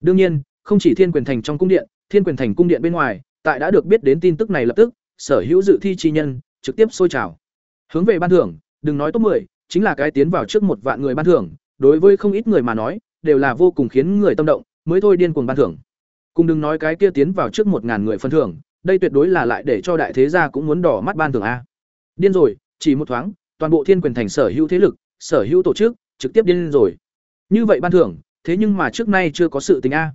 Đương nhiên, không chỉ Thiên Quyền Thành trong cung điện, Thiên Quyền Thành cung điện bên ngoài, tại đã được biết đến tin tức này lập tức, sở hữu dự thi chi nhân trực tiếp sôi trào. Hướng về ban thưởng, đừng nói top 10, chính là cái tiến vào trước một vạn người ban thưởng, đối với không ít người mà nói, đều là vô cùng khiến người tâm động, mới thôi điên cuồng ban thưởng. Cùng đừng nói cái kia tiến vào trước một ngàn người phân thưởng, đây tuyệt đối là lại để cho đại thế gia cũng muốn đỏ mắt ban thưởng a. Điên rồi, chỉ một thoáng, toàn bộ Thiên Quyền Thành sở hữu thế lực, sở hữu tổ chức, trực tiếp điên rồi. Như vậy ban thưởng, thế nhưng mà trước nay chưa có sự tình a.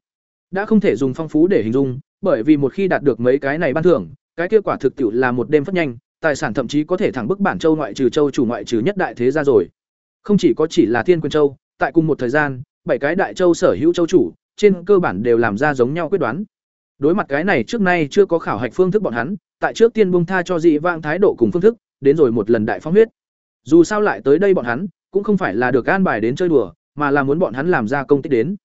Đã không thể dùng phong phú để hình dung, bởi vì một khi đạt được mấy cái này ban thưởng, cái kết quả thực tiệu là một đêm phát nhanh, tài sản thậm chí có thể thẳng bức bản châu ngoại trừ châu chủ ngoại trừ nhất đại thế gia rồi. Không chỉ có chỉ là Thiên Quân Châu, tại cùng một thời gian, bảy cái đại châu sở hữu châu chủ, trên cơ bản đều làm ra giống nhau quyết đoán. Đối mặt cái này trước nay chưa có khảo hạch phương thức bọn hắn, tại trước tiên bung tha cho dị vãng thái độ cùng phương thức, đến rồi một lần đại phóng huyết. Dù sao lại tới đây bọn hắn, cũng không phải là được an bài đến chơi đùa, mà là muốn bọn hắn làm ra công tích đến.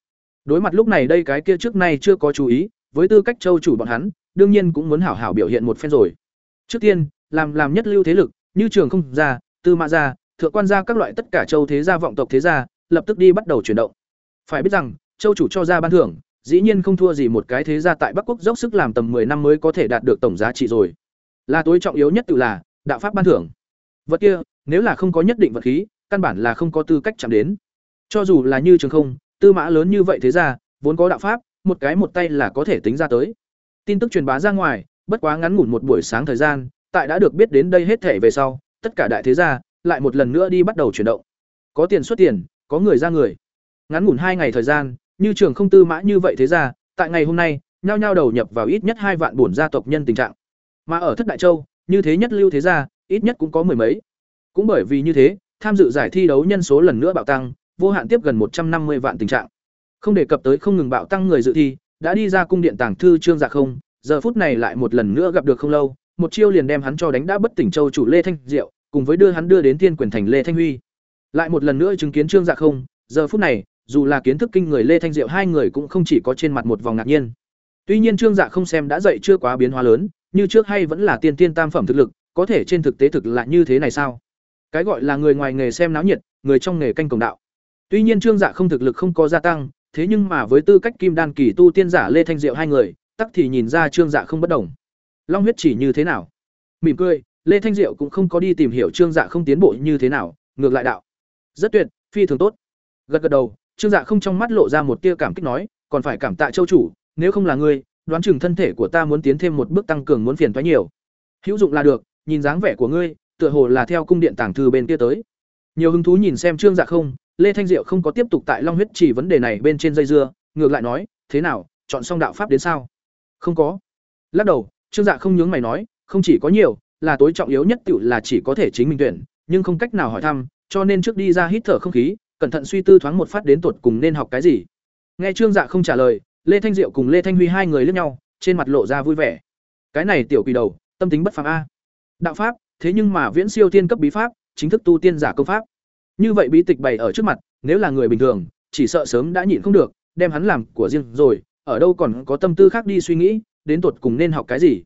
Đối mặt lúc này đây cái kia trước nay chưa có chú ý, với tư cách châu chủ bọn hắn, đương nhiên cũng muốn hảo hảo biểu hiện một phen rồi. Trước tiên, làm làm nhất lưu thế lực, như trường không gia, tư mã gia, thượng quan gia các loại tất cả châu thế gia vọng tộc thế gia, lập tức đi bắt đầu chuyển động. Phải biết rằng, châu chủ cho ra ban thưởng, dĩ nhiên không thua gì một cái thế gia tại Bắc Quốc dốc sức làm tầm 10 năm mới có thể đạt được tổng giá trị rồi. Là tối trọng yếu nhất tự là đạo pháp ban thưởng. Vật kia, nếu là không có nhất định vật khí, căn bản là không có tư cách chạm đến. Cho dù là như trường không, tư mã lớn như vậy thế gia, vốn có đạo pháp, một cái một tay là có thể tính ra tới. Tin tức truyền bá ra ngoài, bất quá ngắn ngủn một buổi sáng thời gian, tại đã được biết đến đây hết thể về sau, tất cả đại thế gia lại một lần nữa đi bắt đầu chuyển động. Có tiền xuất tiền, có người ra người. Ngắn ngủn hai ngày thời gian, như trường không tư mã như vậy thế gia, tại ngày hôm nay, nhao nhao đầu nhập vào ít nhất hai vạn bổn gia tộc nhân tình trạng. Mà ở Thất Đại Châu, như thế nhất lưu thế gia, ít nhất cũng có mười mấy. Cũng bởi vì như thế, tham dự giải thi đấu nhân số lần nữa bạo tăng, vô hạn tiếp gần một trăm năm mươi vạn tình trạng. Không đề cập tới không ngừng bạo tăng người dự thi, đã đi ra cung điện tàng thư trương dạ không, giờ phút này lại một lần nữa gặp được không lâu, một chiêu liền đem hắn cho đánh đã bất tỉnh châu chủ Lê Thanh Diệu, cùng với đưa hắn đưa đến Thiên Quyền thành Lê Thanh Huy. Lại một lần nữa chứng kiến trương dạ không, giờ phút này, dù là kiến thức kinh người Lê Thanh Diệu hai người cũng không chỉ có trên mặt một vòng ngạc nhiên. Tuy nhiên trương dạ không xem đã dậy chưa quá biến hóa lớn, như trước hay vẫn là tiên tiên tam phẩm thực lực, có thể trên thực tế thực lại như thế này sao? Cái gọi là người ngoài nghề xem náo nhiệt, người trong nghề canh cổng đạo. Tuy nhiên Trương Dạ không thực lực không có gia tăng, thế nhưng mà với tư cách kim đan kỳ tu tiên giả Lê Thanh Diệu hai người, tắc thì nhìn ra Trương Dạ không bất đồng. Long huyết chỉ như thế nào? Mỉm cười, Lê Thanh Diệu cũng không có đi tìm hiểu Trương Dạ không tiến bộ như thế nào, ngược lại đạo. Rất tuyệt, phi thường tốt. Gật gật đầu, Trương Dạ không trong mắt lộ ra một tia cảm kích nói, còn phải cảm tạ châu chủ, nếu không là ngươi, đoán chừng thân thể của ta muốn tiến thêm một bước tăng cường muốn phiền toái nhiều. Hữu dụng là được, nhìn dáng vẻ của ngươi, tựa hồ là theo cung điện tàng thư bên kia tới. Nhiều hứng thú nhìn xem Trương Dạ không, Lê Thanh Diệu không có tiếp tục tại Long huyết chỉ vấn đề này bên trên dây dưa, ngược lại nói, "Thế nào, chọn xong đạo pháp đến sao?" "Không có." Lắc đầu, Trương Dạ không nhướng mày nói, "Không chỉ có nhiều, là tối trọng yếu nhất tiểu là chỉ có thể chính mình tuyển, nhưng không cách nào hỏi thăm, cho nên trước đi ra hít thở không khí, cẩn thận suy tư thoáng một phát đến tuột cùng nên học cái gì." Nghe Trương Dạ không trả lời, Lê Thanh Diệu cùng Lê Thanh Huy hai người liếc nhau, trên mặt lộ ra vui vẻ. Cái này tiểu quỷ đầu, tâm tính bất phàm a. Đạo pháp, thế nhưng mà viễn siêu tiên cấp bí pháp, chính thức tu tiên giả công pháp. Như vậy bí tịch bày ở trước mặt, nếu là người bình thường, chỉ sợ sớm đã nhịn không được, đem hắn làm của riêng rồi, ở đâu còn có tâm tư khác đi suy nghĩ, đến tuột cùng nên học cái gì.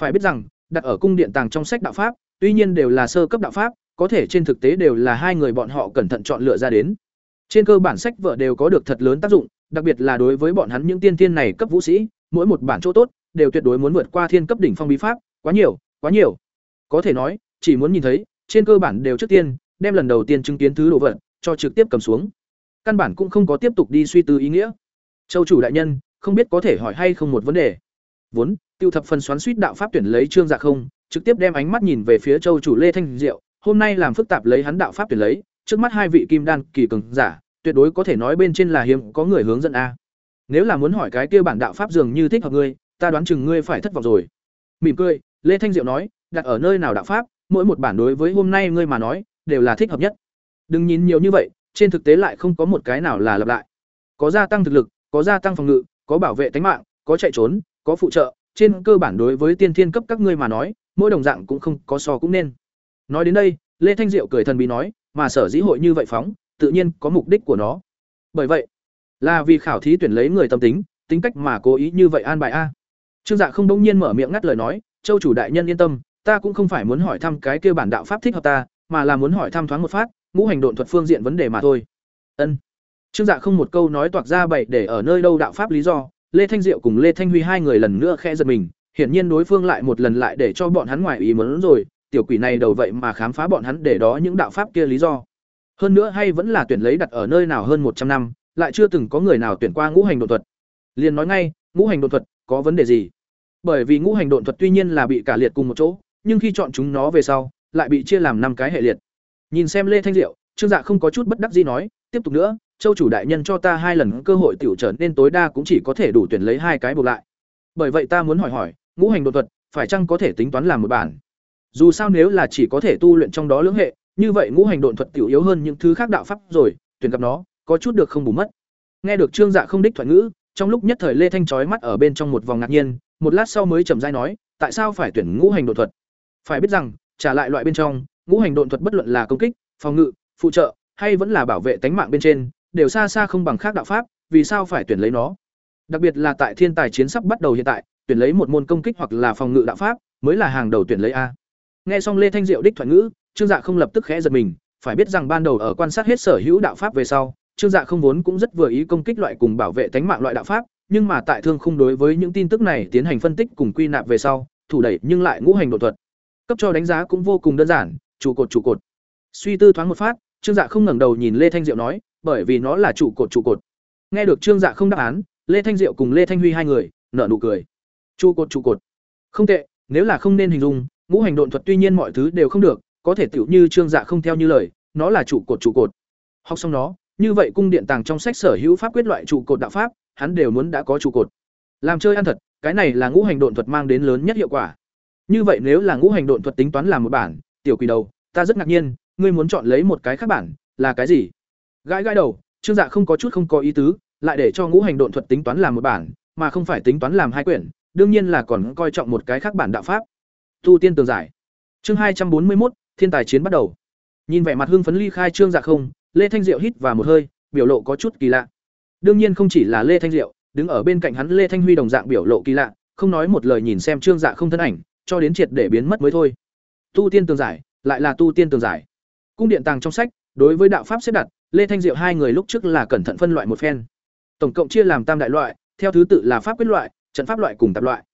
Phải biết rằng, đặt ở cung điện tàng trong sách đạo pháp, tuy nhiên đều là sơ cấp đạo pháp, có thể trên thực tế đều là hai người bọn họ cẩn thận chọn lựa ra đến. Trên cơ bản sách vở đều có được thật lớn tác dụng, đặc biệt là đối với bọn hắn những tiên tiên này cấp vũ sĩ, mỗi một bản chỗ tốt đều tuyệt đối muốn vượt qua thiên cấp đỉnh phong bí pháp, quá nhiều, quá nhiều. Có thể nói, chỉ muốn nhìn thấy, trên cơ bản đều trước tiên đem lần đầu tiên chứng kiến thứ đồ vật cho trực tiếp cầm xuống. Căn bản cũng không có tiếp tục đi suy tư ý nghĩa. Châu chủ đại nhân, không biết có thể hỏi hay không một vấn đề. Vốn, tiêu thập phần xoắn suýt đạo pháp tuyển lấy trương dạ không, trực tiếp đem ánh mắt nhìn về phía châu chủ Lê Thanh Diệu, hôm nay làm phức tạp lấy hắn đạo pháp tuyển lấy, trước mắt hai vị kim đan kỳ cường giả, tuyệt đối có thể nói bên trên là hiếm có người hướng dẫn a. Nếu là muốn hỏi cái kia bản đạo pháp dường như thích hợp ngươi, ta đoán chừng ngươi phải thất vọng rồi. Mỉm cười, Lê Thanh Diệu nói, đặt ở nơi nào đạo pháp, mỗi một bản đối với hôm nay ngươi mà nói, đều là thích hợp nhất. Đừng nhìn nhiều như vậy, trên thực tế lại không có một cái nào là lặp lại. Có gia tăng thực lực, có gia tăng phòng ngự, có bảo vệ tính mạng, có chạy trốn, có phụ trợ, trên cơ bản đối với tiên thiên cấp các ngươi mà nói, mỗi đồng dạng cũng không có so cũng nên. Nói đến đây, Lê Thanh Diệu cười thần bí nói, mà sở dĩ hội như vậy phóng, tự nhiên có mục đích của nó. Bởi vậy, là vì khảo thí tuyển lấy người tâm tính, tính cách mà cố ý như vậy an bài a. Trương Dạ không đông nhiên mở miệng ngắt lời nói, "Châu chủ đại nhân yên tâm, ta cũng không phải muốn hỏi thăm cái kia bản đạo pháp thích hợp ta, mà là muốn hỏi thăm thoáng một phát, ngũ hành độn thuật phương diện vấn đề mà thôi." Ân. Trương Dạ không một câu nói toạc ra bậy để ở nơi đâu đạo pháp lý do, Lê Thanh Diệu cùng Lê Thanh Huy hai người lần nữa khẽ giật mình, hiển nhiên đối phương lại một lần lại để cho bọn hắn ngoài ý muốn rồi, tiểu quỷ này đầu vậy mà khám phá bọn hắn để đó những đạo pháp kia lý do. Hơn nữa hay vẫn là tuyển lấy đặt ở nơi nào hơn một trăm năm, lại chưa từng có người nào tuyển qua ngũ hành độn thuật. Liền nói ngay, ngũ hành độn thuật có vấn đề gì? Bởi vì ngũ hành độn thuật tuy nhiên là bị cả liệt cùng một chỗ, nhưng khi chọn chúng nó về sau, lại bị chia làm năm cái hệ liệt. Nhìn xem Lê Thanh Diệu, Trương Dạ không có chút bất đắc dĩ nói, tiếp tục nữa, châu chủ đại nhân cho ta hai lần cơ hội tiểu trở nên tối đa cũng chỉ có thể đủ tuyển lấy hai cái buộc lại. Bởi vậy ta muốn hỏi hỏi, ngũ hành độn thuật phải chăng có thể tính toán làm một bản? Dù sao nếu là chỉ có thể tu luyện trong đó lưỡng hệ, như vậy ngũ hành độn thuật tiểu yếu hơn những thứ khác đạo pháp rồi, tuyển gặp nó, có chút được không bù mất. Nghe được Trương Dạ không đích thoại ngữ, trong lúc nhất thời Lê Thanh chói mắt ở bên trong một vòng ngạc nhiên, một lát sau mới chậm rãi nói, tại sao phải tuyển ngũ hành độn thuật? Phải biết rằng, trả lại loại bên trong, ngũ hành độn thuật bất luận là công kích, phòng ngự, phụ trợ, hay vẫn là bảo vệ tánh mạng bên trên, đều xa xa không bằng khác đạo pháp, vì sao phải tuyển lấy nó? Đặc biệt là tại thiên tài chiến sắp bắt đầu hiện tại, tuyển lấy một môn công kích hoặc là phòng ngự đạo pháp, mới là hàng đầu tuyển lấy a. Nghe xong Lê Thanh Diệu đích thoại ngữ, Trương Dạ không lập tức khẽ giật mình, phải biết rằng ban đầu ở quan sát hết sở hữu đạo pháp về sau, Trương Dạ không vốn cũng rất vừa ý công kích loại cùng bảo vệ tánh mạng loại đạo pháp, nhưng mà tại thương khung đối với những tin tức này tiến hành phân tích cùng quy nạp về sau, thủ đẩy nhưng lại ngũ hành độ thuật. Cấp cho đánh giá cũng vô cùng đơn giản, trụ cột trụ cột. Suy tư thoáng một phát, Trương Dạ không ngẩng đầu nhìn Lê Thanh Diệu nói, bởi vì nó là trụ cột trụ cột. Nghe được Trương Dạ không đáp án, Lê Thanh Diệu cùng Lê Thanh Huy hai người nở nụ cười. Trụ cột trụ cột. Không tệ, nếu là không nên hình dung, ngũ hành độn thuật tuy nhiên mọi thứ đều không được, có thể tựu như Trương Dạ không theo như lời, nó là trụ cột trụ cột. Học xong nó, như vậy cung điện tàng trong sách sở hữu pháp quyết loại trụ cột đạo pháp, hắn đều muốn đã có trụ cột. Làm chơi ăn thật, cái này là ngũ hành độn thuật mang đến lớn nhất hiệu quả. Như vậy nếu là ngũ hành độn thuật tính toán làm một bản, tiểu quỷ đầu, ta rất ngạc nhiên, ngươi muốn chọn lấy một cái khác bản, là cái gì? Gãi gãi đầu, Trương Dạ không có chút không có ý tứ, lại để cho ngũ hành độn thuật tính toán làm một bản, mà không phải tính toán làm hai quyển, đương nhiên là còn coi trọng một cái khác bản đạo pháp. Tu tiên tường giải. Chương hai trăm bốn mươi một, thiên tài chiến bắt đầu. Nhìn vẻ mặt hưng phấn ly khai Trương Dạ không, Lê Thanh Diệu hít vào một hơi, biểu lộ có chút kỳ lạ. Đương nhiên không chỉ là Lê Thanh Diệu, đứng ở bên cạnh hắn Lê Thanh Huy đồng dạng biểu lộ kỳ lạ, không nói một lời nhìn xem Trương Dạ không thân ảnh, cho đến triệt để biến mất mới thôi. Tu tiên tường giải, lại là tu tiên tường giải. Cung điện tàng trong sách, đối với đạo pháp xếp đặt, Lê Thanh Diệu hai người lúc trước là cẩn thận phân loại một phen. Tổng cộng chia làm tam đại loại, theo thứ tự là pháp quyết loại, trận pháp loại cùng tạp loại.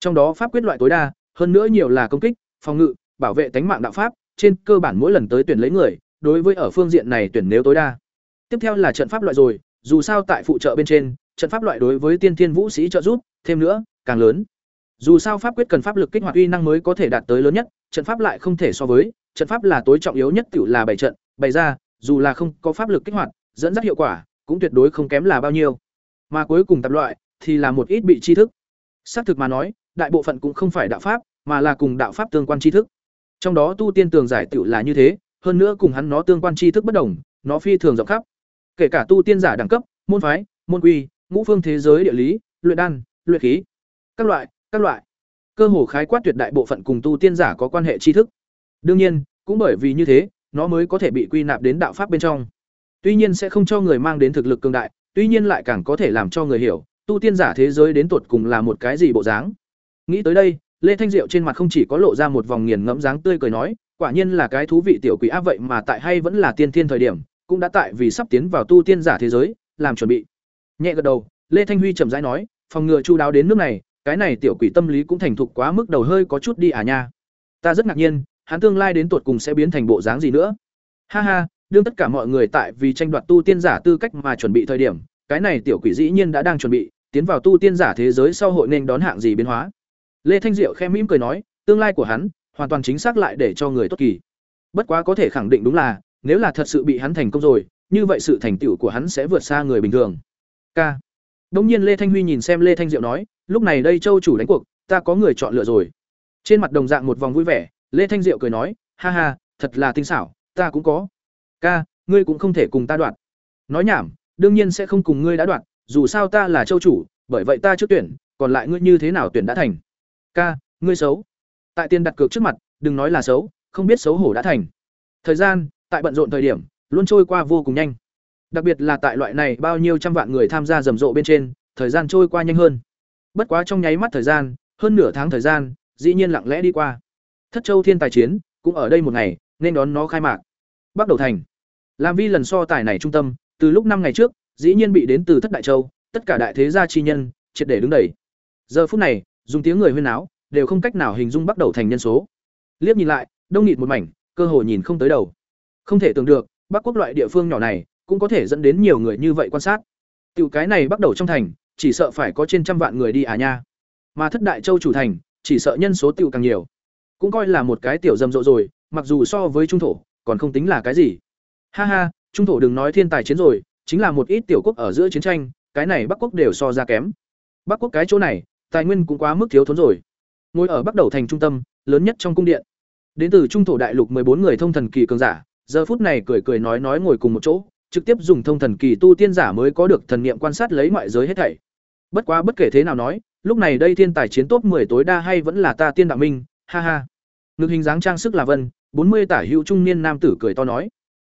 Trong đó pháp quyết loại tối đa, hơn nữa nhiều là công kích, phòng ngự, bảo vệ tánh mạng đạo pháp, trên cơ bản mỗi lần tới tuyển lấy người, đối với ở phương diện này tuyển nếu tối đa. Tiếp theo là trận pháp loại rồi, dù sao tại phụ trợ bên trên, trận pháp loại đối với tiên thiên vũ sĩ trợ giúp, thêm nữa, càng lớn. Dù sao pháp quyết cần pháp lực kích hoạt uy năng mới có thể đạt tới lớn nhất, trận pháp lại không thể so với, trận pháp là tối trọng yếu nhất tiểu là bảy trận, bày ra, dù là không có pháp lực kích hoạt, dẫn dắt hiệu quả, cũng tuyệt đối không kém là bao nhiêu. Mà cuối cùng tập loại thì là một ít bị tri thức. Xác thực mà nói, đại bộ phận cũng không phải đạo pháp, mà là cùng đạo pháp tương quan tri thức. Trong đó tu tiên tường giải tiểu là như thế, hơn nữa cùng hắn nó tương quan tri thức bất đồng, nó phi thường rộng khắp. Kể cả tu tiên giả đẳng cấp, môn phái, môn quy, ngũ phương thế giới địa lý, luyện đan, luyện khí, các loại, các loại. Cơ hồ khái quát tuyệt đại bộ phận cùng tu tiên giả có quan hệ tri thức. Đương nhiên, cũng bởi vì như thế, nó mới có thể bị quy nạp đến đạo pháp bên trong. Tuy nhiên sẽ không cho người mang đến thực lực cường đại, tuy nhiên lại càng có thể làm cho người hiểu, tu tiên giả thế giới đến tột cùng là một cái gì bộ dáng. Nghĩ tới đây, Lê Thanh Diệu trên mặt không chỉ có lộ ra một vòng nghiền ngẫm dáng tươi cười nói, quả nhiên là cái thú vị tiểu quỷ áp vậy mà tại hay vẫn là tiên thiên thời điểm, cũng đã tại vì sắp tiến vào tu tiên giả thế giới, làm chuẩn bị. Nhẹ gật đầu, Lê Thanh Huy chậm rãi nói, phòng ngừa chu đáo đến nước này, cái này tiểu quỷ tâm lý cũng thành thục quá mức đầu hơi có chút đi à nha. Ta rất ngạc nhiên, hắn tương lai đến tuột cùng sẽ biến thành bộ dáng gì nữa. Ha ha, đương tất cả mọi người tại vì tranh đoạt tu tiên giả tư cách mà chuẩn bị thời điểm, cái này tiểu quỷ dĩ nhiên đã đang chuẩn bị tiến vào tu tiên giả thế giới sau hội nên đón hạng gì biến hóa. Lê Thanh Diệu khe mỉm cười nói, tương lai của hắn hoàn toàn chính xác lại để cho người tốt kỳ. Bất quá có thể khẳng định đúng là, nếu là thật sự bị hắn thành công rồi, như vậy sự thành tựu của hắn sẽ vượt xa người bình thường. K. Đông nhiên Lê Thanh Huy nhìn xem Lê Thanh Diệu nói, lúc này đây châu chủ đánh cuộc, ta có người chọn lựa rồi. Trên mặt đồng dạng một vòng vui vẻ, Lê Thanh Diệu cười nói, ha ha, thật là tinh xảo, ta cũng có. Ca, ngươi cũng không thể cùng ta đoạt. Nói nhảm, đương nhiên sẽ không cùng ngươi đã đoạt, dù sao ta là châu chủ, bởi vậy ta trước tuyển, còn lại ngươi như thế nào tuyển đã thành. Ca, ngươi xấu. Tại tiền đặt cược trước mặt, đừng nói là xấu, không biết xấu hổ đã thành. Thời gian, tại bận rộn thời điểm, luôn trôi qua vô cùng nhanh. Đặc biệt là tại loại này bao nhiêu trăm vạn người tham gia rầm rộ bên trên, thời gian trôi qua nhanh hơn. Bất quá trong nháy mắt thời gian, hơn nửa tháng thời gian, dĩ nhiên lặng lẽ đi qua. Thất Châu Thiên Tài Chiến cũng ở đây một ngày, nên đón nó khai mạc. Bắt Đầu Thành. Làm vi lần so tài này trung tâm, từ lúc năm ngày trước, dĩ nhiên bị đến từ thất đại châu, tất cả đại thế gia chi nhân, triệt để đứng đầy. Giờ phút này, dùng tiếng người huyên náo, đều không cách nào hình dung bắt đầu thành nhân số. Liếc nhìn lại, đông nghịt một mảnh, cơ hội nhìn không tới đầu. Không thể tưởng được, Bắc Quốc loại địa phương nhỏ này, cũng có thể dẫn đến nhiều người như vậy quan sát. Tiểu cái này bắt đầu trong thành, chỉ sợ phải có trên trăm vạn người đi à nha. Mà thất đại châu chủ thành, chỉ sợ nhân số tiểu càng nhiều. Cũng coi là một cái tiểu rầm rộ rồi, mặc dù so với trung thổ, còn không tính là cái gì. Ha ha, trung thổ đừng nói thiên tài chiến rồi, chính là một ít tiểu quốc ở giữa chiến tranh, cái này Bắc quốc đều so ra kém. Bắc quốc cái chỗ này, tài nguyên cũng quá mức thiếu thốn rồi. Ngồi ở Bắc đầu thành trung tâm, lớn nhất trong cung điện. Đến từ trung thổ đại lục bốn người thông thần kỳ cường giả, giờ phút này cười cười nói nói ngồi cùng một chỗ, trực tiếp dùng thông thần kỳ tu tiên giả mới có được thần niệm quan sát lấy ngoại giới hết thảy. Bất quá bất kể thế nào nói, lúc này đây thiên tài chiến top 10 tối đa hay vẫn là ta tiên đạo minh, ha ha. Ngực hình dáng trang sức là vân, bốn mươi tả hữu trung niên nam tử cười to nói: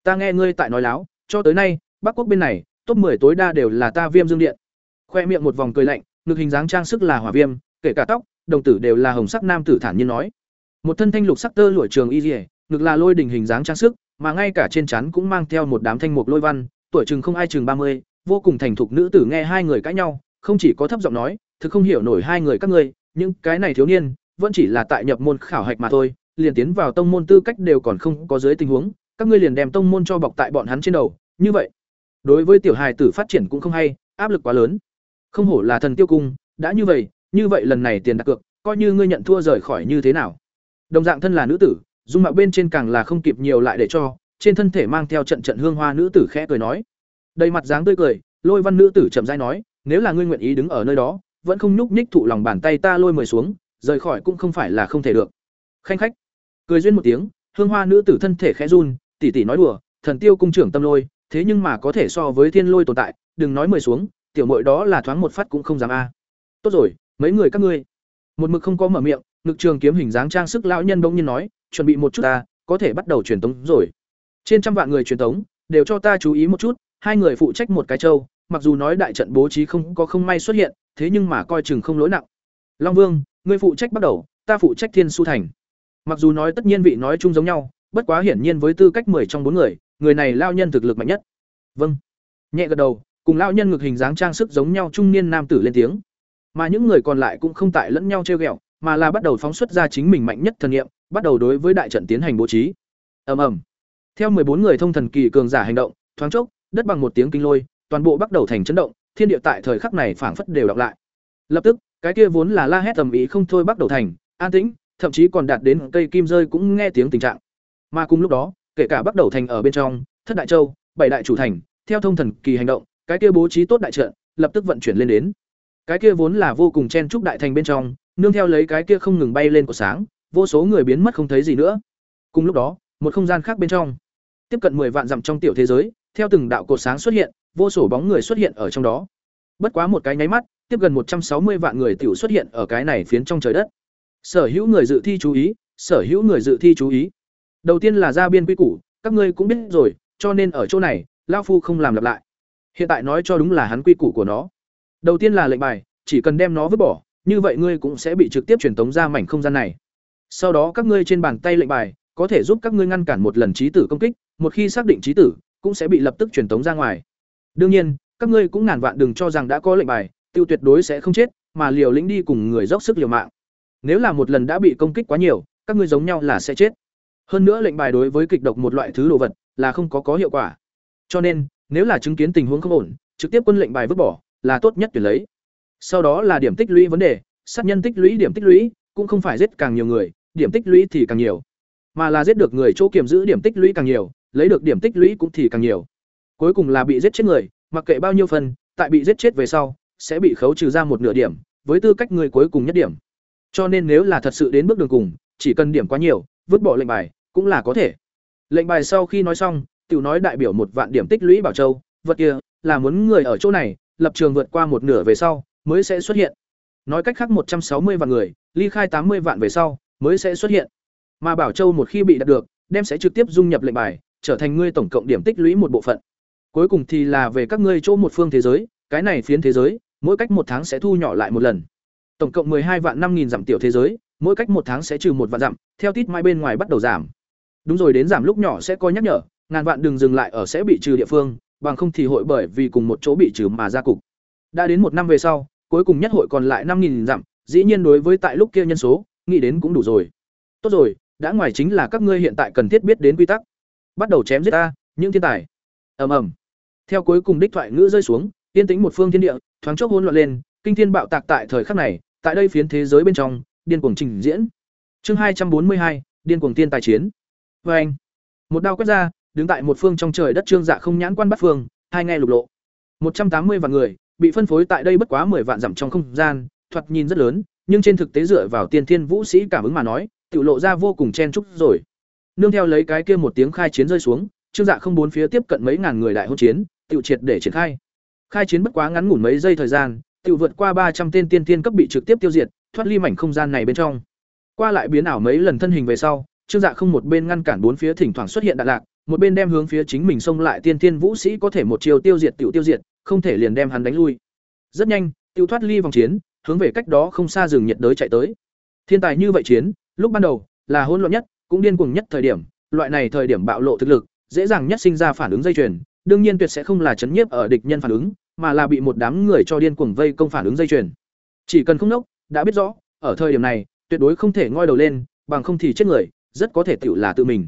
"Ta nghe ngươi tại nói láo, cho tới nay, Bắc Quốc bên này, top 10 tối đa đều là ta Viêm Dương Điện." Khoe miệng một vòng cười lạnh, ngực hình dáng trang sức là hỏa viêm, kể cả tóc, đồng tử đều là hồng sắc nam tử thản nhiên nói. Một thân thanh lục sắc tơ lụa trường y liễu, ngực là lôi đỉnh hình dáng trang sức, mà ngay cả trên trán cũng mang theo một đám thanh mục lôi văn, tuổi chừng không ai chừng mươi, vô cùng thành thục nữ tử nghe hai người cãi nhau, không chỉ có thấp giọng nói, thực không hiểu nổi hai người các ngươi, những cái này thiếu niên, vẫn chỉ là tại nhập môn khảo hạch mà thôi, liền tiến vào tông môn tư cách đều còn không có dưới tình huống, các ngươi liền đem tông môn cho bọc tại bọn hắn trên đầu, như vậy, đối với tiểu hài tử phát triển cũng không hay, áp lực quá lớn. Không hổ là thần tiêu cung, đã như vậy, như vậy lần này tiền đặt cược, coi như ngươi nhận thua rời khỏi như thế nào. Đồng dạng thân là nữ tử, dung mạo bên trên càng là không kịp nhiều lại để cho, trên thân thể mang theo trận trận hương hoa nữ tử khẽ cười nói. Đầy mặt dáng tươi cười, Lôi Văn nữ tử chậm rãi nói, nếu là ngươi nguyện ý đứng ở nơi đó, vẫn không nhúc nhích thụ lòng bàn tay ta lôi mời xuống, rời khỏi cũng không phải là không thể được. Khanh khách. Cười duyên một tiếng, hương hoa nữ tử thân thể khẽ run, tỷ tỷ nói đùa, thần tiêu cung trưởng tâm lôi, thế nhưng mà có thể so với thiên lôi tồn tại, đừng nói mời xuống, tiểu muội đó là thoáng một phát cũng không dám a. Tốt rồi, mấy người các ngươi. Một mực không có mở miệng, ngực trường kiếm hình dáng trang sức lão nhân bỗng nhiên nói, chuẩn bị một chút ta, có thể bắt đầu truyền tống rồi. Trên trăm vạn người truyền tống, đều cho ta chú ý một chút, hai người phụ trách một cái châu, mặc dù nói đại trận bố trí không có không may xuất hiện, thế nhưng mà coi chừng không lỗi nặng. Long Vương, ngươi phụ trách bắt đầu, ta phụ trách Thiên Su Thành. Mặc dù nói tất nhiên vị nói chung giống nhau, bất quá hiển nhiên với tư cách 10 trong bốn người, người này lao nhân thực lực mạnh nhất. Vâng. Nhẹ gật đầu, cùng lao nhân ngực hình dáng trang sức giống nhau trung niên nam tử lên tiếng. Mà những người còn lại cũng không tại lẫn nhau trêu ghẹo, mà là bắt đầu phóng xuất ra chính mình mạnh nhất thần nghiệm, bắt đầu đối với đại trận tiến hành bố trí. Ầm ầm. Theo bốn người thông thần kỳ cường giả hành động, thoáng chốc, đất bằng một tiếng kinh lôi, toàn bộ bắt đầu thành chấn động, thiên địa tại thời khắc này phảng phất đều đọc lại. Lập tức, cái kia vốn là la hét tầm ý không thôi bắt đầu thành, an tĩnh, thậm chí còn đạt đến cây kim rơi cũng nghe tiếng tình trạng. Mà cùng lúc đó, kể cả bắt đầu thành ở bên trong, thất đại châu, bảy đại chủ thành, theo thông thần kỳ hành động, cái kia bố trí tốt đại trận, lập tức vận chuyển lên đến. Cái kia vốn là vô cùng chen trúc đại thành bên trong, nương theo lấy cái kia không ngừng bay lên của sáng, vô số người biến mất không thấy gì nữa. Cùng lúc đó, một không gian khác bên trong, tiếp cận 10 vạn dặm trong tiểu thế giới, theo từng đạo cột sáng xuất hiện, vô số bóng người xuất hiện ở trong đó. Bất quá một cái nháy mắt, tiếp gần 160 vạn người tiểu xuất hiện ở cái này phiến trong trời đất. Sở hữu người dự thi chú ý, sở hữu người dự thi chú ý. Đầu tiên là ra biên quy củ, các ngươi cũng biết rồi, cho nên ở chỗ này, lão phu không làm lặp lại. Hiện tại nói cho đúng là hắn quy củ của nó. Đầu tiên là lệnh bài, chỉ cần đem nó vứt bỏ, như vậy ngươi cũng sẽ bị trực tiếp truyền tống ra mảnh không gian này. Sau đó các ngươi trên bàn tay lệnh bài có thể giúp các ngươi ngăn cản một lần trí tử công kích, một khi xác định trí tử, cũng sẽ bị lập tức truyền tống ra ngoài. Đương nhiên, các ngươi cũng ngàn vạn đừng cho rằng đã có lệnh bài, tiêu tuyệt đối sẽ không chết, mà liều lĩnh đi cùng người dốc sức liều mạng. Nếu là một lần đã bị công kích quá nhiều, các ngươi giống nhau là sẽ chết. Hơn nữa lệnh bài đối với kịch độc một loại thứ đồ vật là không có có hiệu quả. Cho nên, nếu là chứng kiến tình huống không ổn, trực tiếp quân lệnh bài vứt bỏ là tốt nhất tuyển lấy. Sau đó là điểm tích lũy vấn đề, sát nhân tích lũy điểm tích lũy, cũng không phải giết càng nhiều người, điểm tích lũy thì càng nhiều, mà là giết được người chỗ kiểm giữ điểm tích lũy càng nhiều, lấy được điểm tích lũy cũng thì càng nhiều. Cuối cùng là bị giết chết người, mặc kệ bao nhiêu phần, tại bị giết chết về sau, sẽ bị khấu trừ ra một nửa điểm, với tư cách người cuối cùng nhất điểm. Cho nên nếu là thật sự đến bước đường cùng, chỉ cần điểm quá nhiều, vứt bỏ lệnh bài, cũng là có thể. Lệnh bài sau khi nói xong, tiểu nói đại biểu một vạn điểm tích lũy bảo châu, vật kia là muốn người ở chỗ này, lập trường vượt qua một nửa về sau mới sẽ xuất hiện. Nói cách khác một trăm sáu mươi vạn người, ly khai tám mươi vạn về sau mới sẽ xuất hiện. Mà bảo châu một khi bị đạt được, đem sẽ trực tiếp dung nhập lệnh bài, trở thành ngươi tổng cộng điểm tích lũy một bộ phận. Cuối cùng thì là về các ngươi chỗ một phương thế giới, cái này phiến thế giới, mỗi cách một tháng sẽ thu nhỏ lại một lần. Tổng cộng hai vạn năm nghìn dặm tiểu thế giới, mỗi cách một tháng sẽ trừ một vạn dặm, theo tít mai bên ngoài bắt đầu giảm. Đúng rồi đến giảm lúc nhỏ sẽ coi nhắc nhở, ngàn vạn đừng dừng lại ở sẽ bị trừ địa phương, bằng không thì hội bởi vì cùng một chỗ bị trừ mà ra cục. Đã đến một năm về sau, cuối cùng nhất hội còn lại năm nghìn dặm, dĩ nhiên đối với tại lúc kia nhân số, nghĩ đến cũng đủ rồi. Tốt rồi, đã ngoài chính là các ngươi hiện tại cần thiết biết đến quy tắc. Bắt đầu chém giết ta, những thiên tài. Ầm ầm. Theo cuối cùng đích thoại ngữ rơi xuống, yên tĩnh một phương thiên địa, thoáng chốc hỗn loạn lên, kinh thiên bạo tạc tại thời khắc này, tại đây phiến thế giới bên trong, điên cuồng trình diễn. Chương hai trăm bốn mươi hai, điên cuồng tiên tài chiến. Và anh, một đao quét ra, đứng tại một phương trong trời đất trương dạ không nhãn quan bắt phương, hai nghe lục lộ. một trăm tám mươi vạn người, bị phân phối tại đây bất quá 10 vạn dặm trong không gian, thoạt nhìn rất lớn, nhưng trên thực tế dựa vào tiên thiên vũ sĩ cảm ứng mà nói, tự lộ ra vô cùng chen chúc rồi. Nương theo lấy cái kia một tiếng khai chiến rơi xuống, Trương Dạ không bốn phía tiếp cận mấy ngàn người đại hôn chiến, Tiểu triệt để triển khai. Khai chiến bất quá ngắn ngủn mấy giây thời gian, Tiểu vượt qua ba trăm tên tiên tiên cấp bị trực tiếp tiêu diệt, thoát ly mảnh không gian này bên trong. Qua lại biến ảo mấy lần thân hình về sau, Trương Dạ không một bên ngăn cản bốn phía thỉnh thoảng xuất hiện đạn lạc, một bên đem hướng phía chính mình xông lại tiên tiên vũ sĩ có thể một chiều tiêu diệt tiểu tiêu diệt, không thể liền đem hắn đánh lui. Rất nhanh, Tiểu thoát ly vòng chiến, hướng về cách đó không xa rừng nhiệt đới chạy tới. Thiên tài như vậy chiến, lúc ban đầu là hỗn loạn nhất, cũng điên cuồng nhất thời điểm, loại này thời điểm bạo lộ thực lực, dễ dàng nhất sinh ra phản ứng dây chuyền, đương nhiên tuyệt sẽ không là chấn nhiếp ở địch nhân phản ứng, mà là bị một đám người cho điên cuồng vây công phản ứng dây chuyền. Chỉ cần không nốc, đã biết rõ, ở thời điểm này, tuyệt đối không thể ngoi đầu lên, bằng không thì chết người, rất có thể tiểu là tự mình.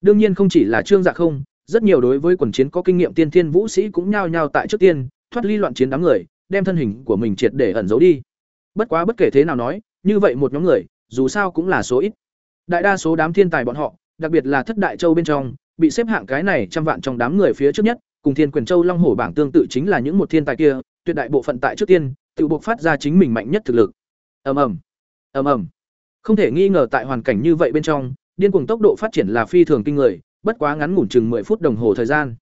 Đương nhiên không chỉ là Trương Dạ không, rất nhiều đối với quần chiến có kinh nghiệm tiên thiên vũ sĩ cũng nhao nhao tại trước tiên, thoát ly loạn chiến đám người, đem thân hình của mình triệt để ẩn giấu đi. Bất quá bất kể thế nào nói, như vậy một nhóm người, dù sao cũng là số ít. Đại đa số đám thiên tài bọn họ, đặc biệt là thất đại châu bên trong, bị xếp hạng cái này trăm vạn trong đám người phía trước nhất, cùng Thiên Quyền Châu Long Hổ bảng tương tự chính là những một thiên tài kia, tuyệt đại bộ phận tại trước tiên, tự buộc phát ra chính mình mạnh nhất thực lực. Ầm ầm, ầm ầm. Không thể nghi ngờ tại hoàn cảnh như vậy bên trong, điên cuồng tốc độ phát triển là phi thường kinh người, bất quá ngắn ngủn chừng 10 phút đồng hồ thời gian.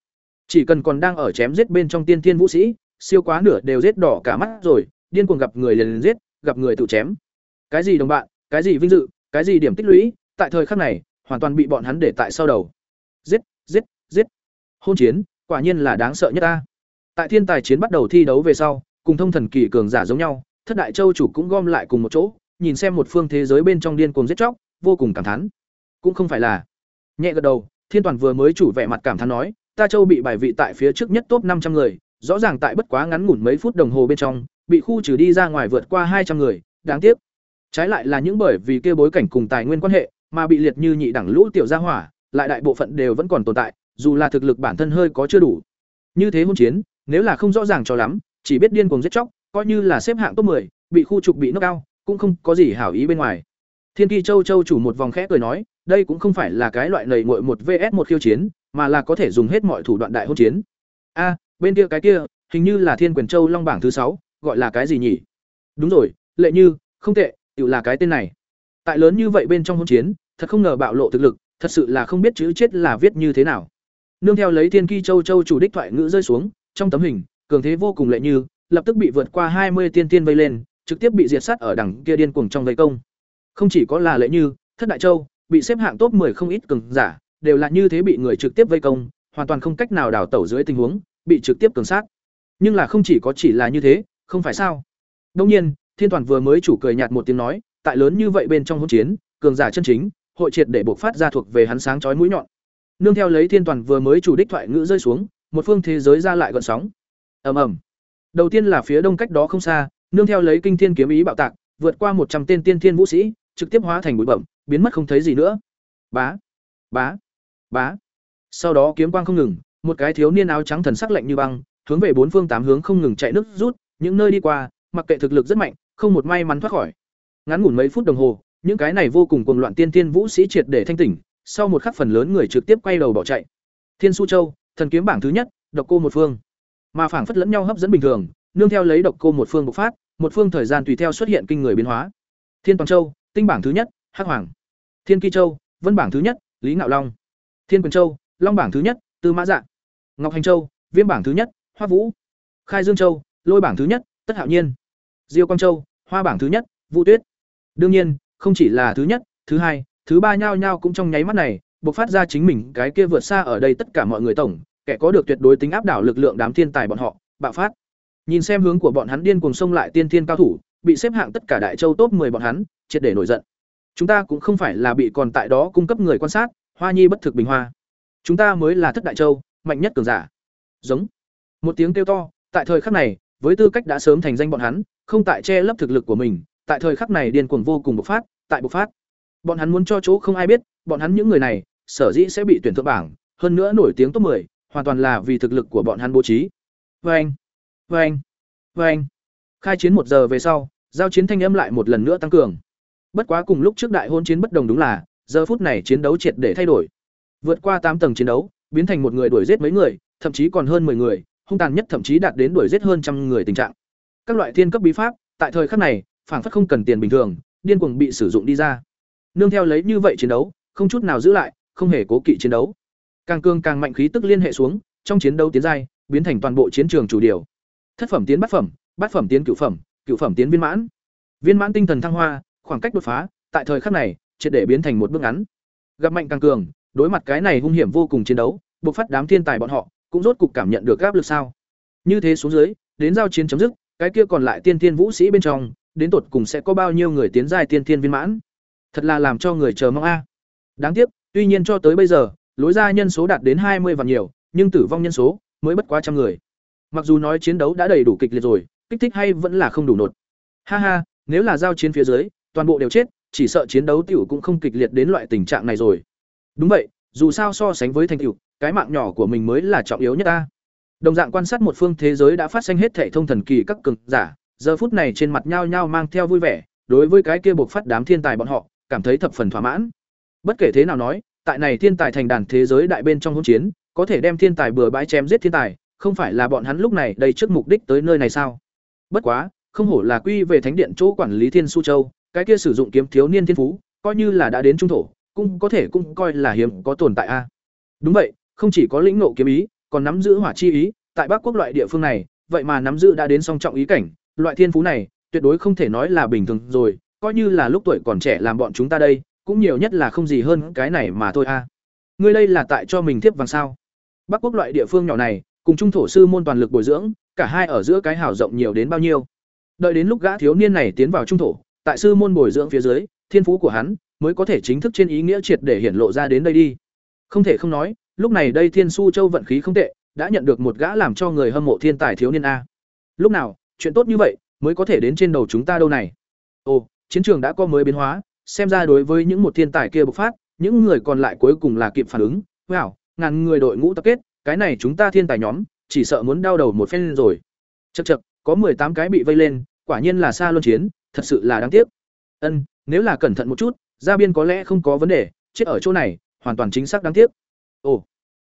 Chỉ cần còn đang ở chém giết bên trong tiên thiên vũ sĩ, siêu quá nửa đều giết đỏ cả mắt rồi, điên cuồng gặp người liền, liền giết, gặp người tự chém. Cái gì đồng bạn, cái gì vinh dự, cái gì điểm tích lũy, tại thời khắc này, hoàn toàn bị bọn hắn để tại sau đầu. Giết, giết, giết. Hôn chiến, quả nhiên là đáng sợ nhất ta. Tại thiên tài chiến bắt đầu thi đấu về sau, cùng thông thần kỳ cường giả giống nhau, thất đại châu chủ cũng gom lại cùng một chỗ, nhìn xem một phương thế giới bên trong điên cuồng giết chóc, vô cùng cảm thán. Cũng không phải là. Nhẹ gật đầu, Thiên Toàn vừa mới chủ vẻ mặt cảm thán nói, ta châu bị bài vị tại phía trước nhất top năm trăm người, rõ ràng tại bất quá ngắn ngủn mấy phút đồng hồ bên trong, bị khu trừ đi ra ngoài vượt qua hai trăm người, đáng tiếc. Trái lại là những bởi vì kia bối cảnh cùng tài nguyên quan hệ, mà bị liệt như nhị đẳng lũ tiểu gia hỏa, lại đại bộ phận đều vẫn còn tồn tại, dù là thực lực bản thân hơi có chưa đủ. Như thế hôn chiến, nếu là không rõ ràng cho lắm, chỉ biết điên cuồng giết chóc, coi như là xếp hạng top 10, bị khu trục bị knock cao, cũng không có gì hảo ý bên ngoài. Thiên Kỳ Châu Châu chủ một vòng khẽ cười nói, đây cũng không phải là cái loại lầy nguội một VS một khiêu chiến, mà là có thể dùng hết mọi thủ đoạn đại hôn chiến. A, bên kia cái kia, hình như là Thiên Quyền Châu Long bảng thứ sáu, gọi là cái gì nhỉ? Đúng rồi, Lệ Như, không tệ, tự là cái tên này. Tại lớn như vậy bên trong hôn chiến, thật không ngờ bạo lộ thực lực, thật sự là không biết chữ chết là viết như thế nào. Nương theo lấy Thiên Ki Châu Châu chủ đích thoại ngữ rơi xuống, trong tấm hình, cường thế vô cùng lệ như, lập tức bị vượt qua hai mươi tiên tiên vây lên, trực tiếp bị diệt sát ở đằng kia điên cuồng trong vây công. Không chỉ có là lệ như, thất đại châu, bị xếp hạng top 10 không ít cường giả, đều là như thế bị người trực tiếp vây công, hoàn toàn không cách nào đào tẩu dưới tình huống, bị trực tiếp cường sát. Nhưng là không chỉ có chỉ là như thế, không phải sao? Đương nhiên, Thiên Toàn vừa mới chủ cười nhạt một tiếng nói, tại lớn như vậy bên trong hỗn chiến, cường giả chân chính, hội triệt để buộc phát ra thuộc về hắn sáng chói mũi nhọn. Nương theo lấy Thiên Toàn vừa mới chủ đích thoại ngữ rơi xuống, một phương thế giới ra lại gợn sóng. Ầm ầm. Đầu tiên là phía đông cách đó không xa, nương theo lấy kinh thiên kiếm ý bạo tạc, vượt qua một trăm tên tiên thiên vũ sĩ, trực tiếp hóa thành bụi bẩm, biến mất không thấy gì nữa. Bá, bá, bá. Sau đó kiếm quang không ngừng, một cái thiếu niên áo trắng thần sắc lạnh như băng, hướng về bốn phương tám hướng không ngừng chạy nước rút, những nơi đi qua, mặc kệ thực lực rất mạnh, không một may mắn thoát khỏi. Ngắn ngủn mấy phút đồng hồ, những cái này vô cùng cuồng loạn tiên tiên vũ sĩ triệt để thanh tỉnh, sau một khắc phần lớn người trực tiếp quay đầu bỏ chạy. Thiên Su Châu, thần kiếm bảng thứ nhất, độc cô một phương. Mà phảng phất lẫn nhau hấp dẫn bình thường, nương theo lấy độc cô một phương bộc phát, một phương thời gian tùy theo xuất hiện kinh người biến hóa. Thiên Toàn Châu, tinh bảng thứ nhất, Hắc Hoàng. Thiên Kỳ Châu, vân bảng thứ nhất, Lý Ngạo Long. Thiên Quyền Châu, long bảng thứ nhất, Tư Mã Dạ. Ngọc Hành Châu, viêm bảng thứ nhất, Hoa Vũ. Khai Dương Châu, lôi bảng thứ nhất, Tất Hạo Nhiên. Diêu Quang Châu, hoa bảng thứ nhất, Vũ Tuyết. Đương nhiên, không chỉ là thứ nhất, thứ hai, thứ ba nhao nhao cũng trong nháy mắt này, bộc phát ra chính mình cái kia vượt xa ở đây tất cả mọi người tổng, kẻ có được tuyệt đối tính áp đảo lực lượng đám thiên tài bọn họ, bạo phát. Nhìn xem hướng của bọn hắn điên cuồng xông lại tiên thiên cao thủ, bị xếp hạng tất cả đại châu top 10 bọn hắn, triệt để nổi giận. Chúng ta cũng không phải là bị còn tại đó cung cấp người quan sát, Hoa Nhi bất thực bình hoa. Chúng ta mới là thất đại châu, mạnh nhất cường giả. Giống. Một tiếng kêu to, tại thời khắc này, với tư cách đã sớm thành danh bọn hắn, không tại che lấp thực lực của mình, tại thời khắc này điên cuồng vô cùng bộc phát, tại bộc phát. Bọn hắn muốn cho chỗ không ai biết, bọn hắn những người này, sở dĩ sẽ bị tuyển thượng bảng, hơn nữa nổi tiếng top 10, hoàn toàn là vì thực lực của bọn hắn bố trí. Wen, Wen, Wen. Khai chiến một giờ về sau, giao chiến thanh âm lại một lần nữa tăng cường. Bất quá cùng lúc trước đại hôn chiến bất đồng đúng là, giờ phút này chiến đấu triệt để thay đổi. Vượt qua tám tầng chiến đấu, biến thành một người đuổi giết mấy người, thậm chí còn hơn 10 người, hung tàn nhất thậm chí đạt đến đuổi giết hơn trăm người tình trạng. Các loại thiên cấp bí pháp, tại thời khắc này, phảng phất không cần tiền bình thường, điên cuồng bị sử dụng đi ra. Nương theo lấy như vậy chiến đấu, không chút nào giữ lại, không hề cố kỵ chiến đấu. Càng cương càng mạnh khí tức liên hệ xuống, trong chiến đấu tiến giai, biến thành toàn bộ chiến trường chủ điều. Thất phẩm tiến bát phẩm, bát phẩm tiến cửu phẩm, cửu phẩm tiến viên mãn. Viên mãn tinh thần thăng hoa, khoảng cách đột phá, tại thời khắc này, triệt để biến thành một bước ngắn. Gặp mạnh càng cường, đối mặt cái này hung hiểm vô cùng chiến đấu, buộc phát đám thiên tài bọn họ, cũng rốt cục cảm nhận được áp lực sao? Như thế xuống dưới, đến giao chiến chấm dứt, cái kia còn lại tiên thiên vũ sĩ bên trong, đến tột cùng sẽ có bao nhiêu người tiến giai tiên thiên viên mãn? Thật là làm cho người chờ mong a. Đáng tiếc, tuy nhiên cho tới bây giờ, lối ra nhân số đạt đến hai mươi và nhiều, nhưng tử vong nhân số mới bất quá trăm người. Mặc dù nói chiến đấu đã đầy đủ kịch liệt rồi, kích thích hay vẫn là không đủ nột. Ha ha, nếu là giao chiến phía dưới, toàn bộ đều chết, chỉ sợ chiến đấu tiểu cũng không kịch liệt đến loại tình trạng này rồi. Đúng vậy, dù sao so sánh với thành tựu, cái mạng nhỏ của mình mới là trọng yếu nhất ta. Đồng dạng quan sát một phương thế giới đã phát sinh hết thể thông thần kỳ các cường giả, giờ phút này trên mặt nhao nhao mang theo vui vẻ, đối với cái kia buộc phát đám thiên tài bọn họ, cảm thấy thập phần thỏa mãn. Bất kể thế nào nói, tại này thiên tài thành đàn thế giới đại bên trong hỗn chiến, có thể đem thiên tài bừa bãi chém giết thiên tài, không phải là bọn hắn lúc này đây trước mục đích tới nơi này sao? Bất quá, không hổ là quy về thánh điện chỗ quản lý Thiên Su Châu, cái kia sử dụng kiếm thiếu niên thiên phú, coi như là đã đến trung thổ, cũng có thể cũng coi là hiếm có tồn tại a. Đúng vậy, không chỉ có lĩnh nộ kiếm ý, còn nắm giữ hỏa chi ý, tại Bắc Quốc loại địa phương này, vậy mà nắm giữ đã đến song trọng ý cảnh, loại thiên phú này, tuyệt đối không thể nói là bình thường rồi, coi như là lúc tuổi còn trẻ làm bọn chúng ta đây, cũng nhiều nhất là không gì hơn cái này mà thôi a. Ngươi đây là tại cho mình thiếp vàng sao? Bắc Quốc loại địa phương nhỏ này, cùng trung thổ sư môn toàn lực bồi dưỡng, cả hai ở giữa cái hảo rộng nhiều đến bao nhiêu. Đợi đến lúc gã thiếu niên này tiến vào trung thổ, tại sư môn bồi dưỡng phía dưới, thiên phú của hắn mới có thể chính thức trên ý nghĩa triệt để hiển lộ ra đến đây đi. Không thể không nói, lúc này đây Thiên Su Châu vận khí không tệ, đã nhận được một gã làm cho người hâm mộ thiên tài thiếu niên a. Lúc nào, chuyện tốt như vậy mới có thể đến trên đầu chúng ta đâu này. Ồ, chiến trường đã có mới biến hóa, xem ra đối với những một thiên tài kia bộc phát, những người còn lại cuối cùng là kịp phản ứng. Wow, ngàn người đội ngũ tập kết, cái này chúng ta thiên tài nhóm, chỉ sợ muốn đau đầu một phen rồi. chật chật có mười tám cái bị vây lên, quả nhiên là xa luân chiến, thật sự là đáng tiếc. Ân, nếu là cẩn thận một chút, gia biên có lẽ không có vấn đề, chết ở chỗ này, hoàn toàn chính xác đáng tiếc. Ồ,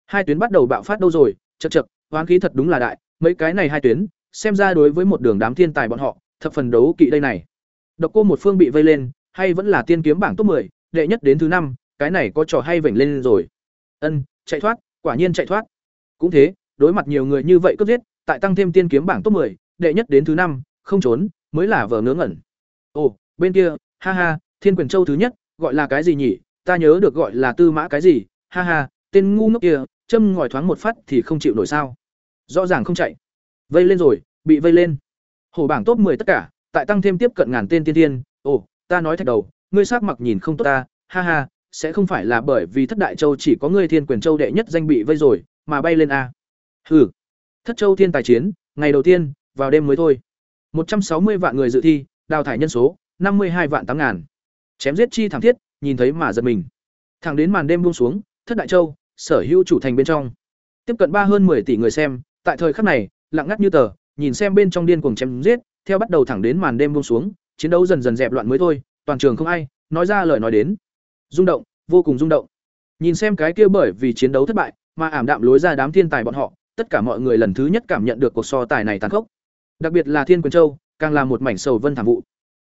hai tuyến bắt đầu bạo phát đâu rồi, chật chật hoán khí thật đúng là đại, mấy cái này hai tuyến, xem ra đối với một đường đám thiên tài bọn họ, thập phần đấu kỵ đây này. Độc cô một phương bị vây lên, hay vẫn là tiên kiếm bảng top 10, đệ nhất đến thứ năm, cái này có trò hay vểnh lên rồi. Ân, chạy thoát, quả nhiên chạy thoát. Cũng thế, đối mặt nhiều người như vậy cướp giết, tại tăng thêm tiên kiếm bảng top 10, đệ nhất đến thứ năm, không trốn, mới là vờ ngớ ngẩn. Ồ, bên kia, ha ha, Thiên Quyền Châu thứ nhất, gọi là cái gì nhỉ? Ta nhớ được gọi là Tư Mã cái gì? Ha ha, tên ngu ngốc kia, châm ngòi thoáng một phát thì không chịu nổi sao? Rõ ràng không chạy. Vây lên rồi, bị vây lên. Hổ bảng top 10 tất cả, tại tăng thêm tiếp cận ngàn tên tiên tiên, ồ, ta nói thật đầu, ngươi sắc mặc nhìn không tốt ta, ha ha, sẽ không phải là bởi vì Thất Đại Châu chỉ có ngươi Thiên Quyền Châu đệ nhất danh bị vây rồi, mà bay lên a. Hừ. Thất Châu Thiên Tài chiến, ngày đầu tiên, vào đêm mới thôi. một trăm sáu mươi vạn người dự thi, đào thải nhân số, năm mươi hai vạn tám ngàn. Chém giết chi thảm thiết, nhìn thấy mà giật mình. Thẳng đến màn đêm buông xuống, Thất Đại Châu, sở hữu chủ thành bên trong. Tiếp cận ba hơn 10 tỷ người xem, tại thời khắc này, lặng ngắt như tờ, nhìn xem bên trong điên cuồng chém giết, theo bắt đầu thẳng đến màn đêm buông xuống, chiến đấu dần dần dẹp loạn mới thôi, toàn trường không ai nói ra lời nói đến. Rung động, vô cùng rung động. Nhìn xem cái kia bởi vì chiến đấu thất bại, mà ảm đạm lối ra đám thiên tài bọn họ, tất cả mọi người lần thứ nhất cảm nhận được cuộc so tài này tàn khốc. Đặc biệt là Thiên Quyền Châu, càng là một mảnh sầu vân thảm vụ.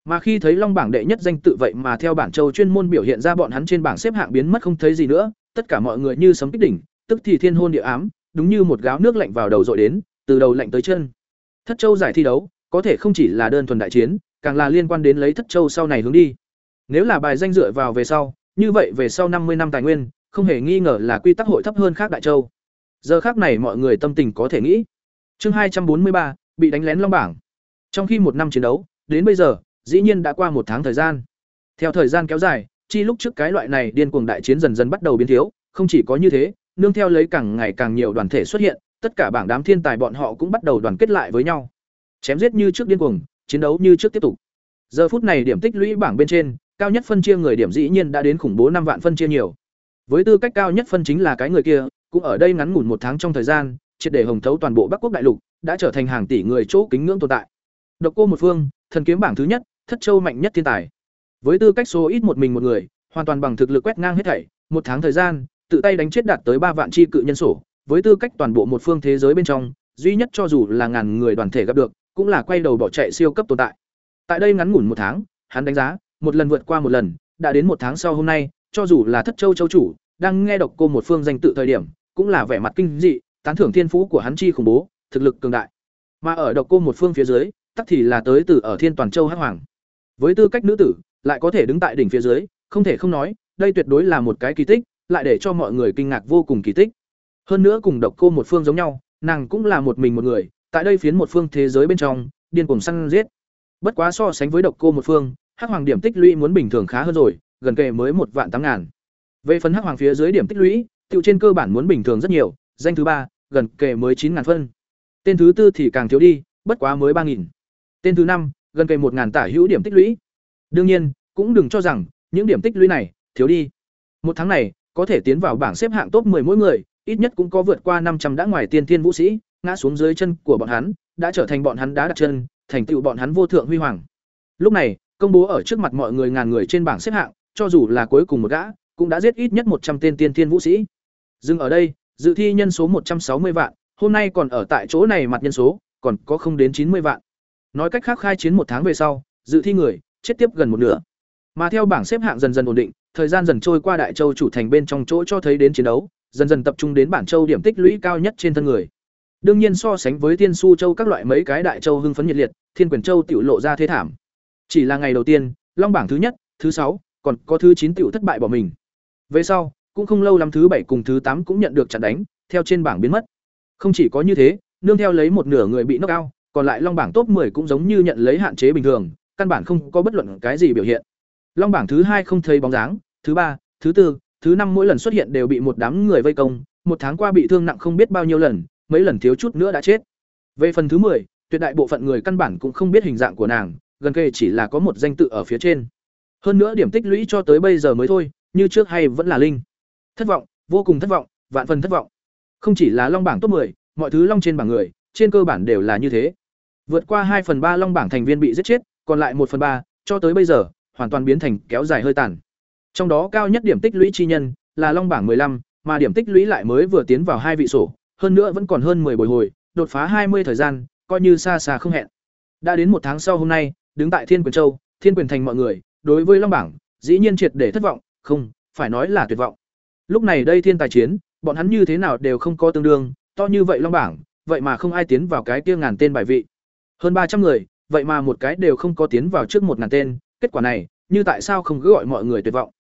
Mà khi thấy Long bảng đệ nhất danh tự vậy mà theo bảng châu chuyên môn biểu hiện ra bọn hắn trên bảng xếp hạng biến mất không thấy gì nữa, tất cả mọi người như sấm kích đỉnh, tức thì thiên hôn địa ám, đúng như một gáo nước lạnh vào đầu dội đến, từ đầu lạnh tới chân. Thất Châu giải thi đấu, có thể không chỉ là đơn thuần đại chiến, càng là liên quan đến lấy Thất Châu sau này hướng đi. Nếu là bài danh dựa vào về sau, như vậy về sau năm mươi năm tài nguyên, không hề nghi ngờ là quy tắc hội thấp hơn khác đại châu. Giờ khác này mọi người tâm tình có thể nghĩ. Chương hai trăm bốn mươi ba bị đánh lén long bảng. Trong khi một năm chiến đấu, đến bây giờ, dĩ nhiên đã qua một tháng thời gian. Theo thời gian kéo dài, chi lúc trước cái loại này điên cuồng đại chiến dần dần bắt đầu biến thiếu, không chỉ có như thế, nương theo lấy càng ngày càng nhiều đoàn thể xuất hiện, tất cả bảng đám thiên tài bọn họ cũng bắt đầu đoàn kết lại với nhau. Chém giết như trước điên cuồng, chiến đấu như trước tiếp tục. Giờ phút này điểm tích lũy bảng bên trên, cao nhất phân chia người điểm dĩ nhiên đã đến khủng bố năm vạn phân chia nhiều. Với tư cách cao nhất phân chính là cái người kia, cũng ở đây ngắn ngủn một tháng trong thời gian, triệt để hồng thấu toàn bộ Bắc Quốc đại lục, đã trở thành hàng tỷ người chỗ kính ngưỡng tồn tại. Độc Cô một phương, thần kiếm bảng thứ nhất, thất châu mạnh nhất thiên tài. Với tư cách số ít một mình một người, hoàn toàn bằng thực lực quét ngang hết thảy, một tháng thời gian, tự tay đánh chết đạt tới ba vạn chi cự nhân sổ, với tư cách toàn bộ một phương thế giới bên trong, duy nhất cho dù là ngàn người đoàn thể gặp được, cũng là quay đầu bỏ chạy siêu cấp tồn tại. Tại đây ngắn ngủn một tháng, hắn đánh giá, một lần vượt qua một lần, đã đến một tháng sau hôm nay, cho dù là Thất Châu châu chủ, đang nghe độc cô một phương danh tự thời điểm, cũng là vẻ mặt kinh dị, tán thưởng thiên phú của hắn chi khủng bố, thực lực cường đại. Mà ở độc cô một phương phía dưới, tắc thì là tới từ ở Thiên Toàn Châu Hắc Hoàng. Với tư cách nữ tử, lại có thể đứng tại đỉnh phía dưới, không thể không nói, đây tuyệt đối là một cái kỳ tích, lại để cho mọi người kinh ngạc vô cùng kỳ tích. Hơn nữa cùng độc cô một phương giống nhau, nàng cũng là một mình một người, tại đây phiến một phương thế giới bên trong, điên cuồng săn giết. Bất quá so sánh với độc cô một phương, Hắc Hoàng điểm tích lũy muốn bình thường khá hơn rồi, gần kề mới một vạn tám ngàn. Về phần Hắc Hoàng phía dưới điểm tích lũy, tiêu trên cơ bản muốn bình thường rất nhiều, danh thứ ba, gần kề mới chín ngàn phân. Tên thứ tư thì càng thiếu đi, bất quá mới ba nghìn. Tên thứ năm, gần kề một ngàn tả hữu điểm tích lũy. Đương nhiên, cũng đừng cho rằng những điểm tích lũy này thiếu đi. Một tháng này, có thể tiến vào bảng xếp hạng top 10 mỗi người, ít nhất cũng có vượt qua 500 đã ngoài tiên thiên vũ sĩ, ngã xuống dưới chân của bọn hắn, đã trở thành bọn hắn đá đặt chân, thành tựu bọn hắn vô thượng huy hoàng. Lúc này, công bố ở trước mặt mọi người ngàn người trên bảng xếp hạng, cho dù là cuối cùng một gã, cũng đã giết ít nhất 100 tên tiên thiên vũ sĩ. Dừng ở đây, dự thi nhân số 160 vạn, hôm nay còn ở tại chỗ này mặt nhân số, còn có không đến 90 vạn. Nói cách khác khai chiến một tháng về sau, dự thi người chết tiếp gần một nửa. Mà theo bảng xếp hạng dần dần ổn định, thời gian dần trôi qua đại châu chủ thành bên trong chỗ cho thấy đến chiến đấu, dần dần tập trung đến bản châu điểm tích lũy cao nhất trên thân người. Đương nhiên so sánh với Tiên Su Châu các loại mấy cái đại châu hưng phấn nhiệt liệt, Thiên Quyền Châu tiểu lộ ra thế thảm. Chỉ là ngày đầu tiên, long bảng thứ nhất, thứ sáu, còn có thứ chín tiểu thất bại bỏ mình. Về sau, cũng không lâu lắm thứ bảy cùng thứ tám cũng nhận được trận đánh, theo trên bảng biến mất. Không chỉ có như thế, nương theo lấy một nửa người bị knock out, còn lại long bảng top 10 cũng giống như nhận lấy hạn chế bình thường, căn bản không có bất luận cái gì biểu hiện. Long bảng thứ hai không thấy bóng dáng, thứ ba, thứ tư, thứ năm mỗi lần xuất hiện đều bị một đám người vây công, một tháng qua bị thương nặng không biết bao nhiêu lần, mấy lần thiếu chút nữa đã chết. Về phần thứ 10, tuyệt đại bộ phận người căn bản cũng không biết hình dạng của nàng, gần kề chỉ là có một danh tự ở phía trên. Hơn nữa điểm tích lũy cho tới bây giờ mới thôi, như trước hay vẫn là linh. Thất vọng, vô cùng thất vọng, vạn phần thất vọng. Không chỉ là long bảng top 10, mọi thứ long trên bảng người, trên cơ bản đều là như thế. Vượt qua hai phần ba long bảng thành viên bị giết chết, còn lại một phần ba, cho tới bây giờ, hoàn toàn biến thành kéo dài hơi tàn. Trong đó cao nhất điểm tích lũy chi nhân là Long bảng 15, mà điểm tích lũy lại mới vừa tiến vào hai vị sổ, hơn nữa vẫn còn hơn 10 bồi hồi, đột phá 20 thời gian, coi như xa xa không hẹn. Đã đến một tháng sau hôm nay, đứng tại Thiên Quyền Châu, Thiên Quyền Thành mọi người, đối với Long bảng, dĩ nhiên triệt để thất vọng, không, phải nói là tuyệt vọng. Lúc này đây thiên tài chiến, bọn hắn như thế nào đều không có tương đương, to như vậy Long bảng, vậy mà không ai tiến vào cái kia ngàn tên bài vị. Hơn ba trăm người, vậy mà một cái đều không có tiến vào trước một ngàn tên, kết quả này, như tại sao không cứ gọi mọi người tuyệt vọng.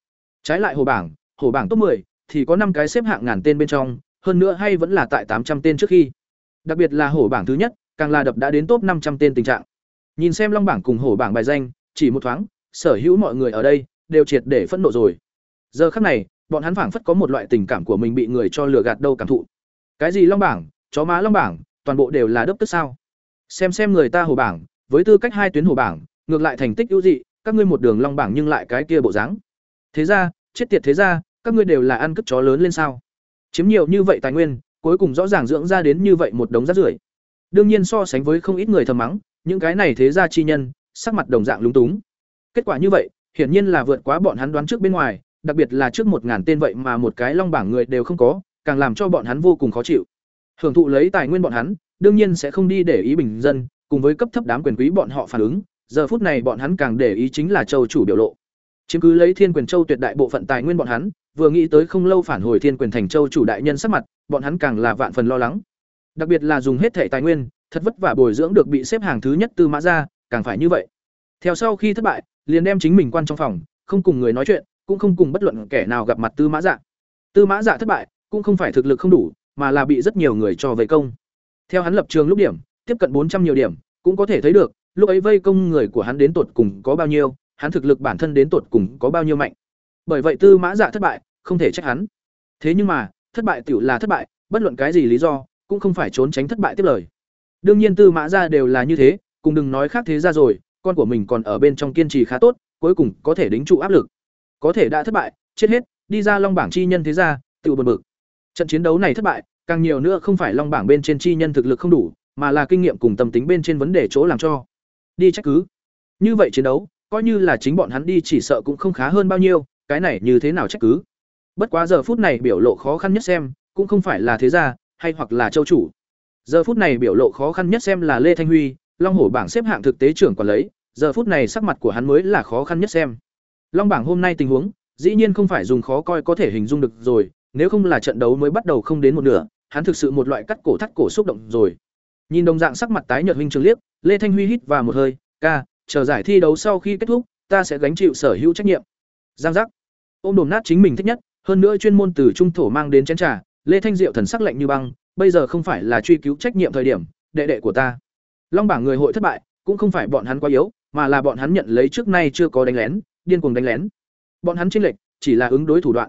Trái lại hồ bảng, hồ bảng top 10 thì có năm cái xếp hạng ngàn tên bên trong, hơn nữa hay vẫn là tại tám trăm tên trước khi. Đặc biệt là hổ bảng thứ nhất, càng là đập đã đến top năm trăm tên tình trạng. Nhìn xem long bảng cùng hổ bảng bài danh, chỉ một thoáng, sở hữu mọi người ở đây đều triệt để phẫn nộ rồi. Giờ khắc này, bọn hắn phảng phất có một loại tình cảm của mình bị người cho lừa gạt đâu cảm thụ. Cái gì long bảng, chó má long bảng, toàn bộ đều là đớp tức sao? Xem xem người ta hổ bảng, với tư cách hai tuyến hổ bảng, ngược lại thành tích ưu dị, các ngươi một đường long bảng nhưng lại cái kia bộ dáng. Thế ra, chết tiệt thế ra, các ngươi đều là ăn cướp chó lớn lên sao? Chiếm nhiều như vậy tài nguyên, cuối cùng rõ ràng dưỡng ra đến như vậy một đống rác rưởi. Đương nhiên so sánh với không ít người thầm mắng, những cái này thế ra chi nhân, sắc mặt đồng dạng lúng túng. Kết quả như vậy, hiển nhiên là vượt quá bọn hắn đoán trước bên ngoài, đặc biệt là trước một ngàn tên vậy mà một cái long bảng người đều không có, càng làm cho bọn hắn vô cùng khó chịu. Hưởng thụ lấy tài nguyên bọn hắn, đương nhiên sẽ không đi để ý bình dân, cùng với cấp thấp đám quyền quý bọn họ phản ứng, giờ phút này bọn hắn càng để ý chính là châu chủ biểu lộ chiếm cứ lấy thiên quyền châu tuyệt đại bộ phận tài nguyên bọn hắn vừa nghĩ tới không lâu phản hồi thiên quyền thành châu chủ đại nhân sắc mặt bọn hắn càng là vạn phần lo lắng. Đặc biệt là dùng hết thẻ tài nguyên thật vất vả bồi dưỡng được bị xếp hàng thứ nhất tư mã ra càng phải như vậy. Theo sau khi thất bại liền đem chính mình quan trong phòng không cùng người nói chuyện cũng không cùng bất luận kẻ nào gặp mặt tư mã dạ. Tư mã dạ thất bại cũng không phải thực lực không đủ mà là bị rất nhiều người cho vây công. Theo hắn lập trường lúc điểm tiếp cận bốn trăm nhiều điểm cũng có thể thấy được lúc ấy vây công người của hắn đến tột cùng có bao nhiêu, hắn thực lực bản thân đến tột cùng có bao nhiêu mạnh. Bởi vậy Tư Mã Dạ thất bại, không thể trách hắn. Thế nhưng mà, thất bại tiểu là thất bại, bất luận cái gì lý do, cũng không phải trốn tránh thất bại tiếp lời. Đương nhiên Tư Mã gia đều là như thế, cùng đừng nói khác thế ra rồi, con của mình còn ở bên trong kiên trì khá tốt, cuối cùng có thể đính trụ áp lực. Có thể đã thất bại, chết hết, đi ra long bảng chi nhân thế ra, tự buồn bực. Trận chiến đấu này thất bại, càng nhiều nữa không phải long bảng bên trên chi nhân thực lực không đủ, mà là kinh nghiệm cùng tâm tính bên trên vấn đề chỗ làm cho. Đi trách cứ. Như vậy chiến đấu, coi như là chính bọn hắn đi chỉ sợ cũng không khá hơn bao nhiêu, cái này như thế nào trách cứ. Bất quá giờ phút này biểu lộ khó khăn nhất xem, cũng không phải là thế gia, hay hoặc là châu chủ. Giờ phút này biểu lộ khó khăn nhất xem là Lê Thanh Huy, Long Hổ bảng xếp hạng thực tế trưởng quản lấy, giờ phút này sắc mặt của hắn mới là khó khăn nhất xem. Long bảng hôm nay tình huống, dĩ nhiên không phải dùng khó coi có thể hình dung được rồi, nếu không là trận đấu mới bắt đầu không đến một nửa, hắn thực sự một loại cắt cổ thắt cổ xúc động rồi. Nhìn đồng dạng sắc mặt tái nhợt huynh trường liếc, Lê Thanh Huy hít vào một hơi, "Ca, chờ giải thi đấu sau khi kết thúc, ta sẽ gánh chịu sở hữu trách nhiệm." Giang giác. Ôm đồm nát chính mình thích nhất, hơn nữa chuyên môn từ trung thổ mang đến chén trà, Lê Thanh Diệu thần sắc lạnh như băng, bây giờ không phải là truy cứu trách nhiệm thời điểm, đệ đệ của ta. Long bảng người hội thất bại, cũng không phải bọn hắn quá yếu, mà là bọn hắn nhận lấy trước nay chưa có đánh lén, điên cuồng đánh lén. Bọn hắn chênh lệch, chỉ là ứng đối thủ đoạn.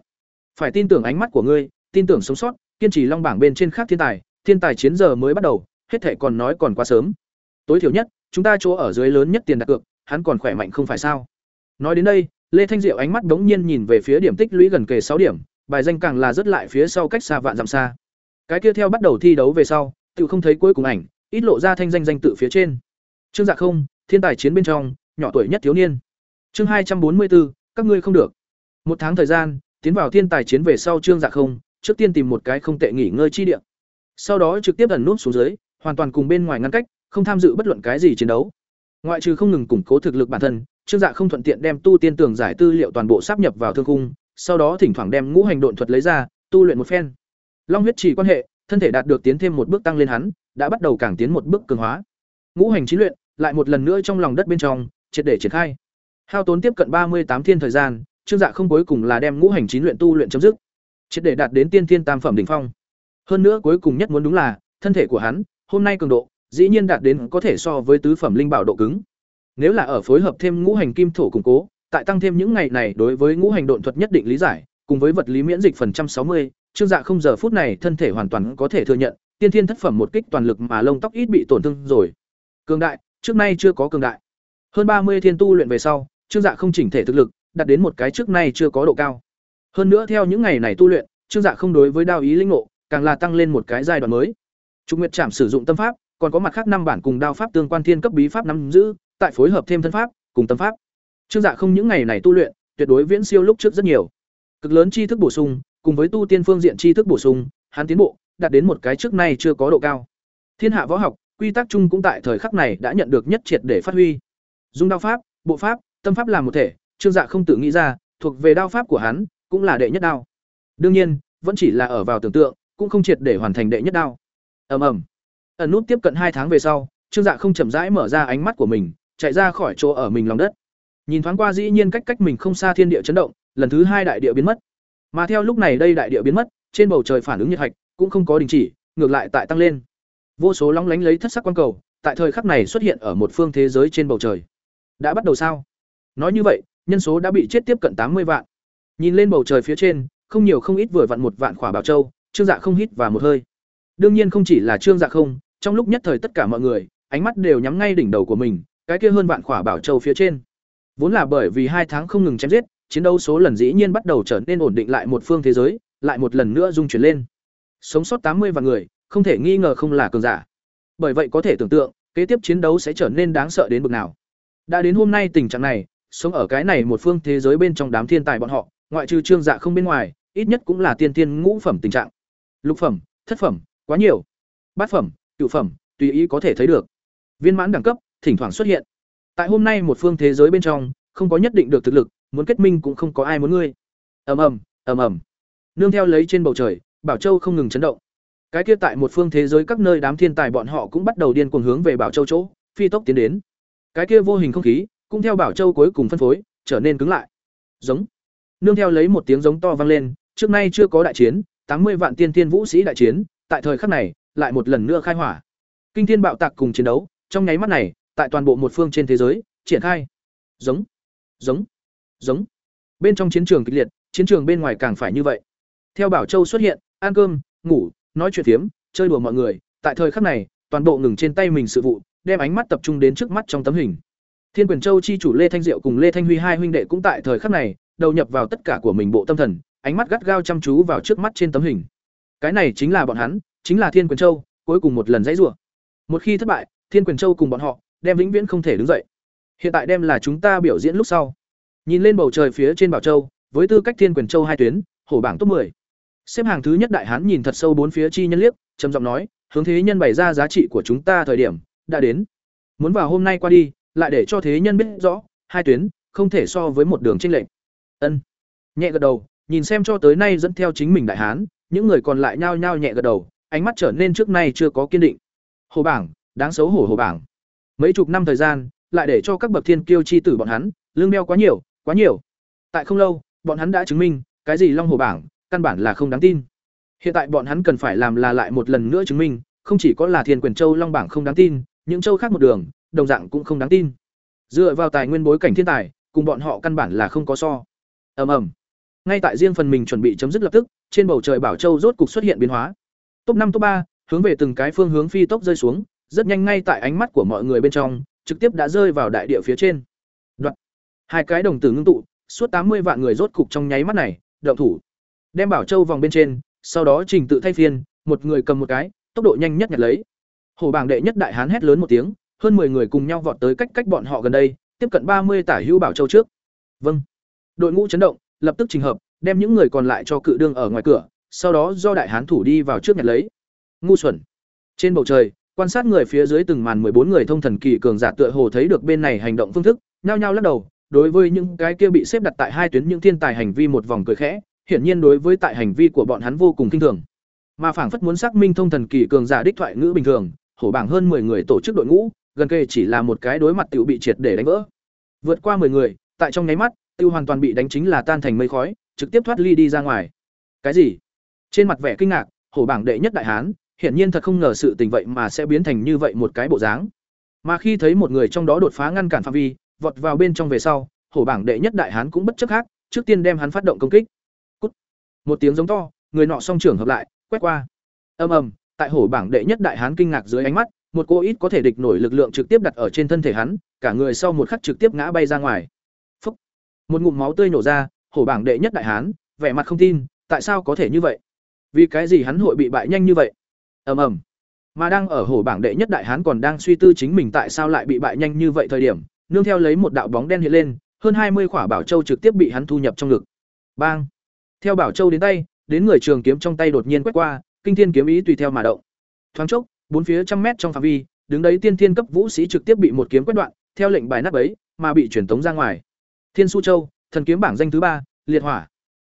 Phải tin tưởng ánh mắt của ngươi, tin tưởng sống sót, kiên trì long bảng bên trên khác thiên tài, thiên tài chiến giờ mới bắt đầu, hết thể còn nói còn quá sớm. Tối thiểu nhất, chúng ta chỗ ở dưới lớn nhất tiền đặt cược, hắn còn khỏe mạnh không phải sao? Nói đến đây, Lê Thanh Diệu ánh mắt đống nhiên nhìn về phía điểm tích lũy gần kề sáu điểm, bài danh càng là rất lại phía sau cách xa vạn dặm xa. Cái kia theo bắt đầu thi đấu về sau, tự không thấy cuối cùng ảnh, ít lộ ra thanh danh danh tự phía trên. Trương Dạ không, thiên tài chiến bên trong, nhỏ tuổi nhất thiếu niên. Chương hai trăm bốn mươi 244, các ngươi không được. Một tháng thời gian, tiến vào thiên tài chiến về sau Trương Dạ không, trước tiên tìm một cái không tệ nghỉ ngơi chi địa. Sau đó trực tiếp ẩn núp xuống dưới, hoàn toàn cùng bên ngoài ngăn cách, không tham dự bất luận cái gì chiến đấu. Ngoại trừ không ngừng củng cố thực lực bản thân, Trương Dạ không thuận tiện đem tu tiên tường giải tư liệu toàn bộ sáp nhập vào thương khung, sau đó thỉnh thoảng đem ngũ hành độn thuật lấy ra, tu luyện một phen. Long huyết chỉ quan hệ, thân thể đạt được tiến thêm một bước tăng lên hắn, đã bắt đầu càng tiến một bước cường hóa. Ngũ hành chí luyện, lại một lần nữa trong lòng đất bên trong, triệt để triển khai. Hao tốn tiếp cận ba mươi tám thiên thời gian, Trương Dạ không cuối cùng là đem ngũ hành chín luyện tu luyện chấm dứt, triệt để đạt đến tiên thiên tam phẩm đỉnh phong. Hơn nữa cuối cùng nhất muốn đúng là, thân thể của hắn, hôm nay cường độ, dĩ nhiên đạt đến có thể so với tứ phẩm linh bảo độ cứng. Nếu là ở phối hợp thêm ngũ hành kim thổ củng cố, tại tăng thêm những ngày này đối với ngũ hành độn thuật nhất định lý giải, cùng với vật lý miễn dịch phần trăm sáu mươi, Trương Dạ không giờ phút này thân thể hoàn toàn có thể thừa nhận, tiên thiên thất phẩm một kích toàn lực mà lông tóc ít bị tổn thương rồi. Cường đại, trước nay chưa có cường đại. Hơn ba mươi thiên tu luyện về sau, Trương Dạ không chỉnh thể thực lực, đạt đến một cái trước nay chưa có độ cao. Hơn nữa theo những ngày này tu luyện, Trương Dạ không đối với đao ý linh ngộ, càng là tăng lên một cái giai đoạn mới. Trục Nguyệt Trảm sử dụng tâm pháp, còn có mặt khác năm bản cùng đao pháp tương quan thiên cấp bí pháp nắm giữ, tại phối hợp thêm thân pháp, cùng tâm pháp. Trương Dạ không những ngày này tu luyện, tuyệt đối viễn siêu lúc trước rất nhiều. Cực lớn tri thức bổ sung, cùng với tu tiên phương diện tri thức bổ sung, hắn tiến bộ, đạt đến một cái trước nay chưa có độ cao. Thiên hạ võ học, quy tắc chung cũng tại thời khắc này đã nhận được nhất triệt để phát huy. Dung đao pháp, bộ pháp, tâm pháp làm một thể, Trương Dạ không tự nghĩ ra, thuộc về đao pháp của hắn, cũng là đệ nhất đao. Đương nhiên, vẫn chỉ là ở vào tưởng tượng, cũng không triệt để hoàn thành đệ nhất đao. Ầm ầm. Ẩn nút tiếp cận hai tháng về sau, Trương Dạ không chậm rãi mở ra ánh mắt của mình, chạy ra khỏi chỗ ở mình lòng đất. Nhìn thoáng qua dĩ nhiên cách cách mình không xa thiên địa chấn động, lần thứ hai đại địa biến mất. Mà theo lúc này đây đại địa biến mất, trên bầu trời phản ứng nhiệt hạch cũng không có đình chỉ, ngược lại tại tăng lên. Vô số lóng lánh lấy thất sắc quan cầu, tại thời khắc này xuất hiện ở một phương thế giới trên bầu trời. Đã bắt đầu sao? Nói như vậy, nhân số đã bị chết tiếp cận tám mươi vạn. Nhìn lên bầu trời phía trên, không nhiều không ít vừa vặn một vạn khỏa bảo châu, Trương Dạ không hít và một hơi. Đương nhiên không chỉ là Trương Dạ không, trong lúc nhất thời tất cả mọi người, ánh mắt đều nhắm ngay đỉnh đầu của mình, cái kia hơn vạn khỏa bảo châu phía trên. Vốn là bởi vì hai tháng không ngừng chém giết, chiến đấu số lần dĩ nhiên bắt đầu trở nên ổn định lại một phương thế giới, lại một lần nữa dung chuyển lên. Sống sót tám mươi vạn người, không thể nghi ngờ không là cường giả. Bởi vậy có thể tưởng tượng, kế tiếp chiến đấu sẽ trở nên đáng sợ đến mức nào. Đã đến hôm nay tình trạng này, sống ở cái này một phương thế giới bên trong đám thiên tài bọn họ, ngoại trừ Trương Dạ không bên ngoài, ít nhất cũng là tiên tiên ngũ phẩm tình trạng. Lục phẩm, thất phẩm, quá nhiều. Bát phẩm, cựu phẩm, tùy ý có thể thấy được. Viên mãn đẳng cấp, thỉnh thoảng xuất hiện. Tại hôm nay một phương thế giới bên trong, không có nhất định được thực lực, muốn kết minh cũng không có ai muốn ngươi. Ầm ầm, ầm ầm. Nương theo lấy trên bầu trời, Bảo Châu không ngừng chấn động. Cái kia tại một phương thế giới các nơi đám thiên tài bọn họ cũng bắt đầu điên cuồng hướng về Bảo Châu chỗ, phi tốc tiến đến. Cái kia vô hình không khí, cũng theo Bảo Châu cuối cùng phân phối, trở nên cứng lại. Giống. Nương theo lấy một tiếng giống to vang lên, trước nay chưa có đại chiến, tám mươi vạn tiên tiên vũ sĩ đại chiến, tại thời khắc này, lại một lần nữa khai hỏa. Kinh thiên bạo tạc cùng chiến đấu, trong nháy mắt này, tại toàn bộ một phương trên thế giới, triển khai. Giống, giống, giống. Bên trong chiến trường kịch liệt, chiến trường bên ngoài càng phải như vậy. Theo Bảo Châu xuất hiện, ăn cơm, ngủ, nói chuyện phiếm, chơi đùa mọi người, tại thời khắc này, toàn bộ ngừng trên tay mình sự vụ, đem ánh mắt tập trung đến trước mắt trong tấm hình. Thiên Quyền Châu chi chủ Lê Thanh Diệu cùng Lê Thanh Huy hai huynh đệ cũng tại thời khắc này, đầu nhập vào tất cả của mình bộ tâm thần, ánh mắt gắt gao chăm chú vào trước mắt trên tấm hình. Cái này chính là bọn hắn, chính là Thiên Quyền Châu, cuối cùng một lần dãy rủa. Một khi thất bại, Thiên Quyền Châu cùng bọn họ, đem vĩnh viễn không thể đứng dậy. Hiện tại đem là chúng ta biểu diễn lúc sau. Nhìn lên bầu trời phía trên Bảo Châu, với tư cách Thiên Quyền Châu hai tuyến, hổ bảng top 10. Xếp hàng thứ nhất đại hán nhìn thật sâu bốn phía chi nhân liếc, trầm giọng nói, hướng thế nhân bày ra giá trị của chúng ta thời điểm đã đến. Muốn vào hôm nay qua đi, lại để cho thế nhân biết rõ, hai tuyến không thể so với một đường chênh lệch. Ân. Nhẹ gật đầu, nhìn xem cho tới nay dẫn theo chính mình đại hán, những người còn lại nhao nhao nhẹ gật đầu, ánh mắt trở nên trước nay chưa có kiên định. Hồ bảng, đáng xấu hổ hồ bảng. Mấy chục năm thời gian, lại để cho các bậc thiên kiêu chi tử bọn hắn, lương đeo quá nhiều, quá nhiều. Tại không lâu, bọn hắn đã chứng minh, cái gì long hồ bảng, căn bản là không đáng tin. Hiện tại bọn hắn cần phải làm là lại một lần nữa chứng minh, không chỉ có là Thiên Quyền Châu Long bảng không đáng tin, những châu khác một đường, đồng dạng cũng không đáng tin. Dựa vào tài nguyên bối cảnh thiên tài, cùng bọn họ căn bản là không có so. Ầm ầm. Ngay tại riêng phần mình chuẩn bị chấm dứt lập tức, trên bầu trời Bảo Châu rốt cục xuất hiện biến hóa. Top năm top ba, hướng về từng cái phương hướng phi tốc rơi xuống, rất nhanh ngay tại ánh mắt của mọi người bên trong, trực tiếp đã rơi vào đại địa phía trên. Đoạn. Hai cái đồng tử ngưng tụ, suốt tám mươi vạn người rốt cục trong nháy mắt này, động thủ. Đem Bảo Châu vòng bên trên, sau đó trình tự thay phiên, một người cầm một cái, tốc độ nhanh nhất nhặt lấy. Hổ bảng đệ nhất đại hán hét lớn một tiếng, hơn 10 người cùng nhau vọt tới cách cách bọn họ gần đây, tiếp cận 30 tả hữu Bảo Châu trước. Vâng. Đội ngũ chấn động, lập tức trình hợp, đem những người còn lại cho cự đương ở ngoài cửa, sau đó do đại hán thủ đi vào trước nhặt lấy. Ngu xuẩn. Trên bầu trời, quan sát người phía dưới từng màn bốn người thông thần kỳ cường giả tựa hồ thấy được bên này hành động phương thức, nhao nhao lắc đầu, đối với những cái kia bị xếp đặt tại hai tuyến những thiên tài hành vi một vòng cười khẽ, hiển nhiên đối với tại hành vi của bọn hắn vô cùng kinh thường. Mà phảng phất muốn xác minh thông thần kỳ cường giả đích thoại ngữ bình thường, hổ bảng hơn 10 người tổ chức đội ngũ, gần kề chỉ là một cái đối mặt tiểu bị triệt để đánh vỡ. Vượt qua 10 người, tại trong nháy mắt, tiêu hoàn toàn bị đánh chính là tan thành mây khói, trực tiếp thoát ly đi ra ngoài. Cái gì? Trên mặt vẻ kinh ngạc, hổ bảng đệ nhất đại hán, hiển nhiên thật không ngờ sự tình vậy mà sẽ biến thành như vậy một cái bộ dáng. Mà khi thấy một người trong đó đột phá ngăn cản phạm vi, vọt vào bên trong về sau, hổ bảng đệ nhất đại hán cũng bất chấp khác, trước tiên đem hắn phát động công kích. Cút. Một tiếng giống to, người nọ song trưởng hợp lại, quét qua. Ầm ầm, tại hổ bảng đệ nhất đại hán kinh ngạc dưới ánh mắt, một cô ít có thể địch nổi lực lượng trực tiếp đặt ở trên thân thể hắn, cả người sau một khắc trực tiếp ngã bay ra ngoài. Phúc. Một ngụm máu tươi nổ ra, hổ bảng đệ nhất đại hán, vẻ mặt không tin, tại sao có thể như vậy? Vì cái gì hắn hội bị bại nhanh như vậy? Ầm ầm. Mà đang ở hổ bảng đệ nhất đại hán còn đang suy tư chính mình tại sao lại bị bại nhanh như vậy thời điểm, nương theo lấy một đạo bóng đen hiện lên, hơn hai mươi khỏa bảo châu trực tiếp bị hắn thu nhập trong ngực. Bang. Theo bảo châu đến tay, đến người trường kiếm trong tay đột nhiên quét qua, kinh thiên kiếm ý tùy theo mà động. Thoáng chốc, bốn phía trăm mét trong phạm vi, đứng đấy tiên thiên cấp vũ sĩ trực tiếp bị một kiếm quét đoạn, theo lệnh bài nát ấy mà bị truyền tống ra ngoài. Thiên Su Châu, thần kiếm bảng danh thứ ba, liệt hỏa.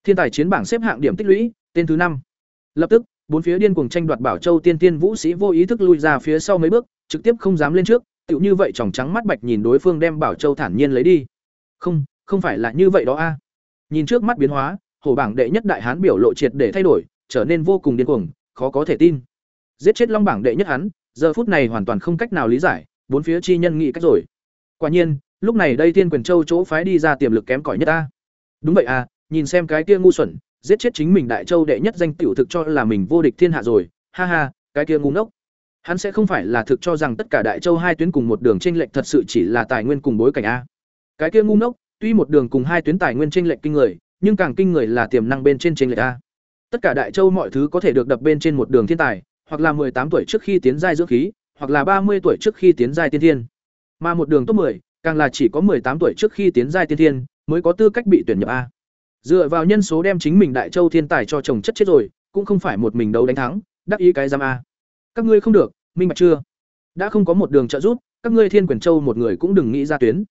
Thiên tài chiến bảng xếp hạng điểm tích lũy, tên thứ năm. Lập tức, bốn phía điên cuồng tranh đoạt bảo châu tiên tiên vũ sĩ vô ý thức lui ra phía sau mấy bước, trực tiếp không dám lên trước, tựu như vậy tròng trắng mắt bạch nhìn đối phương đem bảo châu thản nhiên lấy đi. Không, không phải là như vậy đó a. Nhìn trước mắt biến hóa, hổ bảng đệ nhất đại hán biểu lộ triệt để thay đổi, trở nên vô cùng điên cuồng, khó có thể tin. Giết chết Long bảng đệ nhất hắn, giờ phút này hoàn toàn không cách nào lý giải, bốn phía chi nhân nghĩ cách rồi. Quả nhiên, lúc này đây Thiên Quyền Châu chỗ phái đi ra tiềm lực kém cỏi nhất ta. Đúng vậy à, nhìn xem cái kia ngu xuẩn, giết chết chính mình Đại Châu đệ nhất danh tiểu thực cho là mình vô địch thiên hạ rồi, ha ha, cái kia ngu ngốc. Hắn sẽ không phải là thực cho rằng tất cả Đại Châu hai tuyến cùng một đường tranh lệch thật sự chỉ là tài nguyên cùng bối cảnh a. Cái kia ngu ngốc, tuy một đường cùng hai tuyến tài nguyên tranh lệch kinh người, nhưng càng kinh người là tiềm năng bên trên tranh lệch a. Tất cả Đại Châu mọi thứ có thể được đập bên trên một đường thiên tài, hoặc là tám tuổi trước khi tiến giai dưỡng khí, hoặc là ba mươi tuổi trước khi tiến giai tiên thiên. Mà một đường top 10, càng là chỉ có tám tuổi trước khi tiến giai tiên thiên mới có tư cách bị tuyển nhập a. Dựa vào nhân số đem chính mình Đại Châu thiên tài cho chồng chất chết rồi, cũng không phải một mình đấu đánh thắng, đắc ý cái giam a. Các ngươi không được, minh bạch chưa? Đã không có một đường trợ giúp, các ngươi Thiên Quyền Châu một người cũng đừng nghĩ ra tuyến.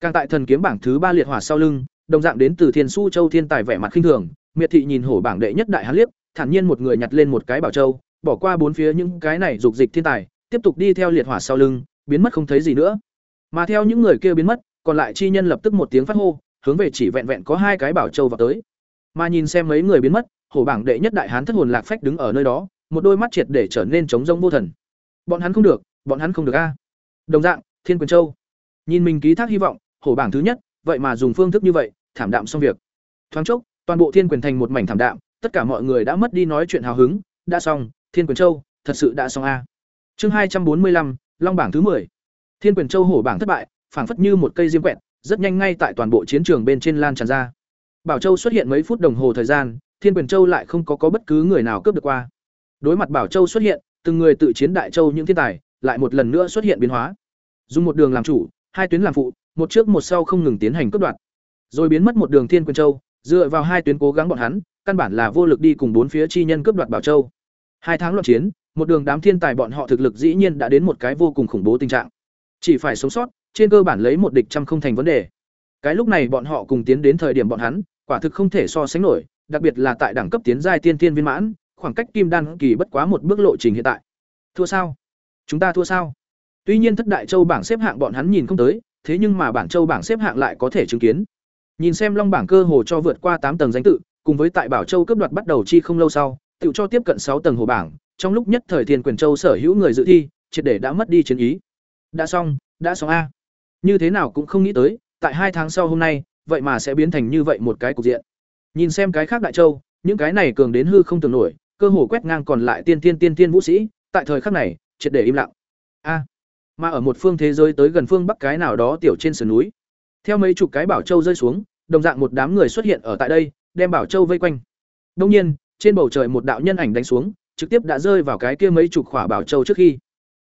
Càng tại thần kiếm bảng thứ ba liệt hỏa sau lưng, đồng dạng đến từ Thiên Su Châu thiên tài vẻ mặt khinh thường, Miệt thị nhìn hổ bảng đệ nhất đại hán liếc, thản nhiên một người nhặt lên một cái bảo châu, bỏ qua bốn phía những cái này dục dịch thiên tài, tiếp tục đi theo liệt hỏa sau lưng, biến mất không thấy gì nữa. Mà theo những người kia biến mất, còn lại chi nhân lập tức một tiếng phát hô, hướng về chỉ vẹn vẹn có hai cái bảo châu vào tới. Mà nhìn xem mấy người biến mất, hổ bảng đệ nhất đại hán thất hồn lạc phách đứng ở nơi đó, một đôi mắt triệt để trở nên trống rỗng vô thần. Bọn hắn không được, bọn hắn không được a. Đồng dạng, Thiên Quyền Châu. Nhìn mình ký thác hy vọng, hổ bảng thứ nhất, vậy mà dùng phương thức như vậy, thảm đạm xong việc. Thoáng chốc, toàn bộ Thiên Quyền thành một mảnh thảm đạm, tất cả mọi người đã mất đi nói chuyện hào hứng, đã xong, Thiên Quyền Châu, thật sự đã xong a. Chương hai trăm bốn mươi lăm, Long bảng thứ 10. Thiên Quyền Châu hổ bảng thất bại, phảng phất như một cây diêm quẹt, rất nhanh ngay tại toàn bộ chiến trường bên trên lan tràn ra. Bảo Châu xuất hiện mấy phút đồng hồ thời gian, Thiên Quyền Châu lại không có có bất cứ người nào cướp được qua. Đối mặt Bảo Châu xuất hiện, từng người tự chiến Đại Châu những thiên tài, lại một lần nữa xuất hiện biến hóa. Dùng một đường làm chủ, hai tuyến làm phụ, một trước một sau không ngừng tiến hành cướp đoạt. Rồi biến mất một đường Thiên Quyền Châu, dựa vào hai tuyến cố gắng bọn hắn, căn bản là vô lực đi cùng bốn phía chi nhân cướp đoạt Bảo Châu. Hai tháng loạn chiến, một đường đám thiên tài bọn họ thực lực dĩ nhiên đã đến một cái vô cùng khủng bố tình trạng. Chỉ phải sống sót, trên cơ bản lấy một địch trăm không thành vấn đề. Cái lúc này bọn họ cùng tiến đến thời điểm bọn hắn, quả thực không thể so sánh nổi, đặc biệt là tại đẳng cấp tiến giai tiên tiên viên mãn, khoảng cách kim đan kỳ bất quá một bước lộ trình hiện tại. Thua sao? Chúng ta thua sao? Tuy nhiên thất đại châu bảng xếp hạng bọn hắn nhìn không tới, thế nhưng mà bảng châu bảng xếp hạng lại có thể chứng kiến. Nhìn xem long bảng cơ hồ cho vượt qua tám tầng danh tự, cùng với tại Bảo Châu cấp đoạt bắt đầu chi không lâu sau, tự cho tiếp cận sáu tầng hồ bảng, trong lúc nhất thời Thiên Quyền Châu sở hữu người dự thi, triệt để đã mất đi chiến ý. Đã xong, đã xong a. Như thế nào cũng không nghĩ tới, tại hai tháng sau hôm nay, vậy mà sẽ biến thành như vậy một cái cục diện. Nhìn xem cái khác đại châu, những cái này cường đến hư không tưởng nổi, cơ hồ quét ngang còn lại tiên tiên tiên tiên vũ sĩ, tại thời khắc này, triệt để im lặng. A. mà ở một phương thế giới tới gần phương bắc cái nào đó tiểu trên sườn núi, theo mấy chục cái bảo châu rơi xuống, đồng dạng một đám người xuất hiện ở tại đây, đem bảo châu vây quanh. đông nhiên, trên bầu trời một đạo nhân ảnh đánh xuống, trực tiếp đã rơi vào cái kia mấy chục khỏa bảo châu trước khi.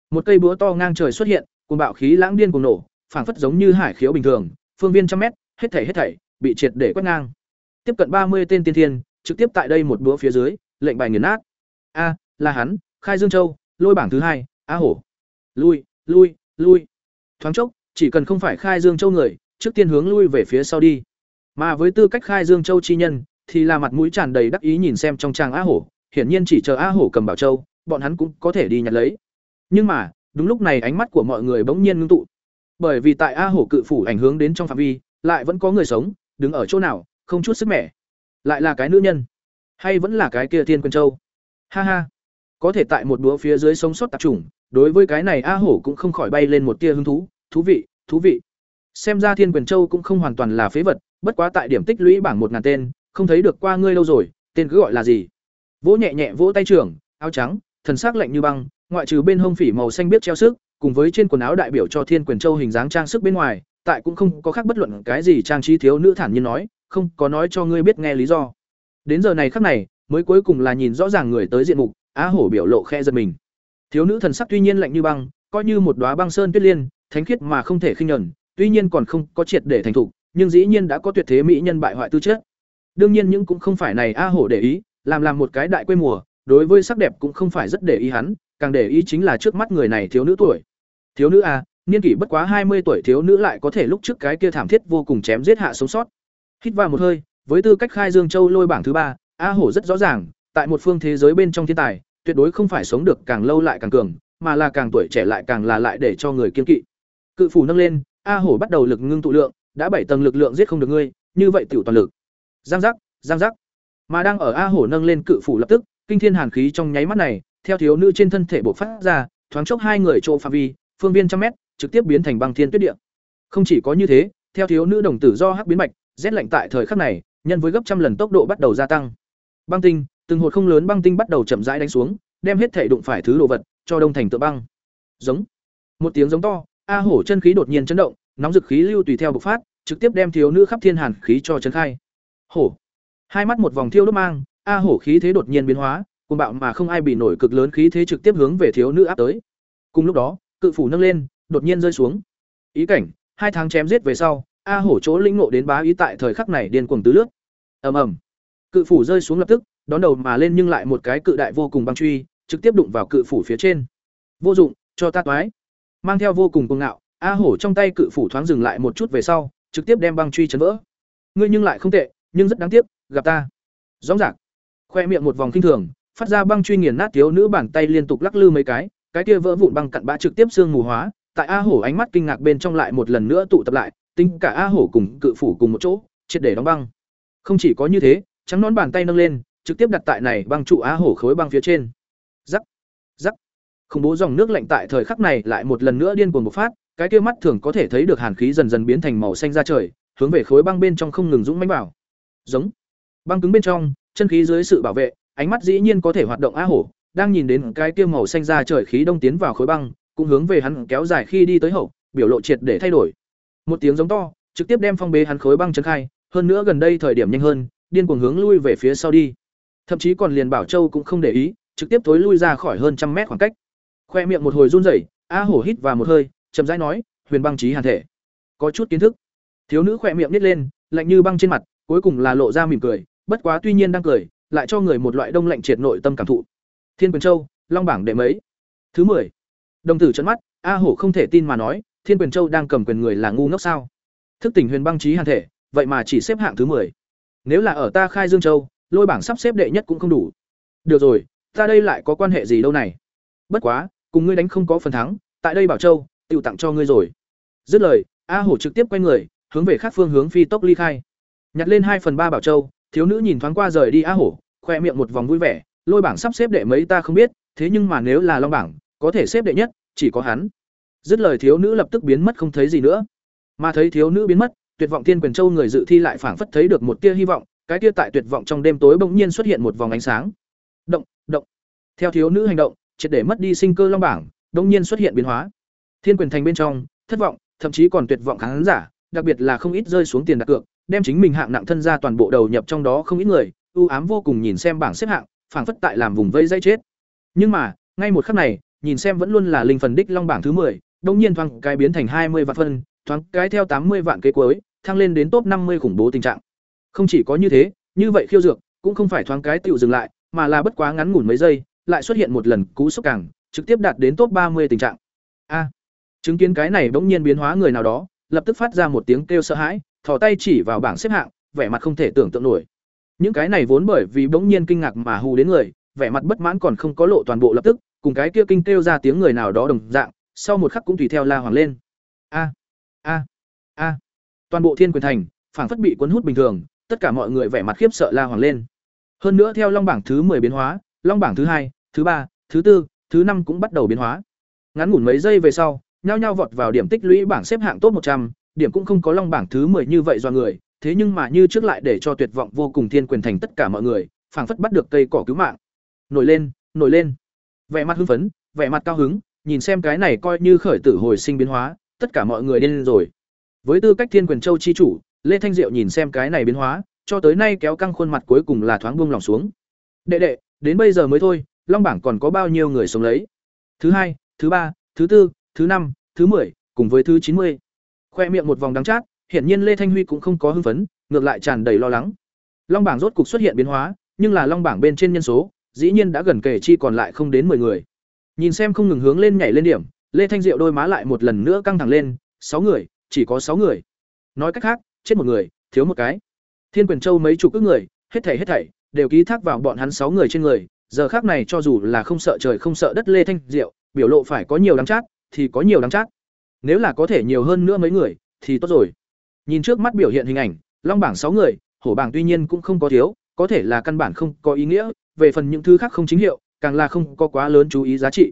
Một cây búa to ngang trời xuất hiện, cùng bạo khí lãng điên cùng nổ, phảng phất giống như hải khiếu bình thường, phương viên trăm mét, hết thảy hết thảy bị triệt để quét ngang. Tiếp cận ba mươi tên tiên thiên, trực tiếp tại đây một bữa phía dưới, lệnh bài nghiền nát. A, là hắn, Khai Dương Châu, lôi bảng thứ hai, A hổ. Lui, lui, lui. Thoáng chốc, chỉ cần không phải Khai Dương Châu người, trước tiên hướng lui về phía sau đi. Mà với tư cách Khai Dương Châu chi nhân, thì là mặt mũi tràn đầy đắc ý nhìn xem trong trang A hổ, hiển nhiên chỉ chờ A hổ cầm bảo châu, bọn hắn cũng có thể đi nhặt lấy. Nhưng mà, đúng lúc này ánh mắt của mọi người bỗng nhiên ngưng tụ. Bởi vì tại A hổ cự phủ ảnh hưởng đến trong phạm vi, lại vẫn có người sống, đứng ở chỗ nào, không chút sức mẻ. Lại là cái nữ nhân, hay vẫn là cái kia Thiên Quân Châu? Ha ha. Có thể tại một đũa phía dưới sống sót tạp chủng, đối với cái này A hổ cũng không khỏi bay lên một tia hứng thú, thú vị, thú vị. Xem ra Thiên Quyền Châu cũng không hoàn toàn là phế vật, bất quá tại điểm tích lũy bảng một ngàn tên, không thấy được qua ngươi lâu rồi, tên cứ gọi là gì? Vỗ nhẹ nhẹ vỗ tay trưởng, áo trắng, thần sắc lạnh như băng, ngoại trừ bên hông phỉ màu xanh biết treo sức, cùng với trên quần áo đại biểu cho Thiên Quyền Châu hình dáng trang sức bên ngoài, tại cũng không có khác bất luận cái gì trang trí thiếu nữ thản nhiên nói, không có nói cho ngươi biết nghe lý do. Đến giờ này khắc này, mới cuối cùng là nhìn rõ ràng người tới diện mục, Á Hổ biểu lộ khe giật mình. Thiếu nữ thần sắc tuy nhiên lạnh như băng, coi như một đóa băng sơn tuyết liên, thánh khiết mà không thể khinh nhẫn, tuy nhiên còn không có triệt để thành thục, nhưng dĩ nhiên đã có tuyệt thế mỹ nhân bại hoại tư chất. Đương nhiên những cũng không phải này A Hổ để ý, làm làm một cái đại quê mùa, đối với sắc đẹp cũng không phải rất để ý hắn, càng để ý chính là trước mắt người này thiếu nữ tuổi. Thiếu nữ à, niên kỷ bất quá hai mươi tuổi thiếu nữ lại có thể lúc trước cái kia thảm thiết vô cùng chém giết hạ sống sót. Hít vào một hơi, với tư cách khai Dương Châu lôi bảng thứ ba, A Hổ rất rõ ràng, tại một phương thế giới bên trong thiên tài, tuyệt đối không phải sống được càng lâu lại càng cường, mà là càng tuổi trẻ lại càng là lại để cho người kiên kỵ. Cự phủ nâng lên, A Hổ bắt đầu lực ngưng tụ lượng, đã bảy tầng lực lượng giết không được ngươi, như vậy tiểu toàn lực. Giang giác, giang giác. Mà đang ở A Hổ nâng lên cự phủ lập tức, kinh thiên hàn khí trong nháy mắt này, theo thiếu nữ trên thân thể bộc phát ra, thoáng chốc hai người chỗ phạm vi, phương viên trăm mét, trực tiếp biến thành băng thiên tuyết địa. Không chỉ có như thế, theo thiếu nữ đồng tử do hắc biến mạch, rét lạnh tại thời khắc này, nhân với gấp trăm lần tốc độ bắt đầu gia tăng. Băng tinh, từng hột không lớn băng tinh bắt đầu chậm rãi đánh xuống, đem hết thể đụng phải thứ đồ vật cho đông thành tựa băng. Giống. Một tiếng giống to, A Hổ chân khí đột nhiên chấn động, nóng dực khí lưu tùy theo bộc phát, trực tiếp đem thiếu nữ khắp thiên hàn khí cho trấn khai. Hổ. Hai mắt một vòng thiêu đốt mang, A Hổ khí thế đột nhiên biến hóa, cuồng bạo mà không ai bị nổi cực lớn khí thế trực tiếp hướng về thiếu nữ áp tới. Cùng lúc đó, cự phủ nâng lên, đột nhiên rơi xuống. Ý cảnh, hai tháng chém giết về sau, A Hổ chỗ lĩnh ngộ đến bá ý tại thời khắc này điên cuồng tứ lướt. Ầm ầm. Cự phủ rơi xuống lập tức, đón đầu mà lên nhưng lại một cái cự đại vô cùng băng truy, trực tiếp đụng vào cự phủ phía trên. Vô dụng, cho ta toái. Mang theo vô cùng cuồng ngạo, A Hổ trong tay cự phủ thoáng dừng lại một chút về sau, trực tiếp đem băng truy chấn vỡ. Ngươi nhưng lại không tệ, nhưng rất đáng tiếc, gặp ta. Rõ ràng. Khoe miệng một vòng kinh thường, phát ra băng truy nghiền nát thiếu nữ bàn tay liên tục lắc lư mấy cái, cái kia vỡ vụn băng cặn bã trực tiếp xương mù hóa, tại A Hổ ánh mắt kinh ngạc bên trong lại một lần nữa tụ tập lại, tính cả A Hổ cùng cự phủ cùng một chỗ, triệt để đóng băng. Không chỉ có như thế, trắng nón bàn tay nâng lên, trực tiếp đặt tại này băng trụ A Hổ khối băng phía trên. giắc giắc Khủng bố dòng nước lạnh tại thời khắc này lại một lần nữa điên cuồng bộc phát, cái kia mắt thường có thể thấy được hàn khí dần dần biến thành màu xanh ra trời, hướng về khối băng bên trong không ngừng dũng mãnh bảo Giống. Băng cứng bên trong, chân khí dưới sự bảo vệ, ánh mắt dĩ nhiên có thể hoạt động a hổ, đang nhìn đến cái kia màu xanh ra trời khí đông tiến vào khối băng, cũng hướng về hắn kéo dài khi đi tới hậu, biểu lộ triệt để thay đổi. Một tiếng giống to, trực tiếp đem phong bế hắn khối băng chấn khai, hơn nữa gần đây thời điểm nhanh hơn, điên cuồng hướng lui về phía sau đi. Thậm chí còn liền Bảo Châu cũng không để ý, trực tiếp thối lui ra khỏi hơn trăm mét khoảng cách. Khoe miệng một hồi run rẩy, A Hổ hít vào một hơi, chậm rãi nói, "Huyền băng chí hàn thể." Có chút kiến thức. Thiếu nữ khoe miệng nhếch lên, lạnh như băng trên mặt, cuối cùng là lộ ra mỉm cười, bất quá tuy nhiên đang cười, lại cho người một loại đông lạnh triệt nội tâm cảm thụ. Thiên Quyền Châu, Long bảng đệ mấy? Thứ 10. Đồng tử trợn mắt, A Hổ không thể tin mà nói, Thiên Quyền Châu đang cầm quyền người là ngu ngốc sao? Thức tỉnh Huyền băng chí hàn thể, vậy mà chỉ xếp hạng thứ 10. Nếu là ở ta Khai Dương Châu, lôi bảng sắp xếp đệ nhất cũng không đủ. Được rồi, ta đây lại có quan hệ gì đâu này? Bất quá, cùng ngươi đánh không có phần thắng, tại đây Bảo Châu, tiểu tặng cho ngươi rồi. Dứt lời, A Hổ trực tiếp quay người, hướng về khác phương hướng phi tốc ly khai. Nhặt lên hai phần ba Bảo Châu, thiếu nữ nhìn thoáng qua rời đi A Hổ, khoe miệng một vòng vui vẻ, lôi bảng sắp xếp đệ mấy ta không biết, thế nhưng mà nếu là long bảng, có thể xếp đệ nhất, chỉ có hắn. Dứt lời thiếu nữ lập tức biến mất không thấy gì nữa. Mà thấy thiếu nữ biến mất, tuyệt vọng thiên quyền châu người dự thi lại phảng phất thấy được một tia hy vọng, cái tia tại tuyệt vọng trong đêm tối bỗng nhiên xuất hiện một vòng ánh sáng. Động, động. Theo thiếu nữ hành động, triệt để mất đi sinh cơ long bảng, bỗng nhiên xuất hiện biến hóa. Thiên quyền thành bên trong, thất vọng, thậm chí còn tuyệt vọng khán giả, đặc biệt là không ít rơi xuống tiền đặt cược, đem chính mình hạng nặng thân ra toàn bộ đầu nhập trong đó không ít người, u ám vô cùng nhìn xem bảng xếp hạng, phảng phất tại làm vùng vây dây chết. Nhưng mà, ngay một khắc này, nhìn xem vẫn luôn là linh phần đích long bảng thứ 10, đột nhiên thoáng cái biến thành 20 vạn phân, thoáng cái theo 80 vạn kế cuối, thăng lên đến top 50 khủng bố tình trạng. Không chỉ có như thế, như vậy khiêu dược cũng không phải thoáng cái tiểu dừng lại, mà là bất quá ngắn ngủn mấy giây, lại xuất hiện một lần cú sốc càng, trực tiếp đạt đến top 30 tình trạng. A, chứng kiến cái này bỗng nhiên biến hóa người nào đó, lập tức phát ra một tiếng kêu sợ hãi, thò tay chỉ vào bảng xếp hạng, vẻ mặt không thể tưởng tượng nổi. Những cái này vốn bởi vì bỗng nhiên kinh ngạc mà hù đến người, vẻ mặt bất mãn còn không có lộ toàn bộ lập tức, cùng cái kia kinh kêu ra tiếng người nào đó đồng dạng, sau một khắc cũng tùy theo la hoàng lên. A, a, a. Toàn bộ Thiên Quyền Thành, phảng phất bị cuốn hút bình thường, tất cả mọi người vẻ mặt khiếp sợ la hoàng lên. Hơn nữa theo long bảng thứ 10 biến hóa, long bảng thứ hai, thứ ba, thứ tư, thứ năm cũng bắt đầu biến hóa. Ngắn ngủn mấy giây về sau, nhao nhao vọt vào điểm tích lũy bảng xếp hạng top 100, điểm cũng không có long bảng thứ 10 như vậy do người, thế nhưng mà như trước lại để cho tuyệt vọng vô cùng thiên quyền thành tất cả mọi người, phảng phất bắt được cây cỏ cứu mạng. Nổi lên, nổi lên. Vẻ mặt hưng phấn, vẻ mặt cao hứng, nhìn xem cái này coi như khởi tử hồi sinh biến hóa, tất cả mọi người điên rồi. Với tư cách Thiên Quyền Châu chi chủ, Lê Thanh Diệu nhìn xem cái này biến hóa, cho tới nay kéo căng khuôn mặt cuối cùng là thoáng buông lỏng xuống. Đệ đệ, đến bây giờ mới thôi, long bảng còn có bao nhiêu người sống lấy? Thứ hai, thứ ba, thứ tư, thứ năm, thứ mười, cùng với thứ chín mươi. Khoe miệng một vòng đắng chát, hiển nhiên Lê Thanh Huy cũng không có hưng phấn, ngược lại tràn đầy lo lắng. Long bảng rốt cục xuất hiện biến hóa, nhưng là long bảng bên trên nhân số, dĩ nhiên đã gần kể chi còn lại không đến 10 người. Nhìn xem không ngừng hướng lên nhảy lên điểm, Lê Thanh Diệu đôi má lại một lần nữa căng thẳng lên, sáu người, chỉ có sáu người. Nói cách khác, chết một người, thiếu một cái. Thiên Quyền Châu mấy chục ức người, hết thảy hết thảy đều ký thác vào bọn hắn sáu người trên người, giờ khác này cho dù là không sợ trời không sợ đất Lê Thanh Diệu, biểu lộ phải có nhiều đáng chát, thì có nhiều đáng chát. Nếu là có thể nhiều hơn nữa mấy người, thì tốt rồi. Nhìn trước mắt biểu hiện hình ảnh, long bảng sáu người, hổ bảng tuy nhiên cũng không có thiếu, có thể là căn bản không có ý nghĩa, về phần những thứ khác không chính hiệu, càng là không có quá lớn chú ý giá trị.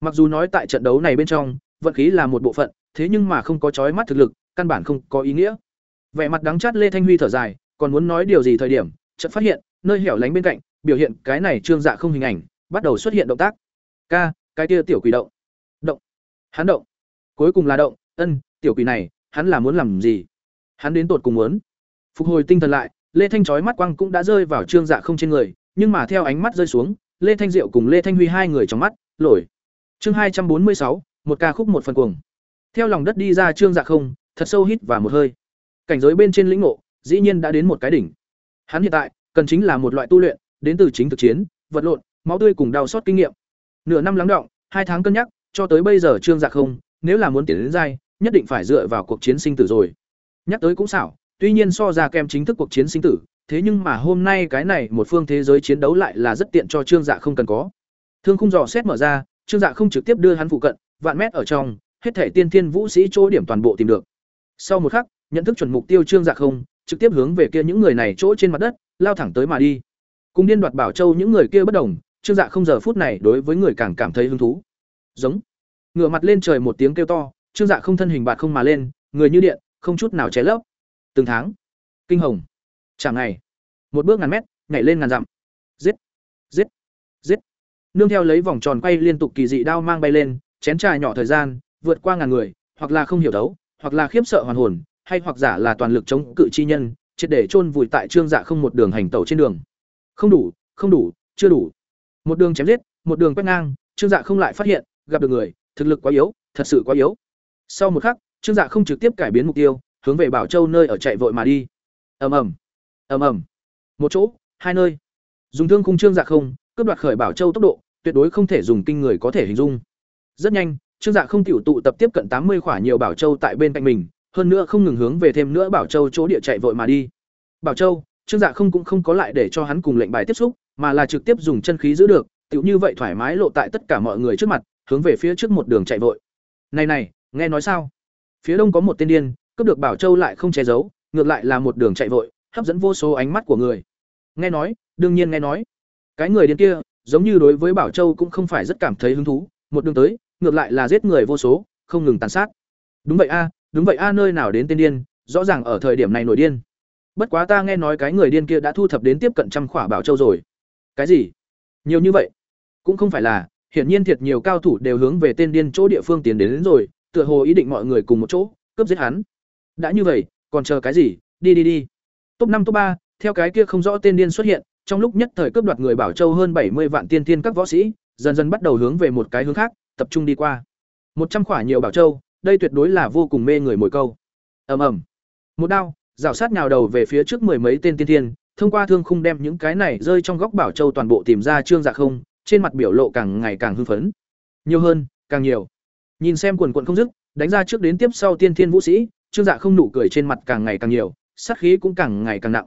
Mặc dù nói tại trận đấu này bên trong, vận khí là một bộ phận, thế nhưng mà không có chói mắt thực lực, căn bản không có ý nghĩa. Vẻ mặt đắng chát Lê Thanh Huy thở dài, còn muốn nói điều gì thời điểm, chợt phát hiện, nơi hẻo lánh bên cạnh, biểu hiện cái này trương dạ không hình ảnh, bắt đầu xuất hiện động tác. Ca, cái kia tiểu quỷ động. Động. Hắn động. Cuối cùng là động, ân, tiểu quỷ này, hắn là muốn làm gì? Hắn đến tột cùng muốn. Phục hồi tinh thần lại, Lê Thanh chói mắt quang cũng đã rơi vào trương dạ không trên người, nhưng mà theo ánh mắt rơi xuống, Lê Thanh Diệu cùng Lê Thanh Huy hai người trong mắt, lồi. Chương hai trăm bốn mươi sáu, một ca khúc một phần cuồng. Theo lòng đất đi ra trương dạ không, thật sâu hít và một hơi. Cảnh giới bên trên lĩnh ngộ, dĩ nhiên đã đến một cái đỉnh. Hắn hiện tại, cần chính là một loại tu luyện, đến từ chính thực chiến, vật lộn, máu tươi cùng đau xót kinh nghiệm. Nửa năm lắng động, hai tháng cân nhắc, cho tới bây giờ Trương Dạ không, nếu là muốn tiến đến dai nhất định phải dựa vào cuộc chiến sinh tử rồi. Nhắc tới cũng xảo, tuy nhiên so ra kem chính thức cuộc chiến sinh tử, thế nhưng mà hôm nay cái này một phương thế giới chiến đấu lại là rất tiện cho Trương Dạ không cần có. Thương khung dò xét mở ra, Trương Dạ không trực tiếp đưa hắn phụ cận, vạn mét ở trong, hết thể tiên thiên vũ sĩ chỗ điểm toàn bộ tìm được. Sau một khắc, nhận thức chuẩn mục tiêu Trương Dạ không, trực tiếp hướng về kia những người này chỗ trên mặt đất, lao thẳng tới mà đi. Cùng điên đoạt bảo châu những người kia bất đồng, Trương Dạ không giờ phút này đối với người càng cảm thấy hứng thú. Giống. Ngửa mặt lên trời một tiếng kêu to, Trương Dạ không thân hình bạt không mà lên, người như điện, không chút nào che lấp. Từng tháng, kinh hồng, chẳng ngày, một bước ngàn mét, nhảy lên ngàn dặm. Giết, giết, giết. nương theo lấy vòng tròn quay liên tục kỳ dị đao mang bay lên, chén trà nhỏ thời gian, vượt qua ngàn người, hoặc là không hiểu đấu, hoặc là khiếp sợ hoàn hồn, hay hoặc giả là toàn lực chống cự chi nhân, triệt để chôn vùi tại trương dạ không một đường hành tẩu trên đường. Không đủ, không đủ, chưa đủ. Một đường chém giết, một đường quét ngang, trương dạ không lại phát hiện, gặp được người, thực lực quá yếu, thật sự quá yếu. Sau một khắc, trương dạ không trực tiếp cải biến mục tiêu, hướng về Bảo Châu nơi ở chạy vội mà đi. Ầm ầm, ầm ầm. Một chỗ, hai nơi. Dùng thương khung trương dạ không, cướp đoạt khởi Bảo Châu tốc độ, tuyệt đối không thể dùng kinh người có thể hình dung. Rất nhanh, Trương Dạ không tiểu tụ tập tiếp cận tám mươi khỏa nhiều Bảo Châu tại bên cạnh mình, hơn nữa không ngừng hướng về thêm nữa Bảo Châu chỗ địa chạy vội mà đi. Bảo Châu, Trương Dạ không cũng không có lại để cho hắn cùng lệnh bài tiếp xúc, mà là trực tiếp dùng chân khí giữ được, tiểu như vậy thoải mái lộ tại tất cả mọi người trước mặt, hướng về phía trước một đường chạy vội. Này này, nghe nói sao? Phía đông có một tên điên, cướp được Bảo Châu lại không che giấu, ngược lại là một đường chạy vội, hấp dẫn vô số ánh mắt của người. Nghe nói, đương nhiên nghe nói. Cái người điên kia, giống như đối với Bảo Châu cũng không phải rất cảm thấy hứng thú, một đường tới, ngược lại là giết người vô số, không ngừng tàn sát. Đúng vậy a, đúng vậy a nơi nào đến tên điên, rõ ràng ở thời điểm này nổi điên. Bất quá ta nghe nói cái người điên kia đã thu thập đến tiếp cận trăm khỏa Bảo Châu rồi. Cái gì? Nhiều như vậy? Cũng không phải là, hiển nhiên thiệt nhiều cao thủ đều hướng về tên điên chỗ địa phương tiến đến, đến rồi, tựa hồ ý định mọi người cùng một chỗ, cướp giết hắn. Đã như vậy, còn chờ cái gì? Đi đi đi. Top năm top ba, theo cái kia không rõ tên điên xuất hiện, trong lúc nhất thời cướp đoạt người bảo châu hơn bảy mươi vạn tiên tiên các võ sĩ, dần dần bắt đầu hướng về một cái hướng khác, tập trung đi qua. Một trăm khỏa nhiều bảo châu, đây tuyệt đối là vô cùng mê người mồi câu. Ầm ầm. Một đao, rào sát nhào đầu về phía trước mười mấy tên tiên tiên, thông qua thương khung đem những cái này rơi trong góc bảo châu toàn bộ tìm ra trương dạ không, trên mặt biểu lộ càng ngày càng hưng phấn. Nhiều hơn, càng nhiều. Nhìn xem quần quần không dứt, đánh ra trước đến tiếp sau tiên thiên vũ sĩ, trương dạ không nụ cười trên mặt càng ngày càng nhiều, sát khí cũng càng ngày càng nặng.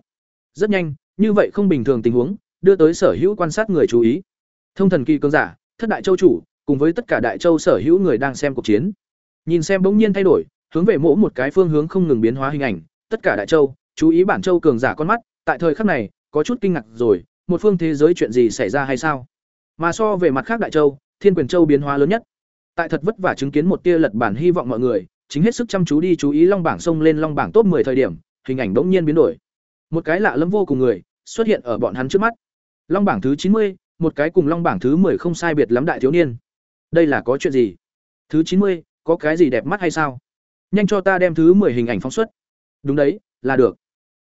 Rất nhanh, như vậy không bình thường tình huống, đưa tới sở hữu quan sát người chú ý. Thông thần kỳ cường giả, thất đại châu chủ, cùng với tất cả đại châu sở hữu người đang xem cuộc chiến. Nhìn xem bỗng nhiên thay đổi, hướng về mỗi một cái phương hướng không ngừng biến hóa hình ảnh, tất cả đại châu, chú ý bản châu cường giả con mắt, tại thời khắc này, có chút kinh ngạc rồi, một phương thế giới chuyện gì xảy ra hay sao? Mà so về mặt khác đại châu, Thiên Quyền Châu biến hóa lớn nhất. Tại thật vất vả chứng kiến một tia lật bản hy vọng mọi người, chính hết sức chăm chú đi chú ý long bảng sông lên long bảng top 10 thời điểm, hình ảnh bỗng nhiên biến đổi. Một cái lạ lẫm vô cùng người, xuất hiện ở bọn hắn trước mắt. Long bảng thứ chín mươi, một cái cùng long bảng thứ 10 không sai biệt lắm đại thiếu niên. Đây là có chuyện gì? Thứ chín mươi, có cái gì đẹp mắt hay sao? Nhanh cho ta đem thứ 10 hình ảnh phóng xuất. Đúng đấy, là được.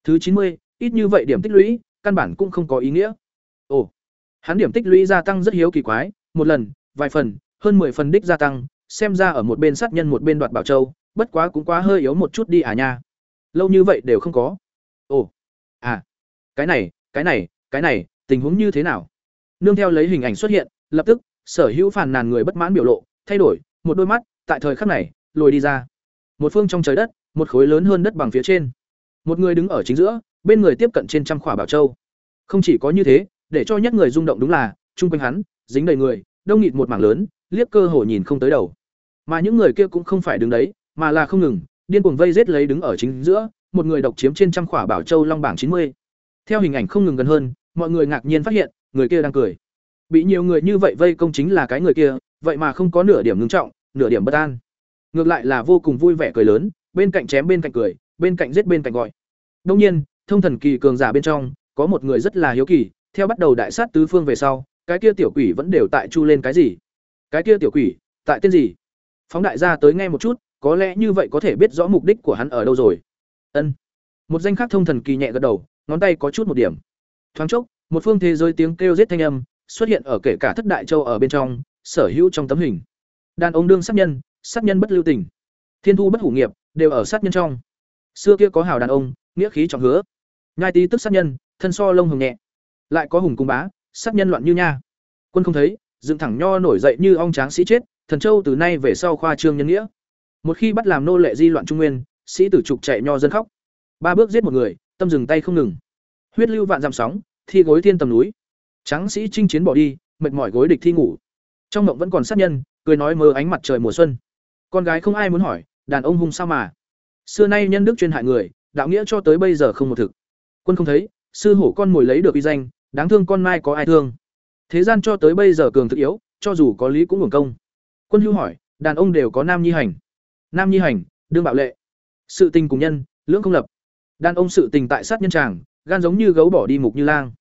Thứ chín mươi, ít như vậy điểm tích lũy, căn bản cũng không có ý nghĩa. Ồ, hắn điểm tích lũy gia tăng rất hiếu kỳ quái, một lần, vài phần, hơn 10 phần đích gia tăng, xem ra ở một bên sát nhân một bên đoạt bảo châu, bất quá cũng quá hơi yếu một chút đi à nha. Lâu như vậy đều không có. Ồ, à, cái này cái này cái này tình huống như thế nào nương theo lấy hình ảnh xuất hiện lập tức sở hữu phàn nàn người bất mãn biểu lộ thay đổi một đôi mắt tại thời khắc này lồi đi ra một phương trong trời đất một khối lớn hơn đất bằng phía trên một người đứng ở chính giữa bên người tiếp cận trên trăm khỏa bảo châu không chỉ có như thế để cho nhất người rung động đúng là chung quanh hắn dính đầy người đông nghịt một mảng lớn liếc cơ hồ nhìn không tới đầu mà những người kia cũng không phải đứng đấy mà là không ngừng điên cuồng vây giết lấy đứng ở chính giữa một người độc chiếm trên trăm khỏa bảo châu long bảng chín mươi theo hình ảnh không ngừng gần hơn, mọi người ngạc nhiên phát hiện, người kia đang cười. Bị nhiều người như vậy vây công chính là cái người kia, vậy mà không có nửa điểm ngưng trọng, nửa điểm bất an. Ngược lại là vô cùng vui vẻ cười lớn, bên cạnh chém bên cạnh cười, bên cạnh giết bên cạnh gọi. Đương nhiên, thông thần kỳ cường giả bên trong, có một người rất là hiếu kỳ, theo bắt đầu đại sát tứ phương về sau, cái kia tiểu quỷ vẫn đều tại chu lên cái gì? Cái kia tiểu quỷ, tại tên gì? Phóng đại gia tới nghe một chút, có lẽ như vậy có thể biết rõ mục đích của hắn ở đâu rồi. Ân. Một danh khác thông thần kỳ nhẹ gật đầu, ngón tay có chút một điểm. Thoáng chốc một phương thế giới tiếng kêu rết thanh âm xuất hiện ở kể cả thất đại châu ở bên trong sở hữu trong tấm hình. Đàn ông đương sát nhân sát nhân bất lưu tình. Thiên thu bất hủ nghiệp đều ở sát nhân trong. Xưa kia có hào đàn ông nghĩa khí trọng hứa. Nhai tí tức sát nhân thân so lông hồng nhẹ. Lại có hùng cung bá sát nhân loạn như nha. Quân không thấy dựng thẳng nho nổi dậy như ong tráng sĩ chết, thần châu từ nay về sau khoa trương nhân nghĩa. Một khi bắt làm nô lệ di loạn trung nguyên, sĩ tử trục chạy nho dân khóc. Ba bước giết một người, tâm dừng tay không ngừng. Huyết lưu vạn dặm sóng, thi gối thiên tầm núi. Tráng sĩ chinh chiến bỏ đi, mệt mỏi gối địch thi ngủ. Trong mộng vẫn còn sát nhân, cười nói mơ ánh mặt trời mùa xuân. Con gái không ai muốn hỏi, đàn ông hung sao mà. Xưa nay nhân đức chuyên hại người, đạo nghĩa cho tới bây giờ không một thực. Quân không thấy, sư hổ con mồi lấy được uy danh, đáng thương con mai có ai thương thế gian cho tới bây giờ cường thực yếu cho dù có lý cũng hưởng công quân hưu hỏi đàn ông đều có nam nhi hành nam nhi hành đương bạo lệ sự tình cùng nhân lưỡng không lập đàn ông sự tình tại sát nhân tràng gan giống như gấu bỏ đi mục như lang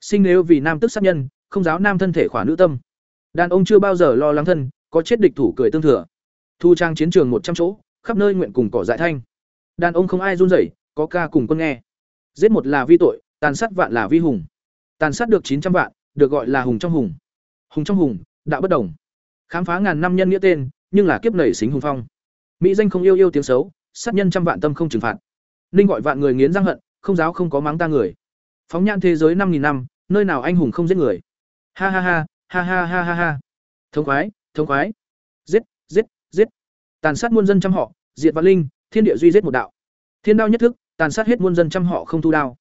sinh nếu vì nam tức sát nhân không giáo nam thân thể khỏa nữ tâm Đàn ông chưa bao giờ lo lắng thân, có chết địch thủ cười tương thừa. Thu trang chiến trường một trăm chỗ, khắp nơi nguyện cùng cỏ dại thanh. Đàn ông không ai run rẩy, có ca cùng quân nghe. Giết một là vi tội, tàn sát vạn là vi hùng. Tàn sát được chín trăm vạn, được gọi là hùng trong hùng. Hùng trong hùng, đạo bất đồng. Khám phá ngàn năm nhân nghĩa tên, nhưng là kiếp nảy xính hùng phong. Mỹ danh không yêu yêu tiếng xấu, sát nhân trăm vạn tâm không trừng phạt. Ninh gọi vạn người nghiến răng hận, không giáo không có mắng ta người. Phóng nhãn thế giới năm nghìn năm, nơi nào anh hùng không giết người. Ha ha ha, ha ha ha ha ha. Thống khoái, thống khoái. Giết, giết, giết. Tàn sát muôn dân trăm họ, diệt vạn linh, thiên địa duy giết một đạo. Thiên đao nhất thức, tàn sát hết muôn dân trăm họ không thu đao.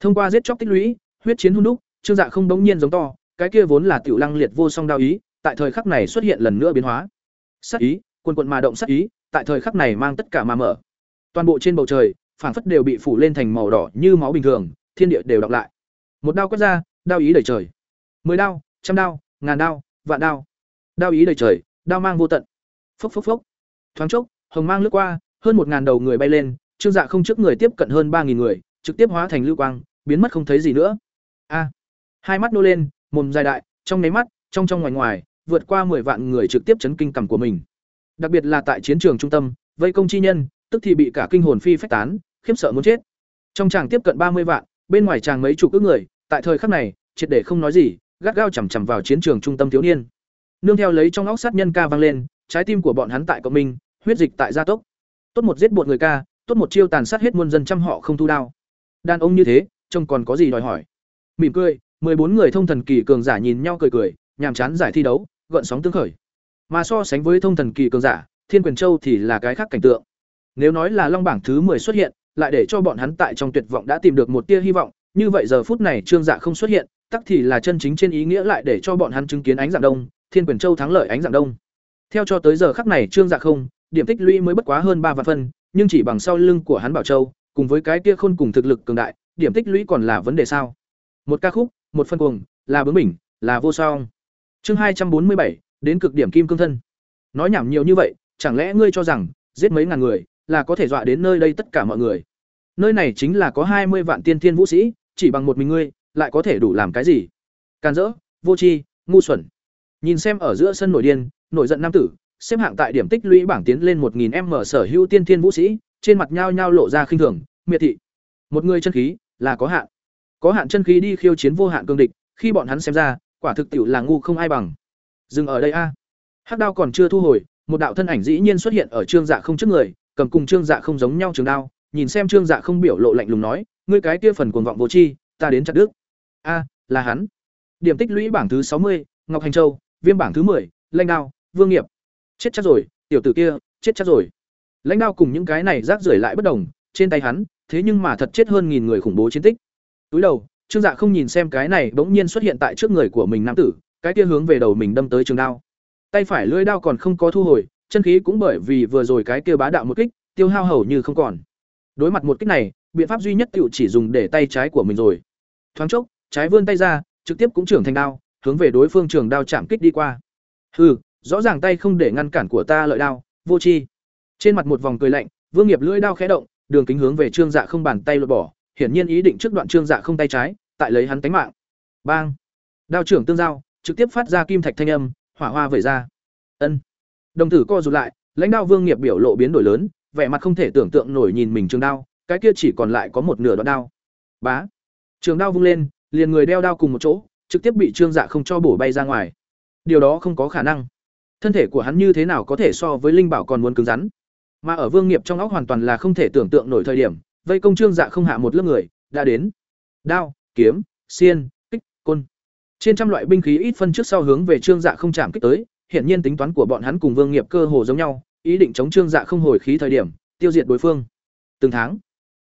Thông qua giết chóc tích lũy, huyết chiến hung đúc, Trương Dạ không bỗng nhiên giống to, cái kia vốn là tiểu lăng liệt vô song đao ý, tại thời khắc này xuất hiện lần nữa biến hóa. Sát ý, quần quần mà động sát ý, tại thời khắc này mang tất cả mà mở. Toàn bộ trên bầu trời, phảng phất đều bị phủ lên thành màu đỏ như máu bình thường, thiên địa đều đọc lại. Một đao quét ra, đao ý đầy trời. Mười đao, trăm đao, ngàn đao, vạn đao. Đao ý đầy trời, đao mang vô tận. Phốc phốc phốc. Thoáng chốc, hồng mang lướt qua, hơn một ngàn đầu người bay lên, Trương Dạ không trước người tiếp cận hơn ba nghìn người, trực tiếp hóa thành lưu quang, biến mất không thấy gì nữa. A. Hai mắt nô lên, mồm dài đại, trong nháy mắt, trong trong ngoài ngoài, vượt qua 10 vạn người trực tiếp chấn kinh cảm của mình. Đặc biệt là tại chiến trường trung tâm, vây công chi nhân, tức thì bị cả kinh hồn phi phách tán, khiếp sợ muốn chết. Trong chàng tiếp cận ba mươi vạn, bên ngoài chàng mấy chục ước người, tại thời khắc này, triệt để không nói gì, gắt gao chằm chằm vào chiến trường trung tâm thiếu niên. Nương theo lấy trong óc sát nhân ca vang lên, trái tim của bọn hắn tại cộng minh, huyết dịch tại gia tốc. Tốt một giết bột người ca, tốt một chiêu tàn sát hết muôn dân trăm họ không thu đao. Đàn ông như thế, trông còn có gì đòi hỏi. Mỉm cười, bốn người thông thần kỳ cường giả nhìn nhau cười cười, nhàm chán giải thi đấu, gợn sóng tương khởi. Mà so sánh với thông thần kỳ cường giả, Thiên Quyền Châu thì là cái khác cảnh tượng. Nếu nói là long bảng thứ 10 xuất hiện, lại để cho bọn hắn tại trong tuyệt vọng đã tìm được một tia hy vọng, như vậy giờ phút này Trương Dạ không xuất hiện, tắc thì là chân chính trên ý nghĩa lại để cho bọn hắn chứng kiến ánh dạng đông, Thiên Quyền Châu thắng lợi ánh dạng đông. Theo cho tới giờ khắc này Trương Dạ không, điểm tích lũy mới bất quá hơn ba vạn phân, nhưng chỉ bằng sau lưng của hắn Bảo Châu, cùng với cái kia khôn cùng thực lực cường đại, điểm tích lũy còn là vấn đề sao? Một ca khúc, một phân cuồng, là bướng bỉnh, là vô song. Chương hai trăm bốn mươi bảy đến cực điểm kim cương thân. Nói nhảm nhiều như vậy, chẳng lẽ ngươi cho rằng giết mấy ngàn người là có thể dọa đến nơi đây tất cả mọi người? Nơi này chính là có hai mươi vạn tiên thiên vũ sĩ, chỉ bằng một mình ngươi, lại có thể đủ làm cái gì? Càn rỡ, vô tri, ngu xuẩn. Nhìn xem ở giữa sân nổi điên, nổi giận nam tử, xếp hạng tại điểm tích lũy bảng tiến lên một 1000m sở hữu tiên thiên vũ sĩ, trên mặt nhao nhao lộ ra khinh thường, miệt thị. Một người chân khí là có hạn. Có hạn chân khí đi khiêu chiến vô hạn cương địch, khi bọn hắn xem ra, quả thực tiểu là ngu không ai bằng. Dừng ở đây a. Hắc đao còn chưa thu hồi, một đạo thân ảnh dĩ nhiên xuất hiện ở Trương Dạ không trước người, cầm cùng Trương Dạ không giống nhau trường đao, nhìn xem Trương Dạ không biểu lộ lạnh lùng nói, ngươi cái kia phần cuồng vọng vô tri, ta đến chặt đứt. A, là hắn. Điểm tích lũy bảng thứ sáu mươi, Ngọc Hành Châu, viêm bảng thứ 10, Lãnh Đao, Vương Nghiệp. Chết chắc rồi, tiểu tử kia, chết chắc rồi. Lãnh Đao cùng những cái này rác rưởi lại bất đồng, trên tay hắn, thế nhưng mà thật chết hơn nghìn người khủng bố chiến tích. Túi đầu, Trương Dạ không nhìn xem cái này bỗng nhiên xuất hiện tại trước người của mình nam tử, cái kia hướng về đầu mình đâm tới trường đao. Tay phải lưỡi đao còn không có thu hồi, chân khí cũng bởi vì vừa rồi cái kia bá đạo một kích, tiêu hao hầu như không còn. Đối mặt một kích này, biện pháp duy nhất tựu chỉ dùng để tay trái của mình rồi. Thoáng chốc, trái vươn tay ra, trực tiếp cũng trưởng thành đao, hướng về đối phương trường đao chạm kích đi qua. Hừ, rõ ràng tay không để ngăn cản của ta lợi đao, vô tri. Trên mặt một vòng cười lạnh, Vương Nghiệp lưỡi đao khẽ động, đường kính hướng về Trương Dạ không bàn tay lột bỏ, hiển nhiên ý định trước đoạn Trương Dạ không tay trái, tại lấy hắn tánh mạng. Bang! Đao trưởng tương giao, trực tiếp phát ra kim thạch thanh âm, hỏa hoa vẩy ra. Ân. Đồng tử co rụt lại, lãnh đạo Vương Nghiệp biểu lộ biến đổi lớn, vẻ mặt không thể tưởng tượng nổi nhìn mình trường đao, cái kia chỉ còn lại có một nửa đoạn đao. Bá. Trường đao vung lên, liền người đeo đao cùng một chỗ, trực tiếp bị Trương Dạ không cho bổ bay ra ngoài. Điều đó không có khả năng. Thân thể của hắn như thế nào có thể so với linh bảo còn muốn cứng rắn? Mà ở Vương Nghiệp trong óc hoàn toàn là không thể tưởng tượng nổi thời điểm, vây công Trương Dạ không hạ một lớp người, đã đến. Đao, kiếm, xiên, kích, côn. Trên trăm loại binh khí ít phân trước sau hướng về Trương Dạ không chạm kích tới, hiển nhiên tính toán của bọn hắn cùng Vương Nghiệp cơ hồ giống nhau, ý định chống Trương Dạ không hồi khí thời điểm, tiêu diệt đối phương. Từng tháng,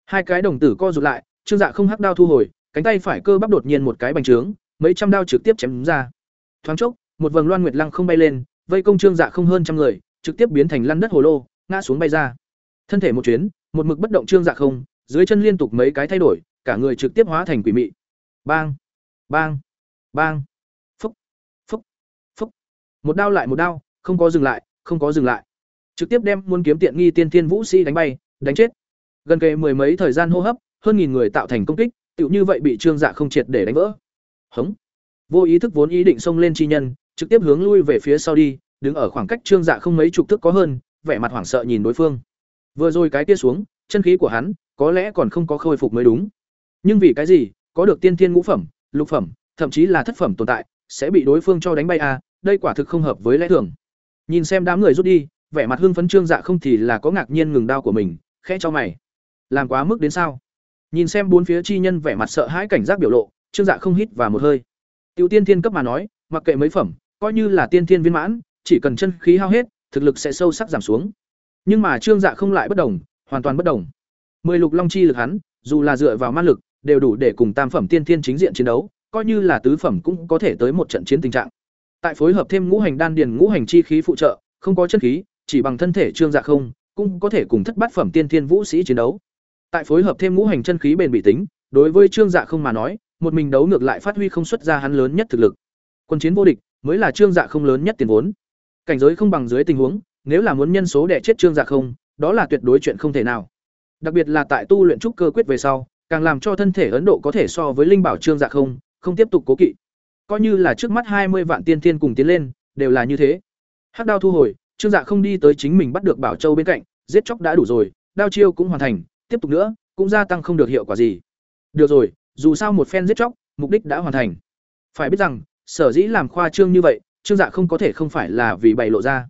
hai cái đồng tử co rụt lại, Trương Dạ không hắc đao thu hồi, cánh tay phải cơ bắp đột nhiên một cái bành trướng, mấy trăm đao trực tiếp chém ra. Thoáng chốc, một vầng loan nguyệt lăng không bay lên, vây công Trương Dạ không hơn trăm người, trực tiếp biến thành lăn đất hồ lô, ngã xuống bay ra. Thân thể một chuyến, một mực bất động Trương Dạ không, dưới chân liên tục mấy cái thay đổi, cả người trực tiếp hóa thành quỷ mị. Bang, bang, bang. Phúc, phúc, phúc. Một đao lại một đao, không có dừng lại, không có dừng lại. Trực tiếp đem muôn kiếm tiện nghi tiên thiên vũ sĩ đánh bay, đánh chết. Gần kề mười mấy thời gian hô hấp, hơn nghìn người tạo thành công kích, tựu như vậy bị Trương Dạ không triệt để đánh vỡ. Hống. Vô ý thức vốn ý định xông lên chi nhân, trực tiếp hướng lui về phía sau đi đứng ở khoảng cách trương dạ không mấy chục thước có hơn vẻ mặt hoảng sợ nhìn đối phương vừa rồi cái kia xuống chân khí của hắn có lẽ còn không có khôi phục mới đúng. Nhưng vì cái gì có được tiên thiên ngũ phẩm lục phẩm thậm chí là thất phẩm tồn tại sẽ bị đối phương cho đánh bay à, đây quả thực không hợp với lẽ thường. Nhìn xem đám người rút đi vẻ mặt hưng phấn trương dạ không thì là có ngạc nhiên ngừng đao của mình khẽ cho mày. Làm quá mức đến sao? Nhìn xem bốn phía chi nhân vẻ mặt sợ hãi cảnh giác biểu lộ trương dạ không hít và một hơi. Tiểu tiên thiên cấp mà nói mặc kệ mấy phẩm coi như là tiên thiên viên mãn chỉ cần chân khí hao hết thực lực sẽ sâu sắc giảm xuống nhưng mà trương dạ không lại bất đồng, hoàn toàn bất đồng. Mười lục long chi lực hắn, dù là dựa vào ma lực, đều đủ để cùng tam phẩm tiên thiên chính diện chiến đấu, coi như là tứ phẩm cũng có thể tới một trận chiến tình trạng. Tại phối hợp thêm ngũ hành đan điền ngũ hành chi khí phụ trợ, không có chân khí, chỉ bằng thân thể trương dạ không, cũng có thể cùng thất bát phẩm tiên thiên vũ sĩ chiến đấu. Tại phối hợp thêm ngũ hành chân khí bền bị tính, đối với trương dạ không mà nói, một mình đấu ngược lại phát huy không xuất ra hắn lớn nhất thực lực. Quân chiến vô địch, mới là trương dạ không lớn nhất tiền vốn. Cảnh giới không bằng dưới tình huống nếu là muốn nhân số đẻ chết trương dạ không, đó là tuyệt đối chuyện không thể nào. Đặc biệt là tại tu luyện trúc cơ quyết về sau, càng làm cho thân thể ấn độ có thể so với linh bảo trương dạ không không tiếp tục cố kỵ. Coi như là trước mắt hai mươi vạn tiên thiên cùng tiến lên, đều là như thế. Hắc đao thu hồi, trương dạ không đi tới chính mình bắt được bảo châu bên cạnh, giết chóc đã đủ rồi, đao chiêu cũng hoàn thành, tiếp tục nữa, cũng gia tăng không được hiệu quả gì. Được rồi, dù sao một phen giết chóc, mục đích đã hoàn thành. Phải biết rằng, sở dĩ làm khoa trương như vậy, trương dạ không có thể không phải là vì bày lộ ra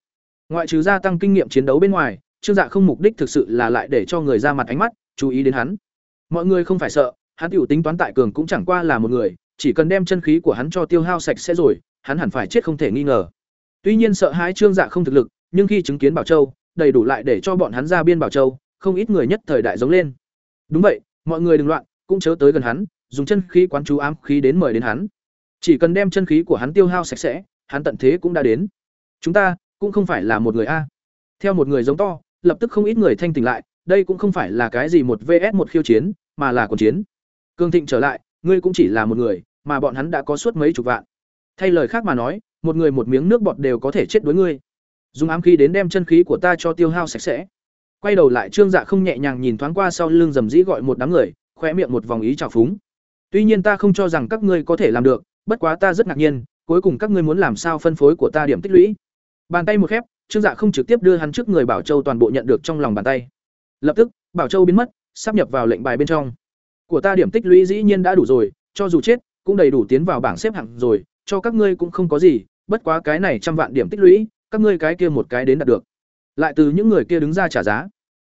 ngoại trừ gia tăng kinh nghiệm chiến đấu bên ngoài, trương dạ không mục đích thực sự là lại để cho người ra mặt ánh mắt, chú ý đến hắn. Mọi người không phải sợ, hắn tiểu tính toán tại cường cũng chẳng qua là một người, chỉ cần đem chân khí của hắn cho tiêu hao sạch sẽ rồi, hắn hẳn phải chết không thể nghi ngờ. Tuy nhiên sợ hãi trương dạ không thực lực, nhưng khi chứng kiến bảo châu, đầy đủ lại để cho bọn hắn ra biên bảo châu, không ít người nhất thời đại giống lên. Đúng vậy, mọi người đừng loạn, cũng chớ tới gần hắn, dùng chân khí quán chú ám khí đến mời đến hắn. Chỉ cần đem chân khí của hắn tiêu hao sạch sẽ, hắn tận thế cũng đã đến. Chúng ta cũng không phải là một người a. Theo một người giống to, lập tức không ít người thanh tỉnh lại, đây cũng không phải là cái gì một vs một khiêu chiến, mà là cuộc chiến. Cương thịnh trở lại, ngươi cũng chỉ là một người, mà bọn hắn đã có suốt mấy chục vạn. Thay lời khác mà nói, một người một miếng nước bọt đều có thể chết đối ngươi. Dùng ám khí đến đem chân khí của ta cho tiêu hao sạch sẽ. Quay đầu lại trương dạ không nhẹ nhàng nhìn thoáng qua sau lưng rầm rĩ gọi một đám người khoe miệng một vòng ý trào phúng. Tuy nhiên ta không cho rằng các ngươi có thể làm được, bất quá ta rất ngạc nhiên, cuối cùng các ngươi muốn làm sao phân phối của ta điểm tích lũy? Bàn tay một khép, trương dạ không trực tiếp đưa hắn trước người bảo châu toàn bộ nhận được trong lòng bàn tay. Lập tức, bảo châu biến mất, sắp nhập vào lệnh bài bên trong. Của ta điểm tích lũy dĩ nhiên đã đủ rồi, cho dù chết, cũng đầy đủ tiến vào bảng xếp hạng rồi, cho các ngươi cũng không có gì, bất quá cái này trăm vạn điểm tích lũy, các ngươi cái kia một cái đến đạt được. Lại từ những người kia đứng ra trả giá.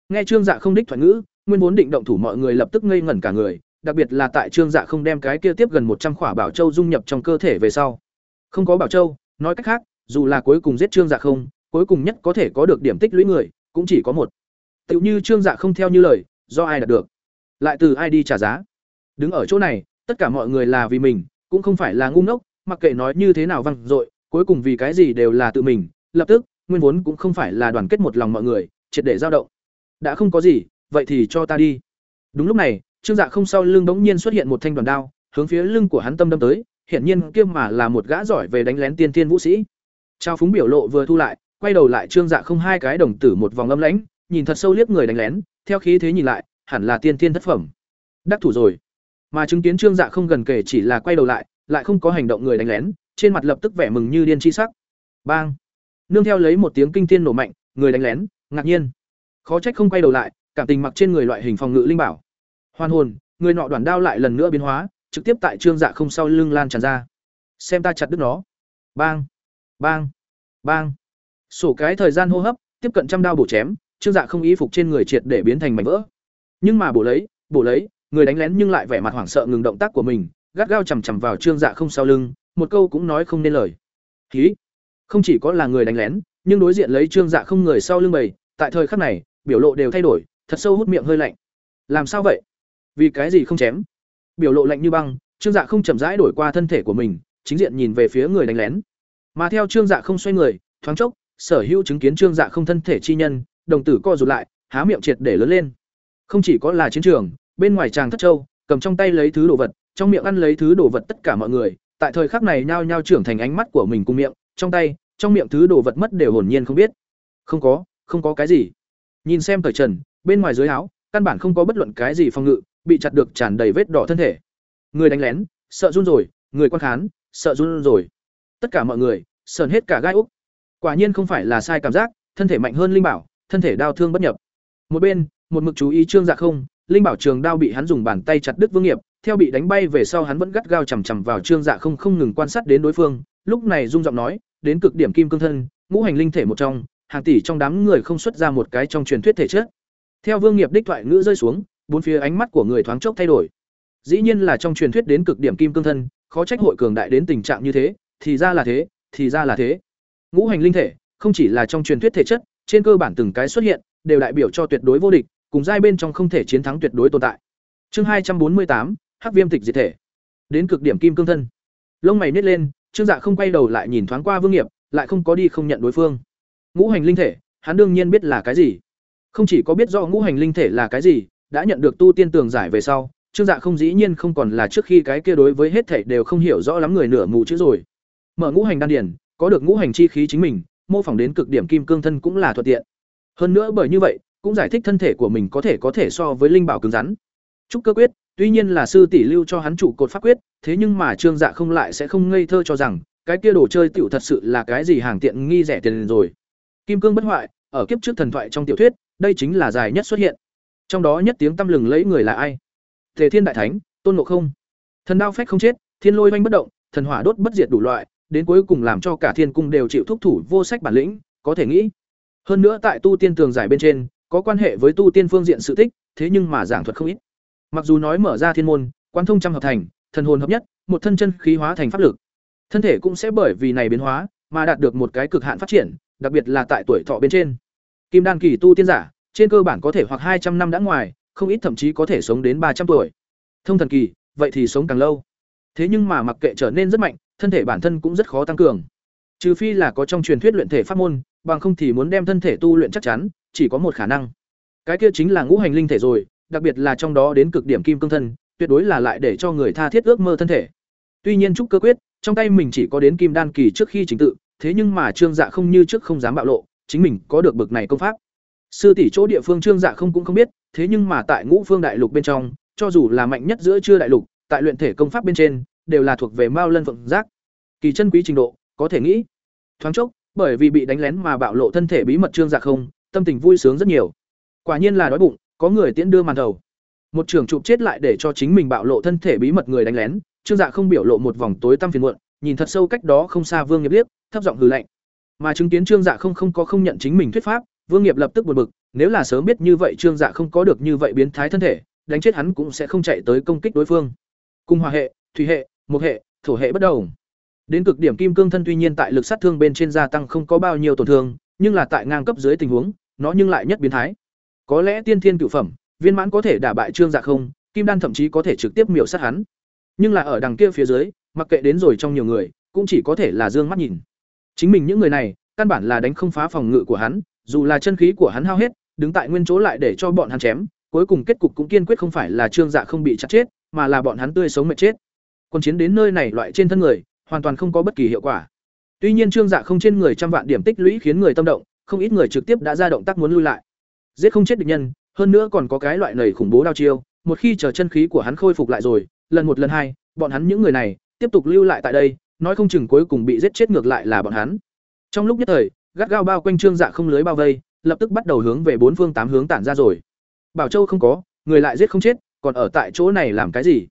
Nghe trương dạ không đích thoại ngữ, nguyên vốn định động thủ mọi người lập tức ngây ngẩn cả người, đặc biệt là tại trương dạ không đem cái kia tiếp gần một trăm khỏa bảo châu dung nhập trong cơ thể về sau. Không có bảo châu, nói cách khác dù là cuối cùng giết trương dạ không, cuối cùng nhất có thể có được điểm tích lũy người, cũng chỉ có một. Tựu như trương dạ không theo như lời, do ai đạt được? Lại từ ai đi trả giá? Đứng ở chỗ này, tất cả mọi người là vì mình, cũng không phải là ngu ngốc, mặc kệ nói như thế nào văng dội, cuối cùng vì cái gì đều là tự mình. Lập tức, nguyên vốn cũng không phải là đoàn kết một lòng mọi người, triệt để giao động. Đã không có gì, vậy thì cho ta đi. Đúng lúc này, trương dạ không sau lưng bỗng nhiên xuất hiện một thanh đoàn đao, hướng phía lưng của hắn tâm đâm tới, hiển nhiên kiêm mà là một gã giỏi về đánh lén tiên tiên vũ sĩ trao phúng biểu lộ vừa thu lại, quay đầu lại trương dạ không hai cái đồng tử một vòng âm lãnh, nhìn thật sâu liếc người đánh lén, theo khí thế nhìn lại, hẳn là tiên tiên thất phẩm. Đắc thủ rồi. Mà chứng kiến trương dạ không gần kể chỉ là quay đầu lại lại không có hành động người đánh lén, trên mặt lập tức vẻ mừng như điên chi sắc. Bang. Nương theo lấy một tiếng kinh tiên nổ mạnh, người đánh lén, ngạc nhiên. Khó trách không quay đầu lại, cảm tình mặc trên người loại hình phòng ngự linh bảo. Hoàn hồn, người nọ đoàn đao lại lần nữa biến hóa, trực tiếp tại trương dạ không sau lưng lan tràn ra. Xem ta chặt đứt nó. Bang bang bang. Sổ cái thời gian hô hấp, tiếp cận trăm đao bổ chém, trương dạ không ý phục trên người triệt để biến thành mảnh vỡ. Nhưng mà bổ lấy bổ lấy, người đánh lén nhưng lại vẻ mặt hoảng sợ ngừng động tác của mình, gắt gao chằm chằm vào trương dạ không sau lưng, một câu cũng nói không nên lời. Khí không chỉ có là người đánh lén, nhưng đối diện lấy trương dạ không người sau lưng bầy, tại thời khắc này, biểu lộ đều thay đổi, thật sâu hút miệng hơi lạnh. Làm sao vậy? Vì cái gì không chém? Biểu lộ lạnh như băng, trương dạ không chậm rãi đổi qua thân thể của mình, chính diện nhìn về phía người đánh lén mà theo trương dạ không xoay người, thoáng chốc, sở hữu chứng kiến trương dạ không thân thể chi nhân, đồng tử co rụt lại, há miệng triệt để lớn lên. Không chỉ có là chiến trường, bên ngoài chàng thất châu, cầm trong tay lấy thứ đồ vật, trong miệng ăn lấy thứ đồ vật tất cả mọi người, tại thời khắc này nhao nhao trưởng thành ánh mắt của mình cùng miệng, trong tay, trong miệng thứ đồ vật mất đều hồn nhiên không biết. Không có không có cái gì. Nhìn xem thời trần, bên ngoài dưới áo, căn bản không có bất luận cái gì phòng ngự, bị chặt được tràn đầy vết đỏ thân thể. Người đánh lén, sợ run rồi, người quan khán, sợ run rồi tất cả mọi người, sờn hết cả gai úc. Quả nhiên không phải là sai cảm giác, thân thể mạnh hơn linh bảo, thân thể đau thương bất nhập. Một bên, một mực chú ý trương dạ không, linh bảo trường đao bị hắn dùng bàn tay chặt đứt vương nghiệp, theo bị đánh bay về sau hắn vẫn gắt gao chằm chằm vào trương dạ không không ngừng quan sát đến đối phương, lúc này dung giọng nói, đến cực điểm kim cương thân, ngũ hành linh thể một trong, hàng tỷ trong đám người không xuất ra một cái trong truyền thuyết thể chất. Theo vương nghiệp đích thoại ngữ rơi xuống, bốn phía ánh mắt của người thoáng chốc thay đổi. Dĩ nhiên là trong truyền thuyết đến cực điểm kim cương thân, khó trách hội cường đại đến tình trạng như thế thì ra là thế, thì ra là thế. Ngũ hành linh thể, không chỉ là trong truyền thuyết thể chất, trên cơ bản từng cái xuất hiện, đều đại biểu cho tuyệt đối vô địch, cùng giai bên trong không thể chiến thắng tuyệt đối tồn tại. Chương hai trăm bốn mươi tám, hắc viêm tịch diệt thể. Đến cực điểm kim cương thân. Lông mày nít lên, trương dạ không quay đầu lại nhìn thoáng qua vương nghiệp, lại không có đi không nhận đối phương. Ngũ hành linh thể, hắn đương nhiên biết là cái gì. Không chỉ có biết rõ ngũ hành linh thể là cái gì, đã nhận được tu tiên tường giải về sau, trương dạ không dĩ nhiên không còn là trước khi cái kia đối với hết thể đều không hiểu rõ lắm người nửa mù chữ rồi mở ngũ hành đan điển có được ngũ hành chi khí chính mình mô phỏng đến cực điểm kim cương thân cũng là thuận tiện. Hơn nữa bởi như vậy cũng giải thích thân thể của mình có thể có thể so với linh bảo cứng rắn. Trúc cơ quyết tuy nhiên là sư tỷ lưu cho hắn chủ cột pháp quyết thế nhưng mà trương dạ không lại sẽ không ngây thơ cho rằng cái kia đồ chơi tiểu thật sự là cái gì hàng tiện nghi rẻ tiền rồi. Kim cương bất hoại ở kiếp trước thần thoại trong tiểu thuyết đây chính là dài nhất xuất hiện. Trong đó nhất tiếng tăm lừng lấy người là ai? Tề Thiên Đại Thánh, Tôn Ngộ Không. Thần đao phách không chết, thiên lôi vành bất động, thần hỏa đốt bất diệt đủ loại, đến cuối cùng làm cho cả thiên cung đều chịu thúc thủ vô sách bản lĩnh, có thể nghĩ. Hơn nữa tại tu tiên tường giải bên trên, có quan hệ với tu tiên phương diện sự tích, thế nhưng mà giảng thuật không ít. Mặc dù nói mở ra thiên môn, quan thông trăm hợp thành, thần hồn hợp nhất, một thân chân khí hóa thành pháp lực. Thân thể cũng sẽ bởi vì này biến hóa, mà đạt được một cái cực hạn phát triển, đặc biệt là tại tuổi thọ bên trên. Kim đan kỳ tu tiên giả, trên cơ bản có thể hoặc hai trăm năm đã ngoài, không ít thậm chí có thể sống đến ba trăm tuổi. Thông thần kỳ, vậy thì sống càng lâu. Thế nhưng mà mặc kệ trở nên rất mạnh, thân thể bản thân cũng rất khó tăng cường. Trừ phi là có trong truyền thuyết luyện thể pháp môn, bằng không thì muốn đem thân thể tu luyện chắc chắn, chỉ có một khả năng. Cái kia chính là ngũ hành linh thể rồi, đặc biệt là trong đó đến cực điểm kim cương thân, tuyệt đối là lại để cho người tha thiết ước mơ thân thể. Tuy nhiên trúc cơ quyết, trong tay mình chỉ có đến kim đan kỳ trước khi chính tự, thế nhưng mà Trương Dạ không như trước không dám bạo lộ, chính mình có được bực này công pháp. Sư tỷ chỗ địa phương Trương Dạ không cũng không biết, thế nhưng mà tại Ngũ Phương đại lục bên trong, cho dù là mạnh nhất giữa chưa đại lục, tại luyện thể công pháp bên trên, đều là thuộc về Mao Lân Phượng Giác. Kỳ chân quý trình độ, có thể nghĩ. Thoáng chốc, bởi vì bị đánh lén mà bạo lộ thân thể bí mật Trương Dạ không, tâm tình vui sướng rất nhiều. Quả nhiên là đói bụng, có người tiễn đưa màn đầu. Một trưởng chụp chết lại để cho chính mình bạo lộ thân thể bí mật người đánh lén, Trương Dạ không biểu lộ một vòng tối tăm phiền muộn, nhìn thật sâu cách đó không xa Vương Nghiệp liếc, thấp giọng hừ lạnh. Mà chứng kiến Trương Dạ không không có không nhận chính mình thuyết pháp, Vương Nghiệp lập tức buồn bực, nếu là sớm biết như vậy Trương Dạ không có được như vậy biến thái thân thể, đánh chết hắn cũng sẽ không chạy tới công kích đối phương. Cung hòa hệ, thủy hệ, một hệ, thổ hệ bất đồng. Đến cực điểm kim cương thân tuy nhiên tại lực sát thương bên trên gia tăng không có bao nhiêu tổn thương, nhưng là tại ngang cấp dưới tình huống, nó nhưng lại nhất biến thái. Có lẽ tiên thiên cựu phẩm, viên mãn có thể đả bại Trương Dạ không, kim đan thậm chí có thể trực tiếp miểu sát hắn. Nhưng là ở đằng kia phía dưới, mặc kệ đến rồi trong nhiều người, cũng chỉ có thể là dương mắt nhìn. Chính mình những người này, căn bản là đánh không phá phòng ngự của hắn, dù là chân khí của hắn hao hết, đứng tại nguyên chỗ lại để cho bọn hắn chém, cuối cùng kết cục cũng kiên quyết không phải là Trương Dạ không bị chặt chết, mà là bọn hắn tươi sống mệt chết còn chiến đến nơi này loại trên thân người, hoàn toàn không có bất kỳ hiệu quả. Tuy nhiên Trương Dạ không trên người trăm vạn điểm tích lũy khiến người tâm động, không ít người trực tiếp đã ra động tác muốn lui lại. Giết không chết địch nhân, hơn nữa còn có cái loại nầy khủng bố đao chiêu, một khi chờ chân khí của hắn khôi phục lại rồi, lần một lần hai, bọn hắn những người này tiếp tục lưu lại tại đây, nói không chừng cuối cùng bị giết chết ngược lại là bọn hắn. Trong lúc nhất thời, gắt gao bao quanh Trương Dạ không lưới bao vây, lập tức bắt đầu hướng về bốn phương tám hướng tản ra rồi. Bảo Châu không có, người lại giết không chết, còn ở tại chỗ này làm cái gì?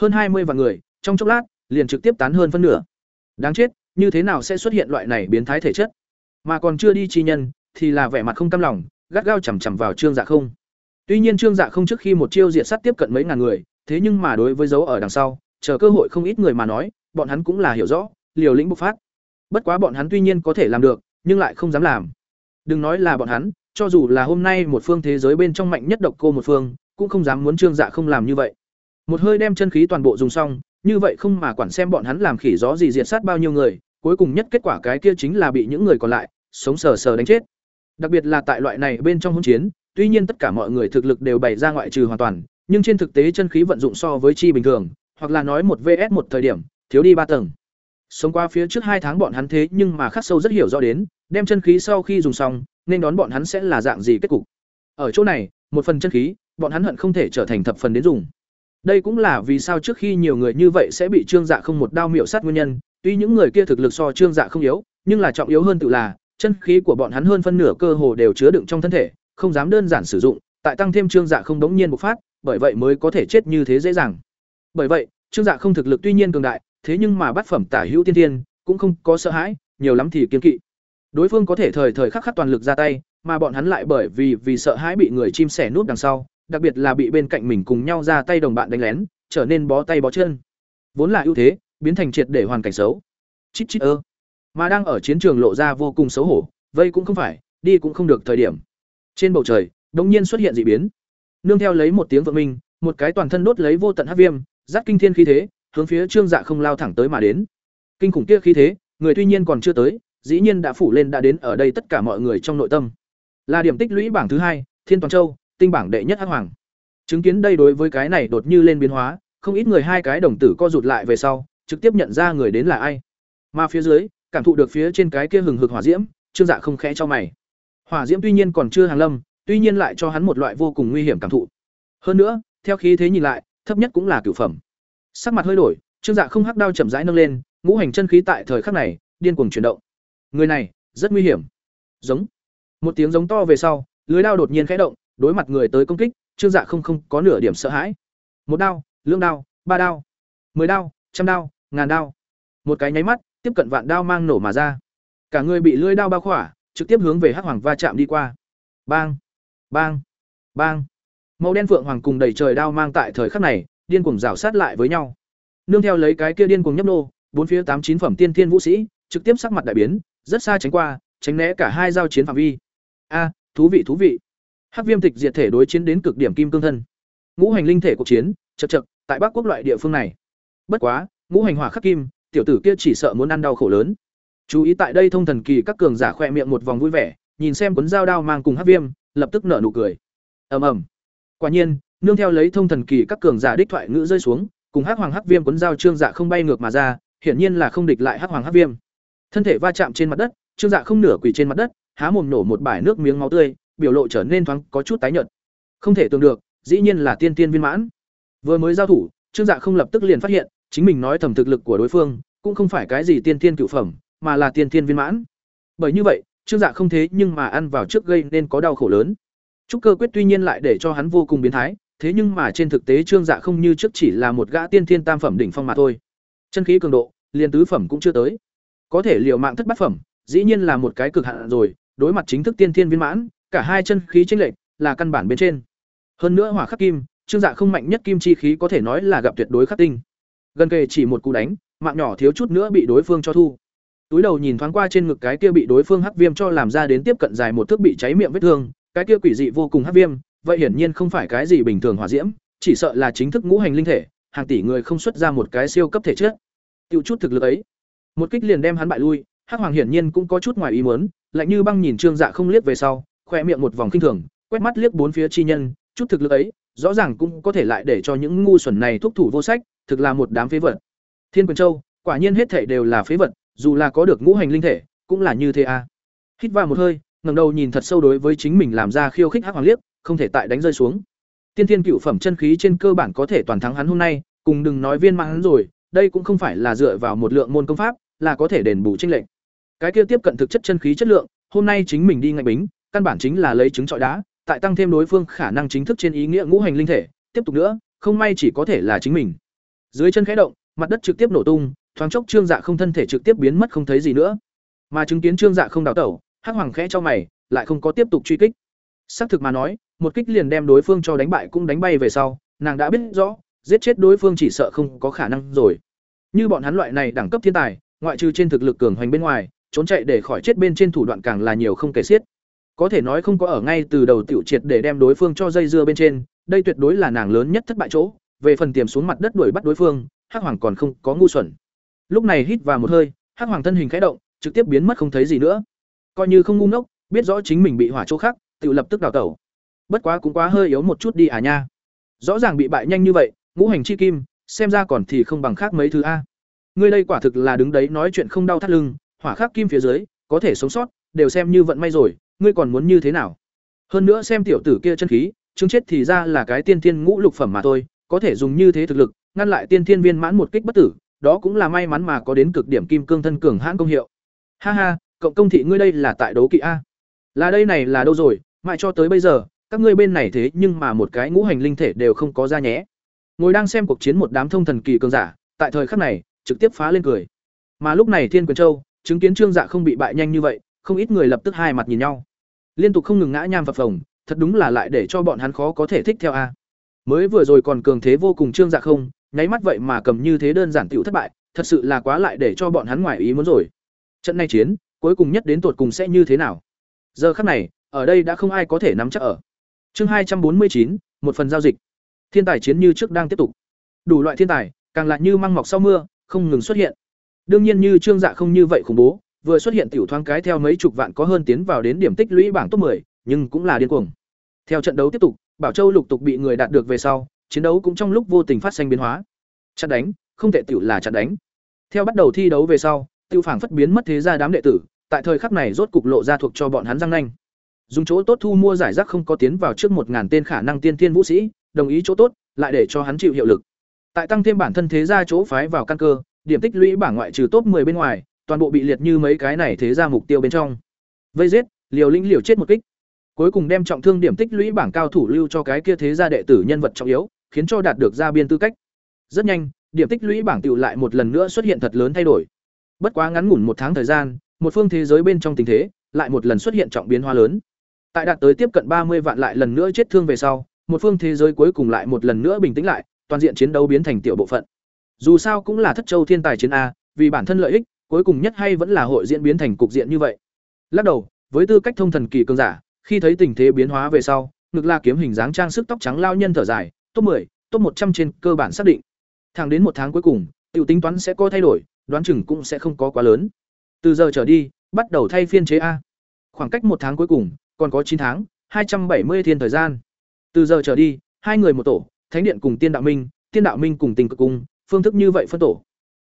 Hơn hai mươi vạn người, trong chốc lát, liền trực tiếp tán hơn phân nửa. Đáng chết, như thế nào sẽ xuất hiện loại này biến thái thể chất? Mà còn chưa đi chi nhân, thì là vẻ mặt không cam lòng, gắt gao chằm chằm vào Trương Dạ không. Tuy nhiên Trương Dạ không trước khi một chiêu diệt sát tiếp cận mấy ngàn người, thế nhưng mà đối với dấu ở đằng sau, chờ cơ hội không ít người mà nói, bọn hắn cũng là hiểu rõ, liều lĩnh bộc phát. Bất quá bọn hắn tuy nhiên có thể làm được, nhưng lại không dám làm. Đừng nói là bọn hắn, cho dù là hôm nay một phương thế giới bên trong mạnh nhất độc cô một phương, cũng không dám muốn Trương Dạ không làm như vậy. Một hơi đem chân khí toàn bộ dùng xong, như vậy không mà quản xem bọn hắn làm khỉ gió gì diệt sát bao nhiêu người, cuối cùng nhất kết quả cái kia chính là bị những người còn lại sống sờ sờ đánh chết. Đặc biệt là tại loại này bên trong hỗn chiến, tuy nhiên tất cả mọi người thực lực đều bày ra ngoại trừ hoàn toàn, nhưng trên thực tế chân khí vận dụng so với chi bình thường, hoặc là nói một VS một thời điểm, thiếu đi ba tầng. Sống qua phía trước hai tháng bọn hắn thế nhưng mà khắc sâu rất hiểu rõ đến, đem chân khí sau khi dùng xong, nên đón bọn hắn sẽ là dạng gì kết cục. Ở chỗ này, một phần chân khí, bọn hắn hận không thể trở thành thập phần đến dùng. Đây cũng là vì sao trước khi nhiều người như vậy sẽ bị Trương Dạ không một đao miểu sát nguyên nhân, tuy những người kia thực lực so Trương Dạ không yếu, nhưng là trọng yếu hơn tự là chân khí của bọn hắn hơn phân nửa cơ hồ đều chứa đựng trong thân thể không dám đơn giản sử dụng tại tăng thêm trương dạ không đống nhiên bộc phát bởi vậy mới có thể chết như thế dễ dàng. Bởi vậy trương dạ không thực lực tuy nhiên cường đại thế nhưng mà bát phẩm tả hữu tiên thiên cũng không có sợ hãi nhiều lắm thì kiên kỵ. Đối phương có thể thời thời khắc khắc toàn lực ra tay mà bọn hắn lại bởi vì vì sợ hãi bị người chim sẻ núp đằng sau đặc biệt là bị bên cạnh mình cùng nhau ra tay đồng bạn đánh lén, trở nên bó tay bó chân. Vốn là ưu thế, biến thành triệt để hoàn cảnh xấu. Chít chít ơ. Mà đang ở chiến trường lộ ra vô cùng xấu hổ, vây cũng không phải, đi cũng không được thời điểm. Trên bầu trời đột nhiên xuất hiện dị biến. Nương theo lấy một tiếng vượng minh, một cái toàn thân đốt lấy vô tận hắc viêm giáp kinh thiên khí thế, hướng phía trương dạ không lao thẳng tới mà đến. Kinh khủng kia khí thế, người tuy nhiên còn chưa tới, dĩ nhiên đã phủ lên đã đến ở đây tất cả mọi người trong nội tâm. Là điểm tích lũy bảng thứ hai, thiên toàn châu tinh bảng đệ nhất hắc hoàng. Chứng kiến đây đối với cái này đột như lên biến hóa, không ít người hai cái đồng tử co rụt lại về sau, trực tiếp nhận ra người đến là ai. Mà phía dưới, cảm thụ được phía trên cái kia hừng hực hỏa diễm, trương dạ không khẽ cho mày. Hỏa diễm tuy nhiên còn chưa hàng lâm, tuy nhiên lại cho hắn một loại vô cùng nguy hiểm cảm thụ. Hơn nữa, theo khí thế nhìn lại, thấp nhất cũng là cửu phẩm. Sắc mặt hơi đổi, trương dạ không hắc đao chậm rãi nâng lên, ngũ hành chân khí tại thời khắc này, điên cuồng chuyển động. Người này, rất nguy hiểm. Giống. Một tiếng giống to về sau, lưới đao đột nhiên khẽ động đối mặt người tới công kích, trương dạ không không có nửa điểm sợ hãi. Một đao, lưỡng đao, ba đao, mười đao, trăm đao, ngàn đao. Một cái nháy mắt, tiếp cận vạn đao mang nổ mà ra. Cả người bị lưỡi đao bao khỏa, trực tiếp hướng về hắc hoàng va chạm đi qua. Bang bang bang. Màu đen phượng hoàng cùng đầy trời đao mang tại thời khắc này, điên cuồng rào sát lại với nhau. Nương theo lấy cái kia điên cuồng nhấp nô, bốn phía tám chín phẩm tiên thiên vũ sĩ, trực tiếp sắc mặt đại biến, rất xa tránh qua, tránh né cả hai giao chiến phạm vi. A, thú vị thú vị hắc viêm tịch diệt thể đối chiến đến cực điểm kim cương thân. Ngũ hành linh thể cuộc chiến, chật chật, tại bắc quốc loại địa phương này. Bất quá, ngũ hành hỏa khắc kim, tiểu tử kia chỉ sợ muốn ăn đau khổ lớn. Chú ý tại đây thông thần kỳ các cường giả khoe miệng một vòng vui vẻ, nhìn xem cuốn dao đao mang cùng hắc viêm, lập tức nở nụ cười. Ầm ầm. Quả nhiên, nương theo lấy thông thần kỳ các cường giả đích thoại ngữ rơi xuống, cùng hắc hoàng hắc viêm cuốn dao trương dạ không bay ngược mà ra, hiển nhiên là không địch lại hắc hoàng hắc viêm. Thân thể va chạm trên mặt đất, trương dạ không nửa quỳ trên mặt đất, há mồm nổ một bãi nước miếng máu tươi biểu lộ trở nên thoáng có chút tái nhợt. Không thể tưởng được, dĩ nhiên là tiên tiên viên mãn. Vừa mới giao thủ, trương dạ không lập tức liền phát hiện, chính mình nói thầm thực lực của đối phương, cũng không phải cái gì tiên tiên cựu phẩm, mà là tiên tiên viên mãn. Bởi như vậy, trương dạ không thế nhưng mà ăn vào trước gây nên có đau khổ lớn. Trúc cơ quyết tuy nhiên lại để cho hắn vô cùng biến thái, thế nhưng mà trên thực tế trương dạ không như trước chỉ là một gã tiên thiên tam phẩm đỉnh phong mà thôi. Chân khí cường độ, liền tứ phẩm cũng chưa tới. Có thể liều mạng thất bát phẩm, dĩ nhiên là một cái cực hạn rồi, đối mặt chính thức tiên thiên viên mãn cả hai chân khí chênh lệch, là căn bản bên trên. Hơn nữa hỏa khắc kim, trương dạ không mạnh nhất kim chi khí có thể nói là gặp tuyệt đối khắc tinh. Gần kề chỉ một cú đánh, mạng nhỏ thiếu chút nữa bị đối phương cho thu. Túi đầu nhìn thoáng qua trên ngực cái kia bị đối phương hắc viêm cho làm ra đến tiếp cận dài một thước bị cháy miệng vết thương, cái kia quỷ dị vô cùng hắc viêm, vậy hiển nhiên không phải cái gì bình thường hỏa diễm, chỉ sợ là chính thức ngũ hành linh thể, hàng tỷ người không xuất ra một cái siêu cấp thể chất. Tiêu chút thực lực ấy. Một kích liền đem hắn bại lui, hắc hoàng hiển nhiên cũng có chút ngoài ý muốn, lạnh như băng nhìn trương dạ không liếc về sau khoe miệng một vòng kinh thường, quét mắt liếc bốn phía chi nhân, chút thực lực ấy, rõ ràng cũng có thể lại để cho những ngu xuẩn này thúc thủ vô sách, thực là một đám phế vật. Thiên quyền châu, quả nhiên hết thể đều là phế vật, dù là có được ngũ hành linh thể, cũng là như thế a à. hít vào một hơi, ngẩng đầu nhìn thật sâu đối với chính mình làm ra khiêu khích hắc hoàng liếc, không thể tại đánh rơi xuống. Tiên thiên cựu phẩm chân khí trên cơ bản có thể toàn thắng hắn hôm nay, cùng đừng nói viên mãn hắn rồi, đây cũng không phải là dựa vào một lượng môn công pháp, là có thể đền bù tranh lệch. Cái kia tiếp cận thực chất chân khí chất lượng, hôm nay chính mình đi ngạch bính căn bản chính là lấy trứng trọi đá, tại tăng thêm đối phương khả năng chính thức trên ý nghĩa ngũ hành linh thể. Tiếp tục nữa, không may chỉ có thể là chính mình. Dưới chân khẽ động, mặt đất trực tiếp nổ tung, thoáng chốc trương dạ không thân thể trực tiếp biến mất không thấy gì nữa. Mà chứng kiến trương dạ không đào tẩu, hắc hoàng khẽ cho mày, lại không có tiếp tục truy kích. Xác thực mà nói, một kích liền đem đối phương cho đánh bại cũng đánh bay về sau, nàng đã biết rõ, giết chết đối phương chỉ sợ không có khả năng rồi. Như bọn hắn loại này đẳng cấp thiên tài, ngoại trừ trên thực lực cường hoành bên ngoài, trốn chạy để khỏi chết bên trên thủ đoạn càng là nhiều không kể xiết có thể nói không có ở ngay từ đầu tiểu triệt để đem đối phương cho dây dưa bên trên, đây tuyệt đối là nàng lớn nhất thất bại chỗ, về phần tiềm xuống mặt đất đuổi bắt đối phương, hắc hoàng còn không có ngu xuẩn. Lúc này hít vào một hơi, hắc hoàng thân hình khẽ động, trực tiếp biến mất không thấy gì nữa. Coi như không ngu ngốc, biết rõ chính mình bị hỏa chỗ khác, tự lập tức đào tẩu. Bất quá cũng quá hơi yếu một chút đi à nha. Rõ ràng bị bại nhanh như vậy, ngũ hành chi kim, xem ra còn thì không bằng khác mấy thứ a. Ngươi đây quả thực là đứng đấy nói chuyện không đau thắt lưng, hỏa khắc kim phía dưới, có thể sống sót, đều xem như vận may rồi ngươi còn muốn như thế nào hơn nữa xem tiểu tử kia chân khí chứng chết thì ra là cái tiên thiên ngũ lục phẩm mà thôi có thể dùng như thế thực lực ngăn lại tiên thiên viên mãn một kích bất tử đó cũng là may mắn mà có đến cực điểm kim cương thân cường hãn công hiệu Ha ha, cộng công thị ngươi đây là tại đấu kỵ a. Là đây này là đâu rồi, mãi cho tới bây giờ, các ngươi bên này thế nhưng mà một cái ngũ hành linh thể đều không có ra nhé. Ngồi đang xem cuộc chiến một đám thông thần kỳ cường giả, tại thời khắc này, trực tiếp phá lên cười. Mà lúc này Thiên Quyền Châu, chứng kiến Trương Dạ không bị bại nhanh như vậy, không ít người lập tức hai mặt nhìn nhau. Liên tục không ngừng ngã nham phập phồng, thật đúng là lại để cho bọn hắn khó có thể thích theo a. Mới vừa rồi còn cường thế vô cùng Trương Dạ không, nháy mắt vậy mà cầm như thế đơn giản tựu thất bại, thật sự là quá lại để cho bọn hắn ngoài ý muốn rồi. Trận này chiến, cuối cùng nhất đến tột cùng sẽ như thế nào? Giờ khắc này, ở đây đã không ai có thể nắm chắc ở. Chương hai trăm bốn mươi chín, một phần giao dịch. Thiên tài chiến như trước đang tiếp tục. Đủ loại thiên tài, càng lại như măng mọc sau mưa, không ngừng xuất hiện. Đương nhiên như Trương Dạ không như vậy khủng bố, vừa xuất hiện tiểu thoáng cái theo mấy chục vạn có hơn tiến vào đến điểm tích lũy bảng top 10, nhưng cũng là điên cuồng. Theo trận đấu tiếp tục, Bảo Châu lục tục bị người đạt được về sau, chiến đấu cũng trong lúc vô tình phát sinh biến hóa. Chặn đánh, không thể tiểu là chặn đánh. Theo bắt đầu thi đấu về sau, tiêu phảng phất biến mất thế gia đám đệ tử, tại thời khắc này rốt cục lộ ra thuộc cho bọn hắn răng nanh. Dùng chỗ tốt thu mua giải rác không có tiến vào trước một ngàn tên khả năng tiên thiên vũ sĩ, đồng ý chỗ tốt, lại để cho hắn chịu hiệu lực. Tại tăng thêm bản thân thế gia chỗ phái vào căn cơ, điểm tích lũy bảng ngoại trừ top 10 bên ngoài, toàn bộ bị liệt như mấy cái này thế ra mục tiêu bên trong. Vây giết, liều lĩnh liều chết một kích. Cuối cùng đem trọng thương điểm tích lũy bảng cao thủ lưu cho cái kia thế gia đệ tử nhân vật trọng yếu, khiến cho đạt được gia biên tư cách. Rất nhanh, điểm tích lũy bảng tựu lại một lần nữa xuất hiện thật lớn thay đổi. Bất quá ngắn ngủn một tháng thời gian, một phương thế giới bên trong tình thế lại một lần xuất hiện trọng biến hóa lớn. Tại đạt tới tiếp cận ba mươi vạn lại lần nữa chết thương về sau, một phương thế giới cuối cùng lại một lần nữa bình tĩnh lại, toàn diện chiến đấu biến thành tiểu bộ phận. Dù sao cũng là thất châu thiên tài chiến a, vì bản thân lợi ích, cuối cùng nhất hay vẫn là hội diễn biến thành cục diện như vậy. Lắc đầu, với tư cách thông thần kỳ cường giả, khi thấy tình thế biến hóa về sau, ngực la kiếm hình dáng trang sức tóc trắng lao nhân thở dài, top 10, top 100 trên cơ bản xác định. Thẳng đến một tháng cuối cùng, tiểu tính toán sẽ có thay đổi, đoán chừng cũng sẽ không có quá lớn. Từ giờ trở đi, bắt đầu thay phiên chế a. Khoảng cách một tháng cuối cùng, còn có chín tháng, hai trăm bảy mươi thiên thời gian. Từ giờ trở đi, hai người một tổ, Thánh điện cùng Tiên đạo minh, Tiên đạo minh cùng Tình cực cung, phương thức như vậy phân tổ.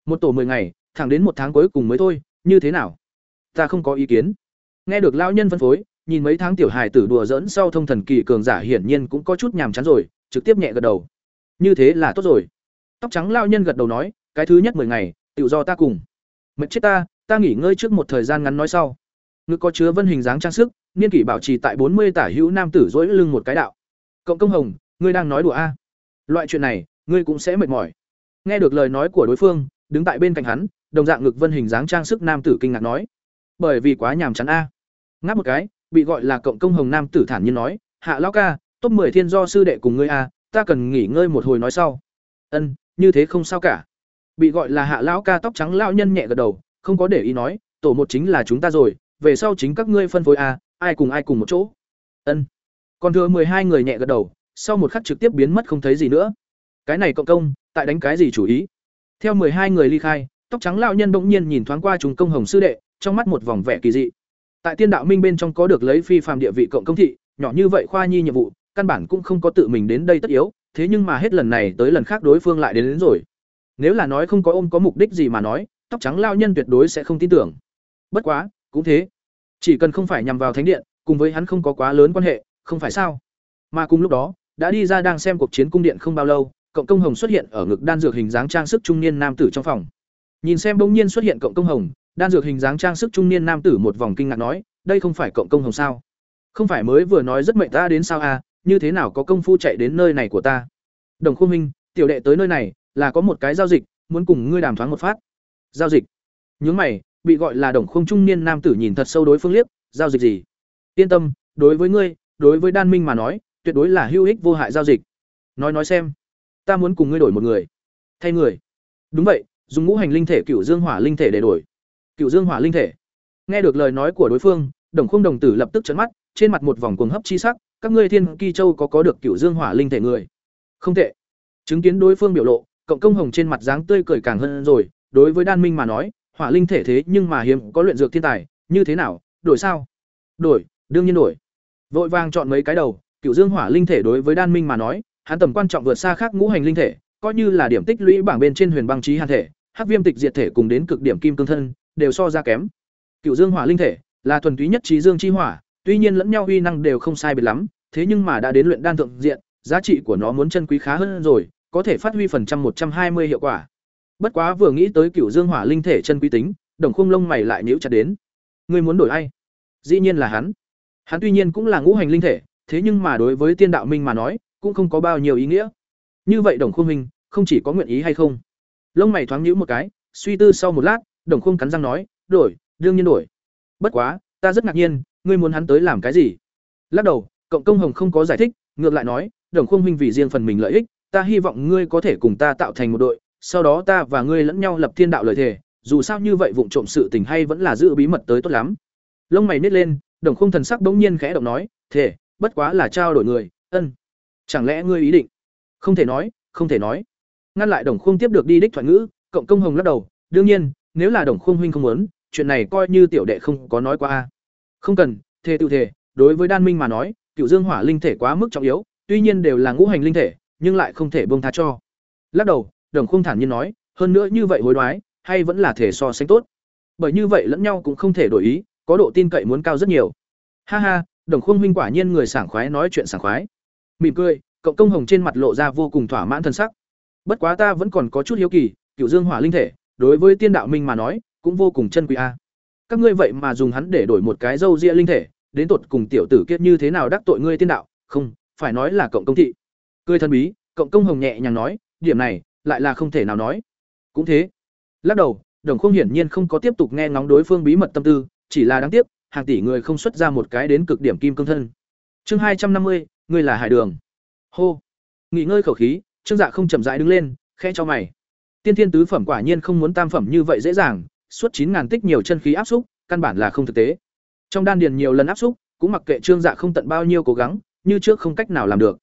Một tổ 10 ngày, thẳng đến một tháng cuối cùng mới thôi, như thế nào? Ta không có ý kiến. Nghe được lão nhân phân phối, nhìn mấy tháng tiểu hài tử đùa dỡn sau thông thần kỳ cường giả hiển nhiên cũng có chút nhàm chán rồi, trực tiếp nhẹ gật đầu. Như thế là tốt rồi. Tóc trắng lão nhân gật đầu nói, cái thứ nhất 10 ngày, tự do ta cùng. Mệt chết ta, ta nghỉ ngơi trước một thời gian ngắn nói sau. Ngực có chứa vân hình dáng trang sức, niên kỷ bảo trì tại bốn mươi tả hữu nam tử dỗi lưng một cái đạo. Cộng công hồng, ngươi đang nói đùa a? Loại chuyện này, ngươi cũng sẽ mệt mỏi. Nghe được lời nói của đối phương, đứng tại bên cạnh hắn, đồng dạng ngực vân hình dáng trang sức nam tử kinh ngạc nói, bởi vì quá nhàm chán a. Ngáp một cái, bị gọi là cộng công hồng nam tử thản nhiên nói, hạ lão ca, top 10 thiên do sư đệ cùng ngươi a, ta cần nghỉ ngơi một hồi nói sau. Ân, như thế không sao cả. Bị gọi là hạ lão ca tóc trắng lão nhân nhẹ gật đầu, không có để ý nói, tổ một chính là chúng ta rồi, về sau chính các ngươi phân phối a, ai cùng ai cùng một chỗ. Ân. Còn thừa mười hai người nhẹ gật đầu, sau một khắc trực tiếp biến mất không thấy gì nữa. Cái này cộng công, tại đánh cái gì chủ ý? Theo mười hai người ly khai, tóc trắng lão nhân bỗng nhiên nhìn thoáng qua chúng công hồng sư đệ, trong mắt một vòng vẻ kỳ dị. Tại Tiên đạo minh bên trong có được lấy phi phàm địa vị cộng công thị, nhỏ như vậy khoa nhi nhiệm vụ, căn bản cũng không có tự mình đến đây tất yếu, thế nhưng mà hết lần này tới lần khác đối phương lại đến, đến rồi. Nếu là nói không có ôm có mục đích gì mà nói, tóc trắng lão nhân tuyệt đối sẽ không tin tưởng. Bất quá, cũng thế. Chỉ cần không phải nhằm vào thánh điện, cùng với hắn không có quá lớn quan hệ, không phải sao? Mà cùng lúc đó, đã đi ra đang xem cuộc chiến cung điện không bao lâu, cộng công hồng xuất hiện ở ngực đan dược hình dáng trang sức trung niên nam tử trong phòng. Nhìn xem bỗng nhiên xuất hiện cộng công hồng, đan dược hình dáng trang sức trung niên nam tử một vòng kinh ngạc nói, đây không phải cộng công hồng sao? Không phải mới vừa nói rất mệnh ta đến sao à, như thế nào có công phu chạy đến nơi này của ta? Đồng Khuôn Minh, tiểu đệ tới nơi này, là có một cái giao dịch, muốn cùng ngươi đàm thoáng một phát. Giao dịch? Nhướng mày, bị gọi là Đồng Khung trung niên nam tử nhìn thật sâu đối phương liếc, giao dịch gì? Yên tâm, đối với ngươi, đối với Đan Minh mà nói, tuyệt đối là hữu ích vô hại giao dịch. Nói nói xem, ta muốn cùng ngươi đổi một người. Thay người? Đúng vậy, dùng ngũ hành linh thể cựu dương hỏa linh thể để đổi. Cựu dương hỏa linh thể. Nghe được lời nói của đối phương, Đồng không đồng tử lập tức trợn mắt, trên mặt một vòng cuồng hấp chi sắc, các ngươi Thiên Kỳ Châu có có được cựu dương hỏa linh thể người? Không tệ. Chứng kiến đối phương biểu lộ, cộng công hồng trên mặt dáng tươi cười càng hơn rồi, đối với Đan Minh mà nói, hỏa linh thể thế nhưng mà hiếm có luyện dược thiên tài, như thế nào, đổi sao? Đổi, đương nhiên đổi. Vội vàng chọn mấy cái đầu, Cựu Dương Hỏa linh thể đối với Đan Minh mà nói, hắn tầm quan trọng vượt xa khác ngũ hành linh thể, coi như là điểm tích lũy bảng bên trên Huyền Băng trí Hàn thể, Hắc Viêm Tịch Diệt thể cùng đến cực điểm Kim Cương thân, đều so ra kém. Cựu Dương Hỏa linh thể là thuần túy nhất trí dương chi hỏa, tuy nhiên lẫn nhau uy năng đều không sai biệt lắm, thế nhưng mà đã đến luyện đan thượng diện, giá trị của nó muốn chân quý khá hơn rồi, có thể phát huy phần trăm một trăm hai mươi hiệu quả. Bất quá vừa nghĩ tới Cựu Dương Hỏa linh thể chân quý tính, Đồng Khung lông mày lại nhíu chặt đến. ngươi muốn đổi ai dĩ nhiên là hắn hắn tuy nhiên cũng là ngũ hành linh thể thế nhưng mà đối với tiên đạo minh mà nói cũng không có bao nhiêu ý nghĩa như vậy đồng khuôn minh không chỉ có nguyện ý hay không lông mày thoáng nhíu một cái, suy tư sau một lát, đồng khung cắn răng nói, đổi, đương nhiên đổi. Bất quá, ta rất ngạc nhiên, ngươi muốn hắn tới làm cái gì? Lắc đầu, cộng công hồng không có giải thích, ngược lại nói, đồng khung minh vì riêng phần mình lợi ích, ta hy vọng ngươi có thể cùng ta tạo thành một đội, sau đó ta và ngươi lẫn nhau lập thiên đạo lời thề dù sao như vậy vụng trộm sự tình hay vẫn là giữ bí mật tới tốt lắm. Lông mày nít lên, đồng khung thần sắc bỗng nhiên khẽ động nói thể bất quá là trao đổi người, ân, chẳng lẽ ngươi ý định? Không thể nói, không thể nói ngăn lại đồng khung tiếp được đi đích thoại ngữ, cộng công hồng lắc đầu, đương nhiên, nếu là đồng khung huynh không muốn, chuyện này coi như tiểu đệ không có nói qua a. không cần, thề tự thể đối với đan minh mà nói, cựu dương hỏa linh thể quá mức trọng yếu, tuy nhiên đều là ngũ hành linh thể, nhưng lại không thể bông tha cho. Lắc đầu, đồng khung thản nhiên nói, hơn nữa như vậy hối đoái, hay vẫn là thể so sánh tốt. Bởi như vậy lẫn nhau cũng không thể đổi ý, có độ tin cậy muốn cao rất nhiều. Ha ha, đồng khung huynh quả nhiên người sảng khoái nói chuyện sảng khoái. Mỉm cười, cộng công hồng trên mặt lộ ra vô cùng thỏa mãn thân sắc bất quá ta vẫn còn có chút hiếu kỳ cựu dương hỏa linh thể, đối với tiên đạo minh mà nói, cũng vô cùng chân quý a. Các ngươi vậy mà dùng hắn để đổi một cái dâu ria linh thể, đến tột cùng tiểu tử kiết như thế nào đắc tội ngươi tiên đạo? Không, phải nói là cộng công thị. Cười thân bí, cộng công hồng nhẹ nhàng nói, điểm này, lại là không thể nào nói. Cũng thế. Lắc đầu, đồng không hiển nhiên không có tiếp tục nghe ngóng đối phương bí mật tâm tư, chỉ là đáng tiếc, hàng tỷ người không xuất ra một cái đến cực điểm kim cương thân. Chương hai trăm năm mươi, ngươi là hải đường. Hô. Nghỉ ngơi khẩu khí trương dạ không chậm rãi đứng lên, khẽ cho mày. Tiên thiên tứ phẩm quả nhiên không muốn tam phẩm như vậy dễ dàng, suốt chín ngàn tích nhiều chân khí áp xúc, căn bản là không thực tế. Trong đan điền nhiều lần áp xúc, cũng mặc kệ trương dạ không tận bao nhiêu cố gắng, như trước không cách nào làm được.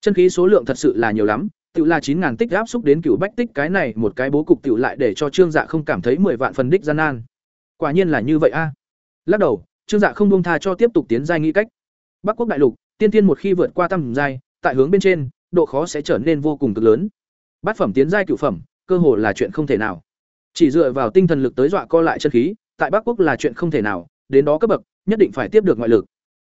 Chân khí số lượng thật sự là nhiều lắm tự là chín ngàn tích áp xúc đến cựu bách tích cái này một cái bố cục tự lại để cho trương dạ không cảm thấy mười vạn phần đích gian nan. Quả nhiên là như vậy a. Lắc đầu, trương dạ không buông tha cho tiếp tục tiến giai nghĩ cách. Bắc quốc đại lục, tiên tiên một khi vượt qua tam giai, tại hướng bên trên độ khó sẽ trở nên vô cùng cực lớn. Bát phẩm tiến giai cựu phẩm, cơ hồ là chuyện không thể nào. Chỉ dựa vào tinh thần lực tới dọa co lại chân khí, tại bắc quốc là chuyện không thể nào, đến đó cấp bậc, nhất định phải tiếp được ngoại lực.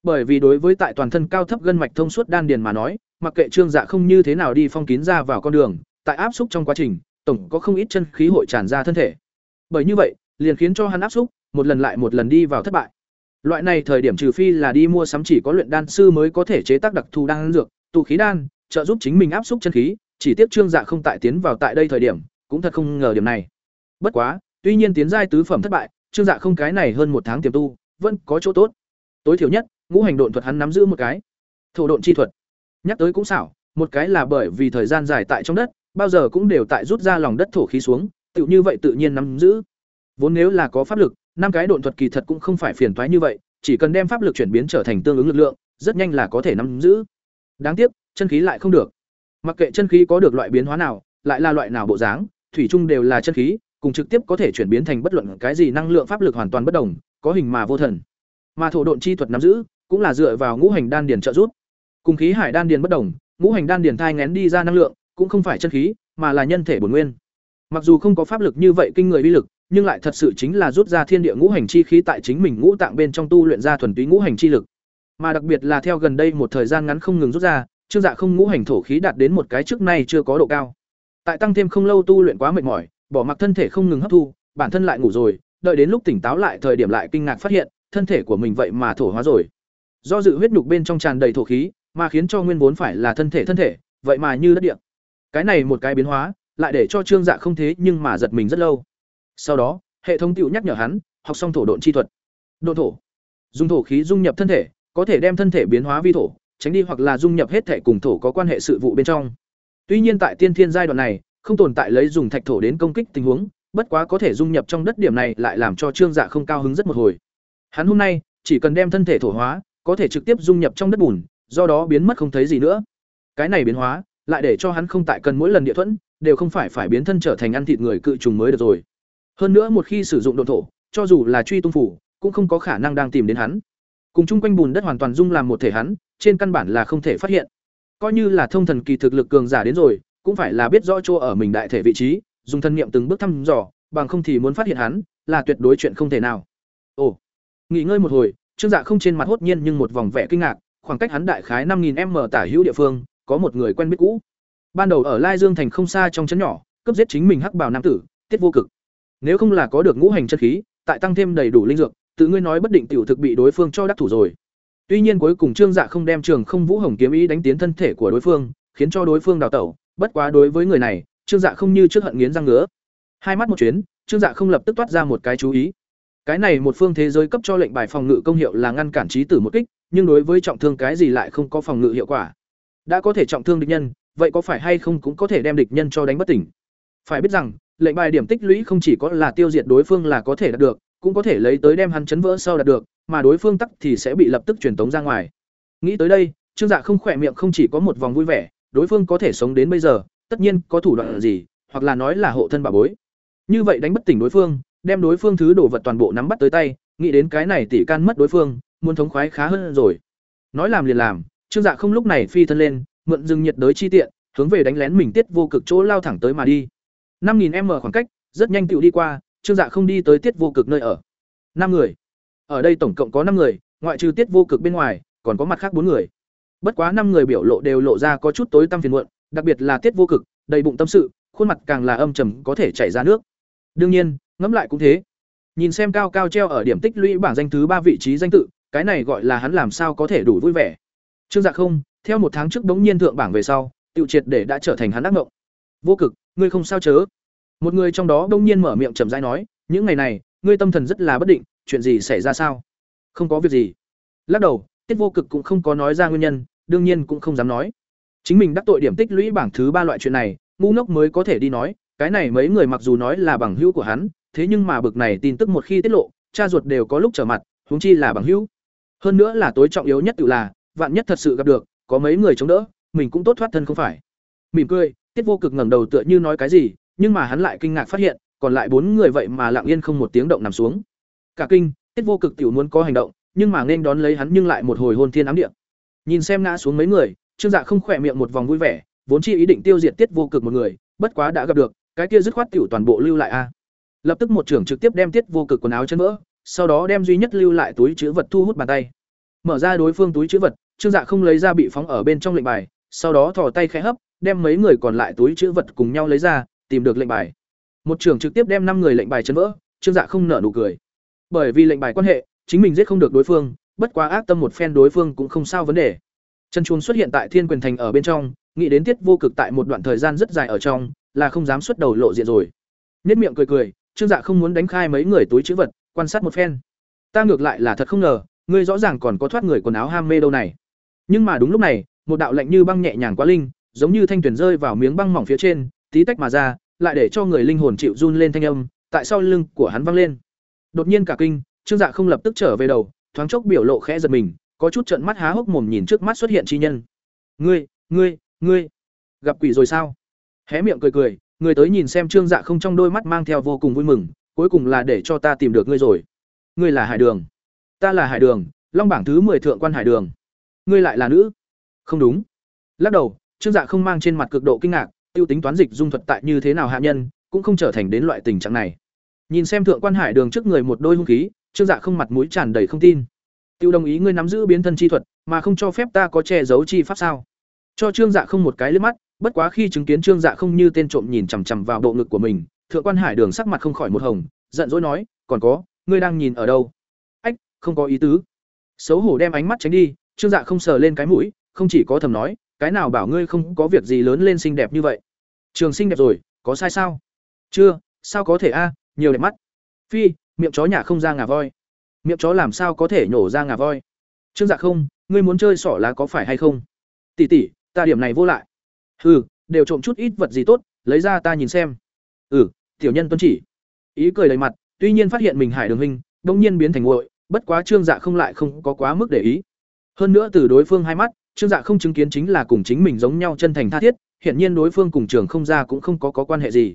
Bởi vì đối với tại toàn thân cao thấp gân mạch thông suốt đan điền mà nói, mặc kệ trương dạ không như thế nào đi phong kín ra vào con đường, tại áp xúc trong quá trình, tổng có không ít chân khí hội tràn ra thân thể. Bởi như vậy, liền khiến cho hắn áp xúc, một lần lại một lần đi vào thất bại. Loại này thời điểm trừ phi là đi mua sắm chỉ có luyện đan sư mới có thể chế tác đặc thù đan dược tụ khí đan trợ giúp chính mình áp xúc chân khí, chỉ tiếc trương dạ không tại tiến vào tại đây thời điểm, cũng thật không ngờ điểm này. Bất quá, tuy nhiên tiến giai tứ phẩm thất bại, trương dạ không cái này hơn một tháng tiềm tu, vẫn có chỗ tốt. Tối thiểu nhất, ngũ hành độn thuật hắn nắm giữ một cái. Thổ độn chi thuật. Nhắc tới cũng xảo, một cái là bởi vì thời gian dài tại trong đất, bao giờ cũng đều tại rút ra lòng đất thổ khí xuống, tự như vậy tự nhiên nắm giữ. Vốn nếu là có pháp lực, năm cái độn thuật kỳ thật cũng không phải phiền toái như vậy, chỉ cần đem pháp lực chuyển biến trở thành tương ứng lực lượng, rất nhanh là có thể nắm giữ đáng tiếc, chân khí lại không được. Mặc kệ chân khí có được loại biến hóa nào, lại là loại nào bộ dáng, thủy chung đều là chân khí, cùng trực tiếp có thể chuyển biến thành bất luận cái gì năng lượng pháp lực hoàn toàn bất đồng, có hình mà vô thần. Mà thổ độn chi thuật nắm giữ, cũng là dựa vào ngũ hành đan điền trợ giúp. Cùng khí hải đan điền bất đồng, ngũ hành đan điền thai ngén đi ra năng lượng, cũng không phải chân khí, mà là nhân thể bổn nguyên. Mặc dù không có pháp lực như vậy kinh người uy lực, nhưng lại thật sự chính là rút ra thiên địa ngũ hành chi khí tại chính mình ngũ tạng bên trong tu luyện ra thuần túy ngũ hành chi lực mà đặc biệt là theo gần đây một thời gian ngắn không ngừng rút ra, trương dạ không ngũ hành thổ khí đạt đến một cái trước nay chưa có độ cao. Tại tăng thêm không lâu tu luyện quá mệt mỏi, bỏ mặc thân thể không ngừng hấp thu, bản thân lại ngủ rồi, đợi đến lúc tỉnh táo lại thời điểm lại kinh ngạc phát hiện, thân thể của mình vậy mà thổ hóa rồi. Do dự huyết nhục bên trong tràn đầy thổ khí, mà khiến cho nguyên vốn phải là thân thể thân thể, vậy mà như đất địa. Cái này một cái biến hóa, lại để cho trương dạ không thế nhưng mà giật mình rất lâu. Sau đó, hệ thống tựu nhắc nhở hắn, học xong thổ độn chi thuật. Độn thổ. Dùng thổ khí dung nhập thân thể có thể đem thân thể biến hóa vi thổ, tránh đi hoặc là dung nhập hết thể cùng thổ có quan hệ sự vụ bên trong. Tuy nhiên tại tiên thiên giai đoạn này, không tồn tại lấy dùng thạch thổ đến công kích tình huống, bất quá có thể dung nhập trong đất điểm này lại làm cho trương dạ không cao hứng rất một hồi. Hắn hôm nay, chỉ cần đem thân thể thổ hóa, có thể trực tiếp dung nhập trong đất bùn, do đó biến mất không thấy gì nữa. Cái này biến hóa, lại để cho hắn không tại cần mỗi lần địa thuẫn, đều không phải phải biến thân trở thành ăn thịt người cự trùng mới được rồi. Hơn nữa một khi sử dụng độn thổ, cho dù là truy tung phủ, cũng không có khả năng đang tìm đến hắn cùng chung quanh bùn đất hoàn toàn dung làm một thể hắn, trên căn bản là không thể phát hiện. Coi như là thông thần kỳ thực lực cường giả đến rồi, cũng phải là biết rõ chỗ ở mình đại thể vị trí, dùng thân niệm từng bước thăm dò, bằng không thì muốn phát hiện hắn, là tuyệt đối chuyện không thể nào. Ồ, nghỉ ngơi một hồi, trương dạ không trên mặt hốt nhiên nhưng một vòng vẻ kinh ngạc, khoảng cách hắn đại khái năm nghìn m tả hữu địa phương, có một người quen biết cũ. Ban đầu ở lai dương thành không xa trong trấn nhỏ cướp giết chính mình hắc bảo nam tử, tiết vô cực. Nếu không là có được ngũ hành chân khí, tại tăng thêm đầy đủ linh dược tự ngươi nói bất định tiểu thực bị đối phương cho đắc thủ rồi. Tuy nhiên cuối cùng Trương Dạ không đem Trường Không Vũ Hồng kiếm ý đánh tiến thân thể của đối phương, khiến cho đối phương đào tẩu, bất quá đối với người này, Trương Dạ không như trước hận nghiến răng ngứa. Hai mắt một chuyến, Trương Dạ không lập tức toát ra một cái chú ý. Cái này một phương thế giới cấp cho lệnh bài phòng ngự công hiệu là ngăn cản trí tử một kích, nhưng đối với trọng thương cái gì lại không có phòng ngự hiệu quả. Đã có thể trọng thương địch nhân, vậy có phải hay không cũng có thể đem địch nhân cho đánh bất tỉnh. Phải biết rằng, lệnh bài điểm tích lũy không chỉ có là tiêu diệt đối phương là có thể đạt được, cũng có thể lấy tới đem hắn chấn vỡ sau đạt được, mà đối phương tắc thì sẽ bị lập tức truyền tống ra ngoài. Nghĩ tới đây, Trương Dạ không khỏe miệng không chỉ có một vòng vui vẻ, đối phương có thể sống đến bây giờ, tất nhiên có thủ đoạn gì, hoặc là nói là hộ thân bảo bối. Như vậy đánh bất tỉnh đối phương, đem đối phương thứ đồ vật toàn bộ nắm bắt tới tay, nghĩ đến cái này tỷ can mất đối phương, muốn thống khoái khá hơn rồi. Nói làm liền làm, Trương Dạ không lúc này phi thân lên, mượn rừng nhiệt đới chi tiện, hướng về đánh lén mình tiết vô cực chỗ lao thẳng tới mà đi. 5000m khoảng cách, rất nhanh tựu đi qua, Trương Dạ không đi tới tiết vô cực nơi ở. năm người. Ở đây tổng cộng có năm người, ngoại trừ tiết vô cực bên ngoài, còn có mặt khác bốn người. Bất quá năm người biểu lộ đều lộ ra có chút tối tăm phiền muộn, đặc biệt là tiết vô cực, đầy bụng tâm sự, khuôn mặt càng là âm trầm có thể chảy ra nước. Đương nhiên, ngẫm lại cũng thế. Nhìn xem cao cao treo ở điểm tích lũy bảng danh thứ ba vị trí danh tự, cái này gọi là hắn làm sao có thể đủ vui vẻ. Trương Dạ không, theo một tháng trước bỗng nhiên thượng bảng về sau, tiêu triệt để đã trở thành hắn ác ngộng. Vô cực, ngươi không sao chớ? Một người trong đó đông nhiên mở miệng chậm rãi nói, những ngày này, ngươi tâm thần rất là bất định, chuyện gì xảy ra sao? Không có việc gì. Lắc đầu, Tiết Vô Cực cũng không có nói ra nguyên nhân, đương nhiên cũng không dám nói. Chính mình đắc tội điểm tích lũy bảng thứ ba loại chuyện này, ngu ngốc mới có thể đi nói, cái này mấy người mặc dù nói là bằng hữu của hắn, thế nhưng mà bực này tin tức một khi tiết lộ, cha ruột đều có lúc trở mặt, huống chi là bằng hữu. Hơn nữa là tối trọng yếu nhất tự là, vạn nhất thật sự gặp được, có mấy người chống đỡ, mình cũng tốt thoát thân không phải. Mỉm cười, Tiết Vô Cực ngẩng đầu tựa như nói cái gì, nhưng mà hắn lại kinh ngạc phát hiện, còn lại bốn người vậy mà lặng yên không một tiếng động nằm xuống. Cả kinh, Tiết Vô Cực tiểu muốn có hành động, nhưng mà nên đón lấy hắn nhưng lại một hồi hôn thiên ám địa. Nhìn xem ngã xuống mấy người, Trương Dạ không khỏe miệng một vòng vui vẻ, vốn chi ý định tiêu diệt Tiết Vô Cực một người, bất quá đã gặp được, cái kia dứt khoát tiểu toàn bộ lưu lại a. Lập tức một trưởng trực tiếp đem Tiết Vô Cực quần áo chân vỡ, sau đó đem duy nhất lưu lại túi chứa vật thu hút bàn tay. Mở ra đối phương túi chứa vật, Trương Dạ không lấy ra bị phóng ở bên trong lệnh bài, sau đó thò tay khẽ hấp, đem mấy người còn lại túi chứa vật cùng nhau lấy ra, tìm được lệnh bài. Một trưởng trực tiếp đem năm người lệnh bài chấn vỡ, Trương Dạ không nở nụ cười. Bởi vì lệnh bài quan hệ, chính mình giết không được đối phương, bất quá ác tâm một phen đối phương cũng không sao vấn đề. Chân chuông xuất hiện tại Thiên Quyền Thành ở bên trong, nghĩ đến Tiết Vô Cực tại một đoạn thời gian rất dài ở trong, là không dám xuất đầu lộ diện rồi. Nét miệng cười cười, Trương Dạ không muốn đánh khai mấy người túi chữ vật, quan sát một phen. Ta ngược lại là thật không ngờ, ngươi rõ ràng còn có thoát người quần áo ham mê đâu này. Nhưng mà đúng lúc này, một đạo lạnh như băng nhẹ nhàng quá linh, giống như thanh tuyển rơi vào miếng băng mỏng phía trên, tí tách mà ra, lại để cho người linh hồn chịu run lên thanh âm, tại sau lưng của hắn vang lên. Đột nhiên cả kinh, Trương Dạ không lập tức trở về đầu, thoáng chốc biểu lộ khẽ giật mình, có chút trợn mắt há hốc mồm nhìn trước mắt xuất hiện chi nhân. "Ngươi, ngươi, ngươi, gặp quỷ rồi sao?" Hé miệng cười cười, người tới nhìn xem Trương Dạ không trong đôi mắt mang theo vô cùng vui mừng, cuối cùng là để cho ta tìm được ngươi rồi. Ngươi là Hải Đường. Ta là Hải Đường, Long bảng thứ 10 thượng quan Hải Đường. Ngươi lại là nữ? Không đúng. Lắc đầu, Trương Dạ không mang trên mặt cực độ kinh ngạc, tiêu tính toán dịch dung thuật tại như thế nào hạ nhân, cũng không trở thành đến loại tình trạng này. Nhìn xem thượng quan Hải Đường trước người một đôi hung khí, Trương Dạ không mặt mũi tràn đầy không tin. Tiêu đồng ý ngươi nắm giữ biến thân chi thuật, mà không cho phép ta có che giấu chi pháp sao? Cho Trương Dạ không một cái liếc mắt, bất quá khi chứng kiến Trương Dạ không như tên trộm nhìn chằm chằm vào bộ ngực của mình, thượng quan Hải Đường sắc mặt không khỏi một hồng, giận dỗi nói, "Còn có, ngươi đang nhìn ở đâu?" "Ách, không có ý tứ." Xấu hổ đem ánh mắt tránh đi, Trương Dạ không sờ lên cái mũi, không chỉ có thầm nói, "Cái nào bảo ngươi không có việc gì lớn lên xinh đẹp như vậy?" Trường sinh đẹp rồi, có sai sao? "Chưa, sao có thể a, nhiều đẹp mắt." Phi, miệng chó nhà không ra ngà voi. Miệng chó làm sao có thể nhổ ra ngà voi? Trương dạ không ngươi muốn chơi sỏ lá có phải hay không? Tỷ tỷ ta điểm này vô lại. Ừ đều trộm chút ít vật gì tốt lấy ra ta nhìn xem. Ừ tiểu nhân tuân chỉ. Ý cười đầy mặt tuy nhiên phát hiện mình hải đường hình đông nhiên biến thành nguội bất quá trương dạ không lại không có quá mức để ý. Hơn nữa từ đối phương hai mắt trương dạ không chứng kiến chính là cùng chính mình giống nhau chân thành tha thiết hiện nhiên đối phương cùng trường không ra cũng không có, có quan hệ gì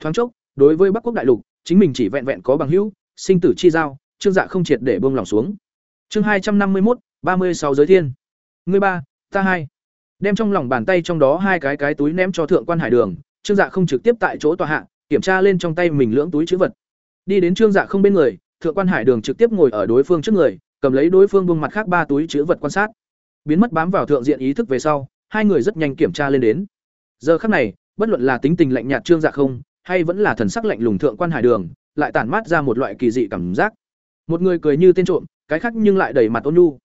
thoáng chốc đối với bắc quốc đại lục chính mình chỉ vẹn vẹn có bằng hữu sinh tử chi giao Trương Dạ không triệt để buông lòng xuống. Chương hai trăm năm mươi một, ba mươi sáu giới thiên. Ngươi ba, ta hai. Đem trong lòng bàn tay trong đó hai cái cái túi ném cho thượng quan Hải Đường, Trương Dạ không trực tiếp tại chỗ tòa hạ, kiểm tra lên trong tay mình lưỡng túi trữ vật. Đi đến Trương Dạ không bên người, thượng quan Hải Đường trực tiếp ngồi ở đối phương trước người, cầm lấy đối phương buông mặt khác ba túi trữ vật quan sát. Biến mất bám vào thượng diện ý thức về sau, hai người rất nhanh kiểm tra lên đến. Giờ khắc này, bất luận là tính tình lạnh nhạt Trương Dạ không, hay vẫn là thần sắc lạnh lùng thượng quan Hải Đường, lại tản mát ra một loại kỳ dị cảm giác. một người cười như tên trộm cái khác nhưng lại đầy mặt ôn nhu.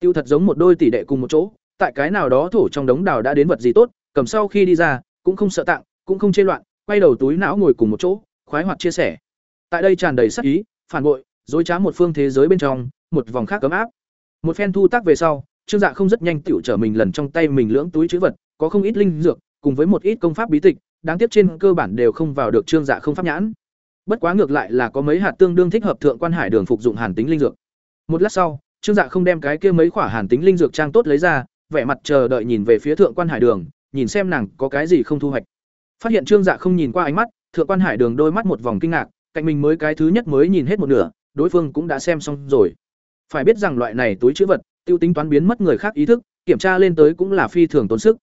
Tiêu thật giống một đôi tỷ đệ cùng một chỗ tại cái nào đó thổ trong đống đào đã đến vật gì tốt cầm sau khi đi ra cũng không sợ tặng cũng không chê loạn quay đầu túi não ngồi cùng một chỗ khoái hoạt chia sẻ. Tại đây tràn đầy sắc ý phản bội dối trá một phương thế giới bên trong một vòng khác cấm áp. Một phen thu tác về sau trương dạ không rất nhanh tiểu trở mình lần trong tay mình lưỡng túi chữ vật có không ít linh dược cùng với một ít công pháp bí tịch, đáng tiếc trên cơ bản đều không vào được trương dạ không pháp nhãn. Bất quá ngược lại là có mấy hạt tương đương thích hợp thượng quan hải đường phục dụng hàn tính linh dược. Một lát sau, trương dạ không đem cái kia mấy quả hàn tính linh dược trang tốt lấy ra, vẻ mặt chờ đợi nhìn về phía thượng quan hải đường, nhìn xem nàng có cái gì không thu hoạch. Phát hiện trương dạ không nhìn qua ánh mắt, thượng quan hải đường đôi mắt một vòng kinh ngạc, cạnh mình mới cái thứ nhất mới nhìn hết một nửa, đối phương cũng đã xem xong rồi. Phải biết rằng loại này túi chữ vật, tiêu tính toán biến mất người khác ý thức, kiểm tra lên tới cũng là phi thường tốn sức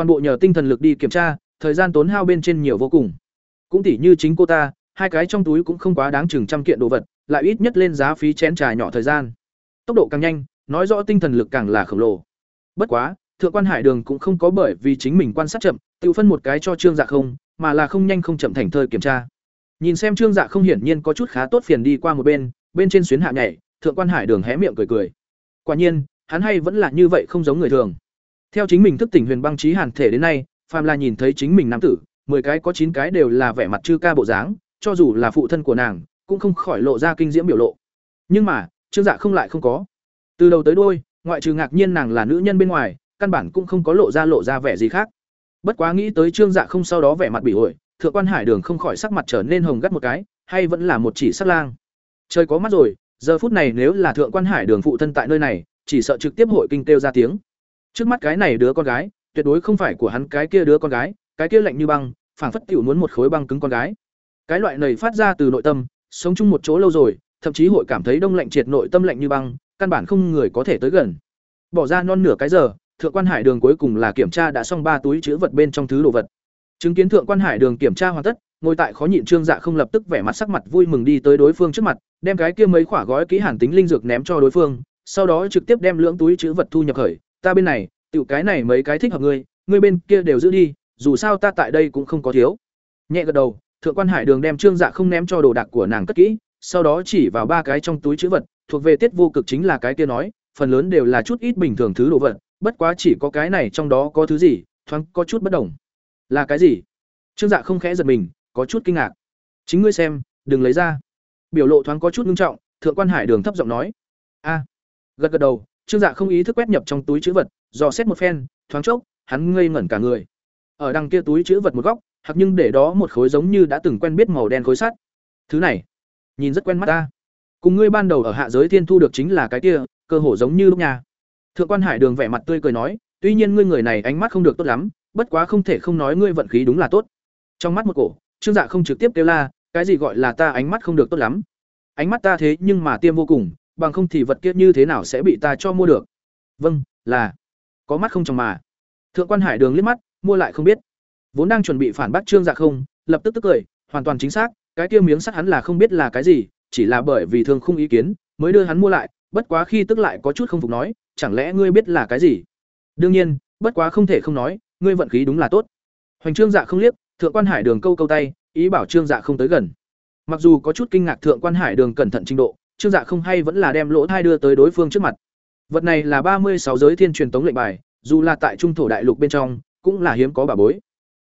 toàn bộ nhờ tinh thần lực đi kiểm tra, thời gian tốn hao bên trên nhiều vô cùng. Cũng tỉ như chính cô ta, hai cái trong túi cũng không quá đáng chừng trăm kiện đồ vật, lại ít nhất lên giá phí chén trà nhỏ thời gian. Tốc độ càng nhanh, nói rõ tinh thần lực càng là khổng lồ. Bất quá, thượng quan hải đường cũng không có bởi vì chính mình quan sát chậm, tự phân một cái cho trương dạ không, mà là không nhanh không chậm thành thơi kiểm tra. Nhìn xem trương dạ không hiển nhiên có chút khá tốt phiền đi qua một bên bên trên xuyến hạ nhảy, thượng quan hải đường hé miệng cười cười. Quả nhiên, hắn hay vẫn là như vậy không giống người thường theo chính mình thức tỉnh huyền băng trí hàn thể đến nay phàm là nhìn thấy chính mình nam tử, mười cái có chín cái đều là vẻ mặt chư ca bộ dáng, cho dù là phụ thân của nàng, cũng không khỏi lộ ra kinh diễm biểu lộ. Nhưng mà, trương dạ không lại không có. Từ đầu tới đôi ngoại trừ ngạc nhiên nàng là nữ nhân bên ngoài, căn bản cũng không có lộ ra lộ ra vẻ gì khác. Bất quá nghĩ tới trương dạ không sau đó vẻ mặt bị ổi, thượng quan hải đường không khỏi sắc mặt trở nên hồng gắt một cái, hay vẫn là một chỉ sắc lang. Trời có mắt rồi, giờ phút này nếu là thượng quan hải đường phụ thân tại nơi này, chỉ sợ trực tiếp hội kinh kêu ra tiếng trước mắt cái này đứa con gái, tuyệt đối không phải của hắn cái kia đứa con gái, cái kia lạnh như băng, phảng phất tiểu muốn một khối băng cứng con gái. Cái loại này phát ra từ nội tâm, sống chung một chỗ lâu rồi, thậm chí hội cảm thấy đông lạnh triệt nội tâm lạnh như băng, căn bản không người có thể tới gần. Bỏ ra non nửa cái giờ, thượng quan hải đường cuối cùng là kiểm tra đã xong ba túi chứa vật bên trong thứ đồ vật. Chứng kiến thượng quan hải đường kiểm tra hoàn tất, ngồi tại khó nhịn trương dạ không lập tức vẻ mặt sắc mặt vui mừng đi tới đối phương trước mặt, đem cái kia mấy quả gói ký hàn tính linh dược ném cho đối phương, sau đó trực tiếp đem lưỡng túi chứa vật thu nhập khởi ta bên này, tiểu cái này mấy cái thích hợp ngươi ngươi bên kia đều giữ đi, dù sao ta tại đây cũng không có thiếu. Nhẹ gật đầu, thượng quan hải đường đem trương dạ không ném cho đồ đạc của nàng cất kỹ, sau đó chỉ vào ba cái trong túi chữ vật, thuộc về tiết vô cực chính là cái kia nói, phần lớn đều là chút ít bình thường thứ đồ vật, bất quá chỉ có cái này trong đó có thứ gì, thoáng có chút bất đồng. Là cái gì? Trương dạ không khẽ giật mình, có chút kinh ngạc. Chính ngươi xem, đừng lấy ra. Biểu lộ thoáng có chút nghiêm trọng, thượng quan hải đường thấp giọng nói. A. Gật gật đầu trương dạ không ý thức quét nhập trong túi chữ vật, dò xét một phen, thoáng chốc, hắn ngây ngẩn cả người. Ở đằng kia túi chữ vật một góc hoặc nhưng để đó một khối giống như đã từng quen biết màu đen khối sắt. Thứ này, nhìn rất quen mắt ta. Cùng ngươi ban đầu ở hạ giới thiên thu được chính là cái kia, cơ hồ giống như lúc nhà. Thượng quan hải đường vẻ mặt tươi cười nói, tuy nhiên ngươi người này ánh mắt không được tốt lắm, bất quá không thể không nói ngươi vận khí đúng là tốt. Trong mắt một cổ, trương dạ không trực tiếp kêu la, cái gì gọi là ta ánh mắt không được tốt lắm? Ánh mắt ta thế nhưng mà tiêm vô cùng bằng không thì vật kia như thế nào sẽ bị ta cho mua được? Vâng là. Có mắt không trong mà. Thượng quan hải đường liếc mắt, mua lại không biết. Vốn đang chuẩn bị phản bác trương dạ không, lập tức tức cười, hoàn toàn chính xác, cái kia miếng sắt hắn là không biết là cái gì, chỉ là bởi vì thương không ý kiến, mới đưa hắn mua lại, bất quá khi tức lại có chút không phục nói, chẳng lẽ ngươi biết là cái gì? Đương nhiên, bất quá không thể không nói, ngươi vận khí đúng là tốt. Hoành trương dạ không liếc, thượng quan hải đường câu câu tay, ý bảo trương dạ không tới gần. Mặc dù có chút kinh ngạc thượng quan hải đường cẩn thận trình độ trương dạ không hay vẫn là đem lỗ thai đưa tới đối phương trước mặt. Vật này là ba mươi sáu giới thiên truyền tống lệnh bài, dù là tại trung thổ đại lục bên trong, cũng là hiếm có bà bối.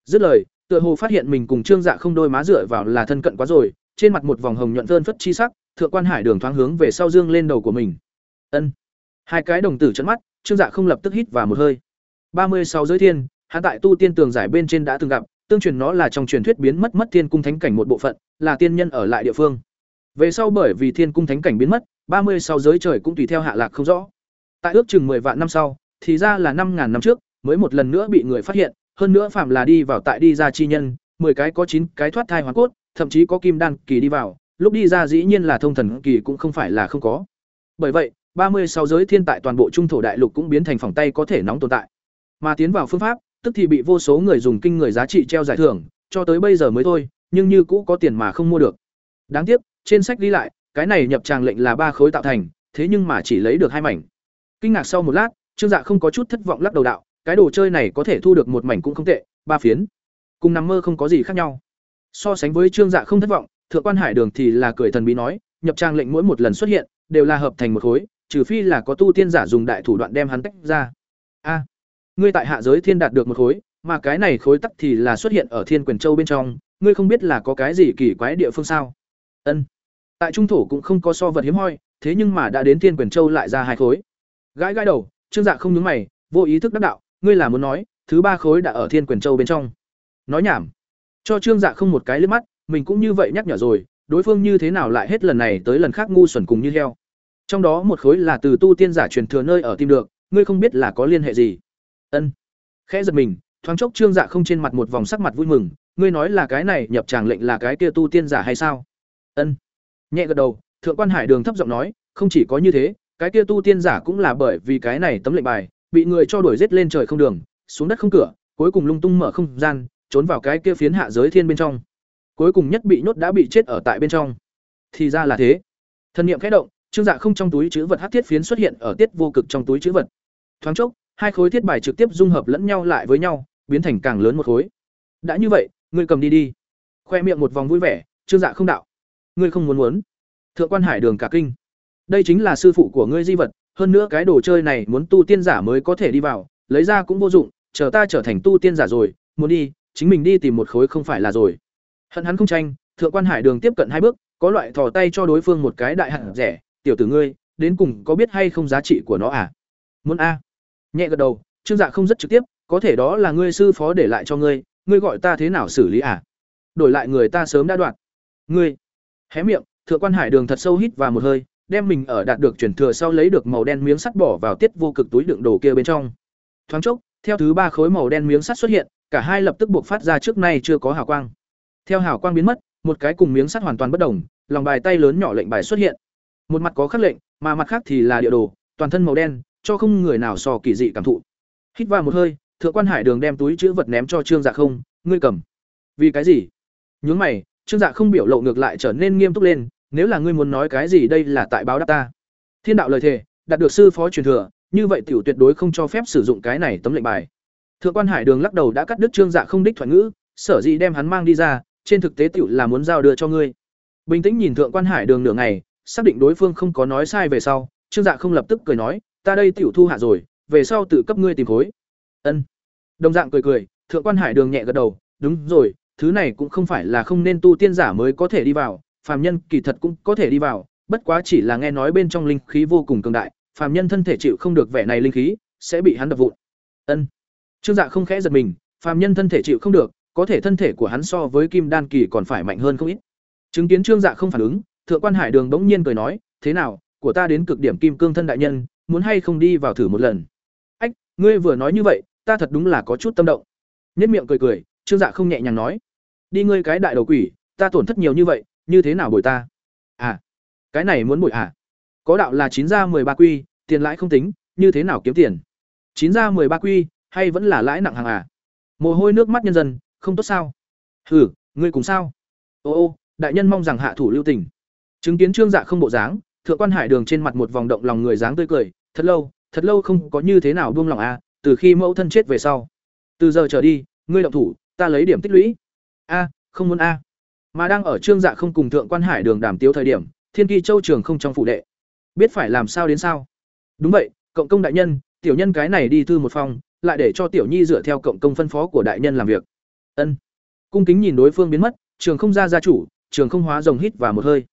Dứt lời, tựa hồ phát hiện mình cùng trương dạ không đôi má dựa vào là thân cận quá rồi, trên mặt một vòng hồng nhuận phơn phất chi sắc, thượng quan hải đường thoáng hướng về sau dương lên đầu của mình. Ân. Hai cái đồng tử chớp mắt, trương dạ không lập tức hít vào một hơi. ba mươi sáu giới thiên, hắn tại tu tiên tường giải bên trên đã từng gặp, tương truyền nó là trong truyền thuyết biến mất mất tiên cung thánh cảnh một bộ phận, là tiên nhân ở lại địa phương về sau bởi vì thiên cung thánh cảnh biến mất, ba mươi sáu giới trời cũng tùy theo hạ lạc không rõ. Tại ước chừng 10 vạn năm sau, thì ra là năm ngàn năm trước, mới một lần nữa bị người phát hiện, hơn nữa phạm là đi vào tại đi ra chi nhân 10 cái có chín cái thoát thai hoàn cốt, thậm chí có kim đan kỳ đi vào, lúc đi ra dĩ nhiên là thông thần kỳ cũng không phải là không có. Bởi vậy, ba mươi sáu giới thiên tại toàn bộ trung thổ đại lục cũng biến thành phòng tay có thể nóng tồn tại. Mà tiến vào phương pháp, tức thì bị vô số người dùng kinh người giá trị treo giải thưởng, cho tới bây giờ mới thôi, nhưng như cũ có tiền mà không mua được. Đáng tiếc trên sách ghi lại, cái này nhập tràng lệnh là ba khối tạo thành, thế nhưng mà chỉ lấy được hai mảnh. Kinh ngạc sau một lát, trương dạ không có chút thất vọng lắc đầu đạo, cái đồ chơi này có thể thu được một mảnh cũng không tệ, ba phiến. Cùng nằm mơ không có gì khác nhau. So sánh với trương dạ không thất vọng, thượng quan hải đường thì là cười thần bí nói, nhập trang lệnh mỗi một lần xuất hiện, đều là hợp thành một khối, trừ phi là có tu tiên giả dùng đại thủ đoạn đem hắn tách ra. A, ngươi tại hạ giới thiên đạt được một khối, mà cái này khối tắc thì là xuất hiện ở thiên quyền châu bên trong, ngươi không biết là có cái gì kỳ quái địa phương sao? Ân. Tại trung thổ cũng không có so vật hiếm hoi, thế nhưng mà đã đến thiên quyền châu lại ra hai khối. Gãi gãi đầu, trương dạ không nhướng mày, vô ý thức đắc đạo, ngươi là muốn nói, thứ ba khối đã ở thiên quyền châu bên trong. Nói nhảm. Cho trương dạ không một cái liếc mắt, mình cũng như vậy nhắc nhở rồi, đối phương như thế nào lại hết lần này tới lần khác ngu xuẩn cùng như heo. Trong đó một khối là từ tu tiên giả truyền thừa nơi ở tìm được, ngươi không biết là có liên hệ gì. Ân. Khẽ giật mình, thoáng chốc trương dạ không trên mặt một vòng sắc mặt vui mừng, ngươi nói là cái này, nhập tràng lệnh là cái kia tu tiên giả hay sao? Ân. Nhẹ gật đầu, thượng quan hải đường thấp giọng nói, không chỉ có như thế, cái kia tu tiên giả cũng là bởi vì cái này tấm lệnh bài, bị người cho đuổi giết lên trời không đường, xuống đất không cửa, cuối cùng lung tung mở không gian, trốn vào cái kia phiến hạ giới thiên bên trong. Cuối cùng nhất bị nhốt đã bị chết ở tại bên trong. Thì ra là thế. Thần niệm khẽ động, trương dạ không trong túi chữ vật hát thiết phiến xuất hiện ở tiết vô cực trong túi chữ vật. Thoáng chốc, hai khối thiết bài trực tiếp dung hợp lẫn nhau lại với nhau, biến thành càng lớn một khối. Đã như vậy, ngươi cầm đi đi. Khoe miệng một vòng vui vẻ, trương dạ không đạo ngươi không muốn muốn. Thượng quan hải đường cả kinh. Đây chính là sư phụ của ngươi di vật, hơn nữa cái đồ chơi này muốn tu tiên giả mới có thể đi vào, lấy ra cũng vô dụng, chờ ta trở thành tu tiên giả rồi, muốn đi, chính mình đi tìm một khối không phải là rồi. Hận hắn không tranh, thượng quan hải đường tiếp cận hai bước, có loại thò tay cho đối phương một cái đại hẳn rẻ, tiểu tử ngươi, đến cùng có biết hay không giá trị của nó à? Muốn a. Nhẹ gật đầu, trương dạ không rất trực tiếp, có thể đó là ngươi sư phó để lại cho ngươi ngươi gọi ta thế nào xử lý à? Đổi lại người ta sớm đã đoạn ngươi hé miệng, thượng quan hải đường thật sâu hít vào một hơi, đem mình ở đạt được chuyển thừa sau lấy được màu đen miếng sắt bỏ vào tiết vô cực túi đựng đồ kia bên trong. Thoáng chốc, theo thứ ba khối màu đen miếng sắt xuất hiện, cả hai lập tức buộc phát ra trước nay chưa có hào quang. Theo hào quang biến mất, một cái cùng miếng sắt hoàn toàn bất đồng, lòng bài tay lớn nhỏ lệnh bài xuất hiện. Một mặt có khắc lệnh, mà mặt khác thì là địa đồ, toàn thân màu đen, cho không người nào so kỳ dị cảm thụ. Hít vào một hơi, thượng quan hải đường đem túi chữ vật ném cho trương dạ không, ngươi cầm. Vì cái gì? Nhướng mày trương dạ không biểu lộ ngược lại trở nên nghiêm túc lên, nếu là ngươi muốn nói cái gì đây là tại báo đáp ta. Thiên đạo lời thề, đạt được sư phó truyền thừa, như vậy tiểu tuyệt đối không cho phép sử dụng cái này tấm lệnh bài. Thượng quan hải đường lắc đầu đã cắt đứt trương dạ không đích thoại ngữ, sở dĩ đem hắn mang đi ra, trên thực tế tiểu là muốn giao đưa cho ngươi. Bình tĩnh nhìn thượng quan hải đường nửa ngày, xác định đối phương không có nói sai về sau, trương dạ không lập tức cười nói, ta đây tiểu thu hạ rồi, về sau tự cấp ngươi tìm khối. Ân. Đồng dạng cười cười, thượng quan hải đường nhẹ gật đầu, đúng rồi thứ này cũng không phải là không nên tu tiên giả mới có thể đi vào, phàm nhân kỳ thật cũng có thể đi vào, bất quá chỉ là nghe nói bên trong linh khí vô cùng cường đại, phàm nhân thân thể chịu không được vẻ này linh khí, sẽ bị hắn đập vụn. Ân. Trương dạ không khẽ giật mình, phàm nhân thân thể chịu không được, có thể thân thể của hắn so với kim đan kỳ còn phải mạnh hơn không ít. Chứng kiến trương dạ không phản ứng, thượng quan hải đường bỗng nhiên cười nói, thế nào, của ta đến cực điểm kim cương thân đại nhân, muốn hay không đi vào thử một lần? Ách, ngươi vừa nói như vậy, ta thật đúng là có chút tâm động. Nhất miệng cười cười trương dạ không nhẹ nhàng nói, đi ngươi cái đại đầu quỷ, ta tổn thất nhiều như vậy, như thế nào bồi ta? À cái này muốn bồi à? Có đạo là chín ra ba quy, tiền lãi không tính, như thế nào kiếm tiền? Chín ra ba quy, hay vẫn là lãi nặng hàng à? Mồ hôi nước mắt nhân dân, không tốt sao? Hừ, ngươi cùng sao? Ô ô, đại nhân mong rằng hạ thủ lưu tình. Chứng kiến trương dạ không bộ dáng, thượng quan hải đường trên mặt một vòng động lòng người dáng tươi cười, thật lâu thật lâu không có như thế nào buông lòng à từ khi mẫu thân chết về sau. Từ giờ trở đi, ngươi động thủ ta lấy điểm tích lũy. A, không muốn a. Mà đang ở trương dạ không cùng thượng quan hải đường đàm tiếu thời điểm, thiên kỳ châu trường không trong phụ đệ. Biết phải làm sao đến sao? Đúng vậy, cộng công đại nhân, tiểu nhân cái này đi thư một phòng, lại để cho tiểu nhi dựa theo cộng công phân phó của đại nhân làm việc. Ân. Cung kính nhìn đối phương biến mất, trường không ra gia chủ, trường không hóa rồng hít và một hơi.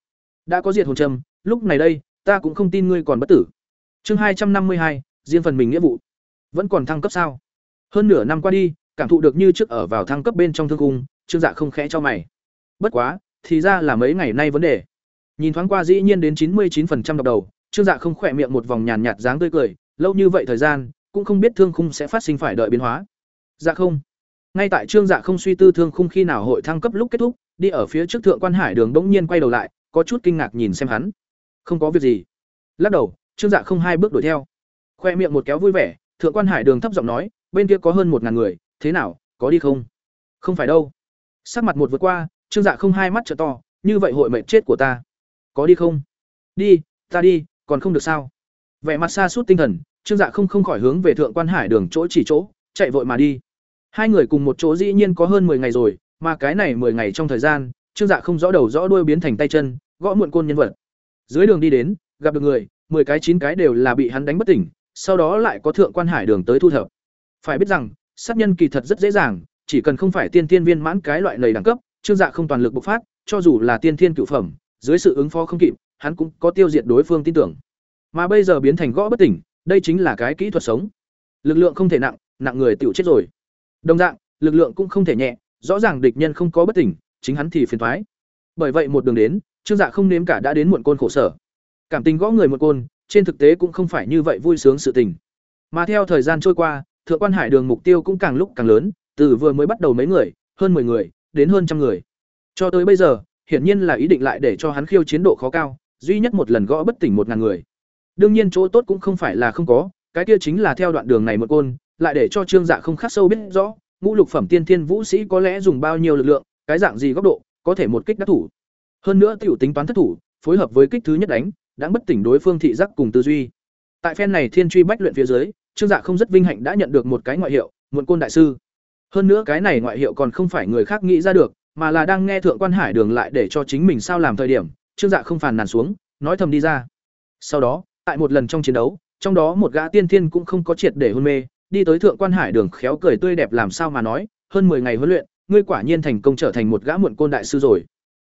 Đã có diệt hồn trầm, lúc này đây, ta cũng không tin ngươi còn bất tử. Chương hai trăm năm mươi hai, riêng phần mình nghĩa vụ. Vẫn còn thăng cấp sao? Hơn nửa năm qua đi cảm thụ được như trước ở vào thăng cấp bên trong thương cung trương dạ không khẽ cho mày. Bất quá, thì ra là mấy ngày nay vấn đề. Nhìn thoáng qua dĩ nhiên đến chín mươi 99% độc đầu, trương dạ không khỏe miệng một vòng nhàn nhạt dáng tươi cười, lâu như vậy thời gian, cũng không biết thương khung sẽ phát sinh phải đợi biến hóa. Dạ không. Ngay tại trương dạ không suy tư thương khung khi nào hội thăng cấp lúc kết thúc, đi ở phía trước thượng quan hải đường bỗng nhiên quay đầu lại, có chút kinh ngạc nhìn xem hắn. Không có việc gì. Lắc đầu, trương dạ không hai bước đuổi theo. Khoe miệng một kéo vui vẻ, thượng quan hải đường thấp giọng nói, bên kia có hơn một ngàn người thế nào có đi không? Không phải đâu. Sắc mặt một vượt qua trương dạ không hai mắt trợ to như vậy hội mệnh chết của ta. Có đi không? Đi ta đi còn không được sao? Vẻ mặt xa suốt tinh thần trương dạ không không khỏi hướng về thượng quan hải đường chỗ chỉ chỗ chạy vội mà đi. Hai người cùng một chỗ dĩ nhiên có hơn 10 ngày rồi mà cái này 10 ngày trong thời gian trương dạ không rõ đầu rõ đuôi biến thành tay chân gõ muộn côn nhân vật. Dưới đường đi đến, gặp được người, 10 cái 9 cái đều là bị hắn đánh bất tỉnh, sau đó lại có thượng quan hải đường tới thu thập. Phải biết rằng, sát nhân kỳ thật rất dễ dàng, chỉ cần không phải tiên tiên viên mãn cái loại lầy đẳng cấp, Trương Dạ không toàn lực bộc phát, cho dù là tiên thiên cửu phẩm, dưới sự ứng phó không kịp, hắn cũng có tiêu diệt đối phương tin tưởng. Mà bây giờ biến thành gõ bất tỉnh, đây chính là cái kỹ thuật sống. Lực lượng không thể nặng, nặng người tiểu chết rồi. Đồng dạng, lực lượng cũng không thể nhẹ, rõ ràng địch nhân không có bất tỉnh, chính hắn thì phiền toái. Bởi vậy một đường đến, Trương Dạ không nếm cả đã đến muộn côn khổ sở. Cảm tình gõ người một côn, trên thực tế cũng không phải như vậy vui sướng sự tình. Mà theo thời gian trôi qua, Thượng quan Hải Đường mục tiêu cũng càng lúc càng lớn, từ vừa mới bắt đầu mấy người, hơn 10 người, đến hơn trăm người. Cho tới bây giờ, hiển nhiên là ý định lại để cho hắn khiêu chiến độ khó cao, duy nhất một lần gõ bất tỉnh một ngàn người. Đương nhiên chỗ tốt cũng không phải là không có, cái kia chính là theo đoạn đường này một côn, lại để cho Trương Dạ không khắc sâu biết rõ, ngũ lục phẩm tiên thiên vũ sĩ có lẽ dùng bao nhiêu lực lượng, cái dạng gì góc độ, có thể một kích đắc thủ. Hơn nữa tiểu tính toán thất thủ, phối hợp với kích thứ nhất đánh, đã bất tỉnh đối phương thị giác cùng tư duy. Tại phen này thiên truy bách luyện phía dưới, Trương Dạ không rất vinh hạnh đã nhận được một cái ngoại hiệu, muộn côn đại sư. Hơn nữa cái này ngoại hiệu còn không phải người khác nghĩ ra được, mà là đang nghe thượng quan hải đường lại để cho chính mình sao làm thời điểm, Trương Dạ không phàn nàn xuống, nói thầm đi ra. Sau đó, tại một lần trong chiến đấu, trong đó một gã tiên thiên cũng không có triệt để hôn mê, đi tới thượng quan hải đường khéo cười tươi đẹp làm sao mà nói, hơn 10 ngày huấn luyện, ngươi quả nhiên thành công trở thành một gã muộn côn đại sư rồi.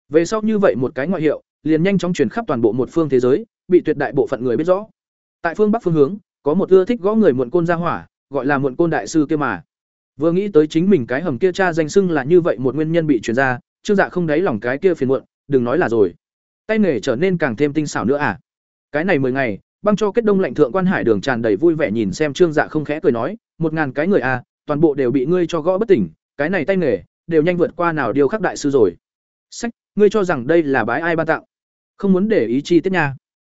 Về sau như vậy một cái ngoại hiệu, liền nhanh chóng truyền khắp toàn bộ một phương thế giới, bị tuyệt đại bộ phận người biết rõ. Tại phương Bắc phương hướng, có một ưa thích gõ người muộn côn ra hỏa, gọi là muộn côn đại sư kia mà. Vừa nghĩ tới chính mình cái hầm kia cha danh sưng là như vậy một nguyên nhân bị truyền ra, Trương Dạ không đáy lòng cái kia phiền muộn, đừng nói là rồi. Tay nghề trở nên càng thêm tinh xảo nữa à? Cái này mười ngày, băng cho kết đông lạnh thượng quan hải đường tràn đầy vui vẻ nhìn xem Trương Dạ không khẽ cười nói, một ngàn cái người à, toàn bộ đều bị ngươi cho gõ bất tỉnh, cái này tay nghề đều nhanh vượt qua nào điều khắc đại sư rồi. Sách, ngươi cho rằng đây là bái ai ban tặng? Không muốn để ý chi tiết nha.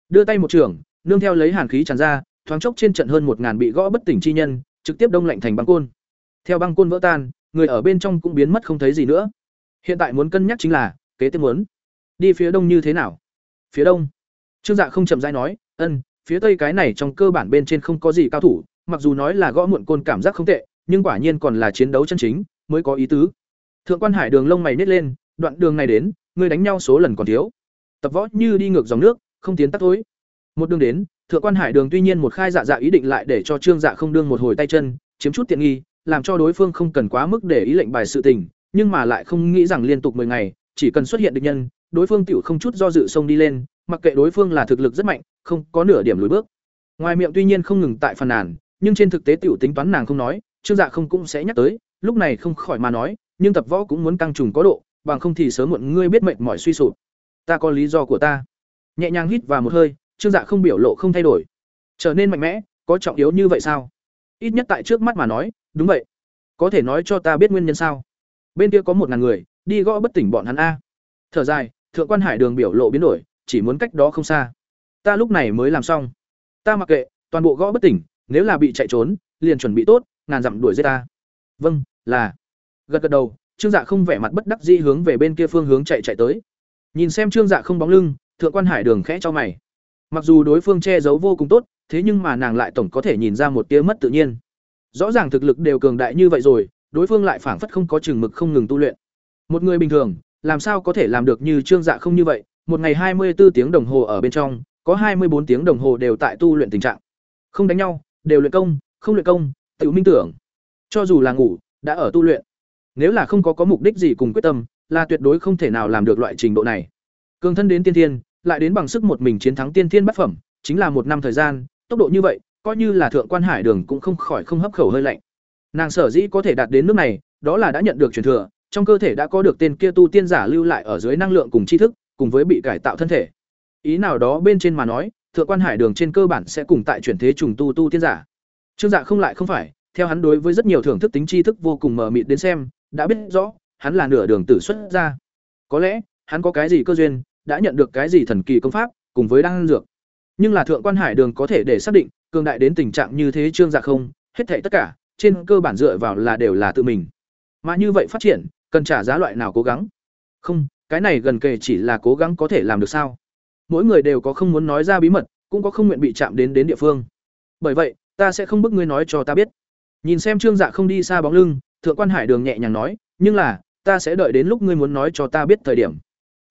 Đưa tay một trường, nương theo lấy hàn khí tràn ra, thoáng chốc trên trận hơn một ngàn bị gõ bất tỉnh chi nhân, trực tiếp đông lạnh thành băng côn. Theo băng côn vỡ tan, người ở bên trong cũng biến mất không thấy gì nữa. Hiện tại muốn cân nhắc chính là, kế tiếp muốn đi phía đông như thế nào? Phía đông. Trương Dạ không chậm rãi nói, "Ân, phía tây cái này trong cơ bản bên trên không có gì cao thủ, mặc dù nói là gõ muộn côn cảm giác không tệ, nhưng quả nhiên còn là chiến đấu chân chính mới có ý tứ." Thượng quan Hải Đường lông mày nhếch lên, đoạn đường này đến, người đánh nhau số lần còn thiếu. Tập võ như đi ngược dòng nước, không tiến tắt thối. Một đường đến, Thượng quan Hải Đường tuy nhiên một khai dạ dạ ý định lại để cho Trương Dạ không đương một hồi tay chân, chiếm chút tiện nghi, làm cho đối phương không cần quá mức để ý lệnh bài sự tình, nhưng mà lại không nghĩ rằng liên tục 10 ngày, chỉ cần xuất hiện địch nhân, đối phương tiểu không chút do dự xông đi lên, mặc kệ đối phương là thực lực rất mạnh, không có nửa điểm lùi bước. Ngoài miệng tuy nhiên không ngừng tại phàn nàn, nhưng trên thực tế tiểu tính toán nàng không nói, Trương Dạ không cũng sẽ nhắc tới, lúc này không khỏi mà nói, nhưng tập võ cũng muốn căng trùng có độ, bằng không thì sớm muộn ngươi biết mệt mỏi suy sụp. Ta có lý do của ta. Nhẹ nhàng hít vào một hơi, Trương Dạ không biểu lộ không thay đổi. Trở nên mạnh mẽ, có trọng yếu như vậy sao? Ít nhất tại trước mắt mà nói, đúng vậy. Có thể nói cho ta biết nguyên nhân sao? Bên kia có một ngàn người, đi gõ bất tỉnh bọn hắn a. Thở dài, Thượng quan Hải Đường biểu lộ biến đổi, chỉ muốn cách đó không xa. Ta lúc này mới làm xong. Ta mặc kệ, toàn bộ gõ bất tỉnh, nếu là bị chạy trốn, liền chuẩn bị tốt, ngàn dặm đuổi giết ta. Vâng, là. Gật gật đầu, Trương Dạ không vẻ mặt bất đắc dĩ hướng về bên kia phương hướng chạy chạy tới. Nhìn xem Trương Dạ không bóng lưng, Thượng quan Hải Đường khẽ cho mày. Mặc dù đối phương che giấu vô cùng tốt, thế nhưng mà nàng lại tổng có thể nhìn ra một tia mất tự nhiên. Rõ ràng thực lực đều cường đại như vậy rồi, đối phương lại phảng phất không có chừng mực không ngừng tu luyện. Một người bình thường, làm sao có thể làm được như Trương Dạ không như vậy, một ngày hai mươi 24 tiếng đồng hồ ở bên trong, có hai mươi bốn tiếng đồng hồ đều tại tu luyện tình trạng. Không đánh nhau, đều luyện công, không luyện công, tự minh tưởng. Cho dù là ngủ, đã ở tu luyện. Nếu là không có có mục đích gì cùng quyết tâm, là tuyệt đối không thể nào làm được loại trình độ này. Cường thân đến tiên thiên, lại đến bằng sức một mình chiến thắng tiên thiên bát phẩm, chính là một năm thời gian, tốc độ như vậy, coi như là thượng quan hải đường cũng không khỏi không hấp khẩu hơi lạnh. Nàng sở dĩ có thể đạt đến nước này, đó là đã nhận được truyền thừa, trong cơ thể đã có được tên kia tu tiên giả lưu lại ở dưới năng lượng cùng tri thức, cùng với bị cải tạo thân thể. Ý nào đó bên trên mà nói, thượng quan hải đường trên cơ bản sẽ cùng tại chuyển thế trùng tu tu tiên giả. Trương Dạ không lại không phải, theo hắn đối với rất nhiều thưởng thức tính tri thức vô cùng mờ mịt đến xem, đã biết rõ, hắn là nửa đường tử xuất ra. Có lẽ, hắn có cái gì cơ duyên, đã nhận được cái gì thần kỳ công pháp, cùng với đan dược. Nhưng là thượng quan hải đường có thể để xác định, cường đại đến tình trạng như thế Trương Dạ không, hết thảy tất cả, trên cơ bản dựa vào là đều là tự mình. Mà như vậy phát triển, cần trả giá loại nào cố gắng? Không, cái này gần kề chỉ là cố gắng có thể làm được sao? Mỗi người đều có không muốn nói ra bí mật, cũng có không nguyện bị chạm đến đến địa phương. Bởi vậy, ta sẽ không bức ngươi nói cho ta biết. Nhìn xem Trương Dạ không đi xa bóng lưng, Thượng quan Hải Đường nhẹ nhàng nói, nhưng là, ta sẽ đợi đến lúc ngươi muốn nói cho ta biết thời điểm.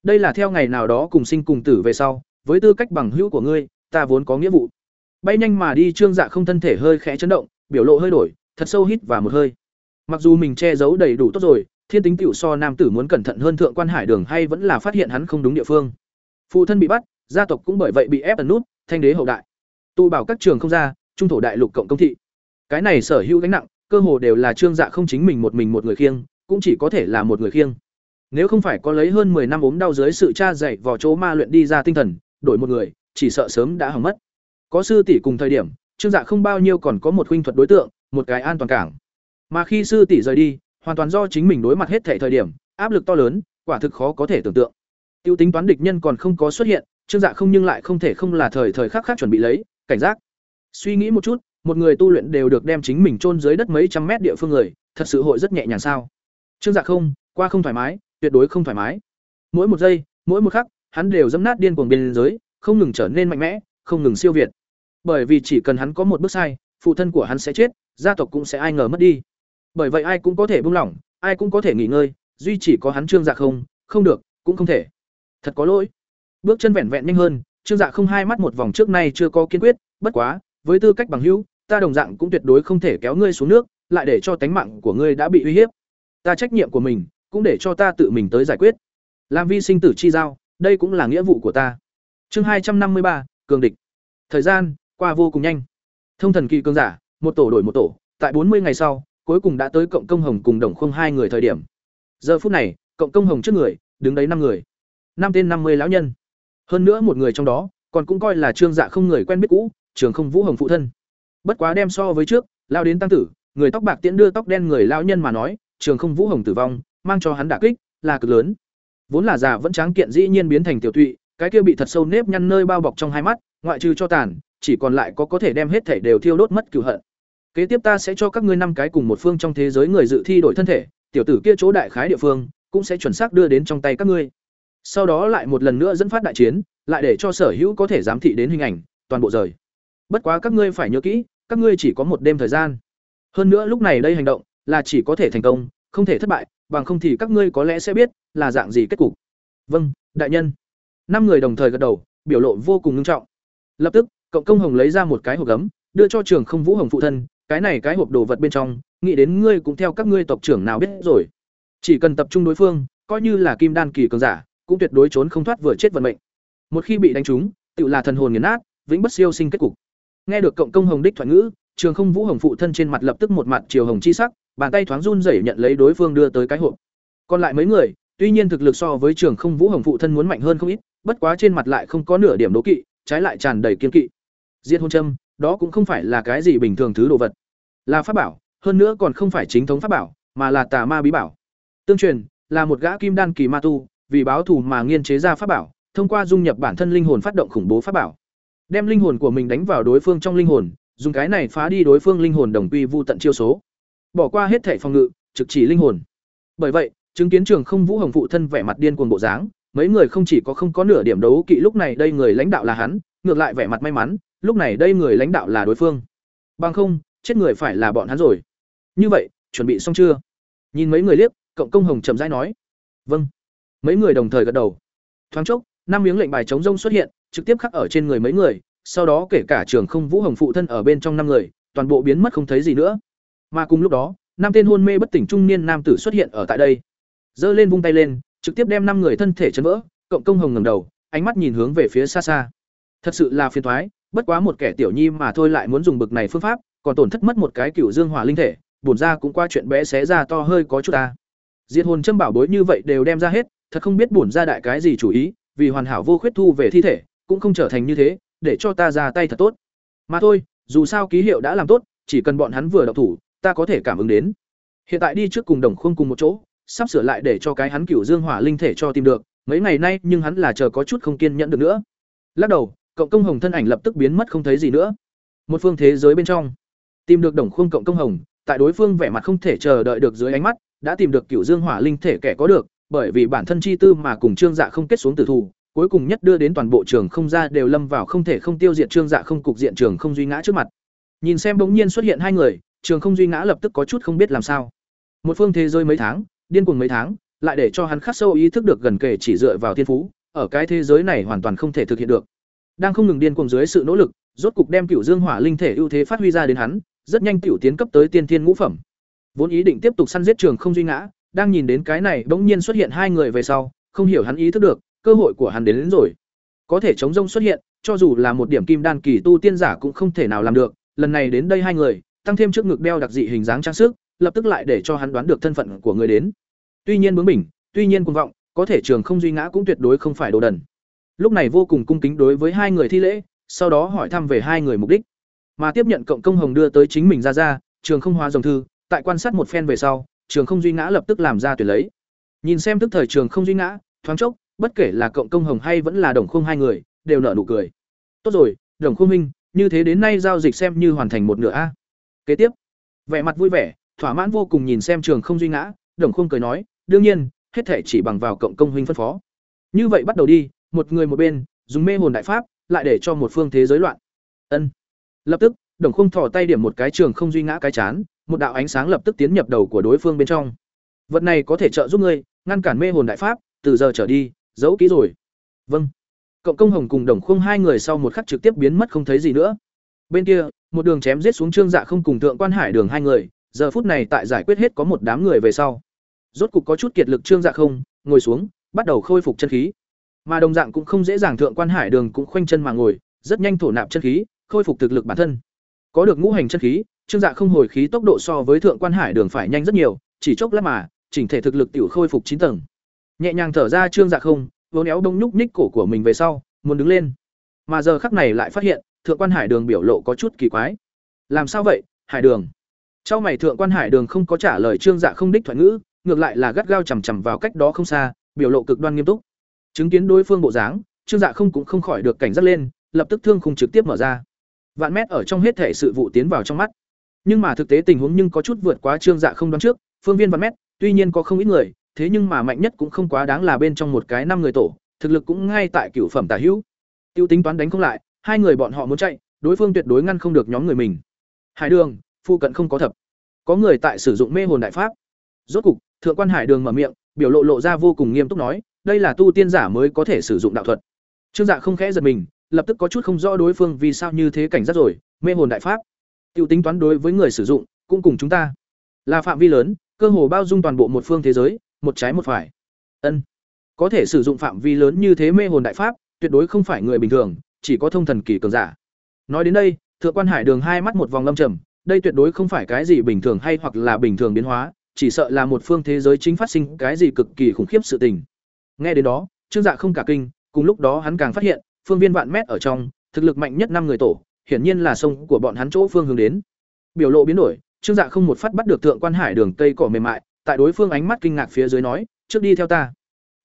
Đây là theo ngày nào đó cùng sinh cùng tử về sau, với tư cách bằng hữu của ngươi ta vốn có nghĩa vụ. Bay nhanh mà đi trương dạ không thân thể hơi khẽ chấn động biểu lộ hơi đổi thật sâu hít và một hơi. Mặc dù mình che giấu đầy đủ tốt rồi thiên tính tiểu so nam tử muốn cẩn thận hơn thượng quan hải đường hay vẫn là phát hiện hắn không đúng địa phương. Phụ thân bị bắt gia tộc cũng bởi vậy bị ép ẩn nút thanh đế hậu đại. Tụ bảo các trường không ra trung thổ đại lục cộng công thị. Cái này sở hữu gánh nặng cơ hồ đều là trương dạ không chính mình một mình một người khiêng cũng chỉ có thể là một người khiêng nếu không phải có lấy hơn 10 năm ốm đau dưới sự tra dạy vò chỗ ma luyện đi ra tinh thần, đổi một người, chỉ sợ sớm đã hỏng mất. Có sư tỷ cùng thời điểm, trương dạ không bao nhiêu còn có một huynh thuật đối tượng, một cái an toàn cảng. Mà khi sư tỷ rời đi, hoàn toàn do chính mình đối mặt hết thể thời điểm, áp lực to lớn, quả thực khó có thể tưởng tượng. Tiêu tính toán địch nhân còn không có xuất hiện, trương dạ không nhưng lại không thể không là thời thời khắc khắc chuẩn bị lấy, cảnh giác. Suy nghĩ một chút, một người tu luyện đều được đem chính mình chôn dưới đất mấy trăm mét địa phương người, thật sự hội rất nhẹ nhàng sao? Trương dạ không, qua không thoải mái tuyệt đối không thoải mái. Mỗi một giây, mỗi một khắc, hắn đều dẫm nát điên cuồng biên giới, không ngừng trở nên mạnh mẽ, không ngừng siêu việt. Bởi vì chỉ cần hắn có một bước sai, phụ thân của hắn sẽ chết, gia tộc cũng sẽ ai ngờ mất đi. Bởi vậy ai cũng có thể buông lỏng, ai cũng có thể nghỉ ngơi, duy chỉ có hắn trương dạ không không được, cũng không thể. Thật có lỗi. Bước chân vẹn vẹn nhanh hơn, trương dạ không hai mắt một vòng trước nay chưa có kiên quyết, bất quá, với tư cách bằng hữu, ta đồng dạng cũng tuyệt đối không thể kéo ngươi xuống nước, lại để cho tánh mạng của ngươi đã bị uy hiếp. Ta trách nhiệm của mình cũng để cho ta tự mình tới giải quyết. Làm vi sinh tử chi giao, đây cũng là nghĩa vụ của ta. Chương hai trăm năm mươi ba, cường địch. Thời gian, qua vô cùng nhanh. Thông thần kỳ cường giả, một tổ đổi một tổ, tại bốn mươi ngày sau, cuối cùng đã tới cộng công hồng cùng đồng không hai người thời điểm. Giờ phút này, cộng công hồng trước người, đứng đấy năm người. Năm tên năm mươi lão nhân. Hơn nữa một người trong đó, còn cũng coi là trương dạ không người quen biết cũ, trường không vũ hồng phụ thân. Bất quá đem so với trước lao đến tăng tử, người tóc bạc tiễn đưa tóc đen người lão nhân mà nói, trường không vũ hồng tử vong mang cho hắn đả kích, là cực lớn. Vốn là già vẫn tráng kiện dĩ nhiên biến thành tiểu tụy, cái kia bị thật sâu nếp nhăn nơi bao bọc trong hai mắt, ngoại trừ cho tàn, chỉ còn lại có có thể đem hết thể đều thiêu đốt mất cửu hận. Kế tiếp ta sẽ cho các ngươi năm cái cùng một phương trong thế giới người dự thi đổi thân thể, tiểu tử kia chỗ đại khái địa phương, cũng sẽ chuẩn xác đưa đến trong tay các ngươi. Sau đó lại một lần nữa dẫn phát đại chiến, lại để cho sở hữu có thể giám thị đến hình ảnh, toàn bộ rời. Bất quá các ngươi phải nhớ kỹ, các ngươi chỉ có một đêm thời gian. Hơn nữa lúc này đây hành động, là chỉ có thể thành công, không thể thất bại bằng không thì các ngươi có lẽ sẽ biết là dạng gì kết cục. Vâng đại nhân. Năm người đồng thời gật đầu, biểu lộ vô cùng nghiêm trọng. Lập tức cộng công hồng lấy ra một cái hộp gấm, đưa cho trường không vũ hồng phụ thân, cái này cái hộp đồ vật bên trong, nghĩ đến ngươi cũng theo các ngươi tộc trưởng nào biết rồi. Chỉ cần tập trung đối phương, coi như là kim đan kỳ cường giả, cũng tuyệt đối trốn không thoát vừa chết vận mệnh. Một khi bị đánh trúng tự là thần hồn nghiền nát, vĩnh bất siêu sinh kết cục. Nghe được cộng công hồng đích thoại ngữ trường không vũ hồng phụ thân trên mặt lập tức một mặt chiều hồng chi sắc bàn tay thoáng run rẩy nhận lấy đối phương đưa tới cái hộp. Còn lại mấy người, tuy nhiên thực lực so với trường không vũ hồng phụ thân muốn mạnh hơn không ít, bất quá trên mặt lại không có nửa điểm đố kỵ, trái lại tràn đầy kiên kỵ. Diệt hôn châm, đó cũng không phải là cái gì bình thường thứ đồ vật. Là pháp bảo, hơn nữa còn không phải chính thống pháp bảo, mà là tà ma bí bảo. Tương truyền, là một gã kim đan kỳ ma tu, vì báo thù mà nghiên chế ra pháp bảo, thông qua dung nhập bản thân linh hồn phát động khủng bố pháp bảo. Đem linh hồn của mình đánh vào đối phương trong linh hồn, dùng cái này phá đi đối phương linh hồn đồng quy vu tận chiêu số bỏ qua hết thể phòng ngự, trực chỉ linh hồn. Bởi vậy, chứng kiến trường không vũ hồng phụ thân vẻ mặt điên cuồng bộ dáng, mấy người không chỉ có không có nửa điểm đấu kỵ lúc này đây người lãnh đạo là hắn, ngược lại vẻ mặt may mắn, lúc này đây người lãnh đạo là đối phương. Bằng không, chết người phải là bọn hắn rồi. Như vậy, chuẩn bị xong chưa? Nhìn mấy người liếc, cộng công hồng chậm rãi nói. Vâng. Mấy người đồng thời gật đầu. Thoáng chốc, năm miếng lệnh bài chống rông xuất hiện, trực tiếp khắc ở trên người mấy người, sau đó kể cả trường không vũ hồng phụ thân ở bên trong năm người, toàn bộ biến mất không thấy gì nữa mà cùng lúc đó năm tên hôn mê bất tỉnh trung niên nam tử xuất hiện ở tại đây. Giơ lên vung tay lên trực tiếp đem năm người thân thể chấn vỡ cộng công hồng ngẩng đầu ánh mắt nhìn hướng về phía xa xa. Thật sự là phiền toái, bất quá một kẻ tiểu nhi mà thôi lại muốn dùng bực này phương pháp còn tổn thất mất một cái cựu dương hỏa linh thể bổn ra cũng qua chuyện bé xé ra to hơi có chút ta. Diệt hồn châm bảo bối như vậy đều đem ra hết thật không biết bổn ra đại cái gì chủ ý vì hoàn hảo vô khuyết thu về thi thể cũng không trở thành như thế để cho ta ra tay thật tốt. Mà thôi dù sao ký hiệu đã làm tốt chỉ cần bọn hắn vừa động thủ ta có thể cảm ứng đến. Hiện tại đi trước cùng đồng khung cùng một chỗ, sắp sửa lại để cho cái hắn cửu dương hỏa linh thể cho tìm được, mấy ngày nay nhưng hắn là chờ có chút không kiên nhẫn được nữa. Lắc đầu, cộng công hồng thân ảnh lập tức biến mất không thấy gì nữa. Một phương thế giới bên trong, tìm được đồng khung cộng công hồng, tại đối phương vẻ mặt không thể chờ đợi được dưới ánh mắt, đã tìm được cửu dương hỏa linh thể kẻ có được, bởi vì bản thân chi tư mà cùng trương dạ không kết xuống tử thủ, cuối cùng nhất đưa đến toàn bộ trường không ra đều lâm vào không thể không tiêu diệt trương dạ không cục diện trường không duy ngã trước mặt. Nhìn xem bỗng nhiên xuất hiện hai người trường không duy ngã lập tức có chút không biết làm sao một phương thế giới mấy tháng điên cuồng mấy tháng lại để cho hắn khắc sâu ý thức được gần kề chỉ dựa vào thiên phú ở cái thế giới này hoàn toàn không thể thực hiện được. Đang không ngừng điên cuồng dưới sự nỗ lực, rốt cục đem Cửu Dương Hỏa linh thể ưu thế phát huy ra đến hắn, rất nhanh tiểu tiến cấp tới tiên thiên ngũ phẩm. Vốn ý định tiếp tục săn giết trường không duy ngã, đang nhìn đến cái này bỗng nhiên xuất hiện hai người về sau, không hiểu hắn ý thức được, cơ hội của hắn đến, đến rồi. Có thể chống rông xuất hiện, cho dù là một điểm kim đan kỳ tu tiên giả cũng không thể nào làm được, lần này đến đây hai người, tăng thêm trước ngực đeo đặc dị hình dáng trang sức, lập tức lại để cho hắn đoán được thân phận của người đến. Tuy nhiên bướng bỉnh, tuy nhiên cuồng vọng, có thể trường không duy ngã cũng tuyệt đối không phải đồ đần. Lúc này vô cùng cung kính đối với hai người thi lễ, sau đó hỏi thăm về hai người mục đích. Mà tiếp nhận cộng công hồng đưa tới chính mình ra ra, trường không hóa dòng thư, tại quan sát một phen về sau, trường không duy ngã lập tức làm ra tuyển lấy. Nhìn xem tức thời trường không duy ngã, thoáng chốc, bất kể là cộng công hồng hay vẫn là đồng khung hai người, đều nở nụ cười. Tốt rồi, đồng khung minh, như thế đến nay giao dịch xem như hoàn thành một nửa a. Kế tiếp, vẻ mặt vui vẻ, thỏa mãn vô cùng nhìn xem trường không duy ngã, đồng không cười nói, đương nhiên, hết thể chỉ bằng vào cộng công huynh phân phó. Như vậy bắt đầu đi, một người một bên, dùng mê hồn đại pháp, lại để cho một phương thế giới loạn. Ân. Lập tức, Đồng Không thò tay điểm một cái trường không duy ngã cái chán, một đạo ánh sáng lập tức tiến nhập đầu của đối phương bên trong. Vật này có thể trợ giúp ngươi ngăn cản mê hồn đại pháp, từ giờ trở đi, giấu kỹ rồi. Vâng. Cộng công hồng cùng Đồng Khung hai người sau một khắc trực tiếp biến mất không thấy gì nữa. Bên kia, một đường chém giết xuống Trương Dạ không cùng Thượng Quan Hải Đường hai người, giờ phút này tại giải quyết hết có một đám người về sau. Rốt cục có chút kiệt lực Trương Dạ không, ngồi xuống, bắt đầu khôi phục chân khí. Mà đồng dạng cũng không dễ dàng Thượng Quan Hải Đường cũng khoanh chân mà ngồi, rất nhanh thổ nạp chân khí, khôi phục thực lực bản thân. Có được ngũ hành chân khí, Trương Dạ không hồi khí tốc độ so với Thượng Quan Hải Đường phải nhanh rất nhiều, chỉ chốc lát mà, chỉnh thể thực lực tiểu khôi phục chín tầng. Nhẹ nhàng thở ra Trương Dạ không, vốn éo đông nhúc nhích cổ của mình về sau, muốn đứng lên. Mà giờ khắc này lại phát hiện, Thượng Quan Hải Đường biểu lộ có chút kỳ quái. Làm sao vậy, Hải Đường? Trong mày Thượng Quan Hải Đường không có trả lời Trương Dạ không đích thoại ngữ, ngược lại là gắt gao chằm chằm vào cách đó không xa, biểu lộ cực đoan nghiêm túc. Chứng kiến đối phương bộ dáng, Trương Dạ không cũng không khỏi được cảnh giác lên, lập tức thương khung trực tiếp mở ra. Vạn mét ở trong hết thể sự vụ tiến vào trong mắt. Nhưng mà thực tế tình huống nhưng có chút vượt quá Trương Dạ không đoán trước, phương viên vạn mét, tuy nhiên có không ít người, thế nhưng mà mạnh nhất cũng không quá đáng là bên trong một cái năm người tổ, thực lực cũng ngay tại cửu phẩm tả hữu. Tiêu tính toán đánh không lại, hai người bọn họ muốn chạy, đối phương tuyệt đối ngăn không được nhóm người mình. Hải Đường, phụ cận không có thập. Có người tại sử dụng mê hồn đại pháp. Rốt cục, thượng quan Hải Đường mở miệng, biểu lộ lộ ra vô cùng nghiêm túc nói, đây là tu tiên giả mới có thể sử dụng đạo thuật. Trương Dạ không khẽ giật mình, lập tức có chút không rõ đối phương vì sao như thế cảnh giác rồi, mê hồn đại pháp. Tiêu tính toán đối với người sử dụng, cũng cùng chúng ta là phạm vi lớn, cơ hồ bao dung toàn bộ một phương thế giới, một trái một phải. Ân, có thể sử dụng phạm vi lớn như thế mê hồn đại pháp, tuyệt đối không phải người bình thường, chỉ có thông thần kỳ cường giả. Nói đến đây, Thượng quan Hải Đường hai mắt một vòng lâm trầm, đây tuyệt đối không phải cái gì bình thường hay hoặc là bình thường biến hóa, chỉ sợ là một phương thế giới chính phát sinh cái gì cực kỳ khủng khiếp sự tình. Nghe đến đó, Trương Dạ không cả kinh, cùng lúc đó hắn càng phát hiện, phương viên vạn mét ở trong, thực lực mạnh nhất năm người tổ, hiển nhiên là sông của bọn hắn chỗ phương hướng đến. Biểu lộ biến đổi, Trương Dạ không một phát bắt được Thượng quan Hải Đường cây cỏ mềm mại, tại đối phương ánh mắt kinh ngạc phía dưới nói, "Trước đi theo ta."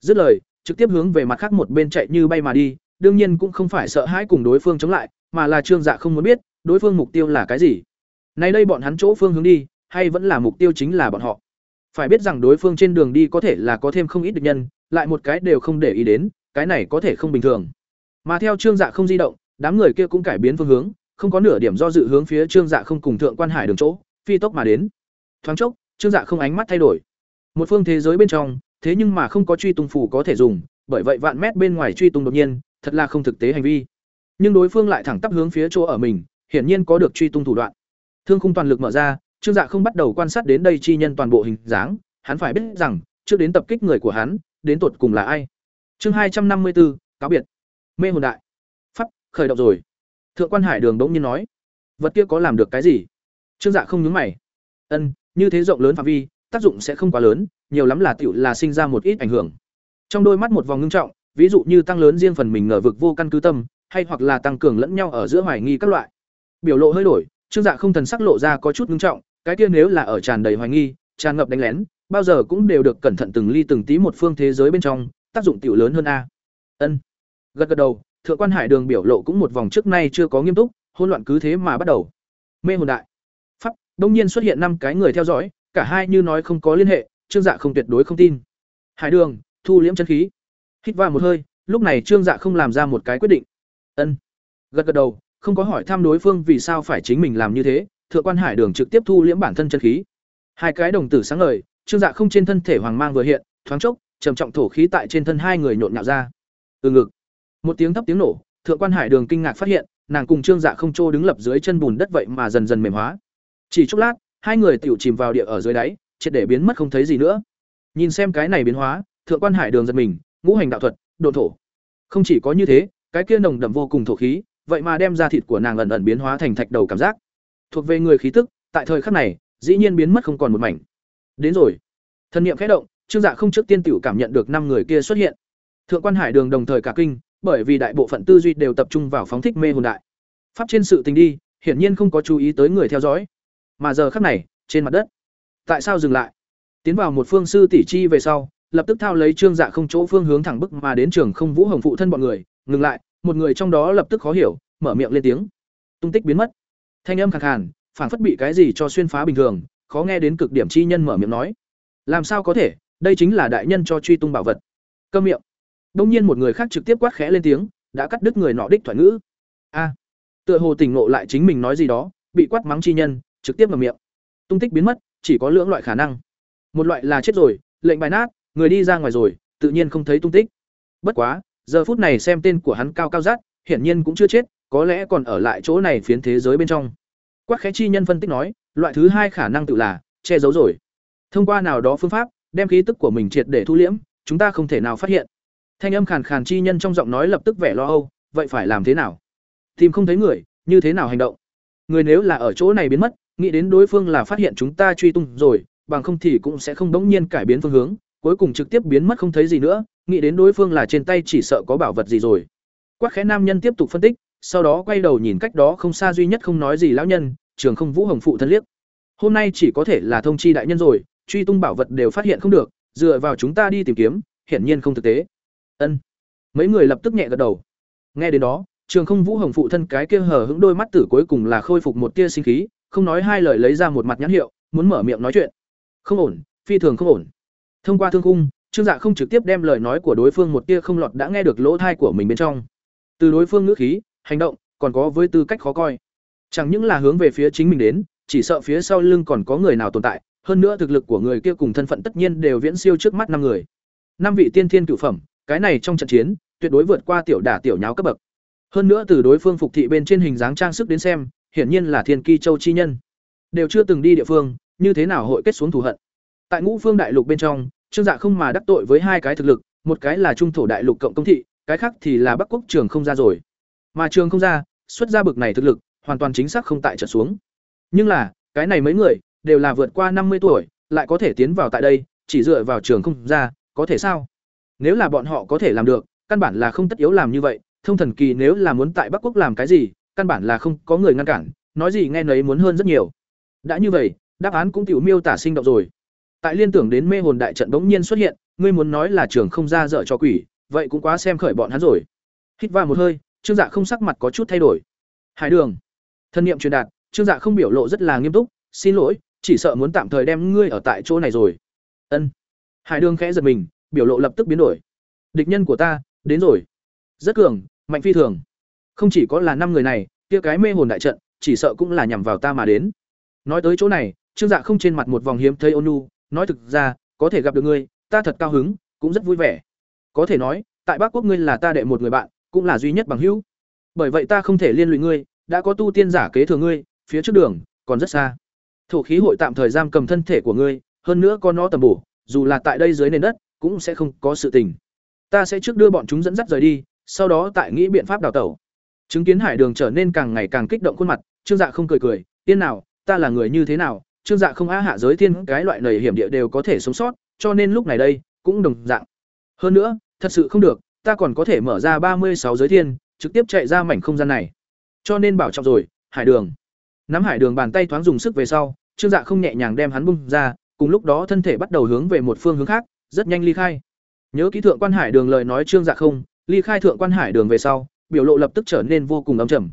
Dứt lời, trực tiếp hướng về mặt khác một bên chạy như bay mà đi, đương nhiên cũng không phải sợ hãi cùng đối phương chống lại, mà là Trương Dạ không muốn biết, đối phương mục tiêu là cái gì. Nay đây bọn hắn chỗ phương hướng đi, hay vẫn là mục tiêu chính là bọn họ. Phải biết rằng đối phương trên đường đi có thể là có thêm không ít địch nhân, lại một cái đều không để ý đến, cái này có thể không bình thường. Mà theo Trương Dạ không di động, đám người kia cũng cải biến phương hướng, không có nửa điểm do dự hướng phía Trương Dạ không cùng thượng quan hải đường chỗ, phi tốc mà đến. Thoáng chốc, Trương Dạ không ánh mắt thay đổi. Một phương thế giới bên trong, thế nhưng mà không có truy tung phủ có thể dùng, bởi vậy vạn mét bên ngoài truy tung đột nhiên, thật là không thực tế hành vi. Nhưng đối phương lại thẳng tắp hướng phía chỗ ở mình, hiển nhiên có được truy tung thủ đoạn. Thương khung toàn lực mở ra, Trương Dạ không bắt đầu quan sát đến đây chi nhân toàn bộ hình dáng, hắn phải biết rằng, trước đến tập kích người của hắn, đến tột cùng là ai. Chương hai trăm năm mươi 254, cáo biệt. Mê hồn đại. Pháp, khởi động rồi. Thượng quan Hải Đường đống nhiên nói, vật kia có làm được cái gì? Trương Dạ không nhướng mày. Ân, như thế rộng lớn phạm vi, tác dụng sẽ không quá lớn, nhiều lắm là tiểu là sinh ra một ít ảnh hưởng. Trong đôi mắt một vòng ngưng trọng, ví dụ như tăng lớn riêng phần mình ngờ vực vô căn cứ tâm, hay hoặc là tăng cường lẫn nhau ở giữa hoài nghi các loại. Biểu lộ hơi đổi, Trương Dạ không thần sắc lộ ra có chút ngưng trọng, cái kia nếu là ở tràn đầy hoài nghi, tràn ngập đánh lén, bao giờ cũng đều được cẩn thận từng ly từng tí một phương thế giới bên trong, tác dụng tiểu lớn hơn a. Ân. Gật gật đầu, Thượng quan Hải Đường biểu lộ cũng một vòng trước nay chưa có nghiêm túc, hỗn loạn cứ thế mà bắt đầu. Mê hồn đại. Pháp, đông nhiên xuất hiện năm cái người theo dõi, cả hai như nói không có liên hệ, Trương Dạ không tuyệt đối không tin. Hải Đường, thu liễm chân khí. Hít vào một hơi, lúc này Trương Dạ không làm ra một cái quyết định. Ân. Gật gật đầu, không có hỏi thăm đối phương vì sao phải chính mình làm như thế, Thượng quan Hải Đường trực tiếp thu liễm bản thân chân khí. Hai cái đồng tử sáng ngời, Trương Dạ không trên thân thể hoàng mang vừa hiện, thoáng chốc, trầm trọng thổ khí tại trên thân hai người nhộn nhạo ra. từ ngực một tiếng thấp tiếng nổ thượng quan hải đường kinh ngạc phát hiện nàng cùng trương dạ không trô đứng lập dưới chân bùn đất vậy mà dần dần mềm hóa chỉ chốc lát hai người tiểu chìm vào địa ở dưới đáy triệt để biến mất không thấy gì nữa nhìn xem cái này biến hóa thượng quan hải đường giật mình ngũ hành đạo thuật, độ thổ. Không chỉ có như thế, cái kia nồng đậm vô cùng thổ khí, vậy mà đem ra thịt của nàng ẩn ẩn biến hóa thành thạch đầu cảm giác. Thuộc về người khí tức, tại thời khắc này, dĩ nhiên biến mất không còn một mảnh. Đến rồi. Thân niệm khẽ động, trương dạ không trước tiên tiểu cảm nhận được năm người kia xuất hiện. Thượng quan hải đường đồng thời cả kinh, bởi vì đại bộ phận tư duy đều tập trung vào phóng thích mê hồn đại. Pháp trên sự tình đi, hiển nhiên không có chú ý tới người theo dõi. Mà giờ khắc này, trên mặt đất, tại sao dừng lại? Tiến vào một phương sư tỷ chi về sau lập tức thao lấy trương dạ không chỗ phương hướng thẳng bức mà đến trường không vũ hồng phụ thân bọn người, ngừng lại, một người trong đó lập tức khó hiểu, mở miệng lên tiếng. Tung tích biến mất. Thanh âm khẳng khàn phản phất bị cái gì cho xuyên phá bình thường, khó nghe đến cực điểm chi nhân mở miệng nói. Làm sao có thể, đây chính là đại nhân cho truy tung bảo vật. Câm miệng. Đông nhiên một người khác trực tiếp quát khẽ lên tiếng, đã cắt đứt người nọ đích thoại ngữ. A. Tựa hồ tỉnh ngộ lại chính mình nói gì đó, bị quát mắng chi nhân, trực tiếp mở miệng. Tung tích biến mất, chỉ có lưỡng loại khả năng. Một loại là chết rồi, lệnh bài nát người đi ra ngoài rồi, tự nhiên không thấy tung tích. Bất quá, giờ phút này xem tên của hắn cao cao rát, hiển nhiên cũng chưa chết, có lẽ còn ở lại chỗ này phiến thế giới bên trong. Quắc khẽ chi nhân phân tích nói, loại thứ hai khả năng tự là, che giấu rồi. Thông qua nào đó phương pháp, đem khí tức của mình triệt để thu liễm, chúng ta không thể nào phát hiện. Thanh âm khàn khàn chi nhân trong giọng nói lập tức vẻ lo âu, vậy phải làm thế nào? Tìm không thấy người, như thế nào hành động? Người nếu là ở chỗ này biến mất, nghĩ đến đối phương là phát hiện chúng ta truy tung rồi, bằng không thì cũng sẽ không bỗng nhiên cải biến phương hướng cuối cùng trực tiếp biến mất không thấy gì nữa, nghĩ đến đối phương là trên tay chỉ sợ có bảo vật gì rồi. Quắc khẽ nam nhân tiếp tục phân tích, sau đó quay đầu nhìn cách đó không xa duy nhất không nói gì lão nhân, trường không vũ hồng phụ thân liếc. Hôm nay chỉ có thể là thông chi đại nhân rồi, truy tung bảo vật đều phát hiện không được, dựa vào chúng ta đi tìm kiếm, hiển nhiên không thực tế. Ân. Mấy người lập tức nhẹ gật đầu. Nghe đến đó, trường không vũ hồng phụ thân cái kia hở hững đôi mắt tử cuối cùng là khôi phục một tia sinh khí, không nói hai lời lấy ra một mặt nhãn hiệu, muốn mở miệng nói chuyện. Không ổn, phi thường không ổn thông qua thương cung trương dạ không trực tiếp đem lời nói của đối phương một tia không lọt đã nghe được lỗ thai của mình bên trong. Từ đối phương ngữ khí, hành động, còn có với tư cách khó coi. Chẳng những là hướng về phía chính mình đến, chỉ sợ phía sau lưng còn có người nào tồn tại, hơn nữa thực lực của người kia cùng thân phận tất nhiên đều viễn siêu trước mắt năm người. Năm vị tiên thiên cửu phẩm, cái này trong trận chiến, tuyệt đối vượt qua tiểu đả tiểu nháo cấp bậc. Hơn nữa từ đối phương phục thị bên trên hình dáng trang sức đến xem, hiển nhiên là thiên kỳ châu chi nhân. Đều chưa từng đi địa phương, như thế nào hội kết xuống thù hận? Tại ngũ phương đại lục bên trong, trương dạ không mà đắc tội với hai cái thực lực, một cái là trung thổ đại lục cộng công thị, cái khác thì là bắc quốc trường không ra rồi. Mà trường không ra, xuất ra bực này thực lực, hoàn toàn chính xác không tại trở xuống. Nhưng là, cái này mấy người, đều là vượt qua năm mươi tuổi, lại có thể tiến vào tại đây, chỉ dựa vào trường không ra, có thể sao? Nếu là bọn họ có thể làm được, căn bản là không tất yếu làm như vậy, thông thần kỳ nếu là muốn tại bắc quốc làm cái gì, căn bản là không có người ngăn cản, nói gì nghe nấy muốn hơn rất nhiều. Đã như vậy, đáp án cũng tiểu miêu tả sinh động rồi tại liên tưởng đến mê hồn đại trận bỗng nhiên xuất hiện, ngươi muốn nói là trường không ra dở cho quỷ, vậy cũng quá xem khởi bọn hắn rồi. Hít vào một hơi, trương dạ không sắc mặt có chút thay đổi. Hải đường. Thân nhiệm truyền đạt, trương dạ không biểu lộ rất là nghiêm túc, xin lỗi, chỉ sợ muốn tạm thời đem ngươi ở tại chỗ này rồi. Ân. Hải đường khẽ giật mình, biểu lộ lập tức biến đổi. Địch nhân của ta, đến rồi. Rất cường, mạnh phi thường. Không chỉ có là năm người này, kia cái mê hồn đại trận, chỉ sợ cũng là nhằm vào ta mà đến. Nói tới chỗ này, trương dạ không trên mặt một vòng hiếm thấy ôn nhu nói thực ra, có thể gặp được ngươi, ta thật cao hứng, cũng rất vui vẻ. Có thể nói, tại bắc quốc ngươi là ta đệ một người bạn, cũng là duy nhất bằng hữu. Bởi vậy ta không thể liên lụy ngươi, đã có tu tiên giả kế thừa ngươi, phía trước đường, còn rất xa. Thổ khí hội tạm thời giam cầm thân thể của ngươi, hơn nữa con nó tầm bổ, dù là tại đây dưới nền đất, cũng sẽ không có sự tình. Ta sẽ trước đưa bọn chúng dẫn dắt rời đi, sau đó tại nghĩ biện pháp đào tẩu. Chứng kiến hải đường trở nên càng ngày càng kích động khuôn mặt, trương dạ không cười cười, tiên nào, ta là người như thế nào trương dạ không á hạ giới thiên cái loại nầy hiểm địa đều có thể sống sót, cho nên lúc này đây, cũng đồng dạng. Hơn nữa, thật sự không được, ta còn có thể mở ra ba mươi sáu giới thiên, trực tiếp chạy ra mảnh không gian này. Cho nên bảo trọng rồi, hải đường. Nắm hải đường bàn tay thoáng dùng sức về sau, trương dạ không nhẹ nhàng đem hắn bung ra, cùng lúc đó thân thể bắt đầu hướng về một phương hướng khác, rất nhanh ly khai. Nhớ ký thượng quan hải đường lời nói trương dạ không, ly khai thượng quan hải đường về sau, biểu lộ lập tức trở nên vô cùng ấm trầm.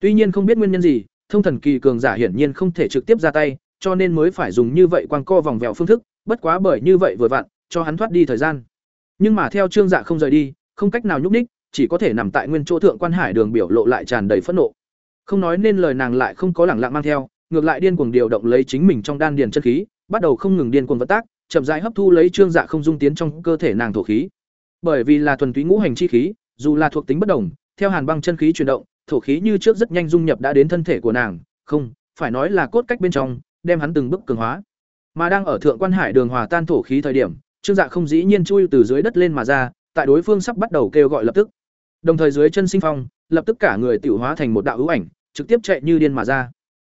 Tuy nhiên không biết nguyên nhân gì, thông thần kỳ cường giả hiển nhiên không thể trực tiếp ra tay cho nên mới phải dùng như vậy quang co vòng vèo phương thức bất quá bởi như vậy vừa vặn cho hắn thoát đi thời gian. Nhưng mà theo trương dạ không rời đi không cách nào nhúc nhích, chỉ có thể nằm tại nguyên chỗ thượng quan hải đường biểu lộ lại tràn đầy phẫn nộ. Không nói nên lời nàng lại không có lẳng lặng mang theo ngược lại điên cuồng điều động lấy chính mình trong đan điền chân khí bắt đầu không ngừng điên cuồng vận tác chậm rãi hấp thu lấy trương dạ không dung tiến trong cơ thể nàng thổ khí. Bởi vì là thuần túy ngũ hành chi khí dù là thuộc tính bất đồng, theo hàn băng chân khí chuyển động, thổ khí như trước rất nhanh dung nhập đã đến thân thể của nàng, không, phải nói là cốt cách bên trong, đem hắn từng bước cường hóa. Mà đang ở thượng quan hải đường hòa tan thổ khí thời điểm, Trương Dạ không dĩ nhiên chui từ dưới đất lên mà ra, tại đối phương sắp bắt đầu kêu gọi lập tức. Đồng thời dưới chân sinh phong, lập tức cả người tiểu hóa thành một đạo hữu ảnh, trực tiếp chạy như điên mà ra.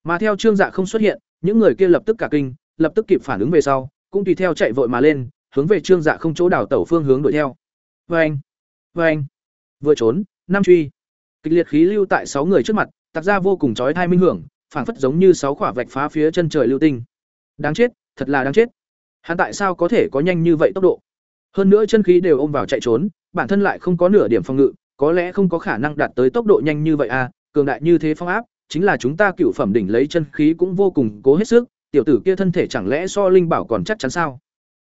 Mà theo Trương Dạ không xuất hiện, những người kia lập tức cả kinh, lập tức kịp phản ứng về sau, cũng tùy theo chạy vội mà lên, hướng về Trương Dạ không chỗ đảo tẩu phương hướng đuổi theo. Oeng, oeng. Vừa trốn, năm truy. Kịch liệt khí lưu tại sáu người trước mặt, tạo ra vô cùng chói tai minh hưởng, phảng phất giống như sáu quả vạch phá phía chân trời lưu tinh. Đáng chết, thật là đáng chết. Hắn tại sao có thể có nhanh như vậy tốc độ? Hơn nữa chân khí đều ôm vào chạy trốn, bản thân lại không có nửa điểm phòng ngự, có lẽ không có khả năng đạt tới tốc độ nhanh như vậy à, cường đại như thế phong áp, chính là chúng ta cựu phẩm đỉnh lấy chân khí cũng vô cùng cố hết sức, tiểu tử kia thân thể chẳng lẽ so linh bảo còn chắc chắn sao?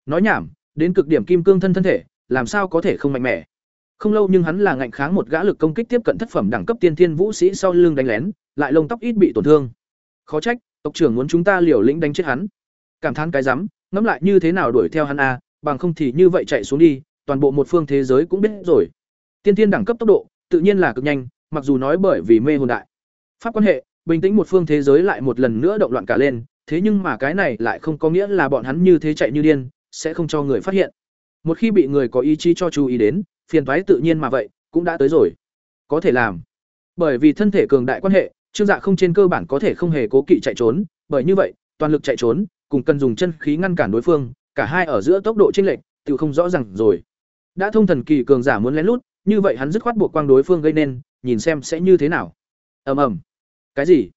Nói nhảm, đến cực điểm kim cương thân thân thể, làm sao có thể không mạnh mẽ? Không lâu nhưng hắn là ngạnh kháng một gã lực công kích tiếp cận thất phẩm đẳng cấp tiên thiên vũ sĩ sau lưng đánh lén, lại lông tóc ít bị tổn thương. Khó trách, tộc trưởng muốn chúng ta liều lĩnh đánh chết hắn. Cảm thán cái rắm, ngẫm lại như thế nào đuổi theo hắn a, à, bằng không thì như vậy chạy xuống đi, toàn bộ một phương thế giới cũng biết rồi. Tiên thiên đẳng cấp tốc độ, tự nhiên là cực nhanh, mặc dù nói bởi vì mê hồn đại. Pháp quan hệ, bình tĩnh một phương thế giới lại một lần nữa động loạn cả lên, thế nhưng mà cái này lại không có nghĩa là bọn hắn như thế chạy như điên, sẽ không cho người phát hiện. Một khi bị người có ý chí cho chú ý đến, phiền toái tự nhiên mà vậy, cũng đã tới rồi. Có thể làm. Bởi vì thân thể cường đại quan hệ, Trương Dạ không trên cơ bản có thể không hề cố kỵ chạy trốn, bởi như vậy, toàn lực chạy trốn, cùng cần dùng chân khí ngăn cản đối phương, cả hai ở giữa tốc độ chênh lệch, tự không rõ ràng rồi. Đã thông thần kỳ cường giả muốn lén lút, như vậy hắn dứt khoát buộc quang đối phương gây nên, nhìn xem sẽ như thế nào. Ầm ầm. Cái gì?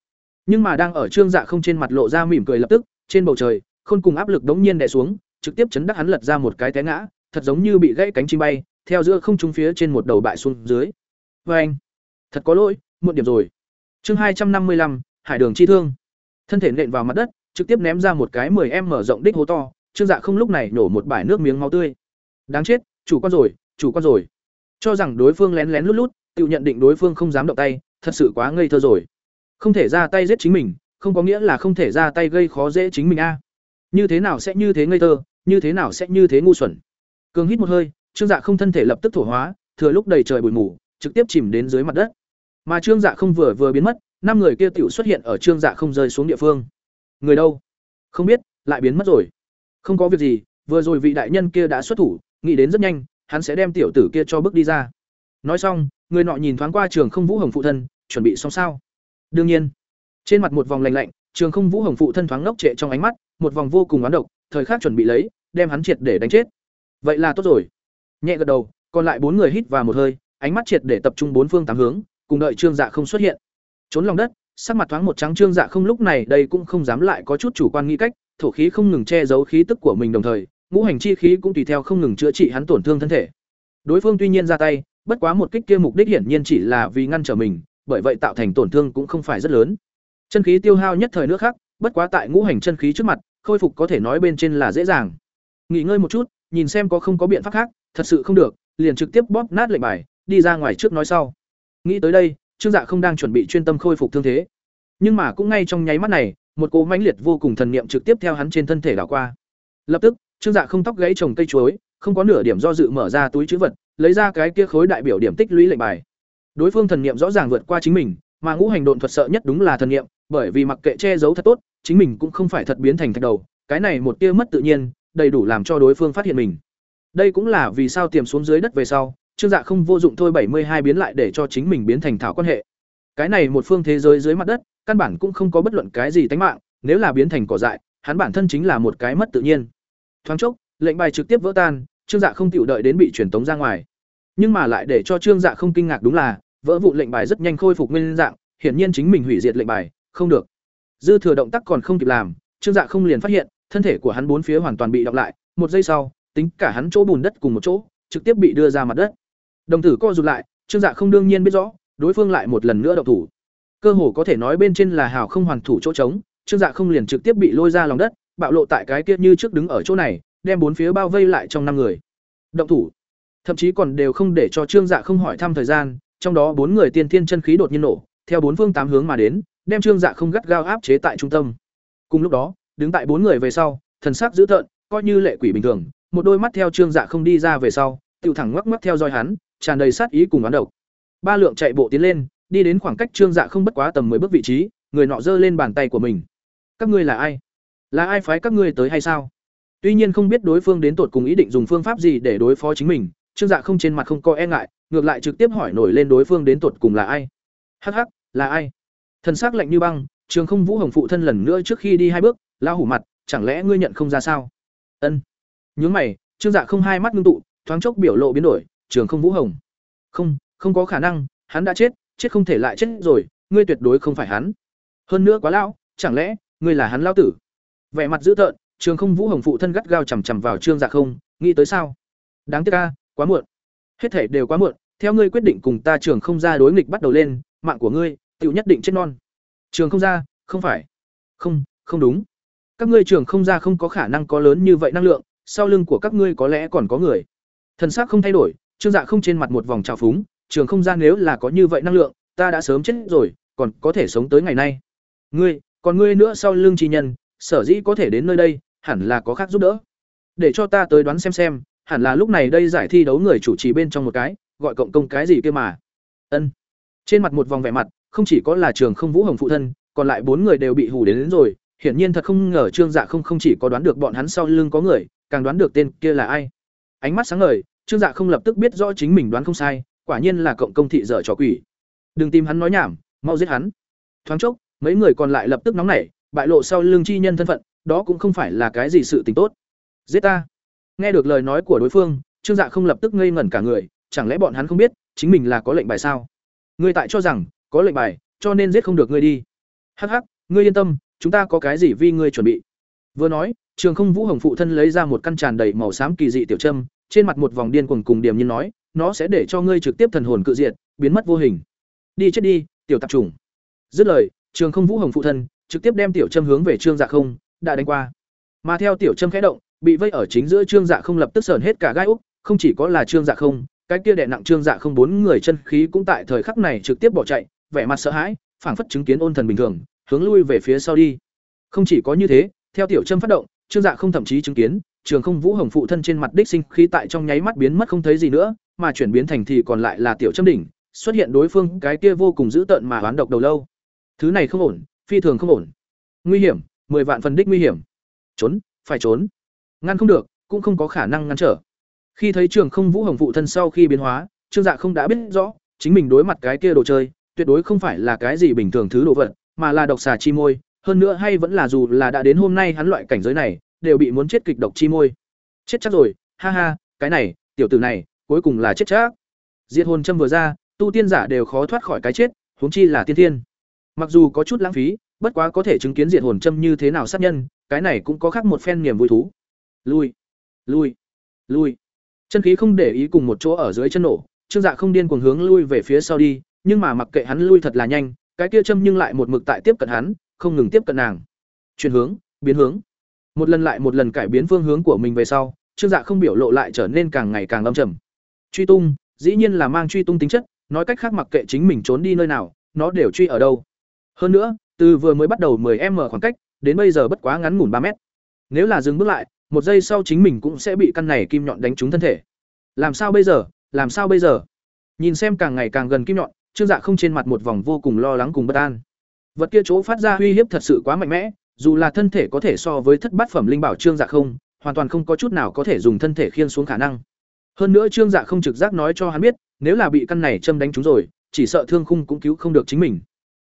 Nhưng mà đang ở Trương Dạ không trên mặt lộ ra mỉm cười lập tức, trên bầu trời, khôn cùng áp lực đống nhiên đè xuống, trực tiếp chấn đắc hắn lật ra một cái té ngã, thật giống như bị gãy cánh chim bay, theo giữa không trung phía trên một đầu bại xuống dưới. Oeng. Thật có lỗi, muộn điểm rồi. Chương hai trăm năm mươi lăm Hải đường chi thương. Thân thể nện vào mặt đất, trực tiếp ném ra một cái 10m mở rộng đích hố to, Trương Dạ không lúc này nổ một bãi nước miếng máu tươi. Đáng chết, chủ con rồi, chủ con rồi. Cho rằng đối phương lén lén lút lút, tự nhận định đối phương không dám động tay, thật sự quá ngây thơ rồi. Không thể ra tay giết chính mình, không có nghĩa là không thể ra tay gây khó dễ chính mình a. Như thế nào sẽ như thế ngây thơ, như thế nào sẽ như thế ngu xuẩn. Cường hít một hơi, Trương Dạ không thân thể lập tức thổ hóa, thừa lúc đầy trời bụi mù, trực tiếp chìm đến dưới mặt đất. Mà Trương Dạ không vừa vừa biến mất, năm người kia tiểu xuất hiện ở Trương Dạ không rơi xuống địa phương. Người đâu? Không biết, lại biến mất rồi. Không có việc gì, vừa rồi vị đại nhân kia đã xuất thủ, nghĩ đến rất nhanh, hắn sẽ đem tiểu tử kia cho bước đi ra. Nói xong, người nọ nhìn thoáng qua Trường Không Vũ Hồng phụ thân, chuẩn bị xong sao? Đương nhiên. Trên mặt một vòng lạnh lạnh, Trường Không Vũ Hồng phụ thân thoáng ngốc trệ trong ánh mắt, một vòng vô cùng oán độc, thời khắc chuẩn bị lấy, đem hắn triệt để đánh chết. Vậy là tốt rồi. Nhẹ gật đầu, còn lại bốn người hít vào một hơi, ánh mắt triệt để tập trung bốn phương tám hướng, cùng đợi Trương Dạ không xuất hiện. Trốn lòng đất, sắc mặt thoáng một trắng Trương Dạ không lúc này đây cũng không dám lại có chút chủ quan nghĩ cách, thổ khí không ngừng che giấu khí tức của mình đồng thời, ngũ hành chi khí cũng tùy theo không ngừng chữa trị hắn tổn thương thân thể. Đối phương tuy nhiên ra tay, bất quá một kích kia mục đích hiển nhiên chỉ là vì ngăn trở mình, bởi vậy tạo thành tổn thương cũng không phải rất lớn. Chân khí tiêu hao nhất thời nước khác, bất quá tại ngũ hành chân khí trước mặt, khôi phục có thể nói bên trên là dễ dàng. Nghỉ ngơi một chút, nhìn xem có không có biện pháp khác, thật sự không được, liền trực tiếp bóp nát lệnh bài, đi ra ngoài trước nói sau. Nghĩ tới đây, Trương Dạ không đang chuẩn bị chuyên tâm khôi phục thương thế. Nhưng mà cũng ngay trong nháy mắt này, một cỗ mãnh liệt vô cùng thần niệm trực tiếp theo hắn trên thân thể đảo qua. Lập tức, Trương Dạ không tóc gãy trồng cây chuối, không có nửa điểm do dự mở ra túi chữ vật, lấy ra cái kia khối đại biểu điểm tích lũy lệnh bài. Đối phương thần niệm rõ ràng vượt qua chính mình, mà ngũ hành độn thuật sợ nhất đúng là thần niệm, bởi vì mặc kệ che giấu thật tốt, chính mình cũng không phải thật biến thành thạch đầu, cái này một tia mất tự nhiên, đầy đủ làm cho đối phương phát hiện mình. Đây cũng là vì sao tiềm xuống dưới đất về sau, Trương Dạ không vô dụng thôi bảy mươi hai biến lại để cho chính mình biến thành thảo quan hệ. Cái này một phương thế giới dưới mặt đất, căn bản cũng không có bất luận cái gì tánh mạng, nếu là biến thành cỏ dại, hắn bản thân chính là một cái mất tự nhiên. Thoáng chốc, lệnh bài trực tiếp vỡ tan, Trương Dạ không chịu đợi đến bị truyền tống ra ngoài. Nhưng mà lại để cho Trương Dạ không kinh ngạc đúng là, vỡ vụ lệnh bài rất nhanh khôi phục nguyên dạng, hiển nhiên chính mình hủy diệt lệnh bài, không được. Dư thừa động tác còn không kịp làm, Trương Dạ không liền phát hiện, thân thể của hắn bốn phía hoàn toàn bị đọc lại, một giây sau, tính cả hắn chỗ bùn đất cùng một chỗ, trực tiếp bị đưa ra mặt đất. Đồng tử co rụt lại, Trương Dạ không đương nhiên biết rõ, đối phương lại một lần nữa động thủ. Cơ hồ có thể nói bên trên là hào không hoàn thủ chỗ trống, Trương Dạ không liền trực tiếp bị lôi ra lòng đất, bạo lộ tại cái kia như trước đứng ở chỗ này, đem bốn phía bao vây lại trong năm người. Động thủ. Thậm chí còn đều không để cho Trương Dạ không hỏi thăm thời gian, trong đó bốn người tiên thiên chân khí đột nhiên nổ, theo bốn phương tám hướng mà đến, đem Trương Dạ không gắt gao áp chế tại trung tâm. Cùng lúc đó, đứng tại bốn người về sau, thần sắc dữ tợn, coi như lệ quỷ bình thường, một đôi mắt theo Trương Dạ không đi ra về sau, tiểu thẳng ngoắc ngoắc theo dõi hắn, tràn đầy sát ý cùng oán độc. Ba lượng chạy bộ tiến lên, đi đến khoảng cách Trương Dạ không bất quá tầm 10 bước vị trí, người nọ giơ lên bàn tay của mình. Các ngươi là ai? Là ai phái các ngươi tới hay sao? Tuy nhiên không biết đối phương đến tột cùng ý định dùng phương pháp gì để đối phó chính mình, Trương Dạ không trên mặt không có e ngại, ngược lại trực tiếp hỏi nổi lên đối phương đến tột cùng là ai. Hắc hắc, là ai? Thần sắc lạnh như băng, Trường Không Vũ Hồng phụ thân lần nữa trước khi đi hai bước, lao hủ mặt, chẳng lẽ ngươi nhận không ra sao? Ân. Nhướng mày, Trương Dạ không hai mắt ngưng tụ, thoáng chốc biểu lộ biến đổi, Trường Không Vũ Hồng. Không, không có khả năng, hắn đã chết, chết không thể lại chết rồi, ngươi tuyệt đối không phải hắn. Hơn nữa quá lão, chẳng lẽ ngươi là hắn lão tử? Vẻ mặt dữ tợn, Trường Không Vũ Hồng phụ thân gắt gao chằm chằm vào Trương Dạ không, nghĩ tới sao? Đáng tiếc a, quá muộn. Hết thể đều quá muộn, theo ngươi quyết định cùng ta Trường Không ra đối nghịch bắt đầu lên, mạng của ngươi, tiểu nhất định chết non. Trường Không ra, không phải. Không, không đúng. Các ngươi Trường Không ra không có khả năng có lớn như vậy năng lượng, sau lưng của các ngươi có lẽ còn có người. Thần xác không thay đổi, Trương Dạ không trên mặt một vòng trào phúng, Trường Không gian nếu là có như vậy năng lượng, ta đã sớm chết rồi, còn có thể sống tới ngày nay. Ngươi, còn ngươi nữa sau lưng chi nhân, sở dĩ có thể đến nơi đây, hẳn là có khác giúp đỡ. Để cho ta tới đoán xem xem, hẳn là lúc này đây giải thi đấu người chủ trì bên trong một cái, gọi cộng công cái gì kia mà. Ân. Trên mặt một vòng vẻ mặt, không chỉ có là Trường Không Vũ Hồng phụ thân, còn lại bốn người đều bị hù đến, đến rồi, hiển nhiên thật không ngờ Trương Dạ không không chỉ có đoán được bọn hắn sau lưng có người, càng đoán được tên kia là ai. Ánh mắt sáng ngời, Trương Dạ không lập tức biết rõ chính mình đoán không sai, quả nhiên là cộng công thị dở trò quỷ. Đừng tìm hắn nói nhảm, mau giết hắn. Thoáng chốc, mấy người còn lại lập tức nóng nảy, bại lộ sau lưng chi nhân thân phận, đó cũng không phải là cái gì sự tình tốt. Giết ta. Nghe được lời nói của đối phương, Trương Dạ không lập tức ngây ngẩn cả người, chẳng lẽ bọn hắn không biết, chính mình là có lệnh bài sao? Ngươi tại cho rằng có lệnh bài, cho nên giết không được ngươi đi. Hắc hắc, ngươi yên tâm, chúng ta có cái gì vì ngươi chuẩn bị. Vừa nói, Trường Không Vũ Hồng phụ thân lấy ra một căn tràn đầy màu xám kỳ dị tiểu châm, trên mặt một vòng điên cuồng cùng điểm nhiên nói, nó sẽ để cho ngươi trực tiếp thần hồn cự diệt, biến mất vô hình. Đi chết đi, tiểu tạp trùng. Dứt lời, Trường Không Vũ Hồng phụ thân trực tiếp đem tiểu châm hướng về Trương Dạ Không, đã đánh qua. Mà theo tiểu châm khẽ động, bị vây ở chính giữa Trương Dạ Không lập tức sờn hết cả gai úc, không chỉ có là Trương Dạ Không, cái kia đè nặng Trương Dạ Không bốn người chân khí cũng tại thời khắc này trực tiếp bỏ chạy, vẻ mặt sợ hãi, phảng phất chứng kiến ôn thần bình thường, hướng lui về phía sau đi. Không chỉ có như thế, theo tiểu châm phát động, Trương Dạ không thậm chí chứng kiến, Trường Không Vũ Hồng phụ thân trên mặt đích sinh khí tại trong nháy mắt biến mất không thấy gì nữa, mà chuyển biến thành thì còn lại là tiểu châm đỉnh, xuất hiện đối phương cái kia vô cùng dữ tợn mà oán độc đầu lâu. Thứ này không ổn, phi thường không ổn. Nguy hiểm, mười vạn phần đích nguy hiểm. Trốn, phải trốn. Ngăn không được, cũng không có khả năng ngăn trở. Khi thấy Trường Không Vũ Hồng phụ thân sau khi biến hóa, Trương Dạ không đã biết rõ, chính mình đối mặt cái kia đồ chơi, tuyệt đối không phải là cái gì bình thường thứ đồ vật, mà là độc xà chi môi, hơn nữa hay vẫn là dù là đã đến hôm nay hắn loại cảnh giới này, đều bị muốn chết kịch độc chi môi. Chết chắc rồi, ha ha, cái này, tiểu tử này, cuối cùng là chết chắc. Diệt hồn châm vừa ra, tu tiên giả đều khó thoát khỏi cái chết, huống chi là tiên thiên. Mặc dù có chút lãng phí, bất quá có thể chứng kiến diệt hồn châm như thế nào sát nhân, cái này cũng có khác một phen niềm vui thú. Lui, lui, lui. Chân khí không để ý cùng một chỗ ở dưới chân nổ, Trương Dạ không điên cuồng hướng lui về phía sau đi, nhưng mà mặc kệ hắn lui thật là nhanh, cái kia châm nhưng lại một mực tại tiếp cận hắn, không ngừng tiếp cận nàng. Chuyển hướng, biến hướng. Một lần lại một lần cải biến phương hướng của mình về sau, Trương Dạ không biểu lộ lại trở nên càng ngày càng lâm trầm. Truy tung, dĩ nhiên là mang truy tung tính chất, nói cách khác mặc kệ chính mình trốn đi nơi nào, nó đều truy ở đâu. Hơn nữa, từ vừa mới bắt đầu 10m khoảng cách, đến bây giờ bất quá ngắn ngủn 3 mét. Nếu là dừng bước lại, một giây sau chính mình cũng sẽ bị căn này kim nhọn đánh trúng thân thể. Làm sao bây giờ? Làm sao bây giờ? Nhìn xem càng ngày càng gần kim nhọn, Trương Dạ không trên mặt một vòng vô cùng lo lắng cùng bất an. Vật kia chỗ phát ra uy hiếp thật sự quá mạnh mẽ, dù là thân thể có thể so với thất bát phẩm linh bảo Trương Dạ không, hoàn toàn không có chút nào có thể dùng thân thể khiên xuống khả năng. Hơn nữa Trương Dạ không trực giác nói cho hắn biết, nếu là bị căn này châm đánh trúng rồi, chỉ sợ thương khung cũng cứu không được chính mình.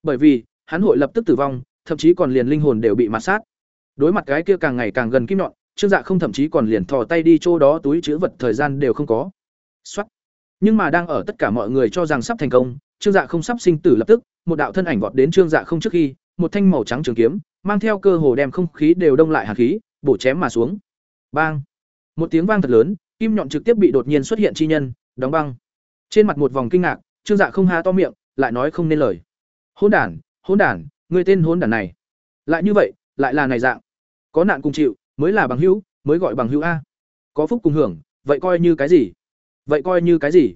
Bởi vì, hắn hội lập tức tử vong, thậm chí còn liền linh hồn đều bị mặt sát. Đối mặt cái kia càng ngày càng gần kim nhọn, Trương Dạ không thậm chí còn liền thò tay đi chỗ đó túi chứa vật thời gian đều không có. Nhưng mà đang ở tất cả mọi người cho rằng sắp thành công, Trương Dạ không sắp sinh tử lập tức, một đạo thân ảnh vọt đến Trương Dạ không trước khi, một thanh màu trắng trường kiếm, mang theo cơ hồ đem không khí đều đông lại hàn khí, bổ chém mà xuống. Bang! Một tiếng vang thật lớn, kim nhọn trực tiếp bị đột nhiên xuất hiện chi nhân, đóng băng. Trên mặt một vòng kinh ngạc, Trương Dạ không há to miệng, lại nói không nên lời. Hỗn đản, hỗn đản, người tên hỗn đản này. Lại như vậy, lại là này dạng. Có nạn cùng chịu, mới là bằng hữu, mới gọi bằng hữu a. Có phúc cùng hưởng, vậy coi như cái gì? Vậy coi như cái gì?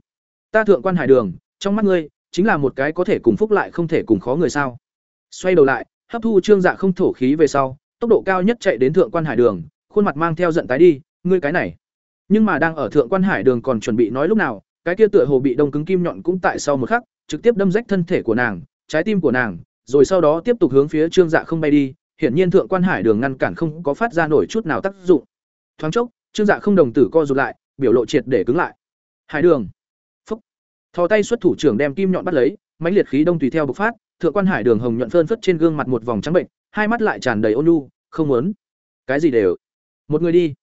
Ta thượng quan hải đường, trong mắt ngươi, chính là một cái có thể cùng phúc lại không thể cùng khó người sao? Xoay đầu lại, hấp thu trương dạ không thổ khí về sau, tốc độ cao nhất chạy đến thượng quan hải đường, khuôn mặt mang theo giận tái đi, ngươi cái này. Nhưng mà đang ở thượng quan hải đường còn chuẩn bị nói lúc nào, cái kia tựa hồ bị đông cứng kim nhọn cũng tại sau một khắc trực tiếp đâm rách thân thể của nàng trái tim của nàng rồi sau đó tiếp tục hướng phía trương dạ không bay đi hiển nhiên thượng quan hải đường ngăn cản không có phát ra nổi chút nào tác dụng thoáng chốc trương dạ không đồng tử co rụt lại biểu lộ triệt để cứng lại hải đường thò tay xuất thủ trưởng đem kim nhọn bắt lấy, mãnh liệt khí đông tùy theo bộc phát, thượng quan hải đường hồng nhuận phơn phất trên gương mặt một vòng trắng bệnh, hai mắt lại tràn đầy ôn nhu, không muốn. Cái gì đều. Một người đi.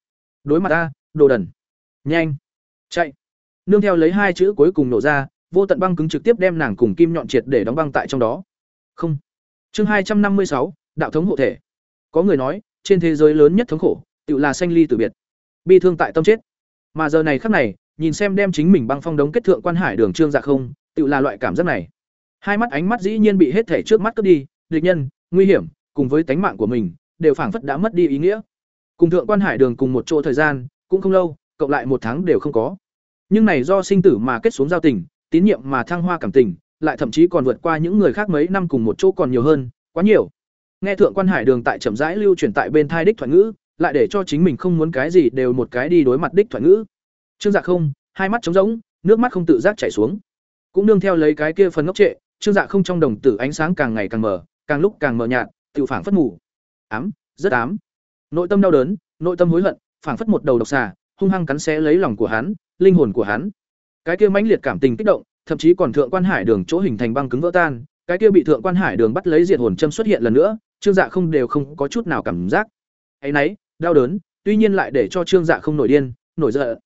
Đối mặt ta, đồ đần. Nhanh. Chạy. Nương theo lấy hai chữ cuối cùng nổ ra, vô tận băng cứng trực tiếp đem nàng cùng kim nhọn triệt để đóng băng tại trong đó. Không. Chương hai trăm năm mươi sáu, đạo thống hộ thể. Có người nói, trên thế giới lớn nhất thống khổ, tự là sanh ly tử biệt. Bi thương tại tâm chết. Mà giờ này khắc này nhìn xem đem chính mình băng phong đống kết thượng quan hải đường trương dạ không, tự là loại cảm giác này. Hai mắt ánh mắt dĩ nhiên bị hết thể trước mắt cướp đi, địch nhân, nguy hiểm, cùng với tánh mạng của mình, đều phảng phất đã mất đi ý nghĩa. Cùng thượng quan hải đường cùng một chỗ thời gian, cũng không lâu, cộng lại một tháng đều không có. Nhưng này do sinh tử mà kết xuống giao tình, tín nhiệm mà thăng hoa cảm tình, lại thậm chí còn vượt qua những người khác mấy năm cùng một chỗ còn nhiều hơn, quá nhiều. Nghe thượng quan hải đường tại chậm rãi lưu truyền tại bên thai đích thoại ngữ, lại để cho chính mình không muốn cái gì đều một cái đi đối mặt đích thoại ngữ trương dạ không, hai mắt trống rỗng, nước mắt không tự giác chảy xuống. Cũng nương theo lấy cái kia phần ngốc trệ, trương dạ không trong đồng tử ánh sáng càng ngày càng mờ, càng lúc càng mờ nhạt tự phảng phất ngủ ám, rất ám. Nội tâm đau đớn, nội tâm hối hận, phảng phất một đầu độc xà, hung hăng cắn xé lấy lòng của hắn, linh hồn của hắn. Cái kia mãnh liệt cảm tình kích động, thậm chí còn thượng quan hải đường chỗ hình thành băng cứng vỡ tan, cái kia bị thượng quan hải đường bắt lấy diệt hồn châm xuất hiện lần nữa, trương dạ không đều không có chút nào cảm giác. Ấy nấy, đau đớn, tuy nhiên lại để cho trương dạ không nổi điên, nổi giận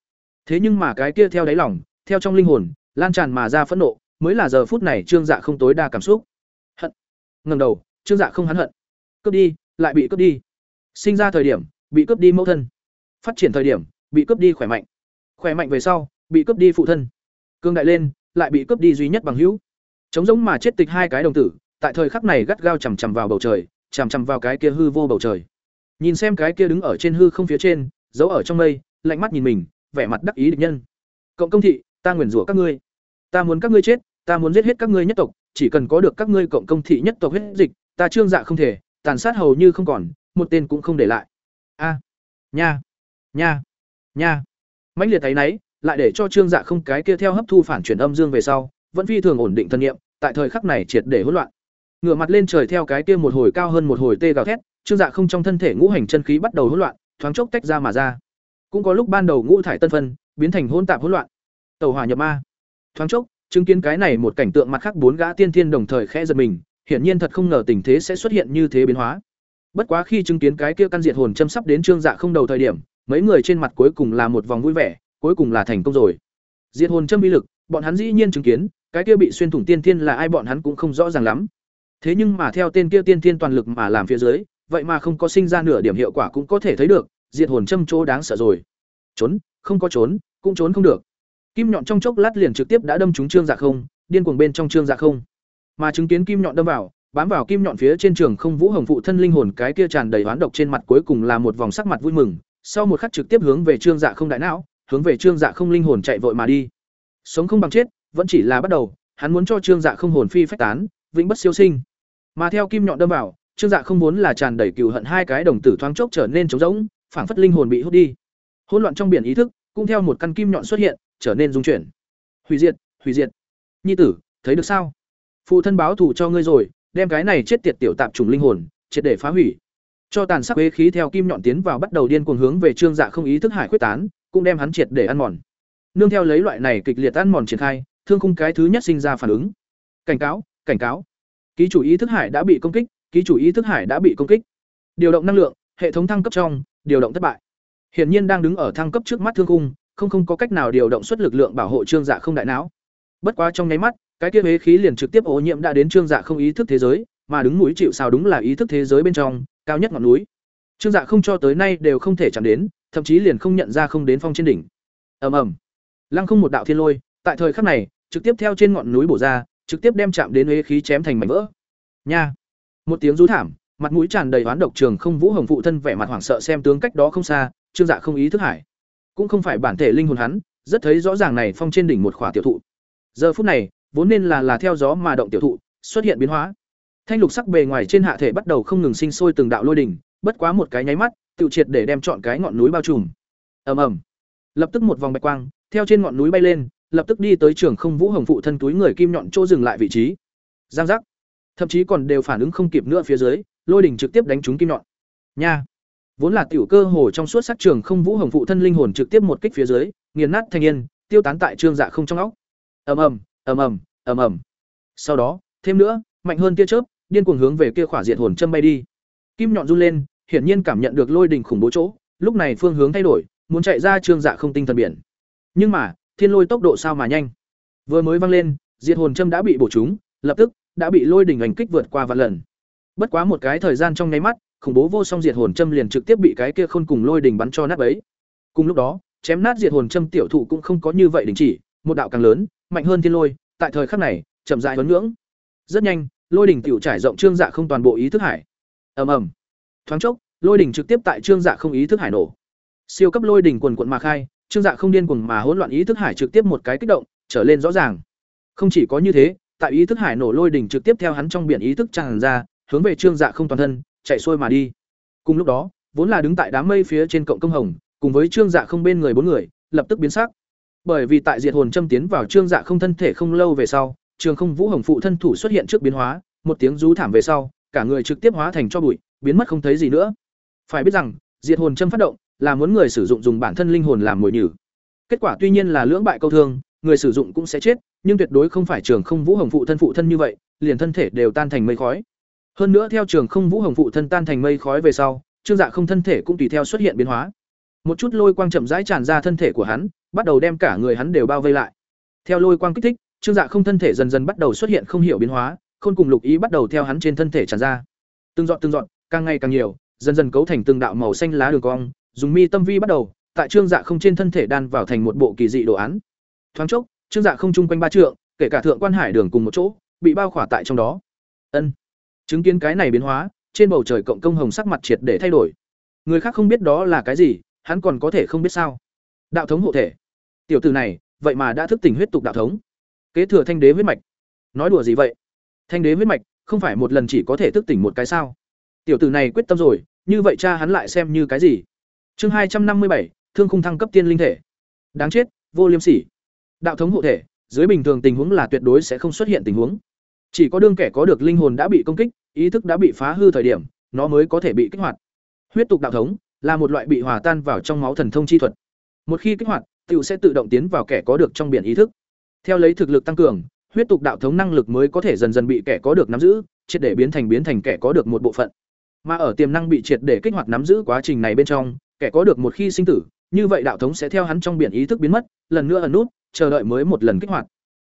thế nhưng mà cái kia theo đáy lòng, theo trong linh hồn, lan tràn mà ra phẫn nộ, mới là giờ phút này trương dạ không tối đa cảm xúc. Hận. Ngẩng đầu, trương dạ không hắn hận. Cướp đi, lại bị cướp đi. Sinh ra thời điểm, bị cướp đi mẫu thân. Phát triển thời điểm, bị cướp đi khỏe mạnh. Khỏe mạnh về sau, bị cướp đi phụ thân. Cương đại lên, lại bị cướp đi duy nhất bằng hữu. Chống giống mà chết tịch hai cái đồng tử, tại thời khắc này gắt gao chằm chằm vào bầu trời, chằm chằm vào cái kia hư vô bầu trời. Nhìn xem cái kia đứng ở trên hư không phía trên, giấu ở trong mây, lạnh mắt nhìn mình vẻ mặt đắc ý địch nhân. Cộng công thị, ta nguyền rủa các ngươi. Ta muốn các ngươi chết, ta muốn giết hết các ngươi nhất tộc, chỉ cần có được các ngươi cộng công thị nhất tộc hết dịch, ta trương dạ không thể, tàn sát hầu như không còn, một tên cũng không để lại. A, nha nha nha. Mãnh liệt thấy náy, lại để cho trương dạ không cái kia theo hấp thu phản chuyển âm dương về sau, vẫn phi thường ổn định thân nhiệm, tại thời khắc này triệt để hỗn loạn. Ngửa mặt lên trời theo cái kia một hồi cao hơn một hồi tê gào thét, trương dạ không trong thân thể ngũ hành chân khí bắt đầu hỗn loạn, thoáng chốc tách ra mà ra cũng có lúc ban đầu ngũ thải tân phân, biến thành hỗn tạp hỗn loạn. Tàu hỏa nhập ma. Thoáng chốc, chứng kiến cái này một cảnh tượng mặt khác bốn gã tiên thiên đồng thời khẽ giật mình, hiển nhiên thật không ngờ tình thế sẽ xuất hiện như thế biến hóa. Bất quá khi chứng kiến cái kia căn diệt hồn châm sắp đến trương dạ không đầu thời điểm, mấy người trên mặt cuối cùng là một vòng vui vẻ, cuối cùng là thành công rồi. Diệt hồn châm bi lực, bọn hắn dĩ nhiên chứng kiến, cái kia bị xuyên thủng tiên thiên là ai bọn hắn cũng không rõ ràng lắm. Thế nhưng mà theo tên kia tiên thiên toàn lực mà làm phía dưới, vậy mà không có sinh ra nửa điểm hiệu quả cũng có thể thấy được diệt hồn châm chỗ đáng sợ rồi. Trốn, không có trốn, cũng trốn không được. Kim nhọn trong chốc lát liền trực tiếp đã đâm trúng trương dạ không, điên cuồng bên trong trương dạ không. Mà chứng kiến kim nhọn đâm vào, bám vào kim nhọn phía trên trường không vũ hồng phụ thân linh hồn cái kia tràn đầy oán độc trên mặt cuối cùng là một vòng sắc mặt vui mừng, sau một khắc trực tiếp hướng về trương dạ không đại não, hướng về trương dạ không linh hồn chạy vội mà đi. Sống không bằng chết, vẫn chỉ là bắt đầu, hắn muốn cho trương dạ không hồn phi phách tán, vĩnh bất siêu sinh. Mà theo kim nhọn đâm vào, trương dạ không muốn là tràn đầy cừu hận hai cái đồng tử thoáng chốc trở nên trống rỗng phảng phất linh hồn bị hút đi. Hỗn loạn trong biển ý thức cũng theo một căn kim nhọn xuất hiện, trở nên dung chuyển. Hủy diệt hủy diệt. Nhi tử, thấy được sao? Phụ thân báo thù cho ngươi rồi, đem cái này chết tiệt tiểu tạp trùng linh hồn, triệt để phá hủy. Cho tàn sắc quế khí theo kim nhọn tiến vào bắt đầu điên cuồng hướng về trương dạ không ý thức hải quyết tán, cũng đem hắn triệt để ăn mòn. Nương theo lấy loại này kịch liệt ăn mòn triển khai, thương khung cái thứ nhất sinh ra phản ứng. Cảnh cáo cảnh cáo. Ký chủ ý thức hải đã bị công kích, ký chủ ý thức hải đã bị công kích. Điều động năng lượng, hệ thống thăng cấp trong điều động thất bại. Hiển nhiên đang đứng ở thăng cấp trước mắt thương khung, không không có cách nào điều động xuất lực lượng bảo hộ trương dạ không đại não. Bất quá trong nháy mắt, cái kia huế khí liền trực tiếp ô nhiễm đã đến trương dạ không ý thức thế giới, mà đứng mũi chịu sao đúng là ý thức thế giới bên trong, cao nhất ngọn núi. Trương dạ không cho tới nay đều không thể chạm đến, thậm chí liền không nhận ra không đến phong trên đỉnh. Ầm ầm. Lăng không một đạo thiên lôi, tại thời khắc này, trực tiếp theo trên ngọn núi bổ ra, trực tiếp đem chạm đến huế khí chém thành mảnh vỡ. Nha. Một tiếng rú thảm mặt mũi tràn đầy oán độc trường không vũ hồng phụ thân vẻ mặt hoảng sợ xem tướng cách đó không xa, trương dạ không ý thức hải cũng không phải bản thể linh hồn hắn, rất thấy rõ ràng này phong trên đỉnh một khỏa tiểu thụ. Giờ phút này, vốn nên là là theo gió mà động tiểu thụ, xuất hiện biến hóa. Thanh lục sắc bề ngoài trên hạ thể bắt đầu không ngừng sinh sôi từng đạo lôi đỉnh, bất quá một cái nháy mắt tự triệt để đem chọn cái ngọn núi bao trùm. Ầm ầm. Lập tức một vòng bạch quang, theo trên ngọn núi bay lên, lập tức đi tới trường không vũ hồng phụ thân túi người kim nhọn chỗ dừng lại vị trí. Giang giác. Thậm chí còn đều phản ứng không kịp nữa phía dưới lôi đỉnh trực tiếp đánh trúng kim nhọn. Nha. Vốn là tiểu cơ hồ trong suốt sắc trường không vũ hồng phụ thân linh hồn trực tiếp một kích phía dưới, nghiền nát thanh niên tiêu tán tại trương dạ không trong óc. Ầm ầm ầm ầm ầm ầm. Sau đó, thêm nữa, mạnh hơn tia chớp, điên cuồng hướng về kia khỏa diệt hồn châm bay đi. Kim nhọn run lên, hiển nhiên cảm nhận được lôi đỉnh khủng bố chỗ, lúc này phương hướng thay đổi, muốn chạy ra trương dạ không tinh thần biển. Nhưng mà, thiên lôi tốc độ sao mà nhanh? Vừa mới văng lên, diệt hồn châm đã bị bổ trúng, lập tức đã bị lôi đỉnh ảnh kích vượt qua vạn lần bất quá một cái thời gian trong nháy mắt, khủng bố vô song diệt hồn châm liền trực tiếp bị cái kia khôn cùng lôi đình bắn cho nát bấy. Cùng lúc đó, chém nát diệt hồn châm tiểu thụ cũng không có như vậy đình chỉ, một đạo càng lớn, mạnh hơn thiên lôi, tại thời khắc này, chậm rãi huấn ngưỡng. Rất nhanh, lôi đỉnh tiểu trải rộng trương dạ không toàn bộ ý thức hải. Ầm ầm. Thoáng chốc, lôi đỉnh trực tiếp tại trương dạ không ý thức hải nổ. Siêu cấp lôi đỉnh quần quần mà khai, trương dạ không điên cuồng mà hỗn loạn ý thức hải trực tiếp một cái kích động, trở lên rõ ràng. Không chỉ có như thế, tại ý thức hải nổ lôi đỉnh trực tiếp theo hắn trong biển ý thức tràn ra hướng về trương dạ không toàn thân, chạy xuôi mà đi. Cùng lúc đó, vốn là đứng tại đám mây phía trên cộng công hồng, cùng với trương dạ không bên người bốn người, lập tức biến sắc. Bởi vì tại diệt hồn châm tiến vào trương dạ không thân thể không lâu về sau, trường không vũ hồng phụ thân thủ xuất hiện trước biến hóa, một tiếng rú thảm về sau, cả người trực tiếp hóa thành cho bụi, biến mất không thấy gì nữa. Phải biết rằng, diệt hồn châm phát động là muốn người sử dụng dùng bản thân linh hồn làm mồi nhử. Kết quả tuy nhiên là lưỡng bại câu thương, người sử dụng cũng sẽ chết, nhưng tuyệt đối không phải trường không vũ hồng phụ thân phụ thân như vậy, liền thân thể đều tan thành mây khói hơn nữa theo trường không vũ hồng phụ thân tan thành mây khói về sau, trương dạ không thân thể cũng tùy theo xuất hiện biến hóa. Một chút lôi quang chậm rãi tràn ra thân thể của hắn, bắt đầu đem cả người hắn đều bao vây lại. Theo lôi quang kích thích, trương dạ không thân thể dần dần bắt đầu xuất hiện không hiểu biến hóa, khôn cùng lục ý bắt đầu theo hắn trên thân thể tràn ra. Từng dọn từng dọn càng ngày càng nhiều, dần dần cấu thành từng đạo màu xanh lá đường cong, dùng mi tâm vi bắt đầu, tại trương dạ không trên thân thể đan vào thành một bộ kỳ dị đồ án. Thoáng chốc, trương dạ không chung quanh ba trượng, kể cả thượng quan hải đường cùng một chỗ, bị bao khỏa tại trong đó. Ân chứng kiến cái này biến hóa, trên bầu trời cộng công hồng sắc mặt triệt để thay đổi. Người khác không biết đó là cái gì, hắn còn có thể không biết sao. Đạo thống hộ thể. Tiểu từ này, vậy mà đã thức tỉnh huyết tục đạo thống. Kế thừa thanh đế huyết mạch. Nói đùa gì vậy? Thanh đế huyết mạch, không phải một lần chỉ có thể thức tỉnh một cái sao? Tiểu tử này quyết tâm rồi, như vậy cha hắn lại xem như cái gì? Chương hai trăm năm mươi bảy, thương khung thăng cấp tiên linh thể. Đáng chết, vô liêm sỉ. Đạo thống hộ thể, dưới bình thường tình huống là tuyệt đối sẽ không xuất hiện tình huống chỉ có đương kẻ có được linh hồn đã bị công kích, ý thức đã bị phá hư thời điểm, nó mới có thể bị kích hoạt. Huyết tục đạo thống là một loại bị hòa tan vào trong máu thần thông chi thuật. Một khi kích hoạt, tiểu sẽ tự động tiến vào kẻ có được trong biển ý thức. Theo lấy thực lực tăng cường, huyết tục đạo thống năng lực mới có thể dần dần bị kẻ có được nắm giữ, triệt để biến thành biến thành kẻ có được một bộ phận. Mà ở tiềm năng bị triệt để kích hoạt nắm giữ quá trình này bên trong, kẻ có được một khi sinh tử, như vậy đạo thống sẽ theo hắn trong biển ý thức biến mất, lần nữa ẩn nút, chờ đợi mới một lần kích hoạt.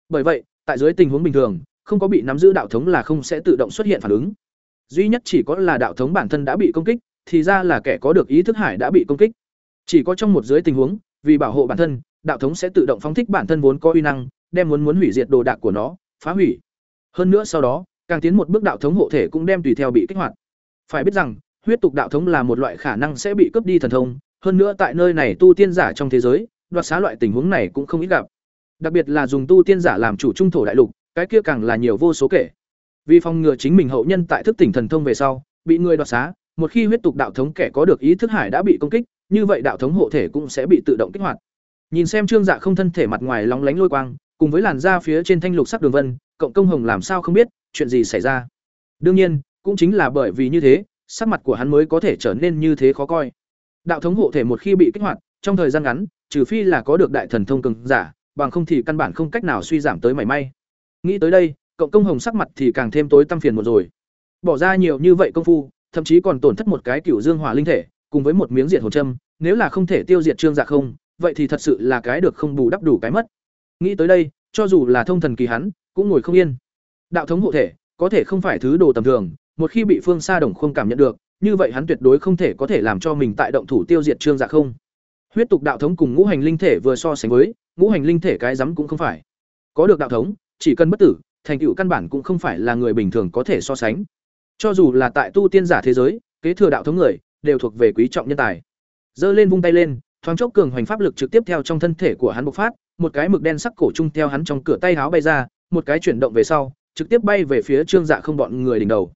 Bởi vậy, tại dưới tình huống bình thường không có bị nắm giữ đạo thống là không sẽ tự động xuất hiện phản ứng. Duy nhất chỉ có là đạo thống bản thân đã bị công kích, thì ra là kẻ có được ý thức hải đã bị công kích. Chỉ có trong một dưới tình huống, vì bảo hộ bản thân, đạo thống sẽ tự động phóng thích bản thân vốn có uy năng, đem muốn muốn hủy diệt đồ đạc của nó, phá hủy. Hơn nữa sau đó, càng tiến một bước đạo thống hộ thể cũng đem tùy theo bị kích hoạt. Phải biết rằng, huyết tục đạo thống là một loại khả năng sẽ bị cướp đi thần thông, hơn nữa tại nơi này tu tiên giả trong thế giới, đoạt xá loại tình huống này cũng không ít gặp. Đặc biệt là dùng tu tiên giả làm chủ trung thổ đại lục cái kia càng là nhiều vô số kể. Vì phòng ngừa chính mình hậu nhân tại thức tỉnh thần thông về sau, bị người đoạt xá, một khi huyết tục đạo thống kẻ có được ý thức hải đã bị công kích, như vậy đạo thống hộ thể cũng sẽ bị tự động kích hoạt. Nhìn xem trương dạ không thân thể mặt ngoài lóng lánh lôi quang, cùng với làn da phía trên thanh lục sắc đường vân, cộng công hồng làm sao không biết chuyện gì xảy ra. Đương nhiên, cũng chính là bởi vì như thế, sắc mặt của hắn mới có thể trở nên như thế khó coi. Đạo thống hộ thể một khi bị kích hoạt, trong thời gian ngắn, trừ phi là có được đại thần thông cường giả, bằng không thì căn bản không cách nào suy giảm tới mảy may nghĩ tới đây, cộng công hồng sắc mặt thì càng thêm tối tăm phiền một rồi. Bỏ ra nhiều như vậy công phu, thậm chí còn tổn thất một cái cựu dương hỏa linh thể, cùng với một miếng diệt hồn châm, nếu là không thể tiêu diệt trương dạ không, vậy thì thật sự là cái được không bù đắp đủ cái mất. Nghĩ tới đây, cho dù là thông thần kỳ hắn, cũng ngồi không yên. Đạo thống hộ thể, có thể không phải thứ đồ tầm thường, một khi bị phương xa đồng không cảm nhận được, như vậy hắn tuyệt đối không thể có thể làm cho mình tại động thủ tiêu diệt trương dạ không. Huyết tục đạo thống cùng ngũ hành linh thể vừa so sánh với, ngũ hành linh thể cái rắm cũng không phải. Có được đạo thống chỉ cần bất tử thành tựu căn bản cũng không phải là người bình thường có thể so sánh. Cho dù là tại tu tiên giả thế giới kế thừa đạo thống người đều thuộc về quý trọng nhân tài. Giơ lên vung tay lên thoáng chốc cường hoành pháp lực trực tiếp theo trong thân thể của hắn bộc phát một cái mực đen sắc cổ trung theo hắn trong cửa tay háo bay ra một cái chuyển động về sau trực tiếp bay về phía trương dạ không bọn người đỉnh đầu.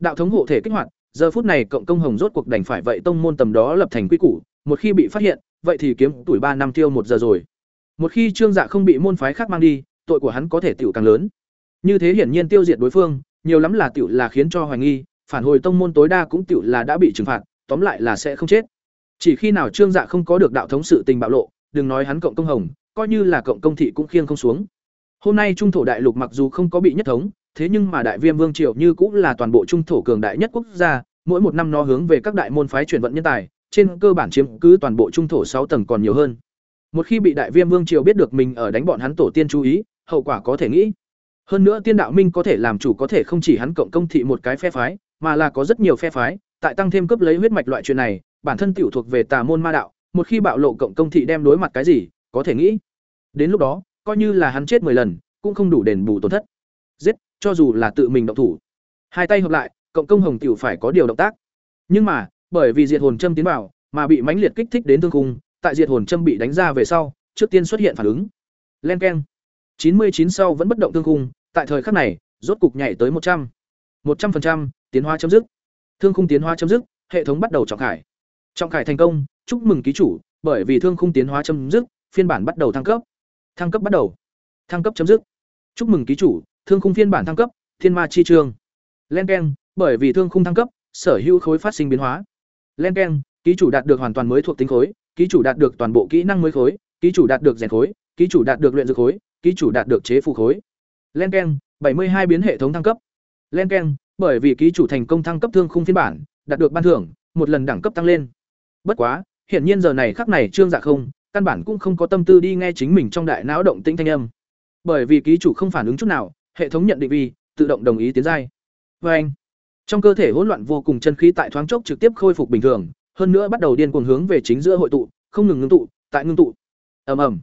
Đạo thống hộ thể kích hoạt giờ phút này cộng công hồng rốt cuộc đành phải vậy tông môn tầm đó lập thành quy củ một khi bị phát hiện vậy thì kiếm tuổi ba năm tiêu một giờ rồi. Một khi Trương Dạ không bị môn phái khác mang đi, tội của hắn có thể tiểu càng lớn. Như thế hiển nhiên tiêu diệt đối phương, nhiều lắm là tiểu là khiến cho hoài nghi, phản hồi tông môn tối đa cũng tiểu là đã bị trừng phạt, tóm lại là sẽ không chết. Chỉ khi nào Trương Dạ không có được đạo thống sự tình bạo lộ, đừng nói hắn cộng công hồng, coi như là cộng công thị cũng khiêng không xuống. Hôm nay trung thổ đại lục mặc dù không có bị nhất thống, thế nhưng mà đại viêm vương triều như cũng là toàn bộ trung thổ cường đại nhất quốc gia, mỗi một năm nó hướng về các đại môn phái chuyển vận nhân tài, trên cơ bản chiếm cứ toàn bộ trung thổ sáu tầng còn nhiều hơn. Một khi bị đại viêm vương triều biết được mình ở đánh bọn hắn tổ tiên chú ý, hậu quả có thể nghĩ. Hơn nữa tiên đạo minh có thể làm chủ có thể không chỉ hắn cộng công thị một cái phe phái, mà là có rất nhiều phe phái, tại tăng thêm cấp lấy huyết mạch loại chuyện này, bản thân tiểu thuộc về tà môn ma đạo, một khi bạo lộ cộng công thị đem đối mặt cái gì, có thể nghĩ. Đến lúc đó, coi như là hắn chết 10 lần, cũng không đủ đền bù tổn thất. Giết, cho dù là tự mình động thủ. Hai tay hợp lại, cộng công hồng tiểu phải có điều động tác. Nhưng mà, bởi vì diệt hồn châm tiến vào, mà bị mãnh liệt kích thích đến thương khung, tại diệt hồn châm bị đánh ra về sau, trước tiên xuất hiện phản ứng. Len keng. 99 sau vẫn bất động thương khung, tại thời khắc này, rốt cục nhảy tới 100. 100%, tiến hóa chấm dứt. Thương khung tiến hóa chấm dứt, hệ thống bắt đầu trọng khải. Trọng khải thành công, chúc mừng ký chủ, bởi vì thương khung tiến hóa chấm dứt, phiên bản bắt đầu thăng cấp. Thăng cấp bắt đầu. Thăng cấp chấm dứt. Chúc mừng ký chủ, thương khung phiên bản thăng cấp, thiên ma chi trường. Len keng, bởi vì thương khung thăng cấp, sở hữu khối phát sinh biến hóa. Len keng, ký chủ đạt được hoàn toàn mới thuộc tính khối, ký chủ đạt được toàn bộ kỹ năng mới khối, ký chủ đạt được rèn khối, ký chủ đạt được luyện dược khối, ký chủ đạt được chế phù khối. Len keng, 72 biến hệ thống thăng cấp. Len keng, bởi vì ký chủ thành công thăng cấp thương khung phiên bản, đạt được ban thưởng, một lần đẳng cấp tăng lên. Bất quá, hiển nhiên giờ này khắc này Trương Dạ không, căn bản cũng không có tâm tư đi nghe chính mình trong đại não động tĩnh thanh âm. Bởi vì ký chủ không phản ứng chút nào, hệ thống nhận định vì tự động đồng ý tiến giai. Oen. anh, trong cơ thể hỗn loạn vô cùng chân khí tại thoáng chốc trực tiếp khôi phục bình thường, hơn nữa bắt đầu điên cuồng hướng về chính giữa hội tụ, không ngừng ngưng tụ, tại ngưng tụ. Ầm ầm.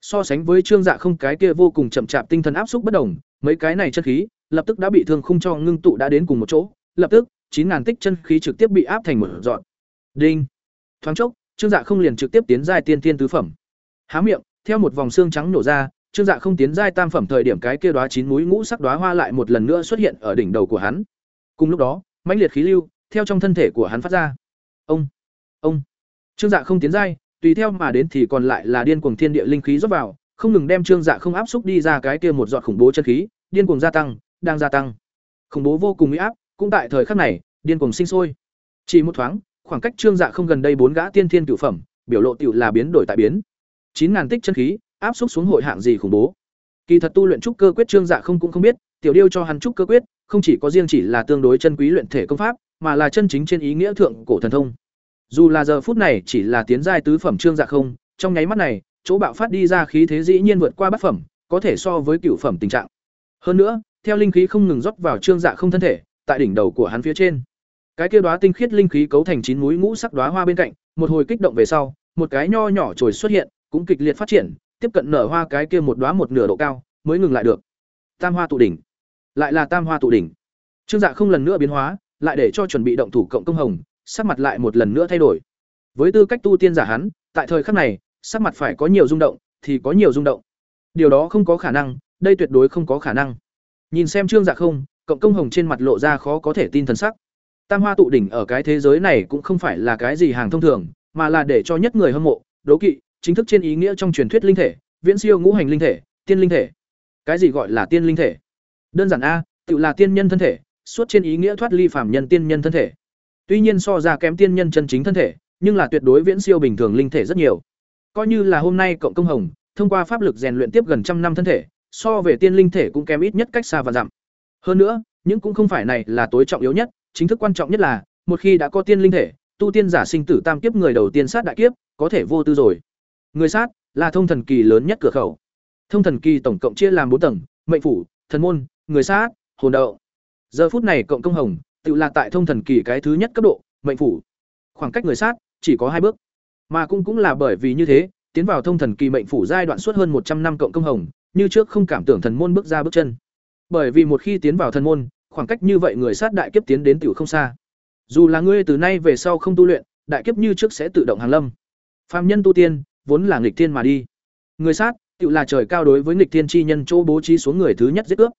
So sánh với Trương Dạ không cái kia vô cùng chậm chạp tinh thần áp xúc bất đồng mấy cái này chân khí lập tức đã bị thương khung cho ngưng tụ đã đến cùng một chỗ, lập tức, 9000 tích chân khí trực tiếp bị áp thành một dọn. Đinh. Thoáng chốc, Trương Dạ không liền trực tiếp tiến giai tiên tiên tứ phẩm. Há miệng, theo một vòng xương trắng nổ ra, Trương Dạ không tiến giai tam phẩm thời điểm cái kia đóa chín múi ngũ sắc đóa hoa lại một lần nữa xuất hiện ở đỉnh đầu của hắn. Cùng lúc đó, mãnh liệt khí lưu theo trong thân thể của hắn phát ra. Ông, ông. Trương Dạ không tiến giai, tùy theo mà đến thì còn lại là điên cuồng thiên địa linh khí rót vào, không ngừng đem Trương Dạ không áp xúc đi ra cái kia một giọt khủng bố chân khí, điên cuồng gia tăng, đang gia tăng. Khủng bố vô cùng uy áp, cũng tại thời khắc này, điên cuồng sinh sôi. Chỉ một thoáng, khoảng cách Trương Dạ không gần đây bốn gã tiên thiên cửu phẩm, biểu lộ tiểu là biến đổi tại biến. 9000 tích chân khí, áp xúc xuống hội hạng gì khủng bố. Kỳ thật tu luyện trúc cơ quyết Trương Dạ không cũng không biết, tiểu điêu cho hắn trúc cơ quyết, không chỉ có riêng chỉ là tương đối chân quý luyện thể công pháp, mà là chân chính trên ý nghĩa thượng cổ thần thông. Dù là giờ phút này chỉ là tiến giai tứ phẩm Trương Dạ không, trong nháy mắt này, chỗ bạo phát đi ra khí thế dĩ nhiên vượt qua bát phẩm, có thể so với cửu phẩm tình trạng. Hơn nữa, theo linh khí không ngừng rót vào Trương Dạ không thân thể, tại đỉnh đầu của hắn phía trên, cái kia đóa tinh khiết linh khí cấu thành chín núi ngũ sắc đóa hoa bên cạnh, một hồi kích động về sau, một cái nho nhỏ trồi xuất hiện, cũng kịch liệt phát triển, tiếp cận nở hoa cái kia một đóa một nửa độ cao, mới ngừng lại được. Tam hoa tụ đỉnh, lại là tam hoa tụ đỉnh. Trương Dạ không lần nữa biến hóa, lại để cho chuẩn bị động thủ cộng công hồng, sắc mặt lại một lần nữa thay đổi. Với tư cách tu tiên giả hắn, tại thời khắc này, sắc mặt phải có nhiều rung động, thì có nhiều rung động. Điều đó không có khả năng, đây tuyệt đối không có khả năng. Nhìn xem Trương Dạ không, cộng công hồng trên mặt lộ ra khó có thể tin thần sắc. Tam hoa tụ đỉnh ở cái thế giới này cũng không phải là cái gì hàng thông thường, mà là để cho nhất người hâm mộ, đố kỵ, chính thức trên ý nghĩa trong truyền thuyết linh thể, viễn siêu ngũ hành linh thể, tiên linh thể. Cái gì gọi là tiên linh thể? Đơn giản a, tự là tiên nhân thân thể, suốt trên ý nghĩa thoát ly phàm nhân tiên nhân thân thể. Tuy nhiên so ra kém tiên nhân chân chính thân thể, nhưng là tuyệt đối viễn siêu bình thường linh thể rất nhiều. Coi như là hôm nay cộng công hồng, thông qua pháp lực rèn luyện tiếp gần trăm năm thân thể, so về tiên linh thể cũng kém ít nhất cách xa và giảm. Hơn nữa, những cũng không phải này là tối trọng yếu nhất, chính thức quan trọng nhất là, một khi đã có tiên linh thể, tu tiên giả sinh tử tam kiếp người đầu tiên sát đại kiếp, có thể vô tư rồi. Người sát là thông thần kỳ lớn nhất cửa khẩu. Thông thần kỳ tổng cộng chia làm bốn tầng, mệnh phủ, thần môn, người sát, hồn đậu. Giờ phút này cộng công hồng, tự là tại thông thần kỳ cái thứ nhất cấp độ, mệnh phủ. Khoảng cách người sát chỉ có hai bước. Mà cũng cũng là bởi vì như thế, tiến vào thông thần kỳ mệnh phủ giai đoạn suốt hơn một trăm năm cộng công hồng, như trước không cảm tưởng thần môn bước ra bước chân. Bởi vì một khi tiến vào thần môn, khoảng cách như vậy người sát đại kiếp tiến đến tiểu không xa. Dù là ngươi từ nay về sau không tu luyện, đại kiếp như trước sẽ tự động hàng lâm. Phàm nhân tu tiên, vốn là nghịch thiên mà đi. Người sát, tự là trời cao đối với nghịch thiên chi nhân chỗ bố trí xuống người thứ nhất giết cướp.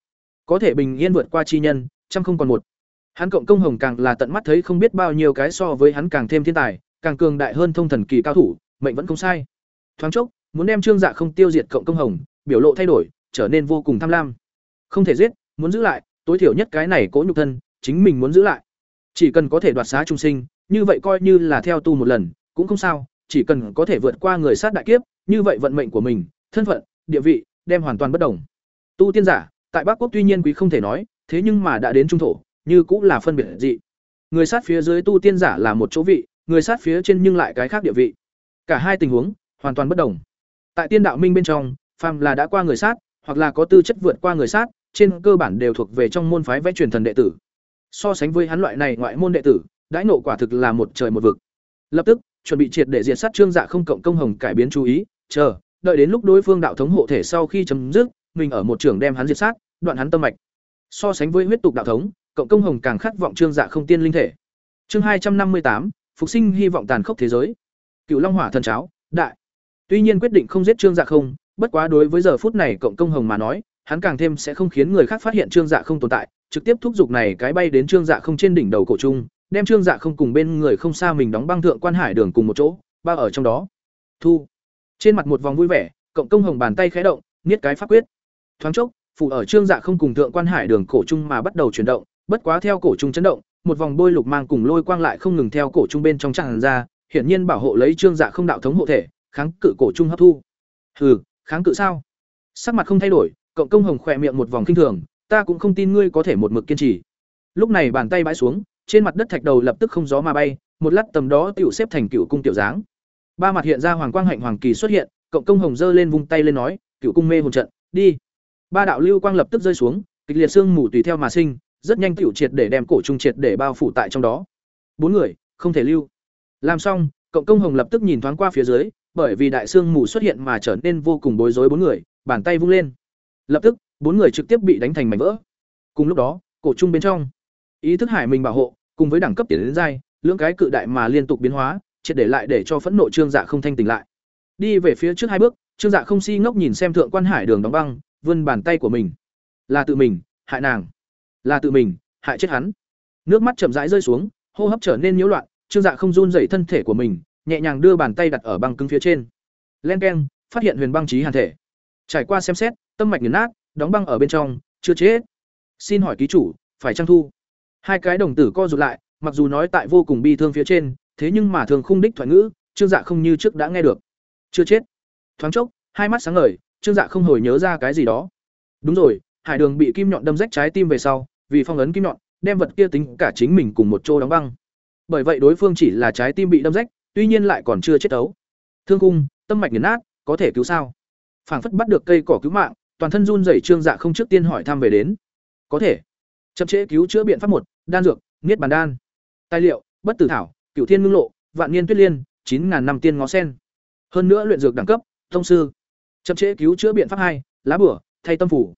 Có thể bình yên vượt qua chi nhân, trăm không còn một. Hắn cộng công hồng càng là tận mắt thấy không biết bao nhiêu cái so với hắn càng thêm thiên tài, càng cường đại hơn thông thần kỳ cao thủ, mệnh vẫn không sai. Thoáng chốc, muốn đem Trương Dạ không tiêu diệt cộng công hồng, biểu lộ thay đổi, trở nên vô cùng tham lam. Không thể giết, muốn giữ lại, tối thiểu nhất cái này cố nhục thân, chính mình muốn giữ lại. Chỉ cần có thể đoạt xá trung sinh, như vậy coi như là theo tu một lần, cũng không sao, chỉ cần có thể vượt qua người sát đại kiếp, như vậy vận mệnh của mình, thân phận, địa vị đem hoàn toàn bất đồng. Tu tiên giả, tại Bắc Quốc tuy nhiên quý không thể nói, thế nhưng mà đã đến trung thổ, như cũng là phân biệt dị. Người sát phía dưới tu tiên giả là một chỗ vị, người sát phía trên nhưng lại cái khác địa vị. Cả hai tình huống hoàn toàn bất đồng. Tại tiên đạo minh bên trong, phàm là đã qua người sát, hoặc là có tư chất vượt qua người sát, trên cơ bản đều thuộc về trong môn phái vẽ truyền thần đệ tử. So sánh với hắn loại này ngoại môn đệ tử, đãi nộ quả thực là một trời một vực. Lập tức, chuẩn bị triệt để diệt sát Trương Dạ không cộng công hồng cải biến chú ý, chờ, đợi đến lúc đối phương đạo thống hộ thể sau khi chấm dứt, mình ở một trường đem hắn diệt sát, đoạn hắn tâm mạch. So sánh với huyết tục đạo thống, cộng công hồng càng khát vọng Trương Dạ không tiên linh thể. Chương hai trăm năm mươi tám phục sinh hy vọng tàn khốc thế giới. Cựu Long Hỏa thần cháo, đại. Tuy nhiên quyết định không giết Trương Dạ không, bất quá đối với giờ phút này cộng công hồng mà nói, hắn càng thêm sẽ không khiến người khác phát hiện Trương Dạ không tồn tại, trực tiếp thúc giục này cái bay đến Trương Dạ không trên đỉnh đầu cổ trung, đem Trương Dạ không cùng bên người không xa mình đóng băng thượng quan hải đường cùng một chỗ, ba ở trong đó. Thu. Trên mặt một vòng vui vẻ, cộng công hồng bàn tay khẽ động, niết cái pháp quyết. Thoáng chốc, phủ ở Trương Dạ không cùng thượng quan hải đường cổ trung mà bắt đầu chuyển động, bất quá theo cổ trung chấn động, một vòng bôi lục mang cùng lôi quang lại không ngừng theo cổ trung bên trong tràn ra, hiển nhiên bảo hộ lấy Trương Dạ không đạo thống hộ thể, kháng cự cổ trung hấp thu. Hừ, kháng cự sao? Sắc mặt không thay đổi, cộng công hồng khỏe miệng một vòng kinh thường, ta cũng không tin ngươi có thể một mực kiên trì. Lúc này bàn tay bãi xuống, trên mặt đất thạch đầu lập tức không gió mà bay, một lát tầm đó tiểu xếp thành cựu cung tiểu dáng. Ba mặt hiện ra hoàng quang hạnh hoàng kỳ xuất hiện, cộng công hồng giơ lên vung tay lên nói, cựu cung mê hồn trận, đi. Ba đạo lưu quang lập tức rơi xuống, kịch liệt xương mù tùy theo mà sinh, rất nhanh tiểu triệt để đem cổ trung triệt để bao phủ tại trong đó. Bốn người, không thể lưu. Làm xong, cộng công hồng lập tức nhìn thoáng qua phía dưới, bởi vì đại xương mù xuất hiện mà trở nên vô cùng bối rối bốn người, bàn tay vung lên. Lập tức, bốn người trực tiếp bị đánh thành mảnh vỡ. Cùng lúc đó, cổ trung bên trong, ý thức hải mình bảo hộ, cùng với đẳng cấp tiền đến giai, lưỡng cái cự đại mà liên tục biến hóa, triệt để lại để cho phẫn nộ trương dạ không thanh tỉnh lại. Đi về phía trước hai bước, trương dạ không si ngốc nhìn xem thượng quan hải đường đóng băng, vươn bàn tay của mình. Là tự mình, hại nàng. Là tự mình, hại chết hắn. Nước mắt chậm rãi rơi xuống, hô hấp trở nên nhiễu loạn, trương dạ không run rẩy thân thể của mình, nhẹ nhàng đưa bàn tay đặt ở băng cứng phía trên. Len keng, phát hiện huyền băng trí hàn thể. Trải qua xem xét, tâm mạch nghiền nát, đóng băng ở bên trong, chưa chết. Xin hỏi ký chủ, phải trang thu? Hai cái đồng tử co rụt lại, mặc dù nói tại vô cùng bi thương phía trên, thế nhưng mà thường khung đích thoại ngữ, Trương Dạ không như trước đã nghe được. Chưa chết. Thoáng chốc, hai mắt sáng ngời, Trương Dạ không hồi nhớ ra cái gì đó. Đúng rồi, Hải Đường bị kim nhọn đâm rách trái tim về sau, vì phong ấn kim nhọn, đem vật kia tính cả chính mình cùng một chỗ đóng băng. Bởi vậy đối phương chỉ là trái tim bị đâm rách, tuy nhiên lại còn chưa chết ấu. Thương cung tâm mạch nghiền nát, có thể cứu sao? Phảng phất bắt được cây cỏ cứu mạng, toàn thân run rẩy Trương Dạ không trước tiên hỏi thăm về đến. Có thể. Chậm trễ cứu chữa biện pháp một, đan dược, niết bàn đan. Tài liệu, bất tử thảo, cửu thiên ngưng lộ, vạn niên tuyết liên, chín ngàn năm tiên ngó sen. Hơn nữa luyện dược đẳng cấp, thông sư. Chậm trễ cứu chữa biện pháp hai, lá bửa, thay tâm phủ.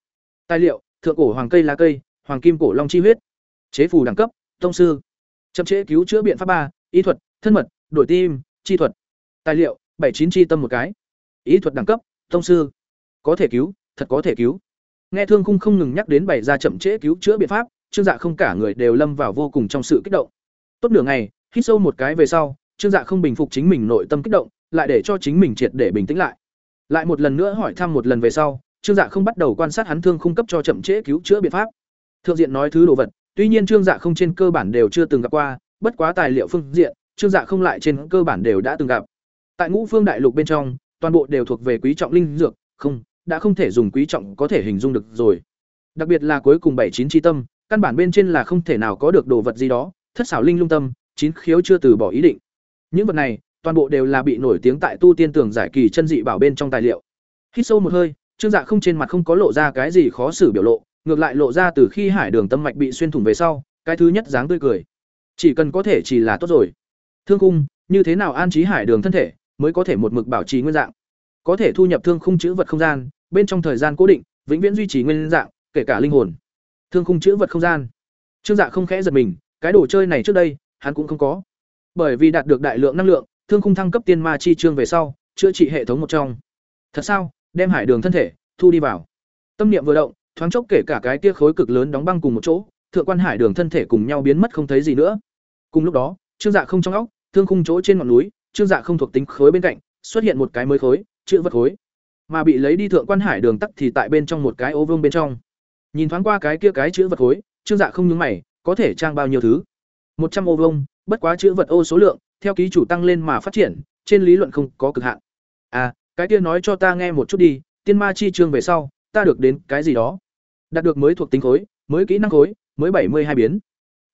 Tài liệu, thượng cổ hoàng cây lá cây, hoàng kim cổ long chi huyết. Chế phù đẳng cấp, thông sư. Chậm chế cứu chữa biện pháp ba, y thuật, thân mật, đổi tim, chi thuật. Tài liệu, bảy chín chi tâm một cái. Y thuật đẳng cấp, thông sư. Có thể cứu, thật có thể cứu. Nghe Thương Khung không ngừng nhắc đến bày ra chậm chế cứu chữa biện pháp, Trương Dạ không cả người đều lâm vào vô cùng trong sự kích động. Tốt nửa ngày, hít sâu một cái về sau, Trương Dạ không bình phục chính mình nội tâm kích động, lại để cho chính mình triệt để bình tĩnh lại. Lại một lần nữa hỏi thăm một lần về sau, Trương Dạ không bắt đầu quan sát hắn thương khung cấp cho chậm trễ cứu chữa biện pháp. Thượng diện nói thứ đồ vật, tuy nhiên Trương Dạ không trên cơ bản đều chưa từng gặp qua, bất quá tài liệu phương diện, Trương Dạ không lại trên cơ bản đều đã từng gặp. Tại Ngũ Phương Đại Lục bên trong, toàn bộ đều thuộc về quý trọng linh dược, không, đã không thể dùng quý trọng có thể hình dung được rồi. Đặc biệt là cuối cùng bảy chín chi tâm, căn bản bên trên là không thể nào có được đồ vật gì đó, thất xảo linh lung tâm, chín khiếu chưa từ bỏ ý định. Những vật này, toàn bộ đều là bị nổi tiếng tại tu tiên tưởng giải kỳ chân dị bảo bên trong tài liệu. Hít sâu một hơi, Trương Dạ không trên mặt không có lộ ra cái gì khó xử biểu lộ, ngược lại lộ ra từ khi hải đường tâm mạch bị xuyên thủng về sau, cái thứ nhất dáng tươi cười. Chỉ cần có thể chỉ là tốt rồi. Thương khung, như thế nào an trí hải đường thân thể, mới có thể một mực bảo trì nguyên dạng. Có thể thu nhập thương khung chữ vật không gian, bên trong thời gian cố định, vĩnh viễn duy trì nguyên dạng, kể cả linh hồn. Thương khung chữ vật không gian. Trương Dạ không khẽ giật mình, cái đồ chơi này trước đây, hắn cũng không có. Bởi vì đạt được đại lượng năng lượng, thương khung thăng cấp tiên ma chi chương về sau, chữa trị hệ thống một trong. Thật sao? Đem hải đường thân thể thu đi vào. Tâm niệm vừa động, thoáng chốc kể cả cái tia khối cực lớn đóng băng cùng một chỗ, thượng quan hải đường thân thể cùng nhau biến mất không thấy gì nữa. Cùng lúc đó, Trương Dạ không trong óc, thương khung chỗ trên ngọn núi, Trương Dạ không thuộc tính khối bên cạnh, xuất hiện một cái mới khối, chữ vật khối mà bị lấy đi thượng quan hải đường tắc thì tại bên trong một cái ô vương bên trong nhìn thoáng qua cái kia cái chữ vật khối trương dạ không nhướng mày có thể trang bao nhiêu thứ một trăm ô vương bất quá chữ vật ô số lượng theo ký chủ tăng lên mà phát triển trên lý luận không có cực hạn à cái kia nói cho ta nghe một chút đi, tiên ma chi chương về sau, ta được đến cái gì đó? Đạt được mới thuộc tính khối, mới kỹ năng khối, mới bảy mươi hai biến.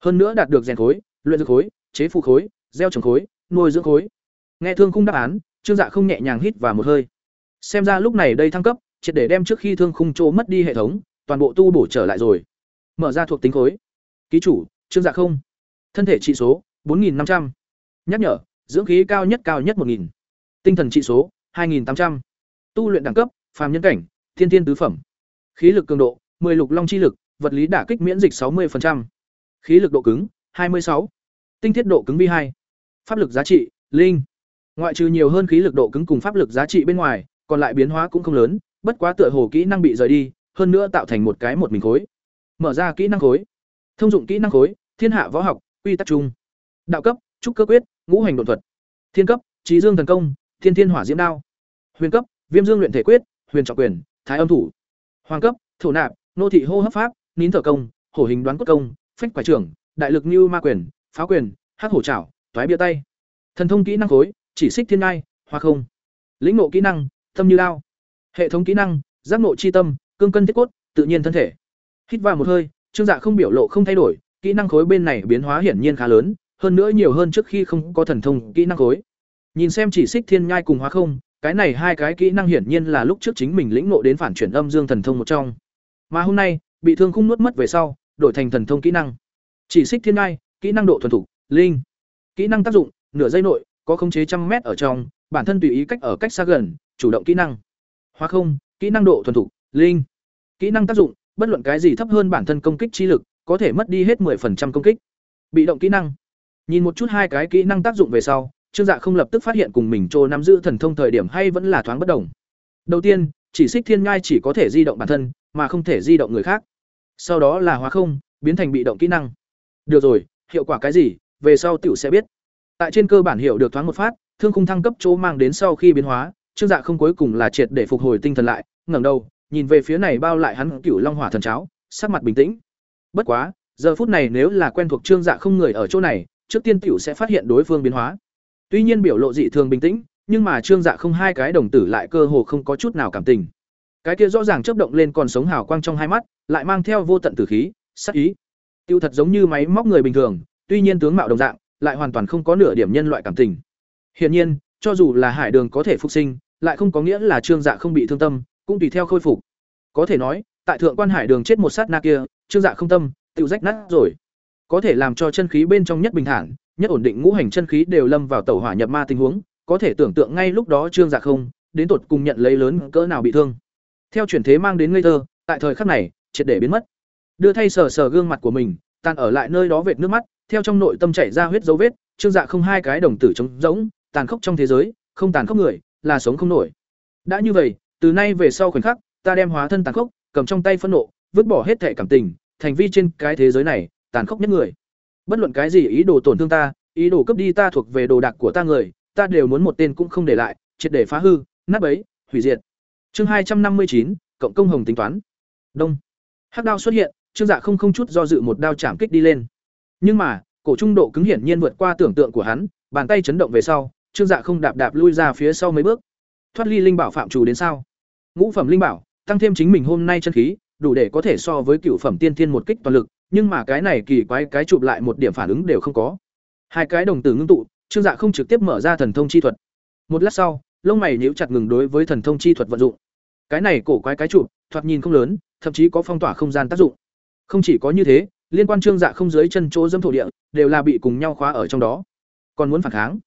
Hơn nữa đạt được rèn khối, luyện dược khối, chế phụ khối, gieo trồng khối, nuôi dưỡng khối. Nghe thương khung đáp án, trương dạ không nhẹ nhàng hít vào một hơi. Xem ra lúc này đây thăng cấp, triệt để đem trước khi thương khung chỗ mất đi hệ thống, toàn bộ tu bổ trở lại rồi. Mở ra thuộc tính khối. Ký chủ, trương dạ không. Thân thể trị số, bốn nghìn năm trăm. Nhắc nhở, dưỡng khí cao nhất cao nhất một nghìn. Tinh thần trị số hai nghìn tám trăm. Tu luyện đẳng cấp, phàm nhân cảnh, thiên thiên tứ phẩm. Khí lực cường độ 10 lục long chi lực, vật lý đả kích miễn dịch 60%. khí lực độ cứng 26. tinh thiết độ cứng vi 2 pháp lực giá trị, linh. Ngoại trừ nhiều hơn khí lực độ cứng cùng pháp lực giá trị bên ngoài, còn lại biến hóa cũng không lớn, bất quá tựa hồ kỹ năng bị rời đi, hơn nữa tạo thành một cái một mình khối. Mở ra kỹ năng khối. Thông dụng kỹ năng khối, thiên hạ võ học, quy tắc chung. Đạo cấp, trúc cơ quyết, ngũ hành đột thuật. Thiên cấp, trí dương thần công, thiên thiên hỏa diễm đao huyền cấp, viêm dương luyện thể quyết, huyền trọng quyền, thái âm thủ. Hoàng cấp, thổ nạp, nô thị hô hấp pháp, nín thở công, hổ hình đoán cốt công, phách quải trưởng, đại lực như ma quyền pháo quyền, hắc hổ trảo, toái bia tay. Thần thông kỹ năng khối, chỉ xích thiên ngai, hoa không. Lĩnh ngộ kỹ năng tâm như lao hệ thống kỹ năng, giác nộ chi tâm, cương cân thiết cốt, tự nhiên thân thể. Hít vào một hơi, trương dạ không biểu lộ không thay đổi, kỹ năng khối bên này biến hóa hiển nhiên khá lớn, hơn nữa nhiều hơn trước khi không có thần thông kỹ năng khối. Nhìn xem chỉ xích thiên nhai cùng hóa không cái này hai cái kỹ năng hiển nhiên là lúc trước chính mình lĩnh ngộ đến phản chuyển âm dương thần thông một trong. Mà hôm nay, bị thương khung nuốt mất về sau, đổi thành thần thông kỹ năng. Chỉ xích thiên ngai, kỹ năng độ thuần thục, linh. Kỹ năng tác dụng, nửa giây nội, có khống chế trăm mét ở trong, bản thân tùy ý cách ở cách xa gần, chủ động kỹ năng. Hóa không, kỹ năng độ thuần thục, linh. Kỹ năng tác dụng, bất luận cái gì thấp hơn bản thân công kích chi lực, có thể mất đi hết 10% công kích. Bị động kỹ năng. Nhìn một chút hai cái kỹ năng tác dụng về sau Trương Dạ không lập tức phát hiện cùng mình trô nắm giữ thần thông thời điểm hay vẫn là thoáng bất đồng. Đầu tiên, chỉ xích thiên ngai chỉ có thể di động bản thân, mà không thể di động người khác. Sau đó là hóa không, biến thành bị động kỹ năng. Được rồi, hiệu quả cái gì, về sau tiểu sẽ biết. Tại trên cơ bản hiểu được thoáng một phát, thương khung thăng cấp chỗ mang đến sau khi biến hóa, Trương Dạ không cuối cùng là triệt để phục hồi tinh thần lại, ngẩng đầu, nhìn về phía này bao lại hắn Cửu Long Hỏa thần cháo, sắc mặt bình tĩnh. Bất quá, giờ phút này nếu là quen thuộc Trương Dạ không người ở chỗ này, trước tiên tiểu sẽ phát hiện đối phương biến hóa. Tuy nhiên biểu lộ dị thường bình tĩnh, nhưng mà Trương Dạ không hai cái đồng tử lại cơ hồ không có chút nào cảm tình. Cái kia rõ ràng chớp động lên còn sống hào quang trong hai mắt, lại mang theo vô tận tử khí, sát ý. Tiêu thật giống như máy móc người bình thường, tuy nhiên tướng mạo đồng dạng, lại hoàn toàn không có nửa điểm nhân loại cảm tình. Hiển nhiên, cho dù là Hải Đường có thể phục sinh, lại không có nghĩa là Trương Dạ không bị thương tâm, cũng tùy theo khôi phục. Có thể nói, tại thượng quan Hải Đường chết một sát na kia, Trương Dạ không tâm, tiêu rách nát rồi. Có thể làm cho chân khí bên trong nhất bình thản, nhất ổn định ngũ hành chân khí đều lâm vào tẩu hỏa nhập ma tình huống, có thể tưởng tượng ngay lúc đó Trương Dạ không, đến tột cùng nhận lấy lớn cỡ nào bị thương. Theo chuyển thế mang đến ngây thơ, tại thời khắc này, triệt để biến mất. Đưa thay sờ sờ gương mặt của mình, tan ở lại nơi đó vệt nước mắt, theo trong nội tâm chảy ra huyết dấu vết, Trương Dạ không hai cái đồng tử trống rỗng, tàn khốc trong thế giới, không tàn khốc người, là sống không nổi. Đã như vậy, từ nay về sau khoảnh khắc, ta đem hóa thân tàn khốc, cầm trong tay phẫn nộ, vứt bỏ hết thể cảm tình, thành vi trên cái thế giới này, tàn khốc nhất người bất luận cái gì ý đồ tổn thương ta, ý đồ cướp đi ta thuộc về đồ đạc của ta người, ta đều muốn một tên cũng không để lại, triệt để phá hư nát bấy hủy diệt. Chương hai trăm năm mươi chín, cộng công hồng tính toán. Đông. Hắc đao xuất hiện, trương dạ không không chút do dự một đao chạm kích đi lên. Nhưng mà, cổ trung độ cứng hiển nhiên vượt qua tưởng tượng của hắn, bàn tay chấn động về sau, trương dạ không đạp đạp lui ra phía sau mấy bước. Thoát ly linh bảo phạm chủ đến sao? Ngũ phẩm linh bảo, tăng thêm chính mình hôm nay chân khí, đủ để có thể so với cựu phẩm tiên thiên một kích toàn lực nhưng mà cái này kỳ quái cái chụp lại một điểm phản ứng đều không có. Hai cái đồng tử ngưng tụ, trương dạ không trực tiếp mở ra thần thông chi thuật. Một lát sau, lông mày nhíu chặt ngừng đối với thần thông chi thuật vận dụng. Cái này cổ quái cái chụp, thoạt nhìn không lớn, thậm chí có phong tỏa không gian tác dụng. Không chỉ có như thế, liên quan trương dạ không dưới chân chỗ dâm thổ địa, đều là bị cùng nhau khóa ở trong đó. Còn muốn phản kháng.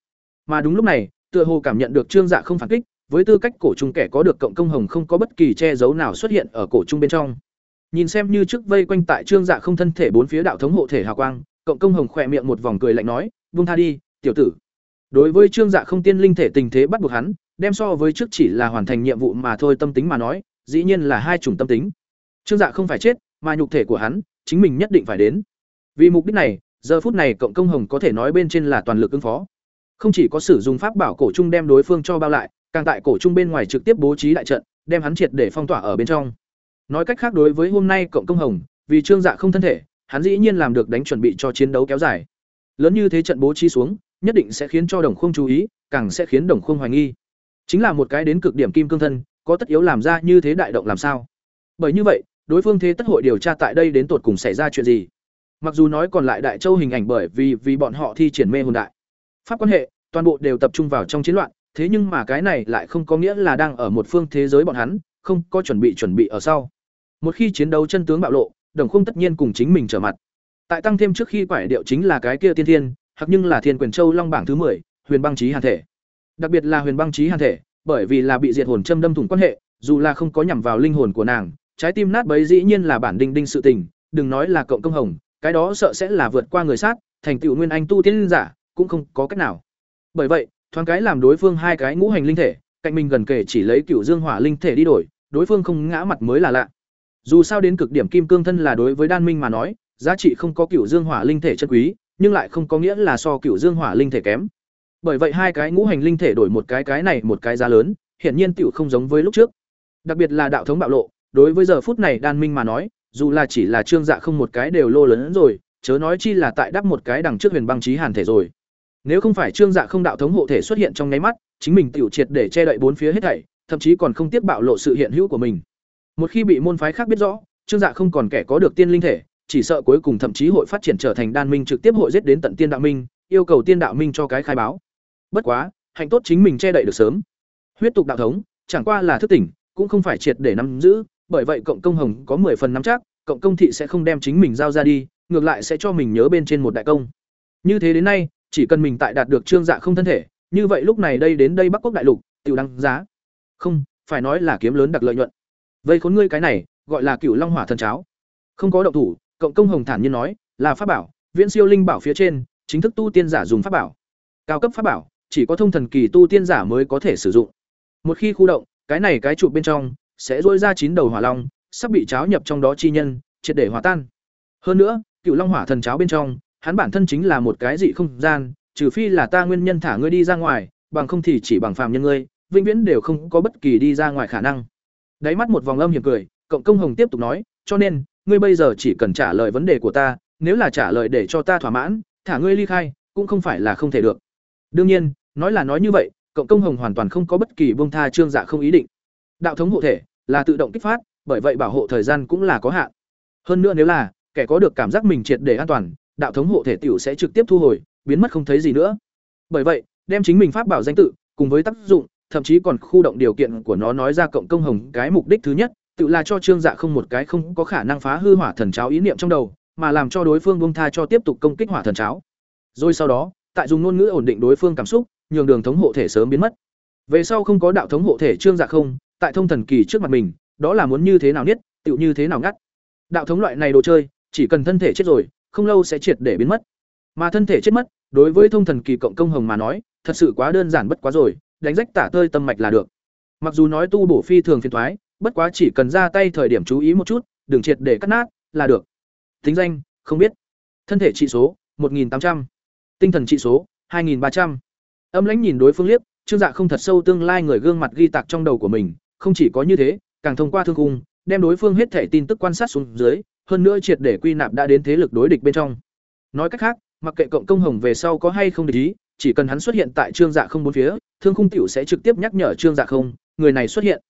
Mà đúng lúc này, tựa hồ cảm nhận được trương dạ không phản kích, với tư cách cổ trung kẻ có được cộng công hồng không có bất kỳ che giấu nào xuất hiện ở cổ trung bên trong. Nhìn xem như trước vây quanh tại Trương Dạ không thân thể bốn phía đạo thống hộ thể hào quang, cộng công hồng khỏe miệng một vòng cười lạnh nói, "Buông tha đi, tiểu tử." Đối với Trương Dạ không tiên linh thể tình thế bắt buộc hắn, đem so với trước chỉ là hoàn thành nhiệm vụ mà thôi tâm tính mà nói, dĩ nhiên là hai chủng tâm tính. Trương Dạ không phải chết, mà nhục thể của hắn, chính mình nhất định phải đến. Vì mục đích này, giờ phút này cộng công hồng có thể nói bên trên là toàn lực ứng phó. Không chỉ có sử dụng pháp bảo cổ trung đem đối phương cho bao lại, càng tại cổ trung bên ngoài trực tiếp bố trí đại trận, đem hắn triệt để phong tỏa ở bên trong. Nói cách khác đối với hôm nay cộng công hồng, vì Trương Dạ không thân thể, hắn dĩ nhiên làm được đánh chuẩn bị cho chiến đấu kéo dài. Lớn như thế trận bố trí xuống, nhất định sẽ khiến cho Đồng Khung chú ý, càng sẽ khiến Đồng Khung hoài nghi. Chính là một cái đến cực điểm kim cương thân, có tất yếu làm ra như thế đại động làm sao? Bởi như vậy, đối phương thế tất hội điều tra tại đây đến tột cùng xảy ra chuyện gì. Mặc dù nói còn lại Đại Châu hình ảnh bởi vì vì bọn họ thi triển mê hồn đại pháp quan hệ, toàn bộ đều tập trung vào trong chiến loạn, thế nhưng mà cái này lại không có nghĩa là đang ở một phương thế giới bọn hắn, không có chuẩn bị chuẩn bị ở sau. Một khi chiến đấu chân tướng bạo lộ, Đồng Khung tất nhiên cùng chính mình trở mặt. Tại tăng thêm trước khi quải điệu chính là cái kia tiên thiên, hoặc nhưng là Thiên Quyền Châu Long bảng thứ 10, Huyền Băng Chí Hàn thể. Đặc biệt là Huyền Băng Chí Hàn thể, bởi vì là bị diệt hồn châm đâm thủng quan hệ, dù là không có nhằm vào linh hồn của nàng, trái tim nát bấy dĩ nhiên là bản đinh đinh sự tình, đừng nói là cộng công hồng, cái đó sợ sẽ là vượt qua người sát, thành tựu nguyên anh tu tiên giả, cũng không có cách nào. Bởi vậy, thoáng cái làm đối phương hai cái ngũ hành linh thể, cạnh mình gần kể chỉ lấy cựu dương hỏa linh thể đi đổi, đối phương không ngã mặt mới là lạ. Dù sao đến cực điểm kim cương thân là đối với đan minh mà nói, giá trị không có cựu dương hỏa linh thể chân quý, nhưng lại không có nghĩa là so cựu dương hỏa linh thể kém. Bởi vậy hai cái ngũ hành linh thể đổi một cái cái này một cái giá lớn, hiển nhiên tiểu không giống với lúc trước. Đặc biệt là đạo thống bạo lộ, đối với giờ phút này đan minh mà nói, dù là chỉ là trương dạ không một cái đều lô lớn rồi, chớ nói chi là tại đắp một cái đằng trước huyền băng chí hàn thể rồi. Nếu không phải trương dạ không đạo thống hộ thể xuất hiện trong nháy mắt, chính mình tiểu triệt để che đậy bốn phía hết thảy, thậm chí còn không tiếp bạo lộ sự hiện hữu của mình. Một khi bị môn phái khác biết rõ, trương dạ không còn kẻ có được tiên linh thể, chỉ sợ cuối cùng thậm chí hội phát triển trở thành đan minh trực tiếp hội giết đến tận tiên đạo minh, yêu cầu tiên đạo minh cho cái khai báo. Bất quá, hạnh tốt chính mình che đậy được sớm. Huyết tục đạo thống, chẳng qua là thức tỉnh, cũng không phải triệt để nắm giữ, bởi vậy cộng công hồng có 10 phần nắm chắc, cộng công thị sẽ không đem chính mình giao ra đi, ngược lại sẽ cho mình nhớ bên trên một đại công. Như thế đến nay, chỉ cần mình tại đạt được trương dạ không thân thể, như vậy lúc này đây đến đây Bắc Quốc đại lục, tiểu đăng giá. Không, phải nói là kiếm lớn đặc lợi nhuận. Vây khốn ngươi cái này, gọi là cựu Long Hỏa thần cháo. Không có động thủ, cộng công hồng thản nhiên nói, là pháp bảo, viễn siêu linh bảo phía trên, chính thức tu tiên giả dùng pháp bảo. Cao cấp pháp bảo, chỉ có thông thần kỳ tu tiên giả mới có thể sử dụng. Một khi khu động, cái này cái trụ bên trong sẽ rỗi ra chín đầu hỏa long, sắp bị cháo nhập trong đó chi nhân, triệt để hòa tan. Hơn nữa, Cựu Long Hỏa thần cháo bên trong, hắn bản thân chính là một cái dị không gian, trừ phi là ta nguyên nhân thả ngươi đi ra ngoài, bằng không thì chỉ bằng phàm nhân ngươi, vĩnh viễn đều không có bất kỳ đi ra ngoài khả năng. Đáy mắt một vòng âm hiểm cười, Cộng Công Hồng tiếp tục nói, cho nên, ngươi bây giờ chỉ cần trả lời vấn đề của ta, nếu là trả lời để cho ta thỏa mãn, thả ngươi ly khai, cũng không phải là không thể được. Đương nhiên, nói là nói như vậy, Cộng Công Hồng hoàn toàn không có bất kỳ buông tha trương dạ không ý định. Đạo thống hộ thể là tự động kích phát, bởi vậy bảo hộ thời gian cũng là có hạn. Hơn nữa nếu là kẻ có được cảm giác mình triệt để an toàn, đạo thống hộ thể tiểu sẽ trực tiếp thu hồi, biến mất không thấy gì nữa. Bởi vậy, đem chính mình pháp bảo danh tự cùng với tác dụng, thậm chí còn khu động điều kiện của nó nói ra cộng công hồng, cái mục đích thứ nhất, tự là cho Trương Dạ không một cái không có khả năng phá hư hỏa thần cháo ý niệm trong đầu, mà làm cho đối phương buông tha cho tiếp tục công kích hỏa thần cháo. Rồi sau đó, tại dùng ngôn ngữ ổn định đối phương cảm xúc, nhường đường thống hộ thể sớm biến mất. Về sau không có đạo thống hộ thể Trương Dạ không, tại thông thần kỳ trước mặt mình, đó là muốn như thế nào niết, tựu như thế nào ngắt. Đạo thống loại này đồ chơi, chỉ cần thân thể chết rồi, không lâu sẽ triệt để biến mất. Mà thân thể chết mất, đối với thông thần kỳ cộng công hồng mà nói, thật sự quá đơn giản bất quá rồi, đánh rách tả tơi tâm mạch là được. Mặc dù nói tu bổ phi thường phiền toái, bất quá chỉ cần ra tay thời điểm chú ý một chút, đừng triệt để cắt nát là được. Tính danh, không biết. Thân thể trị số, 1800. Tinh thần trị số, 2300. Âm Lãnh nhìn đối phương liếc, Trương Dạ không thật sâu tương lai người gương mặt ghi tạc trong đầu của mình, không chỉ có như thế, càng thông qua thương cung, đem đối phương hết thể tin tức quan sát xuống dưới, hơn nữa triệt để quy nạp đã đến thế lực đối địch bên trong. Nói cách khác, mặc kệ cộng công hồng về sau có hay không để ý, chỉ cần hắn xuất hiện tại Trương Dạ không bốn phía, Thương Khung tiểu sẽ trực tiếp nhắc nhở Trương Dạ không, người này xuất hiện.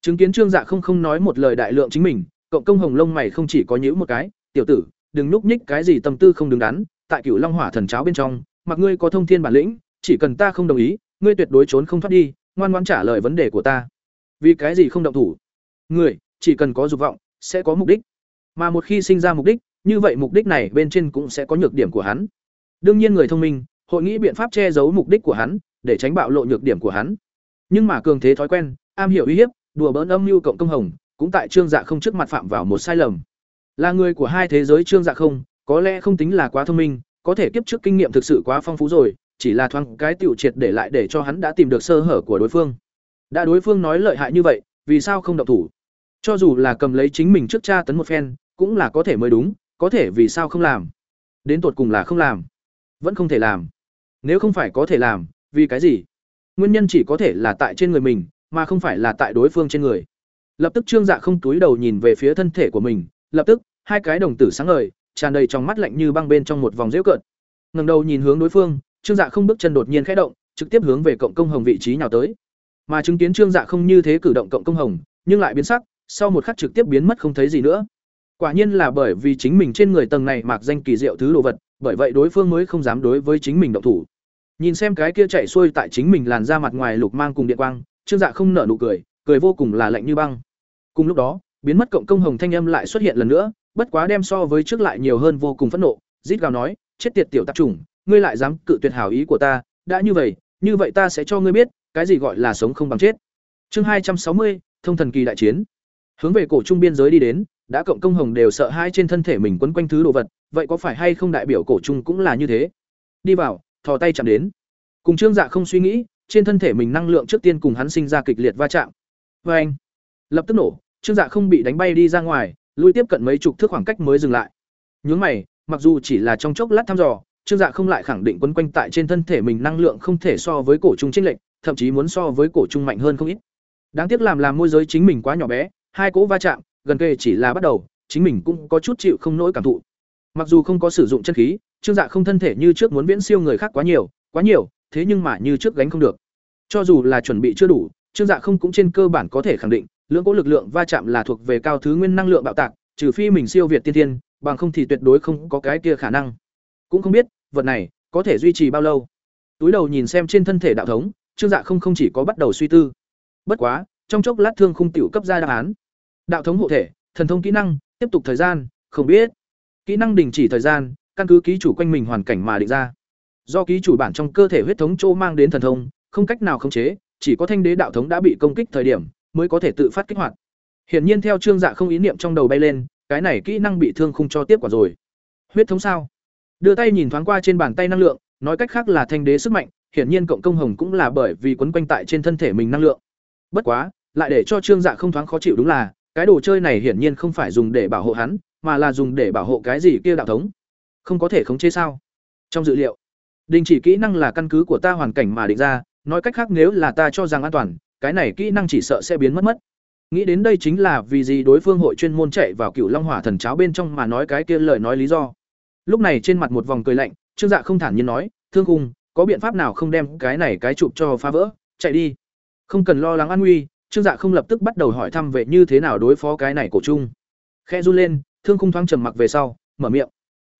Chứng kiến Trương Dạ không không nói một lời đại lượng chính mình, cộng công hồng lông mày không chỉ có nhíu một cái, "Tiểu tử, đừng núp nhích cái gì tâm tư không đứng đắn, tại Cửu Long Hỏa thần cháo bên trong, mặc ngươi có thông thiên bản lĩnh, chỉ cần ta không đồng ý, ngươi tuyệt đối trốn không thoát đi, ngoan ngoãn trả lời vấn đề của ta." Vì cái gì không động thủ? Người, chỉ cần có dục vọng, sẽ có mục đích. Mà một khi sinh ra mục đích, như vậy mục đích này bên trên cũng sẽ có nhược điểm của hắn. Đương nhiên người thông minh, hội nghĩ biện pháp che giấu mục đích của hắn, để tránh bạo lộ nhược điểm của hắn. Nhưng mà cường thế thói quen, am hiểu uy hiếp, đùa bỡn âm mưu cộng công hồng, cũng tại Trương Dạ không trước mặt phạm vào một sai lầm. Là người của hai thế giới Trương Dạ không, có lẽ không tính là quá thông minh, có thể kiếp trước kinh nghiệm thực sự quá phong phú rồi, chỉ là thoáng cái tiểu triệt để lại để cho hắn đã tìm được sơ hở của đối phương. Đã đối phương nói lợi hại như vậy, vì sao không động thủ? Cho dù là cầm lấy chính mình trước cha tấn một phen, cũng là có thể mới đúng, có thể vì sao không làm? Đến tột cùng là không làm, vẫn không thể làm. Nếu không phải có thể làm, vì cái gì? nguyên nhân chỉ có thể là tại trên người mình mà không phải là tại đối phương trên người. Lập tức trương dạ không túi đầu nhìn về phía thân thể của mình lập tức hai cái đồng tử sáng ngời tràn đầy trong mắt lạnh như băng bên trong một vòng rễu cợt. Ngẩng đầu nhìn hướng đối phương trương dạ không bước chân đột nhiên khẽ động trực tiếp hướng về cộng công hồng vị trí nào tới. Mà chứng kiến trương dạ không như thế cử động cộng công hồng nhưng lại biến sắc sau một khắc trực tiếp biến mất không thấy gì nữa. Quả nhiên là bởi vì chính mình trên người tầng này mặc danh kỳ diệu thứ đồ vật bởi vậy đối phương mới không dám đối với chính mình động thủ nhìn xem cái kia chạy xuôi tại chính mình làn ra mặt ngoài lục mang cùng điện quang, trương dạ không nở nụ cười cười vô cùng là lạnh như băng. Cùng lúc đó, biến mất cộng công hồng thanh âm lại xuất hiện lần nữa, bất quá đem so với trước lại nhiều hơn vô cùng phẫn nộ, rít gào nói, chết tiệt tiểu tạp chủng, ngươi lại dám cự tuyệt hảo ý của ta, đã như vậy như vậy ta sẽ cho ngươi biết, cái gì gọi là sống không bằng chết. Chương hai trăm sáu mươi, thông thần kỳ đại chiến. Hướng về cổ trung biên giới đi đến, đã cộng công hồng đều sợ hai trên thân thể mình quấn quanh thứ đồ vật, vậy có phải hay không đại biểu cổ trung cũng là như thế? Đi vào thò tay chạm đến. Cùng trương dạ không suy nghĩ, trên thân thể mình năng lượng trước tiên cùng hắn sinh ra kịch liệt va chạm. Vê anh, lập tức nổ, trương dạ không bị đánh bay đi ra ngoài, lui tiếp cận mấy chục thước khoảng cách mới dừng lại. Nhướng mày, mặc dù chỉ là trong chốc lát thăm dò, trương dạ không lại khẳng định quấn quanh tại trên thân thể mình năng lượng không thể so với cổ trung trinh lệnh thậm chí muốn so với cổ trung mạnh hơn không ít. Đáng tiếc làm làm môi giới chính mình quá nhỏ bé, hai cỗ va chạm, gần kề chỉ là bắt đầu, chính mình cũng có chút chịu không nỗi cảm thụ mặc dù không có sử dụng chân khí, trương dạ không thân thể như trước muốn viễn siêu người khác quá nhiều quá nhiều, thế nhưng mà như trước gánh không được. Cho dù là chuẩn bị chưa đủ, trương dạ không cũng trên cơ bản có thể khẳng định, lưỡng cỗ lực lượng va chạm là thuộc về cao thứ nguyên năng lượng bạo tạc, trừ phi mình siêu việt tiên thiên, bằng không thì tuyệt đối không có cái kia khả năng. Cũng không biết, vật này có thể duy trì bao lâu. Túi đầu nhìn xem trên thân thể đạo thống, trương dạ không không chỉ có bắt đầu suy tư. Bất quá, trong chốc lát thương khung tiểu cấp ra đáp án. Đạo thống hộ thể, thần thông kỹ năng, tiếp tục thời gian, không biết kỹ năng đình chỉ thời gian, căn cứ ký chủ quanh mình hoàn cảnh mà định ra. Do ký chủ bản trong cơ thể huyết thống chỗ mang đến thần thông, không cách nào khống chế, chỉ có thanh đế đạo thống đã bị công kích thời điểm mới có thể tự phát kích hoạt. Hiển nhiên theo trương dạ không ý niệm trong đầu bay lên, cái này kỹ năng bị thương không cho tiếp quả rồi. Huyết thống sao? Đưa tay nhìn thoáng qua trên bàn tay năng lượng, nói cách khác là thanh đế sức mạnh, hiển nhiên cộng công hồng cũng là bởi vì quấn quanh tại trên thân thể mình năng lượng. Bất quá, lại để cho trương dạ không thoáng khó chịu đúng là, cái đồ chơi này hiển nhiên không phải dùng để bảo hộ hắn mà là dùng để bảo hộ cái gì kia đạo thống. Không có thể khống chế sao? Trong dự liệu, đình chỉ kỹ năng là căn cứ của ta hoàn cảnh mà định ra, nói cách khác nếu là ta cho rằng an toàn, cái này kỹ năng chỉ sợ sẽ biến mất mất. Nghĩ đến đây chính là vì gì đối phương hội chuyên môn chạy vào cựu long hỏa thần cháo bên trong mà nói cái kia lời nói lý do. Lúc này trên mặt một vòng cười lạnh, trương dạ không thản nhiên nói, thương khung, có biện pháp nào không đem cái này cái chụp cho phá vỡ? Chạy đi. Không cần lo lắng an nguy, trương dạ không lập tức bắt đầu hỏi thăm về như thế nào đối phó cái này cổ chung khe run lên thương khung thoáng trầm mặc về sau mở miệng.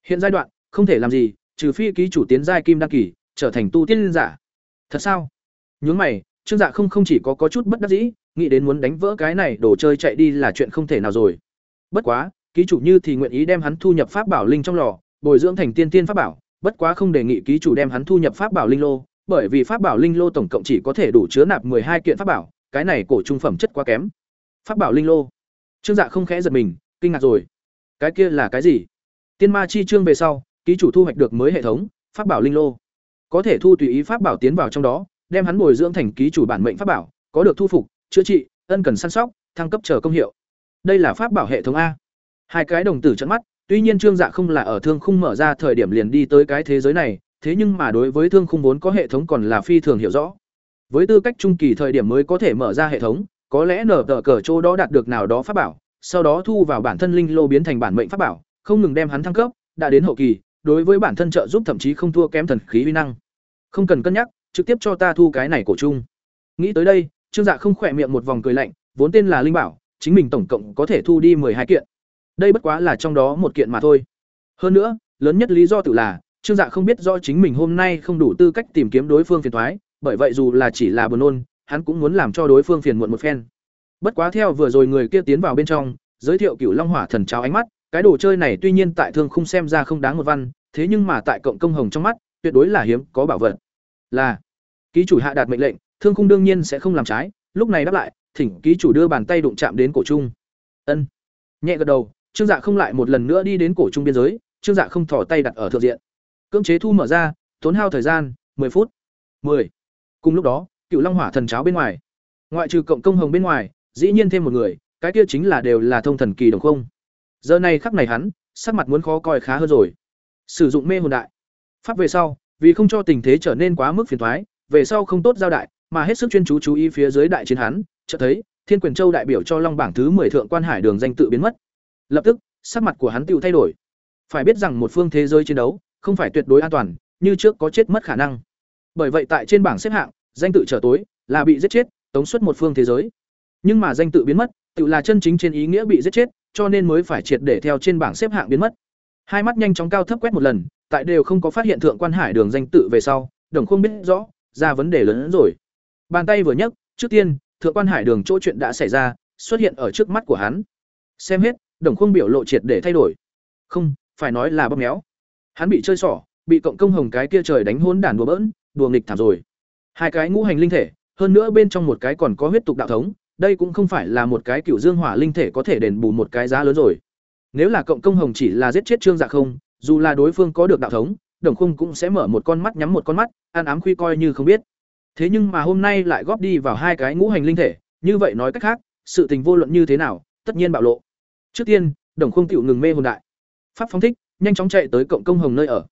Hiện giai đoạn không thể làm gì trừ phi ký chủ tiến giai kim đăng kỳ trở thành tu tiên giả. Thật sao? Nhướng mày trương dạ không không chỉ có, có chút bất đắc dĩ nghĩ đến muốn đánh vỡ cái này đồ chơi chạy đi là chuyện không thể nào rồi. Bất quá ký chủ như thì nguyện ý đem hắn thu nhập pháp bảo linh trong lò bồi dưỡng thành tiên tiên pháp bảo bất quá không đề nghị ký chủ đem hắn thu nhập pháp bảo linh lô bởi vì pháp bảo linh lô tổng cộng chỉ có thể đủ chứa nạp hai kiện pháp bảo cái này cổ trung phẩm chất quá kém. Pháp bảo linh lô. Trương dạ không khẽ giật mình kinh ngạc rồi cái kia là cái gì? Tiên ma chi trương về sau, ký chủ thu hoạch được mới hệ thống, pháp bảo linh lô. Có thể thu tùy ý pháp bảo tiến vào trong đó, đem hắn bồi dưỡng thành ký chủ bản mệnh pháp bảo, có được thu phục, chữa trị, ân cần săn sóc, thăng cấp chờ công hiệu. Đây là pháp bảo hệ thống a. Hai cái đồng tử trận mắt, tuy nhiên trương dạ không là ở thương khung mở ra thời điểm liền đi tới cái thế giới này, thế nhưng mà đối với thương khung vốn có hệ thống còn là phi thường hiểu rõ. Với tư cách trung kỳ thời điểm mới có thể mở ra hệ thống, có lẽ nở tờ cờ chỗ đó đạt được nào đó pháp bảo sau đó thu vào bản thân linh lô biến thành bản mệnh pháp bảo không ngừng đem hắn thăng cấp đã đến hậu kỳ đối với bản thân trợ giúp thậm chí không thua kém thần khí uy năng. Không cần cân nhắc trực tiếp cho ta thu cái này cổ chung. Nghĩ tới đây trương dạ không khỏe miệng một vòng cười lạnh vốn tên là linh bảo chính mình tổng cộng có thể thu đi hai kiện. Đây bất quá là trong đó một kiện mà thôi. Hơn nữa lớn nhất lý do tự là trương dạ không biết do chính mình hôm nay không đủ tư cách tìm kiếm đối phương phiền toái, bởi vậy dù là chỉ là buồn nôn hắn cũng muốn làm cho đối phương phiền muộn một phen bất quá theo vừa rồi người kia tiến vào bên trong, giới thiệu cửu long hỏa thần cháo ánh mắt, cái đồ chơi này tuy nhiên tại thương không xem ra không đáng một văn, thế nhưng mà tại cộng công hồng trong mắt, tuyệt đối là hiếm, có bảo vật. Là, ký chủ hạ đạt mệnh lệnh, thương khung đương nhiên sẽ không làm trái, lúc này đáp lại, thỉnh ký chủ đưa bàn tay đụng chạm đến cổ trung. Ân. Nhẹ gật đầu, trương dạ không lại một lần nữa đi đến cổ trung biên giới, trương dạ không thỏ tay đặt ở thượng diện. Cưỡng chế thu mở ra, tốn hao thời gian 10 phút. 10. cùng lúc đó cựu long hỏa thần cháo bên ngoài. Ngoại trừ cộng công hồng bên ngoài dĩ nhiên thêm một người cái kia chính là đều là thông thần kỳ đồng không giờ này khắc này hắn sắc mặt muốn khó coi khá hơn rồi sử dụng mê hồn đại pháp về sau vì không cho tình thế trở nên quá mức phiền thoái về sau không tốt giao đại mà hết sức chuyên chú chú ý phía dưới đại chiến hắn, chợt thấy, Thiên Quyền Châu đại biểu cho Long bảng thứ 10 thượng quan hải đường danh tự biến mất. Lập tức, sắc mặt của hắn tiêu thay đổi. Phải biết rằng một phương thế giới chiến đấu, không phải tuyệt đối an toàn, như trước có chết mất khả năng. Bởi vậy tại trên bảng xếp hạng, danh tự trở tối, là bị giết chết, tống xuất một phương thế giới. Nhưng mà danh tự biến mất, tự là chân chính trên ý nghĩa bị giết chết, cho nên mới phải triệt để theo trên bảng xếp hạng biến mất. Hai mắt nhanh chóng cao thấp quét một lần, tại đều không có phát hiện thượng quan hải đường danh tự về sau, đồng không biết rõ, ra vấn đề lớn hơn rồi. Bàn tay vừa nhấc, trước tiên, thượng quan hải đường chỗ chuyện đã xảy ra, xuất hiện ở trước mắt của hắn. Xem hết, đồng không biểu lộ triệt để thay đổi. Không, phải nói là bóp méo. Hắn bị chơi xỏ, bị cộng công hồng cái kia trời đánh hôn đản đùa bỡn, đùa nghịch thảm rồi. Hai cái ngũ hành linh thể, hơn nữa bên trong một cái còn có huyết tục đạo thống, đây cũng không phải là một cái cựu dương hỏa linh thể có thể đền bù một cái giá lớn rồi. Nếu là cộng công hồng chỉ là giết chết Trương Dạ không, dù là đối phương có được đạo thống, Đồng Khung cũng sẽ mở một con mắt nhắm một con mắt, an ám khuy coi như không biết. Thế nhưng mà hôm nay lại góp đi vào hai cái ngũ hành linh thể, như vậy nói cách khác, sự tình vô luận như thế nào, tất nhiên bạo lộ. Trước tiên, Đồng Khung tiểu ngừng mê hồn đại. Pháp phóng thích, nhanh chóng chạy tới cộng công hồng nơi ở.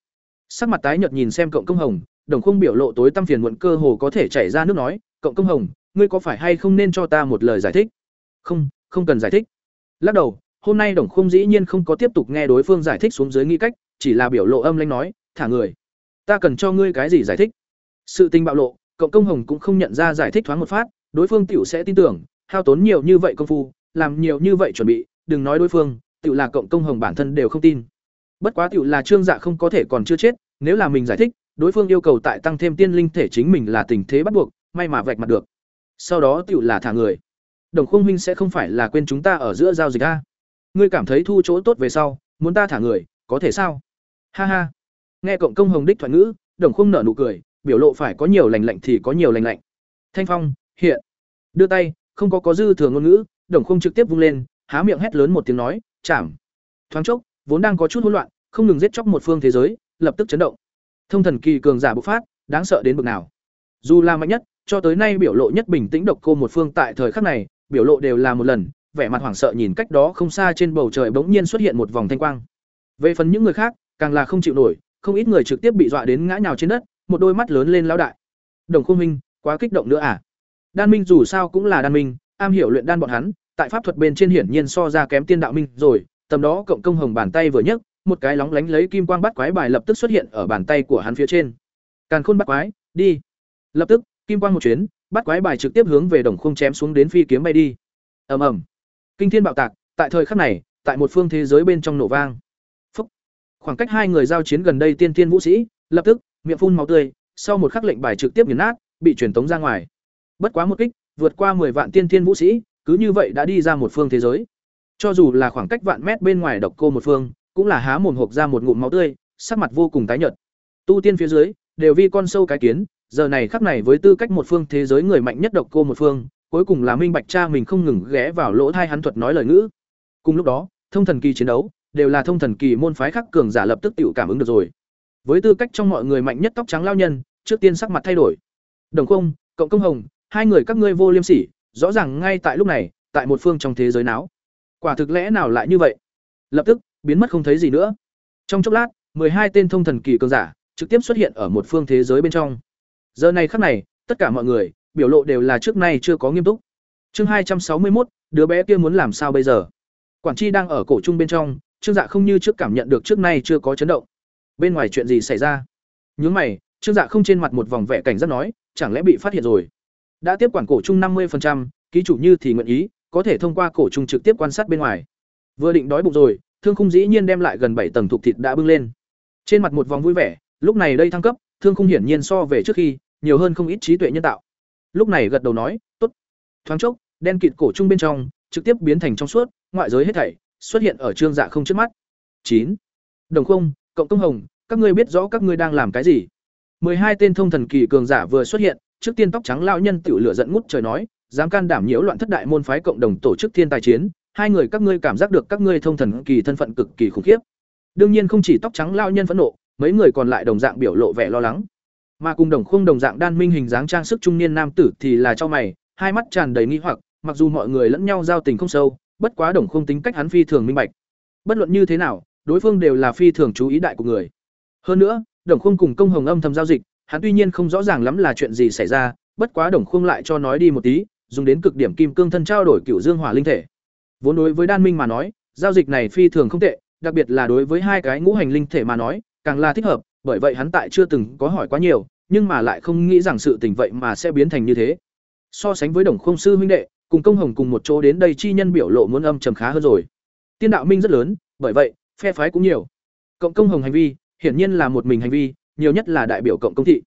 Sắc mặt tái nhợt nhìn xem cộng công hồng, Đồng Khung biểu lộ tối tăm phiền muộn cơ hồ có thể chảy ra nước nói, "Cộng công hồng, ngươi có phải hay không nên cho ta một lời giải thích?" "Không, không cần giải thích." Lắc đầu, hôm nay Đồng Khung dĩ nhiên không có tiếp tục nghe đối phương giải thích xuống dưới nghĩ cách, chỉ là biểu lộ âm lanh nói, "Thả người." "Ta cần cho ngươi cái gì giải thích?" Sự tình bạo lộ, cộng công hồng cũng không nhận ra giải thích thoáng một phát, đối phương tiểu sẽ tin tưởng, hao tốn nhiều như vậy công phu, làm nhiều như vậy chuẩn bị, đừng nói đối phương, tiểu là cộng công hồng bản thân đều không tin. Bất quá tiểu là Trương Dạ không có thể còn chưa chết, nếu là mình giải thích, đối phương yêu cầu tại tăng thêm tiên linh thể chính mình là tình thế bắt buộc, may mà vạch mặt được. Sau đó tiểu là thả người. Đồng Khung huynh sẽ không phải là quên chúng ta ở giữa giao dịch a? Ngươi cảm thấy thu chỗ tốt về sau, muốn ta thả người, có thể sao? Ha ha. Nghe cộng công hồng đích thoại ngữ, Đồng Khung nở nụ cười, biểu lộ phải có nhiều lành lạnh thì có nhiều lành lạnh. Thanh phong, hiện. Đưa tay, không có có dư thừa ngôn ngữ, Đồng Khung trực tiếp vung lên, há miệng hét lớn một tiếng nói, chảm Thoáng chốc, vốn đang có chút hỗn loạn, không ngừng giết chóc một phương thế giới, lập tức chấn động. Thông thần kỳ cường giả bộc phát, đáng sợ đến bực nào. Dù là mạnh nhất, cho tới nay biểu lộ nhất bình tĩnh độc cô một phương tại thời khắc này, biểu lộ đều là một lần, vẻ mặt hoảng sợ nhìn cách đó không xa trên bầu trời bỗng nhiên xuất hiện một vòng thanh quang. Về phần những người khác, càng là không chịu nổi, không ít người trực tiếp bị dọa đến ngã nhào trên đất, một đôi mắt lớn lên lão đại. Đồng Khung Minh, quá kích động nữa à? Đan Minh dù sao cũng là Đan Minh, am hiểu luyện đan bọn hắn, tại pháp thuật bên trên hiển nhiên so ra kém Tiên Đạo Minh rồi, tầm đó cộng công hồng bàn tay vừa nhấc, một cái lóng lánh lấy kim quang bắt quái bài lập tức xuất hiện ở bàn tay của hắn phía trên. Càn Khôn bắt quái, đi. Lập tức, kim quang một chuyến, bắt quái bài trực tiếp hướng về đồng khung chém xuống đến phi kiếm bay đi. Ầm ầm. Kinh thiên bạo tạc, tại thời khắc này, tại một phương thế giới bên trong nổ vang. Phúc. Khoảng cách hai người giao chiến gần đây tiên tiên vũ sĩ, lập tức, miệng phun máu tươi, sau một khắc lệnh bài trực tiếp nghiền nát, bị truyền tống ra ngoài. Bất quá một kích, vượt qua 10 vạn tiên tiên vũ sĩ, cứ như vậy đã đi ra một phương thế giới. Cho dù là khoảng cách vạn mét bên ngoài độc cô một phương, cũng là há mồm hộp ra một ngụm máu tươi, sắc mặt vô cùng tái nhợt. Tu tiên phía dưới, đều vi con sâu cái kiến, giờ này khắc này với tư cách một phương thế giới người mạnh nhất độc cô một phương, cuối cùng là minh bạch cha mình không ngừng ghé vào lỗ thai hắn thuật nói lời ngữ. Cùng lúc đó, thông thần kỳ chiến đấu, đều là thông thần kỳ môn phái khắc cường giả lập tức tiểu cảm ứng được rồi. Với tư cách trong mọi người mạnh nhất tóc trắng lao nhân, trước tiên sắc mặt thay đổi. Đồng Không, Cộng Công Hồng, hai người các ngươi vô liêm sỉ, rõ ràng ngay tại lúc này, tại một phương trong thế giới náo. Quả thực lẽ nào lại như vậy? Lập tức, biến mất không thấy gì nữa. Trong chốc lát, hai tên thông thần kỳ cường giả trực tiếp xuất hiện ở một phương thế giới bên trong. Giờ này khắc này, tất cả mọi người biểu lộ đều là trước nay chưa có nghiêm túc. Chương hai trăm sáu mươi một, đứa bé kia muốn làm sao bây giờ? Quản tri đang ở cổ trung bên trong, Trương Dạ không như trước cảm nhận được trước nay chưa có chấn động. Bên ngoài chuyện gì xảy ra? Nhướng mày, Trương Dạ không trên mặt một vòng vẻ cảnh rất nói, chẳng lẽ bị phát hiện rồi? Đã tiếp quản cổ trung năm 50%, ký chủ như thì nguyện ý, có thể thông qua cổ trung trực tiếp quan sát bên ngoài. Vừa định đói bụng rồi, Thương Khung dĩ nhiên đem lại gần bảy tầng thuộc thịt đã bưng lên. Trên mặt một vòng vui vẻ, lúc này đây thăng cấp, Thương Khung hiển nhiên so về trước khi, nhiều hơn không ít trí tuệ nhân tạo. Lúc này gật đầu nói, "Tốt." Thoáng chốc, đen kịt cổ trung bên trong, trực tiếp biến thành trong suốt, ngoại giới hết thảy xuất hiện ở Trương Dạ không trước mắt. chín Đồng Không, Cộng Công Hồng, các ngươi biết rõ các ngươi đang làm cái gì? hai tên thông thần kỳ cường giả vừa xuất hiện, trước tiên tóc trắng lão nhân tiểu lửa giận ngút trời nói, dám can đảm nhiễu loạn thất đại môn phái cộng đồng tổ chức thiên tài chiến, hai người các ngươi cảm giác được các ngươi thông thần kỳ thân phận cực kỳ khủng khiếp. Đương nhiên không chỉ tóc trắng lão nhân phẫn nộ, mấy người còn lại đồng dạng biểu lộ vẻ lo lắng. Mà cùng đồng khung đồng dạng đan minh hình dáng trang sức trung niên nam tử thì là cho mày, hai mắt tràn đầy nghi hoặc, mặc dù mọi người lẫn nhau giao tình không sâu, bất quá đồng khung tính cách hắn phi thường minh bạch. Bất luận như thế nào, đối phương đều là phi thường chú ý đại của người. Hơn nữa, đồng khung cùng công hồng âm thầm giao dịch, hắn tuy nhiên không rõ ràng lắm là chuyện gì xảy ra, bất quá Đồng Khung lại cho nói đi một tí, dùng đến cực điểm kim cương thân trao đổi cựu dương hỏa linh thể. Vốn đối với Đan Minh mà nói, giao dịch này phi thường không tệ, đặc biệt là đối với hai cái ngũ hành linh thể mà nói, càng là thích hợp, bởi vậy hắn tại chưa từng có hỏi quá nhiều, nhưng mà lại không nghĩ rằng sự tình vậy mà sẽ biến thành như thế. So sánh với Đồng Không sư huynh đệ, cùng Công Hồng cùng một chỗ đến đây chi nhân biểu lộ muốn âm trầm khá hơn rồi. Tiên đạo minh rất lớn, bởi vậy, phe phái cũng nhiều. Cộng Công Hồng hành vi, hiển nhiên là một mình hành vi, nhiều nhất là đại biểu cộng công thị.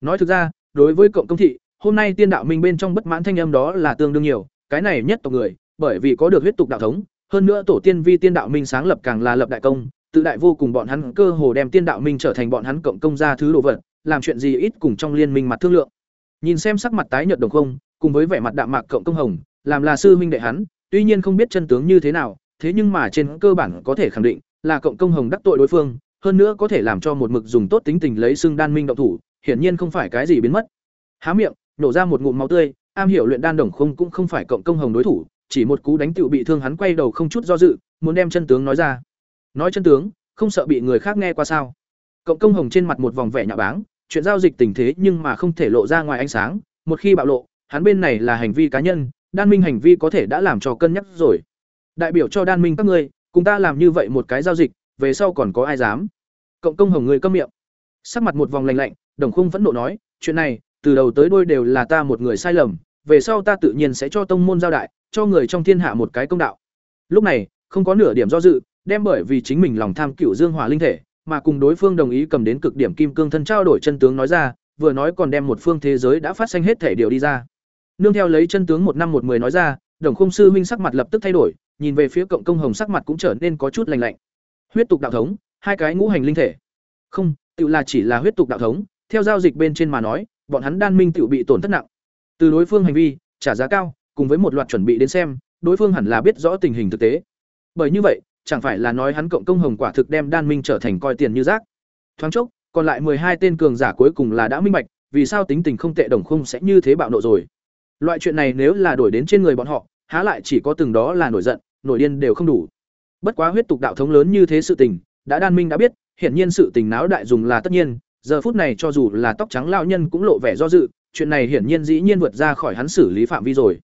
Nói thực ra, đối với cộng công thị, hôm nay tiên đạo minh bên trong bất mãn thanh âm đó là tương đương nhiều, cái này nhất tộc người, bởi vì có được huyết tục đạo thống, hơn nữa tổ tiên vi tiên đạo minh sáng lập càng là lập đại công, tự đại vô cùng bọn hắn cơ hồ đem tiên đạo minh trở thành bọn hắn cộng công gia thứ đồ vật, làm chuyện gì ít cùng trong liên minh mặt thương lượng. Nhìn xem sắc mặt tái nhợt đồng không, cùng với vẻ mặt đạm mạc cộng công hồng, làm là sư minh đệ hắn, tuy nhiên không biết chân tướng như thế nào, thế nhưng mà trên cơ bản có thể khẳng định là cộng công hồng đắc tội đối phương, hơn nữa có thể làm cho một mực dùng tốt tính tình lấy xương đan minh động thủ, hiển nhiên không phải cái gì biến mất. Há miệng, nổ ra một ngụm máu tươi, am hiểu luyện đan đồng không cũng không phải cộng công hồng đối thủ, chỉ một cú đánh tựu bị thương hắn quay đầu không chút do dự, muốn đem chân tướng nói ra. Nói chân tướng, không sợ bị người khác nghe qua sao? Cộng công hồng trên mặt một vòng vẻ nhạo báng, chuyện giao dịch tình thế nhưng mà không thể lộ ra ngoài ánh sáng, một khi bạo lộ, hắn bên này là hành vi cá nhân, đan minh hành vi có thể đã làm cho cân nhắc rồi. Đại biểu cho đan minh các ngươi, cùng ta làm như vậy một cái giao dịch, về sau còn có ai dám? Cộng công hồng người câm miệng. Sắc mặt một vòng lạnh lạnh, Đồng Khung phẫn nộ nói, chuyện này, từ đầu tới đuôi đều là ta một người sai lầm, về sau ta tự nhiên sẽ cho tông môn giao đại, cho người trong thiên hạ một cái công đạo. Lúc này, không có nửa điểm do dự, đem bởi vì chính mình lòng tham cựu dương hỏa linh thể, mà cùng đối phương đồng ý cầm đến cực điểm kim cương thân trao đổi chân tướng nói ra, vừa nói còn đem một phương thế giới đã phát sinh hết thể điều đi ra. Nương theo lấy chân tướng một năm một mười nói ra, Đồng Khung sư huynh sắc mặt lập tức thay đổi, nhìn về phía cộng công hồng sắc mặt cũng trở nên có chút lạnh lạnh. Huyết tục đạo thống, hai cái ngũ hành linh thể. Không, tự là chỉ là huyết tục đạo thống, theo giao dịch bên trên mà nói, bọn hắn đan minh tự bị tổn thất nặng. Từ đối phương hành vi, trả giá cao, cùng với một loạt chuẩn bị đến xem, đối phương hẳn là biết rõ tình hình thực tế. Bởi như vậy, chẳng phải là nói hắn cộng công hồng quả thực đem đan minh trở thành coi tiền như rác. Thoáng chốc, còn lại hai tên cường giả cuối cùng là đã minh bạch, vì sao tính tình không tệ đồng không sẽ như thế bạo nộ rồi. Loại chuyện này nếu là đổi đến trên người bọn họ, há lại chỉ có từng đó là nổi giận, nổi điên đều không đủ. Bất quá huyết tục đạo thống lớn như thế sự tình, đã đan minh đã biết, hiển nhiên sự tình náo đại dùng là tất nhiên, giờ phút này cho dù là tóc trắng lão nhân cũng lộ vẻ do dự, chuyện này hiển nhiên dĩ nhiên vượt ra khỏi hắn xử lý phạm vi rồi.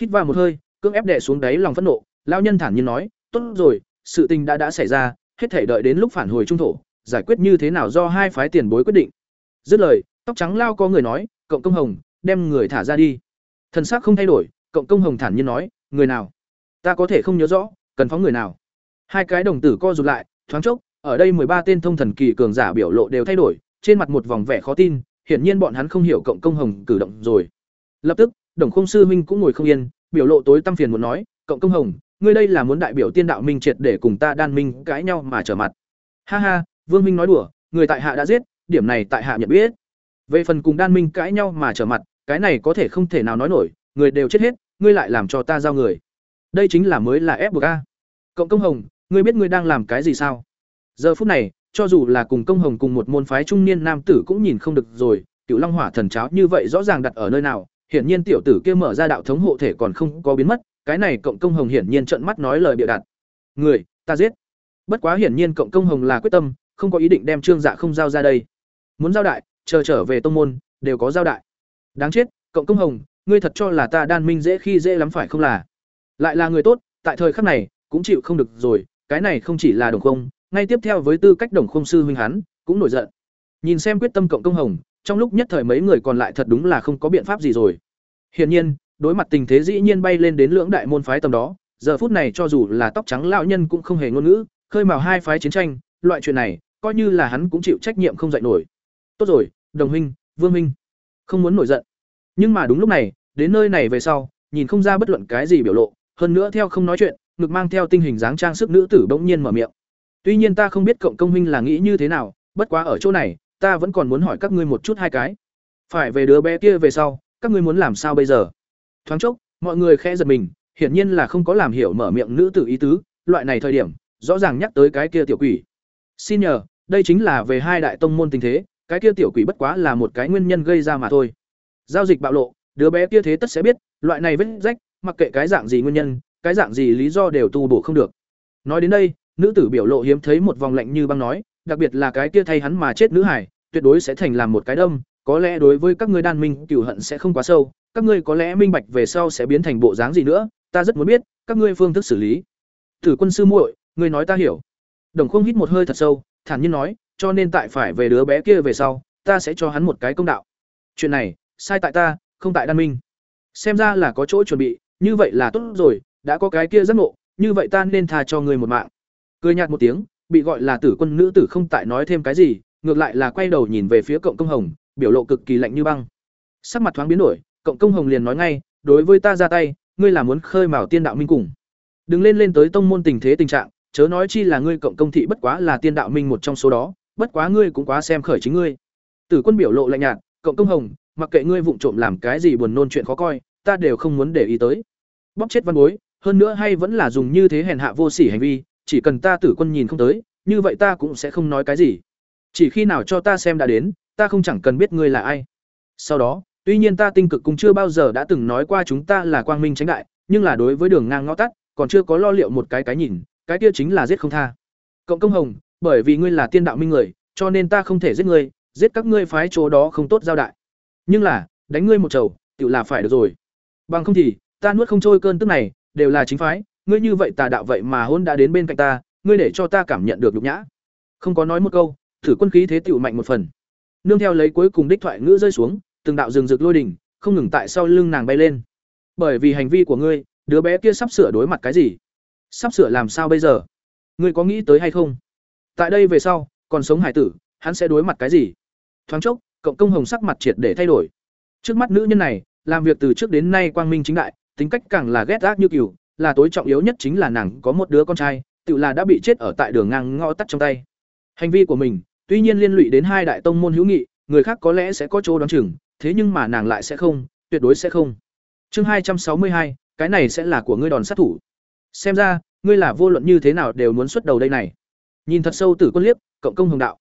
Hít vào một hơi, cưỡng ép đè xuống đáy lòng phẫn nộ, lão nhân thản nhiên nói, "Tốt rồi, sự tình đã đã xảy ra, hết thể đợi đến lúc phản hồi trung thổ, giải quyết như thế nào do hai phái tiền bối quyết định." Dứt lời, tóc trắng lao có người nói, "Cộng công hồng, đem người thả ra đi." Thần sắc không thay đổi, cộng công hồng thản nhiên nói, "Người nào? Ta có thể không nhớ rõ, cần phóng người nào?" Hai cái đồng tử co rụt lại, thoáng chốc, ở đây ba tên thông thần kỳ cường giả biểu lộ đều thay đổi, trên mặt một vòng vẻ khó tin, hiển nhiên bọn hắn không hiểu cộng công hồng cử động rồi. Lập tức, Đồng Không sư huynh cũng ngồi không yên, biểu lộ tối tăm phiền muốn nói, "Cộng công hồng, ngươi đây là muốn đại biểu tiên đạo minh triệt để cùng ta đan minh cãi nhau mà trở mặt." Ha ha, Vương Minh nói đùa, người tại hạ đã giết, điểm này tại hạ nhận biết. Về phần cùng đan minh cãi nhau mà trở mặt, cái này có thể không thể nào nói nổi, người đều chết hết, ngươi lại làm cho ta giao người. Đây chính là mới là ép buộc a. Cộng công hồng, ngươi biết ngươi đang làm cái gì sao? Giờ phút này, cho dù là cùng công hồng cùng một môn phái trung niên nam tử cũng nhìn không được rồi, Cựu Long Hỏa thần cháo như vậy rõ ràng đặt ở nơi nào, hiển nhiên tiểu tử kia mở ra đạo thống hộ thể còn không có biến mất, cái này cộng công hồng hiển nhiên trợn mắt nói lời bịa đặt. Người, ta giết. Bất quá hiển nhiên cộng công hồng là quyết tâm, không có ý định đem Trương Dạ không giao ra đây. Muốn giao đại, chờ trở về tông môn, đều có giao đại. Đáng chết, cộng công hồng, ngươi thật cho là ta đan minh dễ khi dễ lắm phải không là? Lại là người tốt, tại thời khắc này, cũng chịu không được rồi, cái này không chỉ là đồng không, ngay tiếp theo với tư cách đồng không sư huynh hắn, cũng nổi giận. Nhìn xem quyết tâm cộng công hồng, trong lúc nhất thời mấy người còn lại thật đúng là không có biện pháp gì rồi. Hiển nhiên, đối mặt tình thế dĩ nhiên bay lên đến lưỡng đại môn phái tầm đó, giờ phút này cho dù là tóc trắng lão nhân cũng không hề ngôn ngữ, khơi mào hai phái chiến tranh, loại chuyện này, coi như là hắn cũng chịu trách nhiệm không dạy nổi. Tốt rồi, đồng huynh, vương huynh, không muốn nổi giận. Nhưng mà đúng lúc này, đến nơi này về sau, nhìn không ra bất luận cái gì biểu lộ, hơn nữa theo không nói chuyện, ngực mang theo tinh hình dáng trang sức nữ tử bỗng nhiên mở miệng. Tuy nhiên ta không biết cộng công huynh là nghĩ như thế nào, bất quá ở chỗ này, ta vẫn còn muốn hỏi các ngươi một chút hai cái. Phải về đứa bé kia về sau, các ngươi muốn làm sao bây giờ? Thoáng chốc, mọi người khẽ giật mình, hiển nhiên là không có làm hiểu mở miệng nữ tử ý tứ, loại này thời điểm, rõ ràng nhắc tới cái kia tiểu quỷ. Xin nhờ, đây chính là về hai đại tông môn tình thế, cái kia tiểu quỷ bất quá là một cái nguyên nhân gây ra mà thôi. Giao dịch bạo lộ, đứa bé kia thế tất sẽ biết, loại này vết rách, mặc kệ cái dạng gì nguyên nhân, cái dạng gì lý do đều tu bổ không được. Nói đến đây, nữ tử biểu lộ hiếm thấy một vòng lạnh như băng nói, đặc biệt là cái kia thay hắn mà chết nữ hải, tuyệt đối sẽ thành làm một cái đâm, có lẽ đối với các ngươi đan minh cửu hận sẽ không quá sâu, các ngươi có lẽ minh bạch về sau sẽ biến thành bộ dáng gì nữa, ta rất muốn biết các ngươi phương thức xử lý. Tử quân sư muội, ngươi nói ta hiểu. Đồng không hít một hơi thật sâu, thản nhiên nói, cho nên tại phải về đứa bé kia về sau, ta sẽ cho hắn một cái công đạo. Chuyện này, sai tại ta, không tại đan minh. Xem ra là có chỗ chuẩn bị, như vậy là tốt rồi, đã có cái kia giác ngộ, như vậy ta nên tha cho người một mạng. Cười nhạt một tiếng, bị gọi là tử quân nữ tử không tại nói thêm cái gì, ngược lại là quay đầu nhìn về phía cộng công hồng, biểu lộ cực kỳ lạnh như băng. Sắc mặt thoáng biến đổi, cộng công hồng liền nói ngay, đối với ta ra tay, ngươi là muốn khơi mào tiên đạo minh cùng. Đừng lên lên tới tông môn tình thế tình trạng, chớ nói chi là ngươi cộng công thị bất quá là tiên đạo minh một trong số đó, bất quá ngươi cũng quá xem khởi chính ngươi. Tử quân biểu lộ lạnh nhạt, cộng công hồng, mặc kệ ngươi vụng trộm làm cái gì buồn nôn chuyện khó coi, ta đều không muốn để ý tới. Bóc chết văn bối, hơn nữa hay vẫn là dùng như thế hèn hạ vô sỉ hành vi, chỉ cần ta tử quân nhìn không tới, như vậy ta cũng sẽ không nói cái gì. Chỉ khi nào cho ta xem đã đến, ta không chẳng cần biết ngươi là ai. Sau đó, tuy nhiên ta tinh cực cũng chưa bao giờ đã từng nói qua chúng ta là quang minh tránh đại, nhưng là đối với đường ngang ngõ tắt, còn chưa có lo liệu một cái cái nhìn, cái kia chính là giết không tha. Cộng công hồng, bởi vì ngươi là tiên đạo minh người, cho nên ta không thể giết ngươi, giết các ngươi phái chỗ đó không tốt giao đại. Nhưng là, đánh ngươi một trầu, tự là phải được rồi. Bằng không thì, ta nuốt không trôi cơn tức này, đều là chính phái, ngươi như vậy tà đạo vậy mà hôn đã đến bên cạnh ta, ngươi để cho ta cảm nhận được nhục nhã. Không có nói một câu, thử quân khí thế tiểu mạnh một phần. Nương theo lấy cuối cùng đích thoại ngữ rơi xuống, từng đạo rừng rực lôi đỉnh, không ngừng tại sau lưng nàng bay lên. Bởi vì hành vi của ngươi, đứa bé kia sắp sửa đối mặt cái gì? Sắp sửa làm sao bây giờ? Ngươi có nghĩ tới hay không? Tại đây về sau, còn sống hải tử, hắn sẽ đối mặt cái gì? Thoáng chốc, cộng công hồng sắc mặt triệt để thay đổi. Trước mắt nữ nhân này, làm việc từ trước đến nay quang minh chính đại, tính cách càng là ghét ác như kiểu, là tối trọng yếu nhất chính là nàng có một đứa con trai, tự là đã bị chết ở tại đường ngang ngõ tắt trong tay. Hành vi của mình, tuy nhiên liên lụy đến hai đại tông môn hữu nghị, người khác có lẽ sẽ có chỗ đoán chừng, thế nhưng mà nàng lại sẽ không, tuyệt đối sẽ không. Chương hai trăm sáu mươi hai, cái này sẽ là của ngươi đòn sát thủ. Xem ra, ngươi là vô luận như thế nào đều muốn xuất đầu đây này. Nhìn thật sâu Tử Quân liếc, cộng công hồng đạo.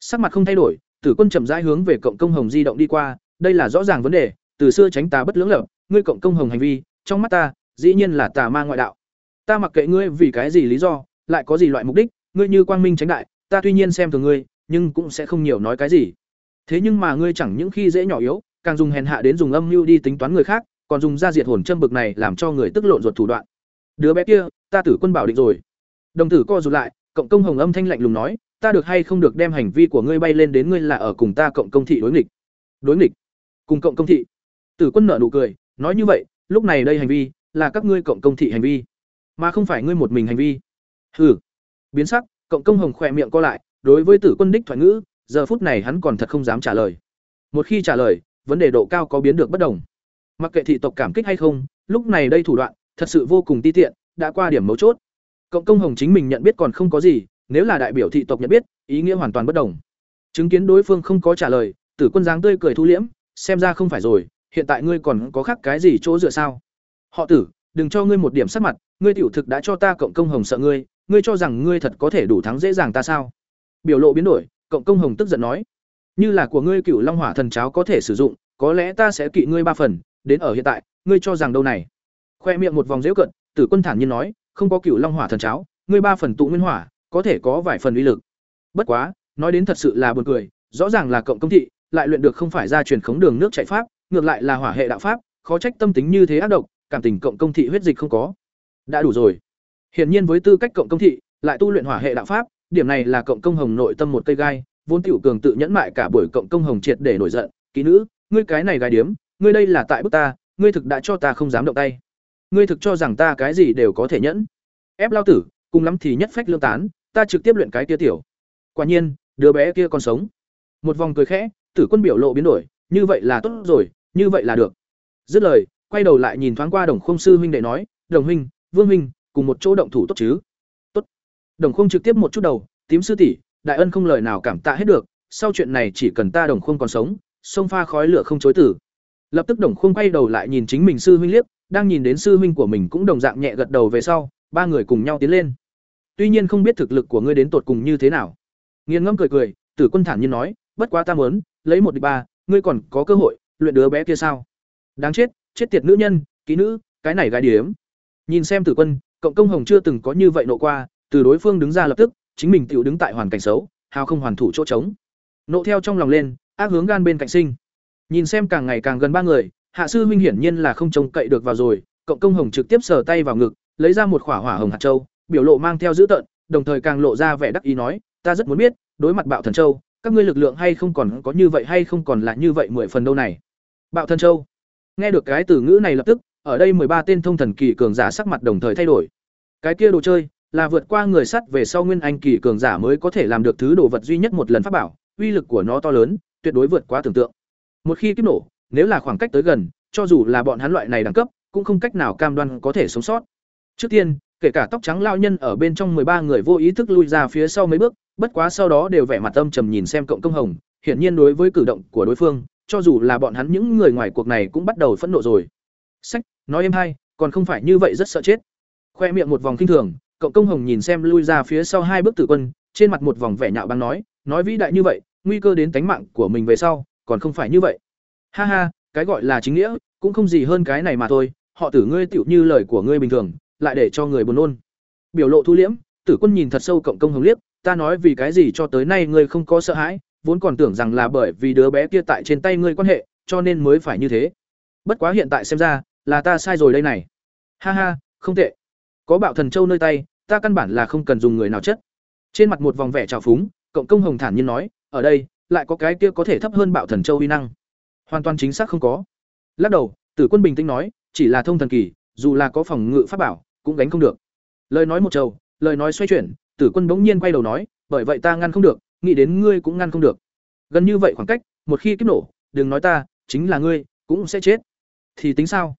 Sắc mặt không thay đổi, Tử Quân chậm rãi hướng về cộng công hồng di động đi qua, đây là rõ ràng vấn đề, từ xưa tránh tà bất lưỡng lập, ngươi cộng công hồng hành vi, trong mắt ta, dĩ nhiên là tà ma ngoại đạo. Ta mặc kệ ngươi vì cái gì lý do, lại có gì loại mục đích, ngươi như quang minh tránh đại, ta tuy nhiên xem thường ngươi, nhưng cũng sẽ không nhiều nói cái gì. Thế nhưng mà ngươi chẳng những khi dễ nhỏ yếu, càng dùng hèn hạ đến dùng âm mưu đi tính toán người khác, còn dùng ra diệt hồn châm bực này làm cho người tức lộn ruột thủ đoạn. Đứa bé kia, ta tử quân bảo định rồi. Đồng tử co rụt lại, cộng công hồng âm thanh lạnh lùng nói, ta được hay không được đem hành vi của ngươi bay lên đến ngươi là ở cùng ta cộng công thị đối nghịch. Đối nghịch? Cùng cộng công thị? Tử quân nở nụ cười, nói như vậy, lúc này đây hành vi là các ngươi cộng công thị hành vi, mà không phải ngươi một mình hành vi. Hừ. Biến sắc, cộng công hồng khỏe miệng co lại, đối với tử quân đích thoại ngữ, giờ phút này hắn còn thật không dám trả lời. Một khi trả lời, vấn đề độ cao có biến được bất đồng. Mặc kệ thị tộc cảm kích hay không, lúc này đây thủ đoạn thật sự vô cùng ti tiện, đã qua điểm mấu chốt. Cộng công hồng chính mình nhận biết còn không có gì, nếu là đại biểu thị tộc nhận biết, ý nghĩa hoàn toàn bất đồng. Chứng kiến đối phương không có trả lời, Tử Quân giáng tươi cười thu liễm, xem ra không phải rồi, hiện tại ngươi còn có khác cái gì chỗ dựa sao? Họ Tử, đừng cho ngươi một điểm sắc mặt, ngươi tiểu thực đã cho ta cộng công hồng sợ ngươi, ngươi cho rằng ngươi thật có thể đủ thắng dễ dàng ta sao? Biểu lộ biến đổi, cộng công hồng tức giận nói, như là của ngươi cựu long hỏa thần cháo có thể sử dụng, có lẽ ta sẽ kỵ ngươi ba phần, đến ở hiện tại, ngươi cho rằng đâu này? Khoe miệng một vòng dễu cận, Tử Quân thản nhiên nói, không có cựu long hỏa thần cháo, ngươi ba phần tụ nguyên hỏa, có thể có vài phần uy lực. Bất quá, nói đến thật sự là buồn cười, rõ ràng là cộng công thị, lại luyện được không phải ra truyền khống đường nước chạy pháp, ngược lại là hỏa hệ đạo pháp, khó trách tâm tính như thế ác độc, cảm tình cộng công thị huyết dịch không có. Đã đủ rồi. Hiển nhiên với tư cách cộng công thị, lại tu luyện hỏa hệ đạo pháp, điểm này là cộng công hồng nội tâm một cây gai, vốn tiểu cường tự nhẫn mại cả buổi cộng công hồng triệt để nổi giận, kỹ nữ, ngươi cái này gai điếm, ngươi đây là tại bức ta, ngươi thực đã cho ta không dám động tay. Ngươi thực cho rằng ta cái gì đều có thể nhẫn. Ép lao tử, cùng lắm thì nhất phách lương tán, ta trực tiếp luyện cái kia tiểu. Quả nhiên, đứa bé kia còn sống. Một vòng cười khẽ, Tử Quân biểu lộ biến đổi, như vậy là tốt rồi, như vậy là được. Dứt lời, quay đầu lại nhìn thoáng qua Đồng Khung sư huynh đệ nói, "Đồng huynh, Vương huynh, cùng một chỗ động thủ tốt chứ?" Đồng Khung trực tiếp một chút đầu, "Tím sư tỷ, đại ân không lời nào cảm tạ hết được, sau chuyện này chỉ cần ta Đồng Khung còn sống, sông pha khói lửa không chối tử." Lập tức Đồng Khung quay đầu lại nhìn chính mình sư huynh liếc, đang nhìn đến sư huynh của mình cũng đồng dạng nhẹ gật đầu về sau, ba người cùng nhau tiến lên. Tuy nhiên không biết thực lực của ngươi đến tột cùng như thế nào. Nghiên ngẫm cười cười, Tử Quân thản nhiên nói, bất quá ta muốn, lấy một đi ba, ngươi còn có cơ hội luyện đứa bé kia sao? Đáng chết, chết tiệt nữ nhân, kỹ nữ, cái này gái điếm. Nhìn xem Tử Quân, cộng công hồng chưa từng có như vậy nộ qua, từ đối phương đứng ra lập tức, chính mình tiểu đứng tại hoàn cảnh xấu, hào không hoàn thủ chỗ trống. Nộ theo trong lòng lên, ác hướng gan bên cạnh sinh. Nhìn xem càng ngày càng gần ba người, Hạ sư huynh hiển nhiên là không trông cậy được vào rồi, cộng công hồng trực tiếp sờ tay vào ngực, lấy ra một khỏa hỏa hồng hạt châu, biểu lộ mang theo dữ tợn, đồng thời càng lộ ra vẻ đắc ý nói, ta rất muốn biết, đối mặt Bạo Thần Châu, các ngươi lực lượng hay không còn có như vậy hay không còn là như vậy mười phần đâu này. Bạo Thần Châu. Nghe được cái từ ngữ này lập tức, ở đây mười ba tên thông thần kỳ cường giả sắc mặt đồng thời thay đổi. Cái kia đồ chơi là vượt qua người sắt về sau nguyên anh kỳ cường giả mới có thể làm được thứ đồ vật duy nhất một lần pháp bảo, uy lực của nó to lớn, tuyệt đối vượt quá tưởng tượng. Một khi kiếp nổ, nếu là khoảng cách tới gần, cho dù là bọn hắn loại này đẳng cấp, cũng không cách nào cam đoan có thể sống sót. Trước tiên, kể cả tóc trắng lao nhân ở bên trong ba người vô ý thức lui ra phía sau mấy bước, bất quá sau đó đều vẻ mặt âm trầm nhìn xem cộng công hồng, hiển nhiên đối với cử động của đối phương, cho dù là bọn hắn những người ngoài cuộc này cũng bắt đầu phẫn nộ rồi. Sách, nói em hay, còn không phải như vậy rất sợ chết. Khoe miệng một vòng kinh thường, cộng công hồng nhìn xem lui ra phía sau hai bước tử quân, trên mặt một vòng vẻ nhạo báng nói, nói vĩ đại như vậy, nguy cơ đến tánh mạng của mình về sau, còn không phải như vậy. Ha ha, cái gọi là chính nghĩa, cũng không gì hơn cái này mà thôi, họ tử ngươi tựu như lời của ngươi bình thường, lại để cho người buồn nôn. Biểu lộ thu liễm, Tử Quân nhìn thật sâu cộng công hồng liếc, ta nói vì cái gì cho tới nay ngươi không có sợ hãi, vốn còn tưởng rằng là bởi vì đứa bé kia tại trên tay ngươi quan hệ, cho nên mới phải như thế. Bất quá hiện tại xem ra, là ta sai rồi đây này. Ha ha, không tệ. Có bạo thần châu nơi tay, ta căn bản là không cần dùng người nào chất. Trên mặt một vòng vẻ trào phúng, cộng công hồng thản nhiên nói, ở đây, lại có cái kia có thể thấp hơn bạo thần châu uy năng. Hoàn toàn chính xác không có. Lắc đầu, Tử Quân bình tĩnh nói, chỉ là thông thần kỳ, dù là có phòng ngự pháp bảo, cũng gánh không được. Lời nói một trầu, lời nói xoay chuyển, Tử Quân bỗng nhiên quay đầu nói, bởi vậy ta ngăn không được, nghĩ đến ngươi cũng ngăn không được. Gần như vậy khoảng cách, một khi kiếp nổ, đừng nói ta, chính là ngươi, cũng sẽ chết. Thì tính sao?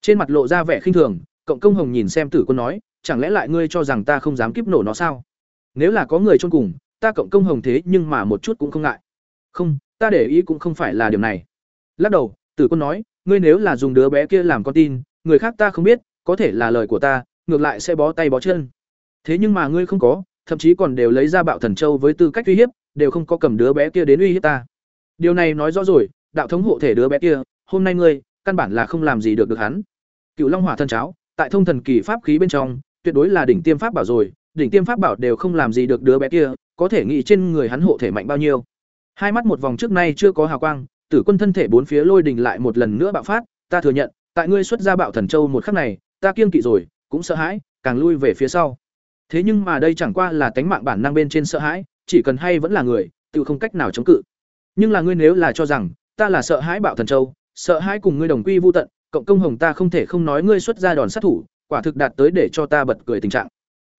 Trên mặt lộ ra vẻ khinh thường, cộng công hồng nhìn xem Tử Quân nói, chẳng lẽ lại ngươi cho rằng ta không dám kiếp nổ nó sao? Nếu là có người chôn cùng, ta cộng công hồng thế nhưng mà một chút cũng không ngại. Không, ta để ý cũng không phải là điều này. Lắc đầu, Tử Quân nói, ngươi nếu là dùng đứa bé kia làm con tin, người khác ta không biết, có thể là lời của ta, ngược lại sẽ bó tay bó chân. Thế nhưng mà ngươi không có, thậm chí còn đều lấy ra bạo thần châu với tư cách uy hiếp, đều không có cầm đứa bé kia đến uy hiếp ta. Điều này nói rõ rồi, đạo thống hộ thể đứa bé kia, hôm nay ngươi, căn bản là không làm gì được được hắn. Cựu Long Hỏa thần cháo, tại thông thần kỳ pháp khí bên trong, tuyệt đối là đỉnh tiêm pháp bảo rồi, đỉnh tiêm pháp bảo đều không làm gì được đứa bé kia, có thể nghĩ trên người hắn hộ thể mạnh bao nhiêu. Hai mắt một vòng trước nay chưa có hào quang, Tử Quân thân thể bốn phía lôi đình lại một lần nữa bạo phát, ta thừa nhận, tại ngươi xuất ra bạo thần châu một khắc này, ta kiêng kỵ rồi, cũng sợ hãi, càng lui về phía sau. Thế nhưng mà đây chẳng qua là tánh mạng bản năng bên trên sợ hãi, chỉ cần hay vẫn là người, tự không cách nào chống cự. Nhưng là ngươi nếu là cho rằng, ta là sợ hãi bạo thần châu, sợ hãi cùng ngươi đồng quy vu tận, cộng công hồng ta không thể không nói ngươi xuất ra đòn sát thủ, quả thực đạt tới để cho ta bật cười tình trạng.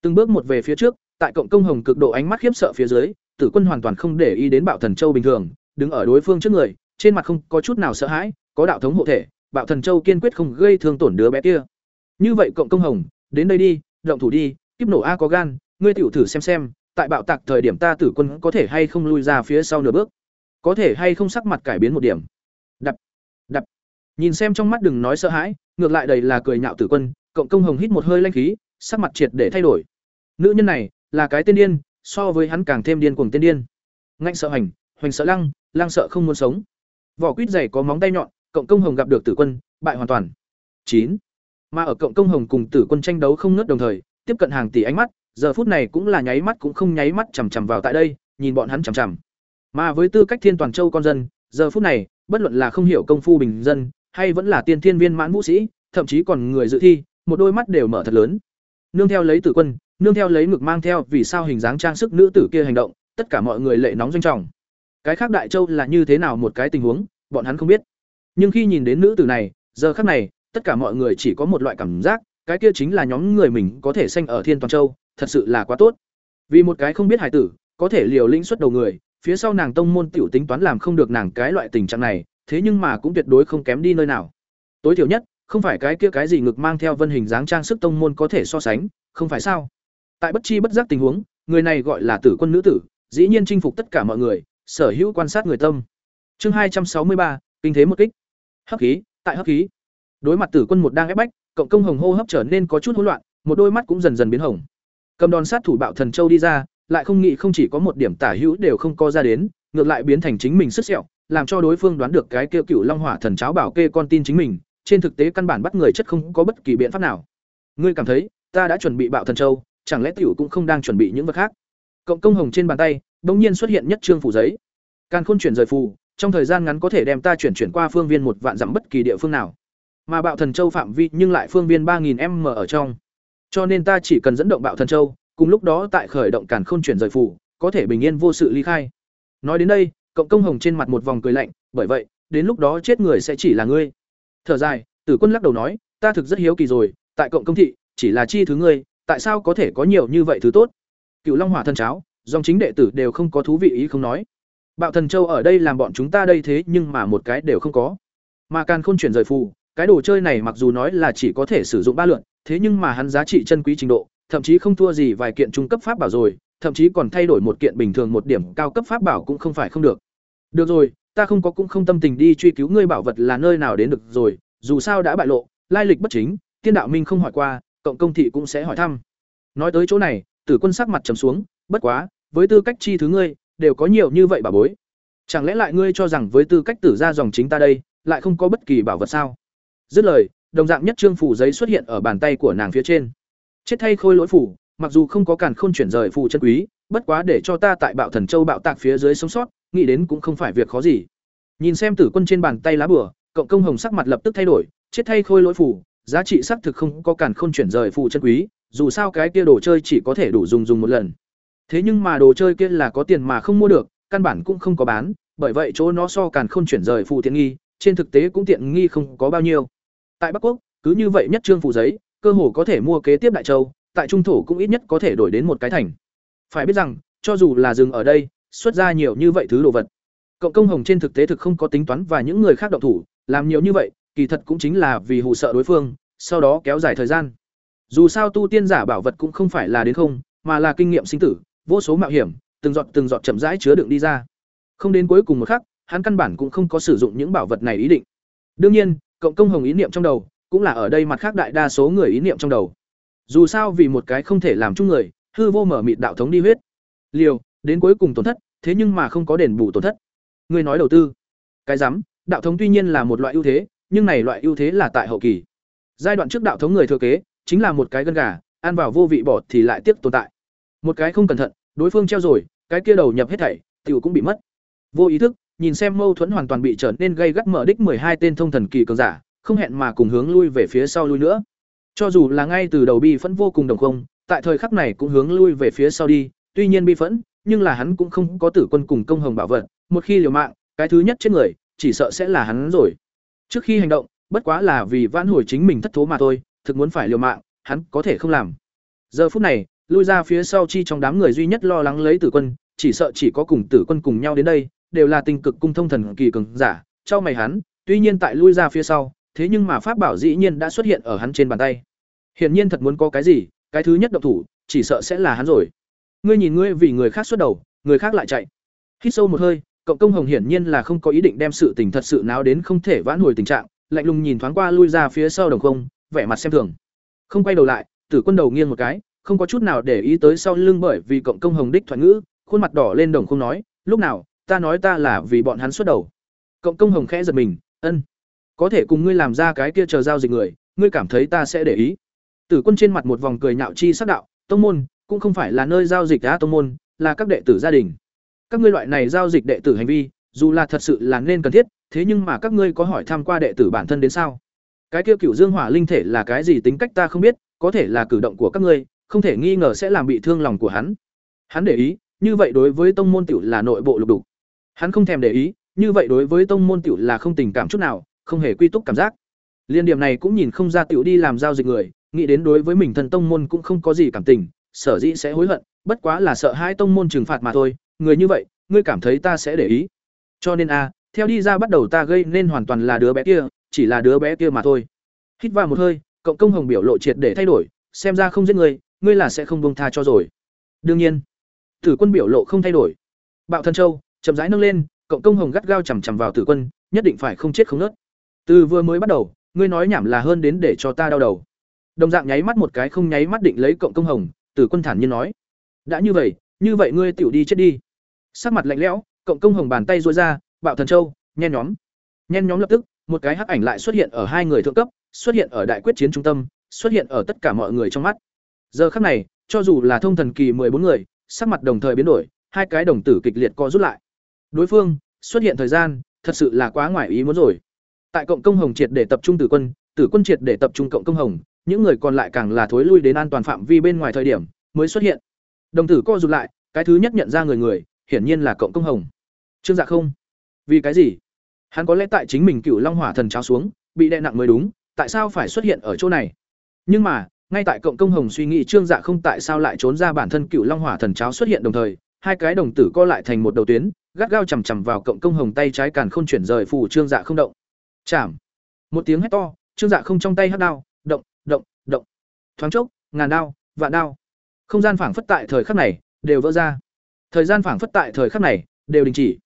Từng bước một về phía trước, tại cộng công hồng cực độ ánh mắt khiếp sợ phía dưới, Tử Quân hoàn toàn không để ý đến bạo thần châu bình thường, đứng ở đối phương trước người, trên mặt không có chút nào sợ hãi, có đạo thống hộ thể, bạo thần châu kiên quyết không gây thương tổn đứa bé kia. Như vậy cộng công hồng, đến đây đi, động thủ đi, kíp nổ a có gan, ngươi tiểu thử xem xem, tại bạo tạc thời điểm ta tử quân có thể hay không lui ra phía sau nửa bước, có thể hay không sắc mặt cải biến một điểm. Nhìn xem trong mắt đừng nói sợ hãi, ngược lại đầy là cười nhạo tử quân, cộng công hồng hít một hơi lanh khí, sắc mặt triệt để thay đổi. Nữ nhân này, là cái tên điên, so với hắn càng thêm điên cuồng tên điên. Ngạnh sợ hành, hoành sợ lăng, lăng sợ không muốn sống. Vỏ quýt dày có móng tay nhọn, cộng công hồng gặp được tử quân, bại hoàn toàn. chín Mà ở cộng công hồng cùng tử quân tranh đấu không ngớt đồng thời, tiếp cận hàng tỷ ánh mắt, giờ phút này cũng là nháy mắt cũng không nháy mắt chằm chằm vào tại đây, nhìn bọn hắn chằm chằm. Mà với tư cách Thiên Toàn Châu con dân, giờ phút này, bất luận là không hiểu công phu bình dân, hay vẫn là tiên thiên viên mãn vũ sĩ, thậm chí còn người dự thi, một đôi mắt đều mở thật lớn. Nương theo lấy tử quân, nương theo lấy ngực mang theo vì sao hình dáng trang sức nữ tử kia hành động, tất cả mọi người lệ nóng doanh trọng. Cái khác đại châu là như thế nào một cái tình huống, bọn hắn không biết. Nhưng khi nhìn đến nữ tử này, giờ khắc này, tất cả mọi người chỉ có một loại cảm giác, cái kia chính là nhóm người mình có thể sanh ở Thiên Toàn Châu, thật sự là quá tốt. Vì một cái không biết hải tử, có thể liều lĩnh xuất đầu người, phía sau nàng tông môn tiểu tính toán làm không được nàng cái loại tình trạng này, thế nhưng mà cũng tuyệt đối không kém đi nơi nào. Tối thiểu nhất, không phải cái kia cái gì ngực mang theo vân hình dáng trang sức tông môn có thể so sánh, không phải sao? Tại bất chi bất giác tình huống, người này gọi là tử quân nữ tử, dĩ nhiên chinh phục tất cả mọi người, sở hữu quan sát người tâm. Chương hai trăm sáu mươi ba, kinh thế một kích. Hấp khí, tại hấp khí. Đối mặt tử quân một đang ép bách, cộng công hồng hô hấp trở nên có chút hỗn loạn, một đôi mắt cũng dần dần biến hồng. Cầm đòn sát thủ bạo thần châu đi ra, lại không nghĩ không chỉ có một điểm tả hữu đều không co ra đến, ngược lại biến thành chính mình sức sẹo, làm cho đối phương đoán được cái kia cựu long hỏa thần cháo bảo kê con tin chính mình, trên thực tế căn bản bắt người chất không có bất kỳ biện pháp nào. Ngươi cảm thấy, ta đã chuẩn bị bạo thần châu, chẳng lẽ tiểu cũng không đang chuẩn bị những vật khác? Cộng công hồng trên bàn tay, bỗng nhiên xuất hiện nhất trương phủ giấy. Càn khôn chuyển rời phù, trong thời gian ngắn có thể đem ta chuyển chuyển qua phương viên một vạn dặm bất kỳ địa phương nào mà bạo thần châu phạm vi nhưng lại phương viên ba nghìn m ở trong cho nên ta chỉ cần dẫn động bạo thần châu cùng lúc đó tại khởi động càn khôn chuyển rời phủ có thể bình yên vô sự ly khai nói đến đây cộng công hồng trên mặt một vòng cười lạnh, bởi vậy, đến lúc đó chết người sẽ chỉ là ngươi. Thở dài, tử quân lắc đầu nói, ta thực rất hiếu kỳ rồi, tại cộng công thị, chỉ là chi thứ ngươi, tại sao có thể có nhiều như vậy thứ tốt? Cựu long hỏa thân cháo, dòng chính đệ tử đều không có thú vị ý không nói. Bạo thần châu ở đây làm bọn chúng ta đây thế nhưng mà một cái đều không có. Mà càng không chuyển rời phù, cái đồ chơi này mặc dù nói là chỉ có thể sử dụng ba lượn thế nhưng mà hắn giá trị chân quý trình độ, thậm chí không thua gì vài kiện trung cấp pháp bảo rồi thậm chí còn thay đổi một kiện bình thường một điểm cao cấp pháp bảo cũng không phải không được. Được rồi, ta không có cũng không tâm tình đi truy cứu ngươi bảo vật là nơi nào đến được rồi, dù sao đã bại lộ, lai lịch bất chính, tiên đạo minh không hỏi qua, cộng công thị cũng sẽ hỏi thăm. Nói tới chỗ này, tử quân sắc mặt trầm xuống, bất quá, với tư cách chi thứ ngươi, đều có nhiều như vậy bà bối. Chẳng lẽ lại ngươi cho rằng với tư cách tử gia dòng chính ta đây, lại không có bất kỳ bảo vật sao? Dứt lời, đồng dạng nhất trương phủ giấy xuất hiện ở bàn tay của nàng phía trên. Chết thay khôi lỗi phủ mặc dù không có càn khôn chuyển rời phù chân quý, bất quá để cho ta tại bạo thần châu bạo tạc phía dưới sống sót, nghĩ đến cũng không phải việc khó gì. Nhìn xem tử quân trên bàn tay lá bửa cộng công hồng sắc mặt lập tức thay đổi, chết thay khôi lỗi phủ giá trị xác thực không có càn khôn chuyển rời phù chân quý, dù sao cái kia đồ chơi chỉ có thể đủ dùng dùng một lần. Thế nhưng mà đồ chơi kia là có tiền mà không mua được, căn bản cũng không có bán, bởi vậy chỗ nó so càn khôn chuyển rời phù tiện nghi, trên thực tế cũng tiện nghi không có bao nhiêu. Tại bắc quốc, cứ như vậy nhất trương phù giấy, cơ hồ có thể mua kế tiếp đại châu tại trung thổ cũng ít nhất có thể đổi đến một cái thành. Phải biết rằng, cho dù là dừng ở đây, xuất ra nhiều như vậy thứ đồ vật, cộng công hồng trên thực tế thực không có tính toán và những người khác động thủ, làm nhiều như vậy, kỳ thật cũng chính là vì hù sợ đối phương, sau đó kéo dài thời gian. Dù sao tu tiên giả bảo vật cũng không phải là đến không, mà là kinh nghiệm sinh tử, vô số mạo hiểm, từng giọt từng giọt chậm rãi chứa đựng đi ra. Không đến cuối cùng một khắc, hắn căn bản cũng không có sử dụng những bảo vật này ý định. Đương nhiên, cộng công hồng ý niệm trong đầu cũng là ở đây mặt khác đại đa số người ý niệm trong đầu dù sao vì một cái không thể làm chung người, hư vô mở mịt đạo thống đi huyết. Liều, đến cuối cùng tổn thất, thế nhưng mà không có đền bù tổn thất. Người nói đầu tư. Cái rắm, đạo thống tuy nhiên là một loại ưu thế, nhưng này loại ưu thế là tại hậu kỳ. Giai đoạn trước đạo thống người thừa kế, chính là một cái gân gà, ăn vào vô vị bỏ thì lại tiếp tồn tại. Một cái không cẩn thận, đối phương treo rồi, cái kia đầu nhập hết thảy, tiểu cũng bị mất. Vô ý thức, nhìn xem mâu thuẫn hoàn toàn bị trở nên gây gắt mở đích hai tên thông thần kỳ cường giả, không hẹn mà cùng hướng lui về phía sau lui nữa cho dù là ngay từ đầu bi phẫn vô cùng đồng không, tại thời khắc này cũng hướng lui về phía sau đi. Tuy nhiên bi phẫn, nhưng là hắn cũng không có tử quân cùng công hồng bảo vật. Một khi liều mạng, cái thứ nhất chết người, chỉ sợ sẽ là hắn rồi. Trước khi hành động, bất quá là vì vãn hồi chính mình thất thố mà thôi, thực muốn phải liều mạng, hắn có thể không làm. Giờ phút này, lui ra phía sau chi trong đám người duy nhất lo lắng lấy tử quân, chỉ sợ chỉ có cùng tử quân cùng nhau đến đây, đều là tình cực cung thông thần kỳ cường giả. Cho mày hắn, tuy nhiên tại lui ra phía sau thế nhưng mà pháp bảo dĩ nhiên đã xuất hiện ở hắn trên bàn tay. Hiển nhiên thật muốn có cái gì, cái thứ nhất động thủ, chỉ sợ sẽ là hắn rồi. Ngươi nhìn ngươi vì người khác xuất đầu, người khác lại chạy. Hít sâu một hơi, cộng công hồng hiển nhiên là không có ý định đem sự tình thật sự náo đến không thể vãn hồi tình trạng, lạnh lùng nhìn thoáng qua lui ra phía sau đồng không, vẻ mặt xem thường. Không quay đầu lại, tử quân đầu nghiêng một cái, không có chút nào để ý tới sau lưng bởi vì cộng công hồng đích thoại ngữ, khuôn mặt đỏ lên đồng không nói, lúc nào, ta nói ta là vì bọn hắn xuất đầu. Cộng công hồng khẽ giật mình, ân có thể cùng ngươi làm ra cái kia chờ giao dịch người, ngươi cảm thấy ta sẽ để ý. Tử quân trên mặt một vòng cười nhạo chi sắc đạo, tông môn, cũng không phải là nơi giao dịch đã tông môn, là các đệ tử gia đình. Các ngươi loại này giao dịch đệ tử hành vi, dù là thật sự là nên cần thiết, thế nhưng mà các ngươi có hỏi tham qua đệ tử bản thân đến sao? Cái kia cựu dương hỏa linh thể là cái gì tính cách ta không biết, có thể là cử động của các ngươi, không thể nghi ngờ sẽ làm bị thương lòng của hắn. Hắn để ý, như vậy đối với tông môn tiểu là nội bộ lục đục. Hắn không thèm để ý, như vậy đối với tông môn tiểu là không tình cảm chút nào không hề quy túc cảm giác. Liên điểm này cũng nhìn không ra tiểu đi làm giao dịch người, nghĩ đến đối với mình thần tông môn cũng không có gì cảm tình, sở dĩ sẽ hối hận, bất quá là sợ hai tông môn trừng phạt mà thôi, người như vậy, ngươi cảm thấy ta sẽ để ý. Cho nên a, theo đi ra bắt đầu ta gây nên hoàn toàn là đứa bé kia, chỉ là đứa bé kia mà thôi. Hít vào một hơi, cộng công hồng biểu lộ triệt để thay đổi, xem ra không giết ngươi ngươi là sẽ không bông tha cho rồi. Đương nhiên, tử quân biểu lộ không thay đổi. Bạo thân châu, chậm rãi nâng lên, cộng công hồng gắt gao chằm chằm vào tử quân, nhất định phải không chết không nớt từ vừa mới bắt đầu, ngươi nói nhảm là hơn đến để cho ta đau đầu. Đồng dạng nháy mắt một cái không nháy mắt định lấy cộng công hồng tử quân thản nhiên nói. Đã như vậy như vậy ngươi tiểu đi chết đi. Sắc mặt lạnh lẽo, cộng công hồng bàn tay duỗi ra, bạo thần châu, nhen nhóm. Nhen nhóm lập tức, một cái hắc ảnh lại xuất hiện ở hai người thượng cấp, xuất hiện ở đại quyết chiến trung tâm, xuất hiện ở tất cả mọi người trong mắt. Giờ khắc này, cho dù là thông thần kỳ bốn người, sắc mặt đồng thời biến đổi, hai cái đồng tử kịch liệt co rút lại. Đối phương, xuất hiện thời gian, thật sự là quá ngoài ý muốn rồi. Tại cộng công hồng triệt để tập trung tử quân, tử quân triệt để tập trung cộng công hồng, những người còn lại càng là thối lui đến an toàn phạm vi bên ngoài thời điểm mới xuất hiện. Đồng tử co rụt lại, cái thứ nhất nhận ra người người, hiển nhiên là cộng công hồng. Trương Dạ không? Vì cái gì? Hắn có lẽ tại chính mình Cửu Long Hỏa Thần cháo xuống, bị đè nặng mới đúng, tại sao phải xuất hiện ở chỗ này? Nhưng mà, ngay tại cộng công hồng suy nghĩ Trương Dạ không tại sao lại trốn ra bản thân Cửu Long Hỏa Thần cháo xuất hiện đồng thời, hai cái đồng tử co lại thành một đầu tuyến, gắt gao chầm chằm vào cộng công hồng tay trái càn khôn chuyển rời phù Trương Dạ không động. Chạm. Một tiếng hét to, Trương Dạ không trong tay hất đao, động, động, động. Thoáng chốc, ngàn đao, vạn đao. Không gian phảng phất tại thời khắc này đều vỡ ra. Thời gian phảng phất tại thời khắc này đều đình chỉ.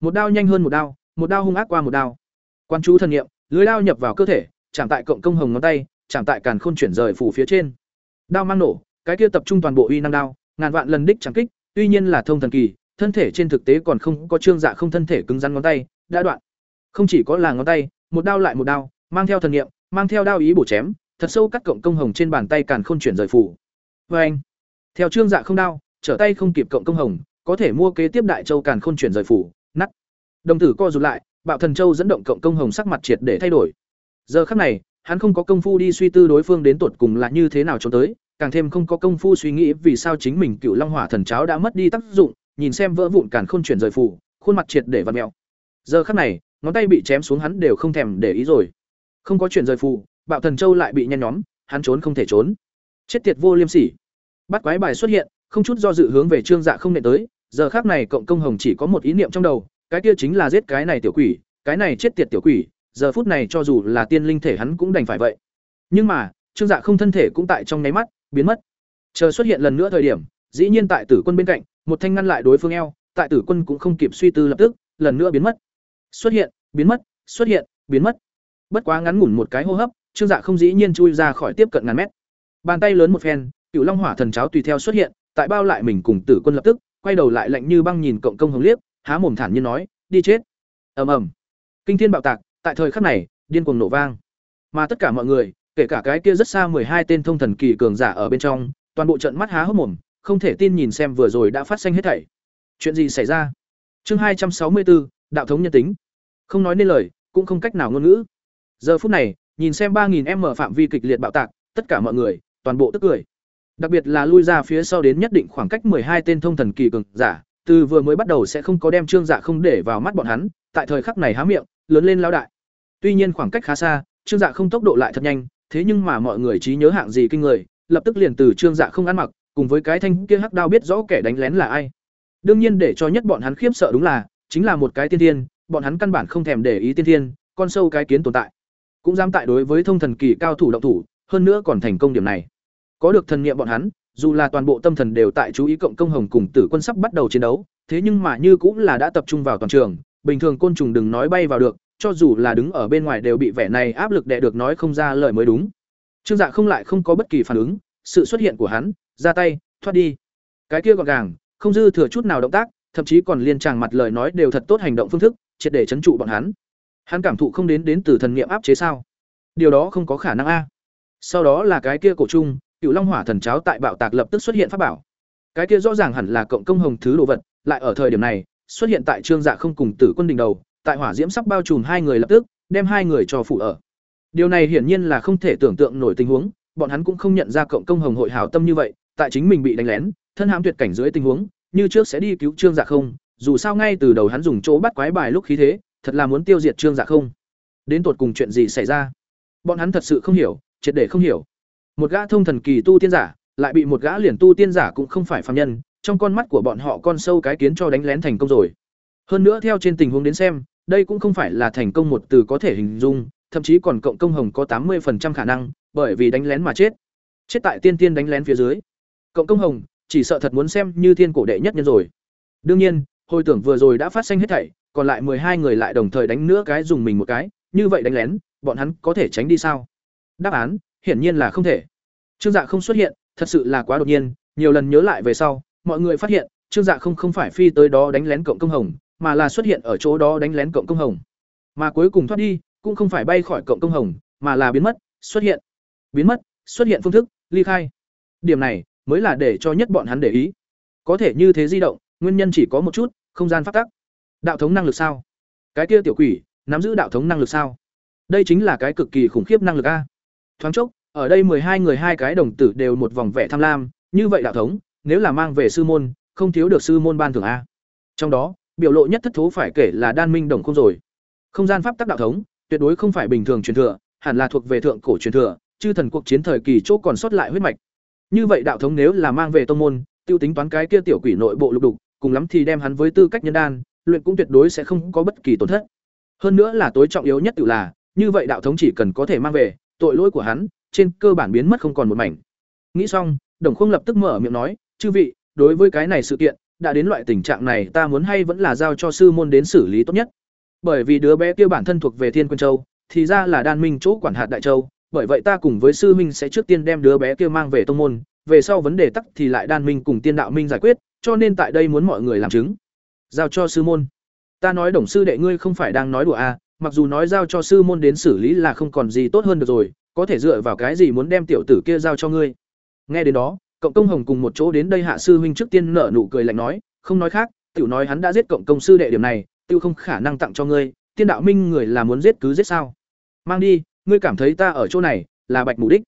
Một đao nhanh hơn một đao, một đao hung ác qua một đao. Quan chú thần niệm, lưới đao nhập vào cơ thể, chạm tại cộng công hồng ngón tay, chạm tại càn khôn chuyển rời phủ phía trên. Đao mang nổ, cái kia tập trung toàn bộ uy năng đao, ngàn vạn lần đích chẳng kích, tuy nhiên là thông thần kỳ, thân thể trên thực tế còn không có trương dạ không thân thể cứng rắn ngón tay, đã đoạn. Không chỉ có là ngón tay, một đao lại một đao, mang theo thần niệm, mang theo đao ý bổ chém, thật sâu cắt cộng công hồng trên bàn tay càn khôn chuyển rời phủ. Oeng. anh, theo trương dạ không đao, trở tay không kịp cộng công hồng, có thể mua kế tiếp đại châu càn khôn chuyển rời phủ, nắt. Đồng tử co rụt lại, Bạo Thần Châu dẫn động cộng công hồng sắc mặt triệt để thay đổi. Giờ khắc này, hắn không có công phu đi suy tư đối phương đến tuột cùng là như thế nào trốn tới, càng thêm không có công phu suy nghĩ vì sao chính mình Cựu Long Hỏa Thần cháo đã mất đi tác dụng, nhìn xem vỡ vụn càn khôn chuyển rời phủ, khuôn mặt triệt để vặn mèo. Giờ khắc này, ngón tay bị chém xuống hắn đều không thèm để ý rồi. Không có chuyện rời phù, Bạo Thần Châu lại bị nhen nhóm, hắn trốn không thể trốn. Chết tiệt vô liêm sỉ. Bắt quái bài xuất hiện, không chút do dự hướng về Trương Dạ không nện tới, giờ khắc này cộng công hồng chỉ có một ý niệm trong đầu, cái kia chính là giết cái này tiểu quỷ, cái này chết tiệt tiểu quỷ, giờ phút này cho dù là tiên linh thể hắn cũng đành phải vậy. Nhưng mà, Trương Dạ không thân thể cũng tại trong nháy mắt biến mất. Chờ xuất hiện lần nữa thời điểm, dĩ nhiên tại Tử Quân bên cạnh, một thanh ngăn lại đối phương eo, tại Tử Quân cũng không kịp suy tư lập tức, lần nữa biến mất. Xuất hiện, biến mất, xuất hiện, biến mất. Bất quá ngắn ngủn một cái hô hấp, Trương Dạ không dĩ nhiên chui ra khỏi tiếp cận ngàn mét. Bàn tay lớn một phen, Cựu Long Hỏa Thần cháo tùy theo xuất hiện, tại bao lại mình cùng Tử Quân lập tức, quay đầu lại lạnh như băng nhìn cộng công hồng liếc, há mồm thản nhiên nói, đi chết. Ầm ầm. Kinh thiên bạo tạc, tại thời khắc này, điên cuồng nổ vang. Mà tất cả mọi người, kể cả cái kia rất xa hai tên thông thần kỳ cường giả ở bên trong, toàn bộ trận mắt há hốc mồm, không thể tin nhìn xem vừa rồi đã phát sinh hết thảy. Chuyện gì xảy ra? Chương hai trăm sáu mươi bốn đạo thống nhân tính. Không nói nên lời, cũng không cách nào ngôn ngữ. Giờ phút này, nhìn xem 3000m phạm vi kịch liệt bạo tạc, tất cả mọi người, toàn bộ tức cười. Đặc biệt là lui ra phía sau đến nhất định khoảng cách hai tên thông thần kỳ cường giả, từ vừa mới bắt đầu sẽ không có đem Trương Dạ không để vào mắt bọn hắn, tại thời khắc này há miệng, lớn lên lao đại. Tuy nhiên khoảng cách khá xa, Trương Dạ không tốc độ lại thật nhanh, thế nhưng mà mọi người trí nhớ hạng gì kinh người, lập tức liền từ Trương Dạ không ăn mặc, cùng với cái thanh kia hắc đao biết rõ kẻ đánh lén là ai. Đương nhiên để cho nhất bọn hắn khiếp sợ đúng là, chính là một cái tiên thiên, bọn hắn căn bản không thèm để ý tiên thiên, con sâu cái kiến tồn tại. Cũng dám tại đối với thông thần kỳ cao thủ động thủ, hơn nữa còn thành công điểm này. Có được thần niệm bọn hắn, dù là toàn bộ tâm thần đều tại chú ý cộng công hồng cùng tử quân sắp bắt đầu chiến đấu, thế nhưng mà như cũng là đã tập trung vào toàn trường, bình thường côn trùng đừng nói bay vào được, cho dù là đứng ở bên ngoài đều bị vẻ này áp lực đè được nói không ra lời mới đúng. Trương Dạ không lại không có bất kỳ phản ứng, sự xuất hiện của hắn, ra tay, thoát đi. Cái kia gọn gàng, không dư thừa chút nào động tác, thậm chí còn liên tràng mặt lời nói đều thật tốt hành động phương thức, triệt để trấn trụ bọn hắn. Hắn cảm thụ không đến đến từ thần niệm áp chế sao? Điều đó không có khả năng a. Sau đó là cái kia cổ trung, Cựu Long Hỏa Thần cháo tại bảo tạc lập tức xuất hiện pháp bảo. Cái kia rõ ràng hẳn là cộng công hồng thứ đồ vật, lại ở thời điểm này, xuất hiện tại Trương Dạ không cùng Tử Quân đỉnh đầu, tại hỏa diễm sắp bao trùm hai người lập tức, đem hai người cho phụ ở. Điều này hiển nhiên là không thể tưởng tượng nổi tình huống, bọn hắn cũng không nhận ra cộng công hồng hội hảo tâm như vậy, tại chính mình bị đánh lén, thân hãm tuyệt cảnh dưới tình huống, như trước sẽ đi cứu Trương Dạ không, dù sao ngay từ đầu hắn dùng chỗ bắt quái bài lúc khí thế, thật là muốn tiêu diệt Trương Dạ không. Đến tột cùng chuyện gì xảy ra? Bọn hắn thật sự không hiểu, triệt để không hiểu. Một gã thông thần kỳ tu tiên giả, lại bị một gã liền tu tiên giả cũng không phải phàm nhân, trong con mắt của bọn họ con sâu cái kiến cho đánh lén thành công rồi. Hơn nữa theo trên tình huống đến xem, đây cũng không phải là thành công một từ có thể hình dung, thậm chí còn cộng công hồng có tám 80% khả năng, bởi vì đánh lén mà chết. Chết tại tiên tiên đánh lén phía dưới. Cộng công hồng, chỉ sợ thật muốn xem như thiên cổ đệ nhất nhân rồi. Đương nhiên, hồi tưởng vừa rồi đã phát sinh hết thảy, còn lại hai người lại đồng thời đánh nữa cái dùng mình một cái, như vậy đánh lén, bọn hắn có thể tránh đi sao? Đáp án, hiển nhiên là không thể. Trương Dạ không xuất hiện, thật sự là quá đột nhiên, nhiều lần nhớ lại về sau, mọi người phát hiện, Trương Dạ không không phải phi tới đó đánh lén cộng công hồng, mà là xuất hiện ở chỗ đó đánh lén cộng công hồng. Mà cuối cùng thoát đi, cũng không phải bay khỏi cộng công hồng, mà là biến mất, xuất hiện. Biến mất, xuất hiện phương thức, ly khai. Điểm này mới là để cho nhất bọn hắn để ý. Có thể như thế di động, nguyên nhân chỉ có một chút, không gian phát tắc. Đạo thống năng lực sao? cái kia tiểu quỷ nắm giữ đạo thống năng lực sao đây chính là cái cực kỳ khủng khiếp năng lực a thoáng chốc ở đây hai người hai cái đồng tử đều một vòng vẻ tham lam như vậy đạo thống nếu là mang về sư môn không thiếu được sư môn ban thưởng a trong đó biểu lộ nhất thất thố phải kể là đan minh đồng không rồi không gian pháp tắc đạo thống tuyệt đối không phải bình thường truyền thừa hẳn là thuộc về thượng cổ truyền thừa chư thần cuộc chiến thời kỳ chỗ còn sót lại huyết mạch như vậy đạo thống nếu là mang về tông môn, tiêu tính toán cái kia tiểu quỷ nội bộ lục đục, cùng lắm thì đem hắn với tư cách nhân đan, luyện cũng tuyệt đối sẽ không có bất kỳ tổn thất. Hơn nữa là tối trọng yếu nhất tự là, như vậy đạo thống chỉ cần có thể mang về, tội lỗi của hắn, trên cơ bản biến mất không còn một mảnh. Nghĩ xong, đồng Khung lập tức mở miệng nói, chư vị, đối với cái này sự kiện, đã đến loại tình trạng này, ta muốn hay vẫn là giao cho sư môn đến xử lý tốt nhất. Bởi vì đứa bé kia bản thân thuộc về thiên quân châu, thì ra là đan minh chỗ quản hạt đại châu bởi vậy ta cùng với sư minh sẽ trước tiên đem đứa bé kia mang về tông môn, về sau vấn đề tắc thì lại đan minh cùng tiên đạo minh giải quyết, cho nên tại đây muốn mọi người làm chứng. Giao cho sư môn. Ta nói đồng sư đệ ngươi không phải đang nói đùa à mặc dù nói giao cho sư môn đến xử lý là không còn gì tốt hơn được rồi, có thể dựa vào cái gì muốn đem tiểu tử kia giao cho ngươi? Nghe đến đó, cộng công hồng cùng một chỗ đến đây hạ sư huynh trước tiên nở nụ cười lạnh nói, không nói khác, tiểu nói hắn đã giết cộng công sư đệ điểm này tiêu không khả năng tặng cho ngươi, tiên đạo minh người là muốn giết cứ giết sao? Mang đi ngươi cảm thấy ta ở chỗ này là bạch mục đích.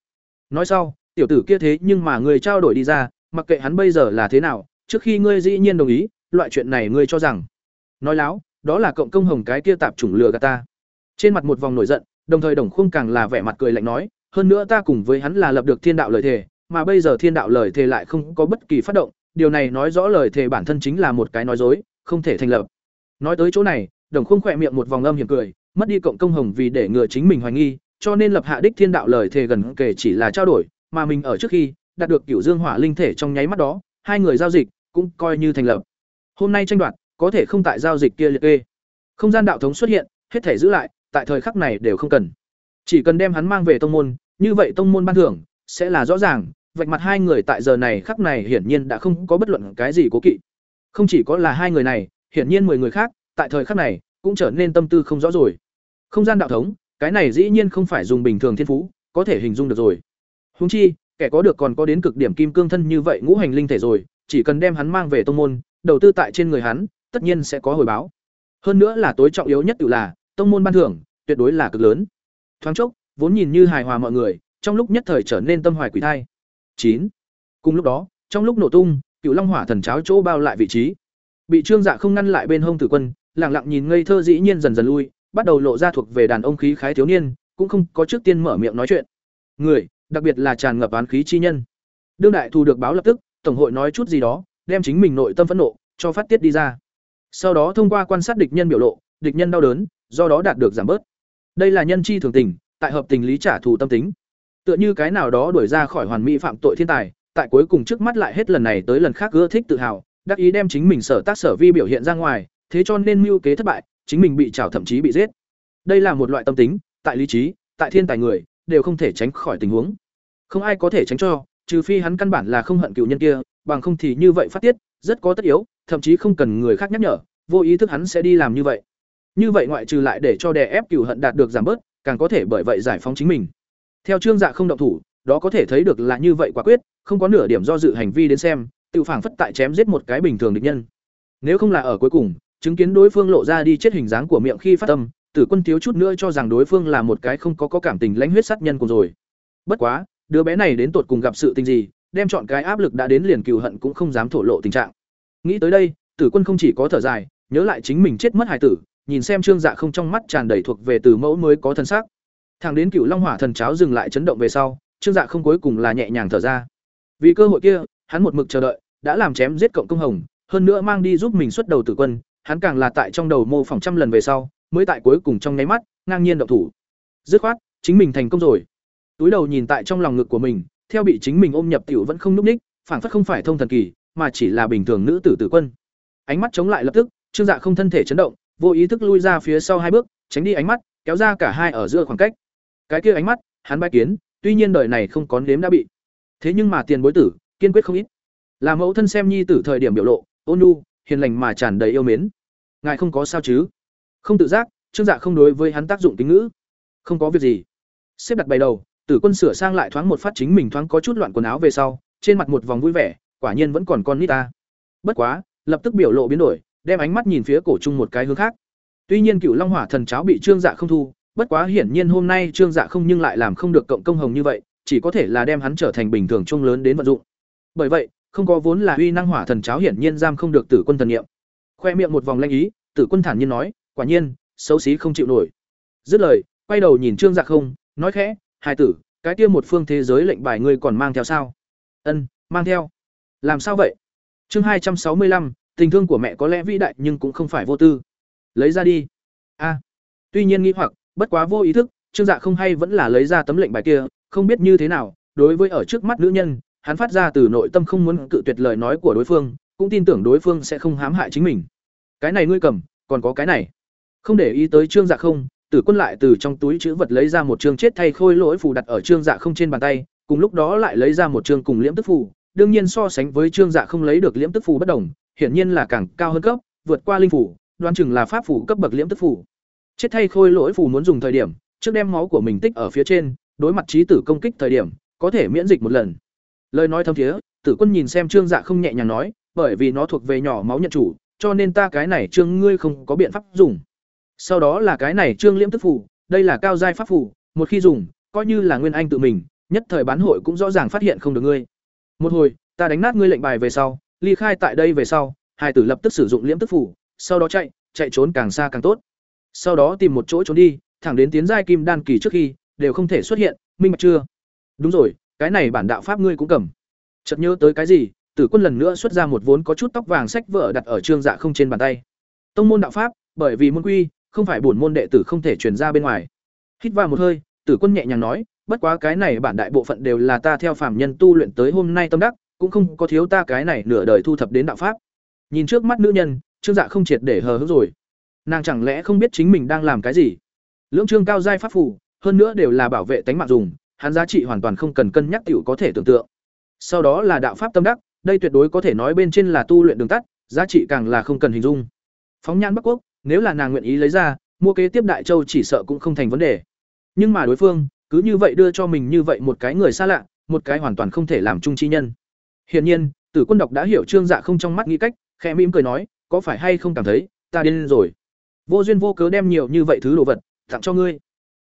Nói sau, tiểu tử kia thế nhưng mà người trao đổi đi ra, mặc kệ hắn bây giờ là thế nào, trước khi ngươi dĩ nhiên đồng ý, loại chuyện này ngươi cho rằng. Nói láo, đó là cộng công hồng cái kia tạp chủng lừa gạt ta. Trên mặt một vòng nổi giận, đồng thời đồng khung càng là vẻ mặt cười lạnh nói, hơn nữa ta cùng với hắn là lập được thiên đạo lời thề, mà bây giờ thiên đạo lời thề lại không có bất kỳ phát động, điều này nói rõ lời thề bản thân chính là một cái nói dối, không thể thành lập. Nói tới chỗ này, đồng khung khỏe miệng một vòng âm hiểm cười, mất đi cộng công hồng vì để ngừa chính mình hoài nghi cho nên lập hạ đích thiên đạo lời thề gần kể chỉ là trao đổi, mà mình ở trước khi đạt được cửu dương hỏa linh thể trong nháy mắt đó, hai người giao dịch cũng coi như thành lập. Hôm nay tranh đoạt, có thể không tại giao dịch kia liệt kê. Không gian đạo thống xuất hiện, hết thể giữ lại, tại thời khắc này đều không cần. Chỉ cần đem hắn mang về tông môn, như vậy tông môn ban thưởng sẽ là rõ ràng, vạch mặt hai người tại giờ này khắc này hiển nhiên đã không có bất luận cái gì cố kỵ. Không chỉ có là hai người này, hiển nhiên mười người khác, tại thời khắc này cũng trở nên tâm tư không rõ rồi. Không gian đạo thống cái này dĩ nhiên không phải dùng bình thường thiên phú, có thể hình dung được rồi. Húng chi, kẻ có được còn có đến cực điểm kim cương thân như vậy ngũ hành linh thể rồi, chỉ cần đem hắn mang về tông môn, đầu tư tại trên người hắn, tất nhiên sẽ có hồi báo. Hơn nữa là tối trọng yếu nhất tự là, tông môn ban thưởng, tuyệt đối là cực lớn. Thoáng chốc, vốn nhìn như hài hòa mọi người, trong lúc nhất thời trở nên tâm hoài quỷ thai. Chín. Cùng lúc đó, trong lúc nổ tung, cựu long hỏa thần cháo chỗ bao lại vị trí. Bị trương dạ không ngăn lại bên hông tử quân lẳng lặng nhìn ngây thơ dĩ nhiên dần dần lui bắt đầu lộ ra thuộc về đàn ông khí khái thiếu niên, cũng không có trước tiên mở miệng nói chuyện. Người, đặc biệt là tràn ngập án khí chi nhân. Đương đại thu được báo lập tức, tổng hội nói chút gì đó, đem chính mình nội tâm phẫn nộ, cho phát tiết đi ra. Sau đó thông qua quan sát địch nhân biểu lộ, địch nhân đau đớn, do đó đạt được giảm bớt. Đây là nhân chi thường tình, tại hợp tình lý trả thù tâm tính. Tựa như cái nào đó đuổi ra khỏi hoàn mỹ phạm tội thiên tài, tại cuối cùng trước mắt lại hết lần này tới lần khác ưa thích tự hào, đắc ý đem chính mình sở tác sở vi biểu hiện ra ngoài, thế cho nên mưu kế thất bại chính mình bị trảo thậm chí bị giết. Đây là một loại tâm tính, tại lý trí, tại thiên tài người, đều không thể tránh khỏi tình huống. Không ai có thể tránh cho, trừ phi hắn căn bản là không hận cựu nhân kia, bằng không thì như vậy phát tiết, rất có tất yếu, thậm chí không cần người khác nhắc nhở, vô ý thức hắn sẽ đi làm như vậy. Như vậy ngoại trừ lại để cho đè ép cựu hận đạt được giảm bớt, càng có thể bởi vậy giải phóng chính mình. Theo trương dạ không động thủ, đó có thể thấy được là như vậy quả quyết, không có nửa điểm do dự hành vi đến xem, tự phảng phất tại chém giết một cái bình thường địch nhân. Nếu không là ở cuối cùng chứng kiến đối phương lộ ra đi chết hình dáng của miệng khi phát tâm, tử quân thiếu chút nữa cho rằng đối phương là một cái không có có cảm tình lãnh huyết sát nhân cùng rồi. Bất quá, đứa bé này đến tột cùng gặp sự tình gì, đem chọn cái áp lực đã đến liền cừu hận cũng không dám thổ lộ tình trạng. Nghĩ tới đây, tử quân không chỉ có thở dài, nhớ lại chính mình chết mất hải tử, nhìn xem trương dạ không trong mắt tràn đầy thuộc về từ mẫu mới có thân xác. Thằng đến cựu long hỏa thần cháo dừng lại chấn động về sau, trương dạ không cuối cùng là nhẹ nhàng thở ra. Vì cơ hội kia, hắn một mực chờ đợi, đã làm chém giết cộng công hồng, hơn nữa mang đi giúp mình xuất đầu tử quân hắn càng là tại trong đầu mô phỏng trăm lần về sau, mới tại cuối cùng trong nháy mắt, ngang nhiên động thủ. Dứt khoát, chính mình thành công rồi. Túi đầu nhìn tại trong lòng ngực của mình, theo bị chính mình ôm nhập tiểu vẫn không núp ních phản phất không phải thông thần kỳ, mà chỉ là bình thường nữ tử tử quân. Ánh mắt chống lại lập tức, trương dạ không thân thể chấn động, vô ý thức lui ra phía sau hai bước, tránh đi ánh mắt, kéo ra cả hai ở giữa khoảng cách. Cái kia ánh mắt, hắn bay kiến, tuy nhiên đời này không có nếm đã bị. Thế nhưng mà tiền bối tử, kiên quyết không ít. Là mẫu thân xem nhi tử thời điểm biểu lộ, ôn nhu hiền lành mà tràn đầy yêu mến. Ngài không có sao chứ? Không tự giác trương dạ không đối với hắn tác dụng tính ngữ. Không có việc gì. Xếp đặt bày đầu tử quân sửa sang lại thoáng một phát chính mình thoáng có chút loạn quần áo về sau trên mặt một vòng vui vẻ quả nhiên vẫn còn con nít ta. Bất quá lập tức biểu lộ biến đổi đem ánh mắt nhìn phía cổ trung một cái hướng khác. Tuy nhiên Cửu Long Hỏa Thần cháo bị Trương Dạ không thu, bất quá hiển nhiên hôm nay Trương Dạ không nhưng lại làm không được cộng công hồng như vậy, chỉ có thể là đem hắn trở thành bình thường trung lớn đến vận dụng. Bởi vậy, không có vốn là uy năng hỏa thần cháo hiển nhiên giam không được Tử Quân thần niệm. Khoe miệng một vòng lanh ý, Tử Quân thản nhiên nói, quả nhiên, xấu xí không chịu nổi. Dứt lời, quay đầu nhìn Trương Dạ không, nói khẽ, "Hai tử, cái kia một phương thế giới lệnh bài ngươi còn mang theo sao?" "Ân, mang theo." "Làm sao vậy?" Chương hai trăm sáu mươi lăm, tình thương của mẹ có lẽ vĩ đại nhưng cũng không phải vô tư. "Lấy ra đi." "A." tuy nhiên nghĩ hoặc, bất quá vô ý thức, Trương Dạ không hay vẫn là lấy ra tấm lệnh bài kia, không biết như thế nào, đối với ở trước mắt nữ nhân, hắn phát ra từ nội tâm không muốn cự tuyệt lời nói của đối phương, cũng tin tưởng đối phương sẽ không hãm hại chính mình. Cái này ngươi cầm, còn có cái này. Không để ý tới Trương Dạ không, Tử Quân lại từ trong túi chữ vật lấy ra một chương chết thay khôi lỗi phù đặt ở Trương Dạ không trên bàn tay, cùng lúc đó lại lấy ra một chương cùng liễm tức phù, đương nhiên so sánh với Trương Dạ không lấy được liễm tức phù bất đồng, hiển nhiên là càng cao hơn cấp, vượt qua linh phù, đoán chừng là pháp phù cấp bậc liễm tức phù. Chết thay khôi lỗi phù muốn dùng thời điểm, trước đem máu của mình tích ở phía trên, đối mặt trí tử công kích thời điểm, có thể miễn dịch một lần. Lời nói thâm thiế, Tử Quân nhìn xem Trương Dạ không nhẹ nhàng nói, bởi vì nó thuộc về nhỏ máu nhận chủ, cho nên ta cái này Trương ngươi không có biện pháp dùng. Sau đó là cái này Trương Liễm tức phủ đây là cao giai pháp phủ một khi dùng, coi như là Nguyên Anh tự mình, nhất thời bán hội cũng rõ ràng phát hiện không được ngươi. Một hồi, ta đánh nát ngươi lệnh bài về sau, ly khai tại đây về sau, hai tử lập tức sử dụng Liễm tức phủ sau đó chạy, chạy trốn càng xa càng tốt. Sau đó tìm một chỗ trốn đi, thẳng đến tiến giai kim đan kỳ trước khi, đều không thể xuất hiện, minh bạch chưa? Đúng rồi, cái này bản đạo pháp ngươi cũng cầm. Chợt nhớ tới cái gì, Tử Quân lần nữa xuất ra một vốn có chút tóc vàng sách vở đặt ở trương dạ không trên bàn tay. Tông môn đạo pháp, bởi vì môn quy, không phải bổn môn đệ tử không thể truyền ra bên ngoài. Hít vào một hơi, Tử Quân nhẹ nhàng nói, bất quá cái này bản đại bộ phận đều là ta theo phàm nhân tu luyện tới hôm nay tâm đắc, cũng không có thiếu ta cái này nửa đời thu thập đến đạo pháp. Nhìn trước mắt nữ nhân, Trương Dạ không triệt để hờ hững rồi. Nàng chẳng lẽ không biết chính mình đang làm cái gì? Lưỡng trương cao giai pháp phù, hơn nữa đều là bảo vệ tánh mạng dùng, hắn giá trị hoàn toàn không cần cân nhắc tiểu có thể tưởng tượng. Sau đó là đạo pháp tâm đắc, đây tuyệt đối có thể nói bên trên là tu luyện đường tắt, giá trị càng là không cần hình dung. Phóng nhãn Bắc Quốc, nếu là nàng nguyện ý lấy ra, mua kế tiếp Đại Châu chỉ sợ cũng không thành vấn đề. Nhưng mà đối phương, cứ như vậy đưa cho mình như vậy một cái người xa lạ, một cái hoàn toàn không thể làm chung chi nhân. Hiển nhiên, Tử Quân độc đã hiểu Trương Dạ không trong mắt nghĩ cách, khẽ mỉm cười nói, có phải hay không cảm thấy, ta điên rồi. Vô duyên vô cớ đem nhiều như vậy thứ đồ vật tặng cho ngươi.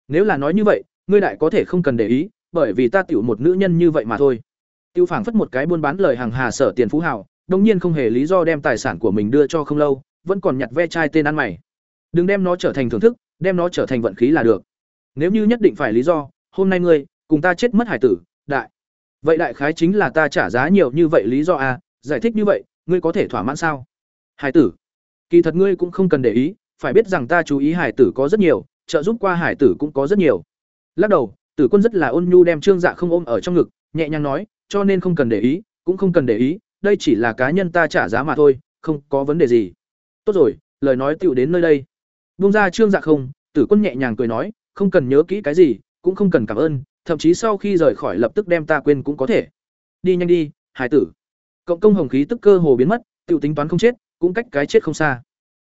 Nếu là nói như vậy, ngươi đại có thể không cần để ý, bởi vì ta tiểu một nữ nhân như vậy mà thôi. Tiêu phảng phất một cái buôn bán lời hàng hà sở tiền phú hào, đồng nhiên không hề lý do đem tài sản của mình đưa cho không lâu, vẫn còn nhặt ve chai tên ăn mày. Đừng đem nó trở thành thưởng thức, đem nó trở thành vận khí là được. Nếu như nhất định phải lý do, hôm nay ngươi cùng ta chết mất hải tử, đại. Vậy đại khái chính là ta trả giá nhiều như vậy lý do à, giải thích như vậy, ngươi có thể thỏa mãn sao? Hải tử, kỳ thật ngươi cũng không cần để ý, phải biết rằng ta chú ý hải tử có rất nhiều, trợ giúp qua hải tử cũng có rất nhiều. Lắc đầu, Tử Quân rất là ôn nhu đem Trương Dạ không ôm ở trong ngực, nhẹ nhàng nói, cho nên không cần để ý, cũng không cần để ý, đây chỉ là cá nhân ta trả giá mà thôi, không có vấn đề gì. Tốt rồi, lời nói tựu đến nơi đây. Buông ra Trương Dạ không, Tử Quân nhẹ nhàng cười nói, không cần nhớ kỹ cái gì, cũng không cần cảm ơn, thậm chí sau khi rời khỏi lập tức đem ta quên cũng có thể. Đi nhanh đi, hải tử. Cộng công hồng khí tức cơ hồ biến mất, tựu tính toán không chết, cũng cách cái chết không xa.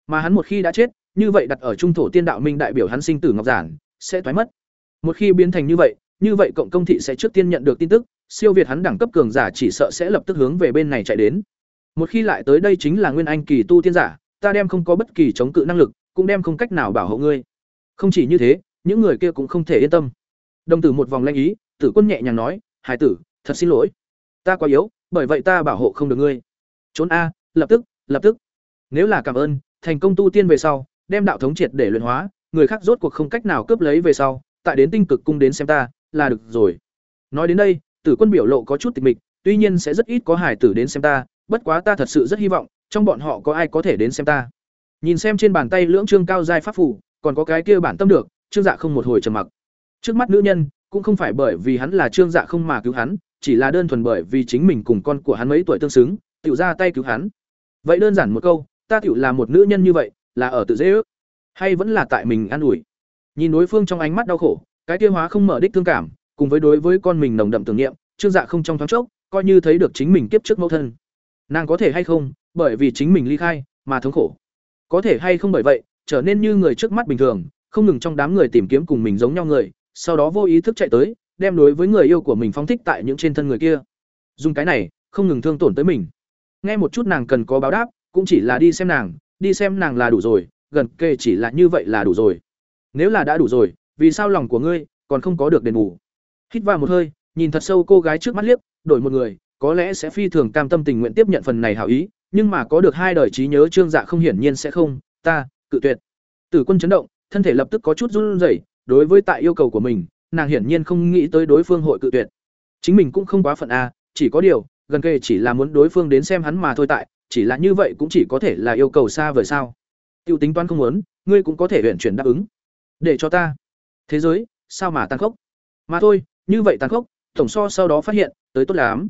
Mà hắn một khi đã chết, như vậy đặt ở trung thổ tiên đạo minh đại biểu hắn sinh tử ngọc giản, sẽ toái mất. Một khi biến thành như vậy, như vậy cộng công thị sẽ trước tiên nhận được tin tức, siêu việt hắn đẳng cấp cường giả chỉ sợ sẽ lập tức hướng về bên này chạy đến. Một khi lại tới đây chính là nguyên anh kỳ tu tiên giả, ta đem không có bất kỳ chống cự năng lực, cũng đem không cách nào bảo hộ ngươi. Không chỉ như thế, những người kia cũng không thể yên tâm. Đồng tử một vòng lanh ý, Tử Quân nhẹ nhàng nói, "Hải tử, thật xin lỗi, ta quá yếu, bởi vậy ta bảo hộ không được ngươi." Trốn a, lập tức, lập tức. Nếu là cảm ơn, thành công tu tiên về sau, đem đạo thống triệt để luyện hóa, người khác rốt cuộc không cách nào cướp lấy về sau, tại đến tinh cực cung đến xem ta, là được rồi. Nói đến đây, Tử Quân biểu lộ có chút tịch mịch, tuy nhiên sẽ rất ít có hải tử đến xem ta, bất quá ta thật sự rất hy vọng, trong bọn họ có ai có thể đến xem ta. Nhìn xem trên bàn tay lưỡng trương cao giai pháp phủ, còn có cái kia bản tâm được, Trương Dạ không một hồi trầm mặc. Trước mắt nữ nhân, cũng không phải bởi vì hắn là Trương Dạ không mà cứu hắn, chỉ là đơn thuần bởi vì chính mình cùng con của hắn mấy tuổi tương xứng, tự ra tay cứu hắn. Vậy đơn giản một câu, ta tự là một nữ nhân như vậy, là ở tự dễ ước, hay vẫn là tại mình an ủi. Nhìn đối phương trong ánh mắt đau khổ, cái tiêu hóa không mở đích thương cảm, cùng với đối với con mình nồng đậm tưởng niệm, Trương Dạ không trong thoáng chốc, coi như thấy được chính mình kiếp trước mẫu thân. Nàng có thể hay không, bởi vì chính mình ly khai mà thống khổ. Có thể hay không bởi vậy, trở nên như người trước mắt bình thường, không ngừng trong đám người tìm kiếm cùng mình giống nhau người, sau đó vô ý thức chạy tới, đem đối với người yêu của mình phóng thích tại những trên thân người kia. Dùng cái này, không ngừng thương tổn tới mình. Nghe một chút nàng cần có báo đáp, cũng chỉ là đi xem nàng, đi xem nàng là đủ rồi, gần kề chỉ là như vậy là đủ rồi nếu là đã đủ rồi, vì sao lòng của ngươi còn không có được đền bù? Hít vào một hơi, nhìn thật sâu cô gái trước mắt liếc, đổi một người, có lẽ sẽ phi thường cam tâm tình nguyện tiếp nhận phần này hảo ý, nhưng mà có được hai đời trí nhớ trương dạ không hiển nhiên sẽ không, ta, cự tuyệt. Tử quân chấn động, thân thể lập tức có chút run rẩy, đối với tại yêu cầu của mình, nàng hiển nhiên không nghĩ tới đối phương hội cự tuyệt. Chính mình cũng không quá phận a, chỉ có điều, gần kề chỉ là muốn đối phương đến xem hắn mà thôi tại, chỉ là như vậy cũng chỉ có thể là yêu cầu xa vời sao. Tiêu tính toán không muốn, ngươi cũng có thể huyện chuyển đáp ứng để cho ta. Thế giới, sao mà tàn khốc? Mà thôi, như vậy tàn khốc, tổng so sau đó phát hiện, tới tốt lắm.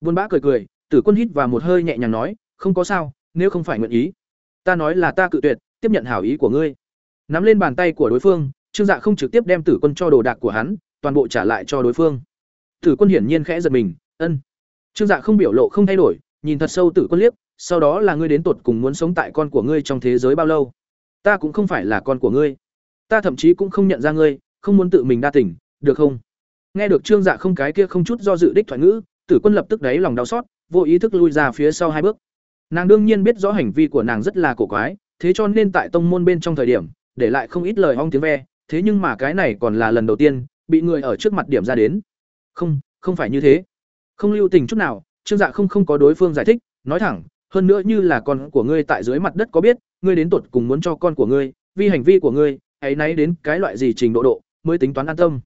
Buôn bã cười cười, tử quân hít và một hơi nhẹ nhàng nói, không có sao, nếu không phải nguyện ý. Ta nói là ta cự tuyệt, tiếp nhận hảo ý của ngươi. Nắm lên bàn tay của đối phương, trương dạ không trực tiếp đem tử quân cho đồ đạc của hắn, toàn bộ trả lại cho đối phương. Tử quân hiển nhiên khẽ giật mình, ân. Trương dạ không biểu lộ không thay đổi, nhìn thật sâu tử quân liếc, sau đó là ngươi đến tột cùng muốn sống tại con của ngươi trong thế giới bao lâu? Ta cũng không phải là con của ngươi ta thậm chí cũng không nhận ra ngươi, không muốn tự mình đa tỉnh được không? Nghe được trương dạ không cái kia không chút do dự đích thoại ngữ, tử quân lập tức đáy lòng đau xót, vô ý thức lui ra phía sau hai bước. Nàng đương nhiên biết rõ hành vi của nàng rất là cổ quái, thế cho nên tại tông môn bên trong thời điểm, để lại không ít lời hong tiếng ve, thế nhưng mà cái này còn là lần đầu tiên, bị người ở trước mặt điểm ra đến. Không không phải như thế. Không lưu tình chút nào, trương dạ không không có đối phương giải thích, nói thẳng, hơn nữa như là con của ngươi tại dưới mặt đất có biết, ngươi đến tột cùng muốn cho con của ngươi, vì hành vi của ngươi ấy náy đến cái loại gì trình độ độ, mới tính toán an tâm.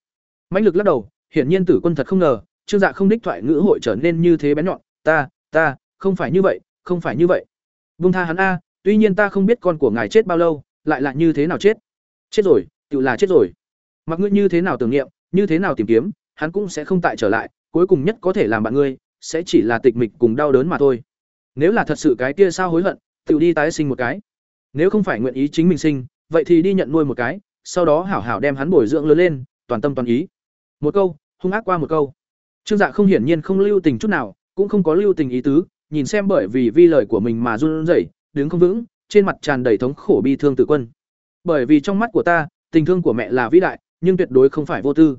Mãnh lực lắc đầu, hiển nhiên tử quân thật không ngờ, trương dạ không đích thoại ngữ hội trở nên như thế bén nhọn, ta ta, không phải như vậy, không phải như vậy. Vung tha hắn a, tuy nhiên ta không biết con của ngài chết bao lâu, lại là như thế nào chết. Chết rồi, tự là chết rồi. Mặc ngươi như thế nào tưởng niệm, như thế nào tìm kiếm, hắn cũng sẽ không tại trở lại, cuối cùng nhất có thể làm bạn ngươi, sẽ chỉ là tịch mịch cùng đau đớn mà thôi. Nếu là thật sự cái kia sao hối hận, tự đi tái sinh một cái. Nếu không phải nguyện ý chính mình sinh vậy thì đi nhận nuôi một cái, sau đó hảo hảo đem hắn bồi dưỡng lớn lên, toàn tâm toàn ý. Một câu, hung ác qua một câu. Trương dạ không hiển nhiên không lưu tình chút nào, cũng không có lưu tình ý tứ, nhìn xem bởi vì vi lời của mình mà run rẩy, đứng không vững, trên mặt tràn đầy thống khổ bi thương tử quân. Bởi vì trong mắt của ta, tình thương của mẹ là vĩ đại, nhưng tuyệt đối không phải vô tư.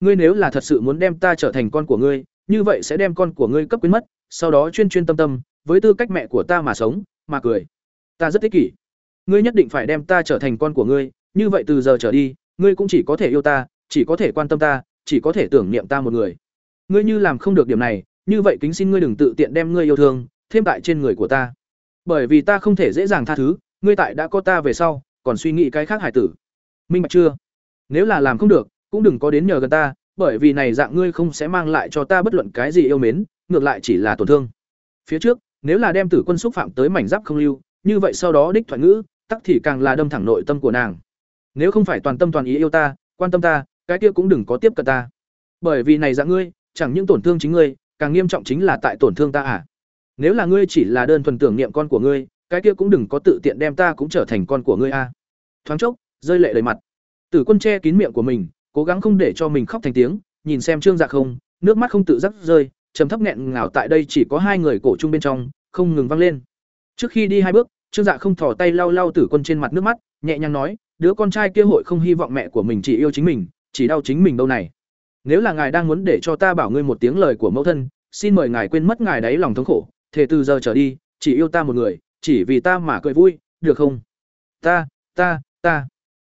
Ngươi nếu là thật sự muốn đem ta trở thành con của ngươi, như vậy sẽ đem con của ngươi cấp quyến mất, sau đó chuyên chuyên tâm tâm, với tư cách mẹ của ta mà sống, mà cười. Ta rất ích kỷ ngươi nhất định phải đem ta trở thành con của ngươi, như vậy từ giờ trở đi, ngươi cũng chỉ có thể yêu ta, chỉ có thể quan tâm ta, chỉ có thể tưởng niệm ta một người. Ngươi như làm không được điểm này, như vậy kính xin ngươi đừng tự tiện đem ngươi yêu thương, thêm tại trên người của ta. Bởi vì ta không thể dễ dàng tha thứ, ngươi tại đã có ta về sau, còn suy nghĩ cái khác hải tử. Minh bạch chưa? Nếu là làm không được, cũng đừng có đến nhờ gần ta, bởi vì này dạng ngươi không sẽ mang lại cho ta bất luận cái gì yêu mến, ngược lại chỉ là tổn thương. Phía trước, nếu là đem tử quân xúc phạm tới mảnh giáp không lưu, như vậy sau đó đích thoại ngữ tắc thì càng là đâm thẳng nội tâm của nàng. Nếu không phải toàn tâm toàn ý yêu ta, quan tâm ta, cái kia cũng đừng có tiếp cận ta. Bởi vì này dạng ngươi, chẳng những tổn thương chính ngươi, càng nghiêm trọng chính là tại tổn thương ta à. Nếu là ngươi chỉ là đơn thuần tưởng niệm con của ngươi, cái kia cũng đừng có tự tiện đem ta cũng trở thành con của ngươi a à. thoáng chốc, rơi lệ đầy mặt. Tử quân che kín miệng của mình, cố gắng không để cho mình khóc thành tiếng, nhìn xem trương dạ không, nước mắt không tự giác rơi, trầm thấp nghẹn ngào tại đây chỉ có hai người cổ chung bên trong, không ngừng vang lên. Trước khi đi hai bước trương dạ không thò tay lau lau tử quân trên mặt nước mắt nhẹ nhàng nói đứa con trai kia hội không hy vọng mẹ của mình chỉ yêu chính mình chỉ đau chính mình đâu này. Nếu là ngài đang muốn để cho ta bảo ngươi một tiếng lời của mẫu thân xin mời ngài quên mất ngài đáy lòng thống khổ. Thể từ giờ trở đi chỉ yêu ta một người chỉ vì ta mà cười vui được không? Ta ta ta.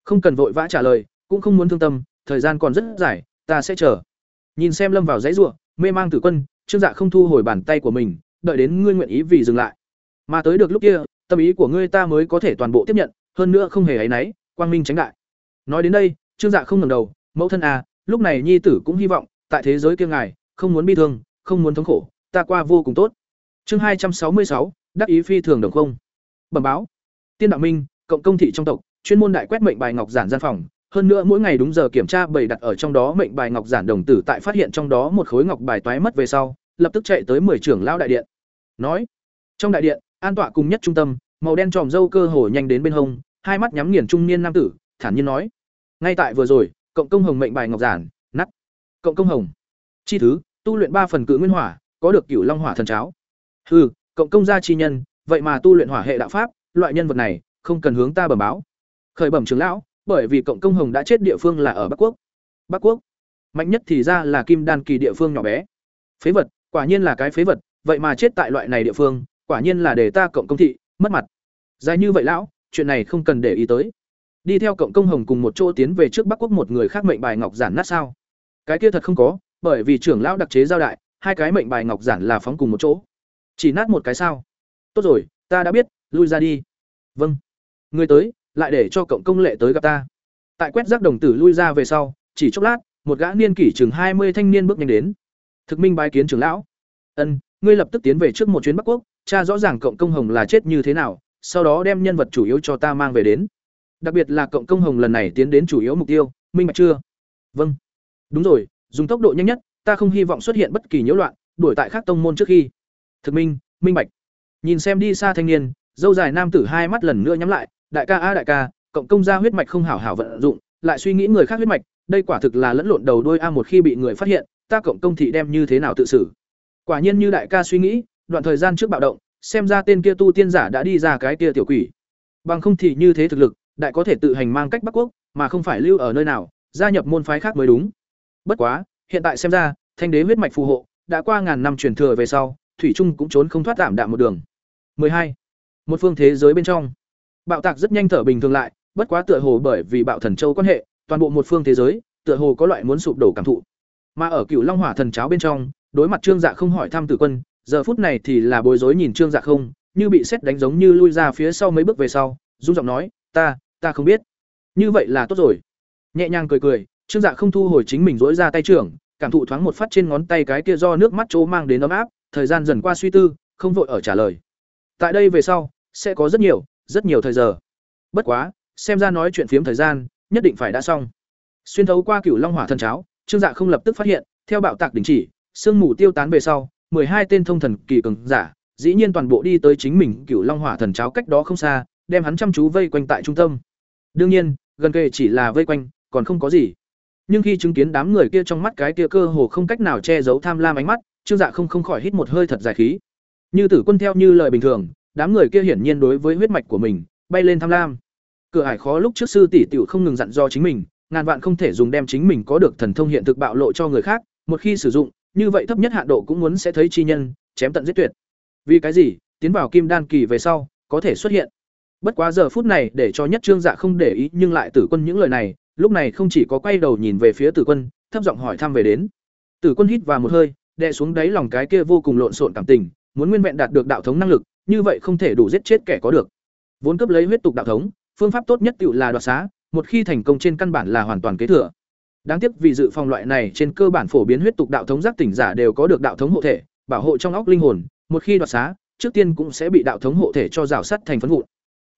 Không cần vội vã trả lời cũng không muốn thương tâm thời gian còn rất dài ta sẽ chờ. Nhìn xem lâm vào dãy rủa, mê mang tử quân trương dạ không thu hồi bàn tay của mình đợi đến ngươi nguyện ý vì dừng lại. Mà tới được lúc kia tâm ý của ngươi ta mới có thể toàn bộ tiếp nhận, hơn nữa không hề áy náy, quang minh tránh đại. Nói đến đây, trương dạ không ngẩng đầu, mẫu thân à lúc này nhi tử cũng hy vọng, tại thế giới kia ngài, không muốn bi thương, không muốn thống khổ, ta qua vô cùng tốt. Chương hai trăm sáu mươi sáu, đắc ý phi thường đồng không. Bẩm báo. Tiên đạo minh, cộng công thị trong tộc, chuyên môn đại quét mệnh bài ngọc giản gian phòng, hơn nữa mỗi ngày đúng giờ kiểm tra bày đặt ở trong đó mệnh bài ngọc giản đồng tử tại phát hiện trong đó một khối ngọc bài toái mất về sau, lập tức chạy tới mười trưởng lao đại điện. Nói, trong đại điện an tọa cùng nhất trung tâm, màu đen tròm râu cơ hồ nhanh đến bên hông, hai mắt nhắm nghiền trung niên nam tử, thản nhiên nói. Ngay tại vừa rồi, cộng công hồng mệnh bài ngọc giản nắt cộng công hồng. Chi thứ, tu luyện ba phần cự nguyên hỏa, có được cửu long hỏa thần cháo. Hư cộng công gia chi nhân, vậy mà tu luyện hỏa hệ đạo pháp, loại nhân vật này, không cần hướng ta bẩm báo. Khởi bẩm trưởng lão, bởi vì cộng công hồng đã chết địa phương là ở bắc quốc. Bắc quốc? Mạnh nhất thì ra là kim đan kỳ địa phương nhỏ bé. Phế vật, quả nhiên là cái phế vật, vậy mà chết tại loại này địa phương quả nhiên là để ta cộng công thị, mất mặt. Dài như vậy lão, chuyện này không cần để ý tới. Đi theo cộng công hồng cùng một chỗ tiến về trước bắc quốc một người khác mệnh bài ngọc giản nát sao? Cái kia thật không có, bởi vì trưởng lão đặc chế giao đại, hai cái mệnh bài ngọc giản là phóng cùng một chỗ. Chỉ nát một cái sao? Tốt rồi, ta đã biết, lui ra đi. Vâng. Người tới, lại để cho cộng công lệ tới gặp ta. Tại quét rác đồng tử lui ra về sau, chỉ chốc lát, một gã niên kỷ chừng hai mươi thanh niên bước nhanh đến. Thực minh bái kiến trưởng lão. Ân, ngươi lập tức tiến về trước một chuyến bắc quốc cha rõ ràng cộng công hồng là chết như thế nào, sau đó đem nhân vật chủ yếu cho ta mang về đến. Đặc biệt là cộng công hồng lần này tiến đến chủ yếu mục tiêu, minh bạch chưa? Vâng. Đúng rồi, dùng tốc độ nhanh nhất, ta không hy vọng xuất hiện bất kỳ nhiễu loạn, đuổi tại khác tông môn trước khi. Thực minh minh bạch. Nhìn xem đi xa thanh niên, dâu dài nam tử hai mắt lần nữa nhắm lại, đại ca a đại ca, cộng công gia huyết mạch không hảo hảo vận dụng, lại suy nghĩ người khác huyết mạch, đây quả thực là lẫn lộn đầu đôi a một khi bị người phát hiện, ta cộng công thị đem như thế nào tự xử? Quả nhiên như đại ca suy nghĩ đoạn thời gian trước bạo động, xem ra tên kia tu tiên giả đã đi ra cái kia tiểu quỷ. Bằng không thì như thế thực lực, đại có thể tự hành mang cách bắc quốc, mà không phải lưu ở nơi nào, gia nhập môn phái khác mới đúng. Bất quá, hiện tại xem ra, thanh đế huyết mạch phù hộ, đã qua ngàn năm truyền thừa về sau, thủy trung cũng trốn không thoát tạm đạm một đường. 12. một phương thế giới bên trong. Bạo tạc rất nhanh thở bình thường lại, bất quá tựa hồ bởi vì bạo thần châu quan hệ, toàn bộ một phương thế giới, tựa hồ có loại muốn sụp đổ cảm thụ. Mà ở cựu long hỏa thần cháo bên trong, đối mặt trương dạ không hỏi thăm tử quân giờ phút này thì là bối rối nhìn trương dạ không, như bị xét đánh giống như lui ra phía sau mấy bước về sau dung giọng nói, ta ta không biết. Như vậy là tốt rồi. Nhẹ nhàng cười cười, trương dạ không thu hồi chính mình dỗi ra tay trưởng, cảm thụ thoáng một phát trên ngón tay cái kia do nước mắt chỗ mang đến ấm áp, thời gian dần qua suy tư, không vội ở trả lời. Tại đây về sau, sẽ có rất nhiều rất nhiều thời giờ. Bất quá, xem ra nói chuyện phiếm thời gian, nhất định phải đã xong. Xuyên thấu qua cửu long hỏa thần cháo, trương dạ không lập tức phát hiện, theo bạo tạc đình chỉ, sương mù tiêu tán về sau hai tên thông thần kỳ cường giả, dĩ nhiên toàn bộ đi tới chính mình cửu long hỏa thần cháo cách đó không xa, đem hắn chăm chú vây quanh tại trung tâm. Đương nhiên, gần kề chỉ là vây quanh, còn không có gì. Nhưng khi chứng kiến đám người kia trong mắt cái kia cơ hồ không cách nào che giấu tham lam ánh mắt, trương dạ không không khỏi hít một hơi thật dài khí. Như tử quân theo như lời bình thường, đám người kia hiển nhiên đối với huyết mạch của mình, bay lên tham lam. Cửa hải khó lúc trước sư tỷ tiểu không ngừng dặn do chính mình, ngàn vạn không thể dùng đem chính mình có được thần thông hiện thực bạo lộ cho người khác, một khi sử dụng như vậy thấp nhất hạn độ cũng muốn sẽ thấy chi nhân, chém tận giết tuyệt. Vì cái gì? Tiến vào kim đan kỳ về sau, có thể xuất hiện. Bất quá giờ phút này để cho nhất trương dạ không để ý, nhưng lại tử quân những lời này, lúc này không chỉ có quay đầu nhìn về phía tử quân, thấp giọng hỏi thăm về đến. Tử quân hít vào một hơi, đè xuống đáy lòng cái kia vô cùng lộn xộn cảm tình, muốn nguyên vẹn đạt được đạo thống năng lực, như vậy không thể đủ giết chết kẻ có được. Vốn cấp lấy huyết tục đạo thống, phương pháp tốt nhất tựu là đoạt xá, một khi thành công trên căn bản là hoàn toàn kế thừa đáng tiếc vì dự phòng loại này, trên cơ bản phổ biến huyết tục đạo thống giác tỉnh giả đều có được đạo thống hộ thể, bảo hộ trong óc linh hồn, một khi đoạt xá, trước tiên cũng sẽ bị đạo thống hộ thể cho rào sắt thành phấn vụn.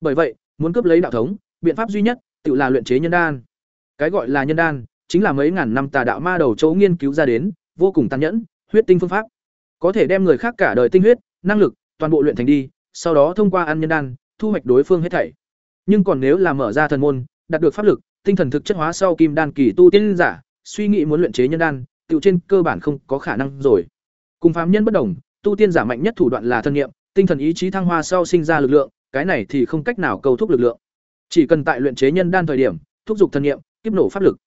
Bởi vậy, muốn cướp lấy đạo thống, biện pháp duy nhất, tự là luyện chế nhân đan. Cái gọi là nhân đan, chính là mấy ngàn năm tà đạo ma đầu châu nghiên cứu ra đến, vô cùng tàn nhẫn, huyết tinh phương pháp. Có thể đem người khác cả đời tinh huyết, năng lực, toàn bộ luyện thành đi, sau đó thông qua ăn nhân đan, thu hoạch đối phương hết thảy. Nhưng còn nếu là mở ra thần môn, đạt được pháp lực tinh thần thực chất hóa sau kim đan kỳ tu tiên giả, suy nghĩ muốn luyện chế nhân đan tiểu trên cơ bản không có khả năng rồi. Cùng phàm nhân bất đồng, tu tiên giả mạnh nhất thủ đoạn là thân nghiệm tinh thần ý chí thăng hoa sau sinh ra lực lượng, cái này thì không cách nào cầu thúc lực lượng. Chỉ cần tại luyện chế nhân đan thời điểm, thúc giục thân nghiệm kiếp nổ pháp lực.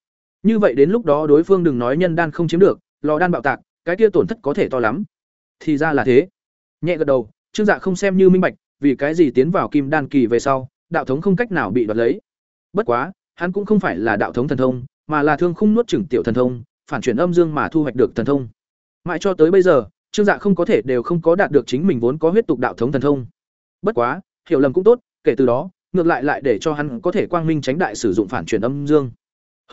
Như vậy đến lúc đó đối phương đừng nói nhân đan không chiếm được, lò đan bạo tạc, cái kia tổn thất có thể to lắm. Thì ra là thế. Nhẹ gật đầu, trương dạ không xem như minh bạch, vì cái gì tiến vào kim đan kỳ về sau, đạo thống không cách nào bị đoạt lấy. Bất quá hắn cũng không phải là đạo thống thần thông, mà là thương khung nuốt chửng tiểu thần thông, phản chuyển âm dương mà thu hoạch được thần thông. Mãi cho tới bây giờ, trương dạ không có thể đều không có đạt được chính mình vốn có huyết tục đạo thống thần thông. Bất quá, hiểu lầm cũng tốt, kể từ đó, ngược lại lại để cho hắn có thể quang minh tránh đại sử dụng phản chuyển âm dương.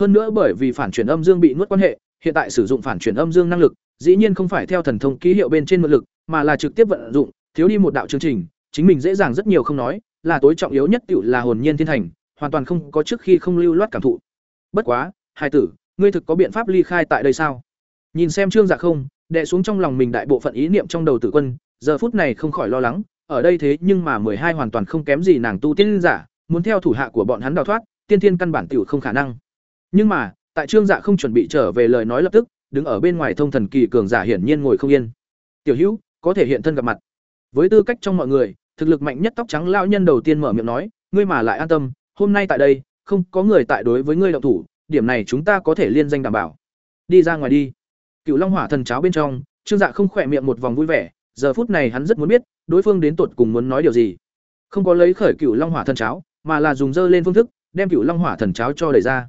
Hơn nữa bởi vì phản chuyển âm dương bị nuốt quan hệ, hiện tại sử dụng phản chuyển âm dương năng lực, dĩ nhiên không phải theo thần thông ký hiệu bên trên mượn lực, mà là trực tiếp vận dụng, thiếu đi một đạo chương trình, chính mình dễ dàng rất nhiều không nói, là tối trọng yếu nhất tiểu là hồn nhiên thiên thành hoàn toàn không có trước khi không lưu loát cảm thụ. Bất quá, hai tử, ngươi thực có biện pháp ly khai tại đây sao? Nhìn xem trương dạ không, đệ xuống trong lòng mình đại bộ phận ý niệm trong đầu tử quân, giờ phút này không khỏi lo lắng, ở đây thế nhưng mà mười hai hoàn toàn không kém gì nàng tu tiên giả, muốn theo thủ hạ của bọn hắn đào thoát, tiên thiên căn bản tiểu không khả năng. Nhưng mà, tại trương dạ không chuẩn bị trở về lời nói lập tức, đứng ở bên ngoài thông thần kỳ cường giả hiển nhiên ngồi không yên. Tiểu hữu, có thể hiện thân gặp mặt. Với tư cách trong mọi người, thực lực mạnh nhất tóc trắng lão nhân đầu tiên mở miệng nói, ngươi mà lại an tâm hôm nay tại đây không có người tại đối với ngươi động thủ điểm này chúng ta có thể liên danh đảm bảo đi ra ngoài đi cựu long hỏa thần cháo bên trong trương dạ không khỏe miệng một vòng vui vẻ giờ phút này hắn rất muốn biết đối phương đến tột cùng muốn nói điều gì không có lấy khởi cựu long hỏa thần cháo mà là dùng dơ lên phương thức, đem cựu Long Hỏa Thần cháo cho đẩy ra.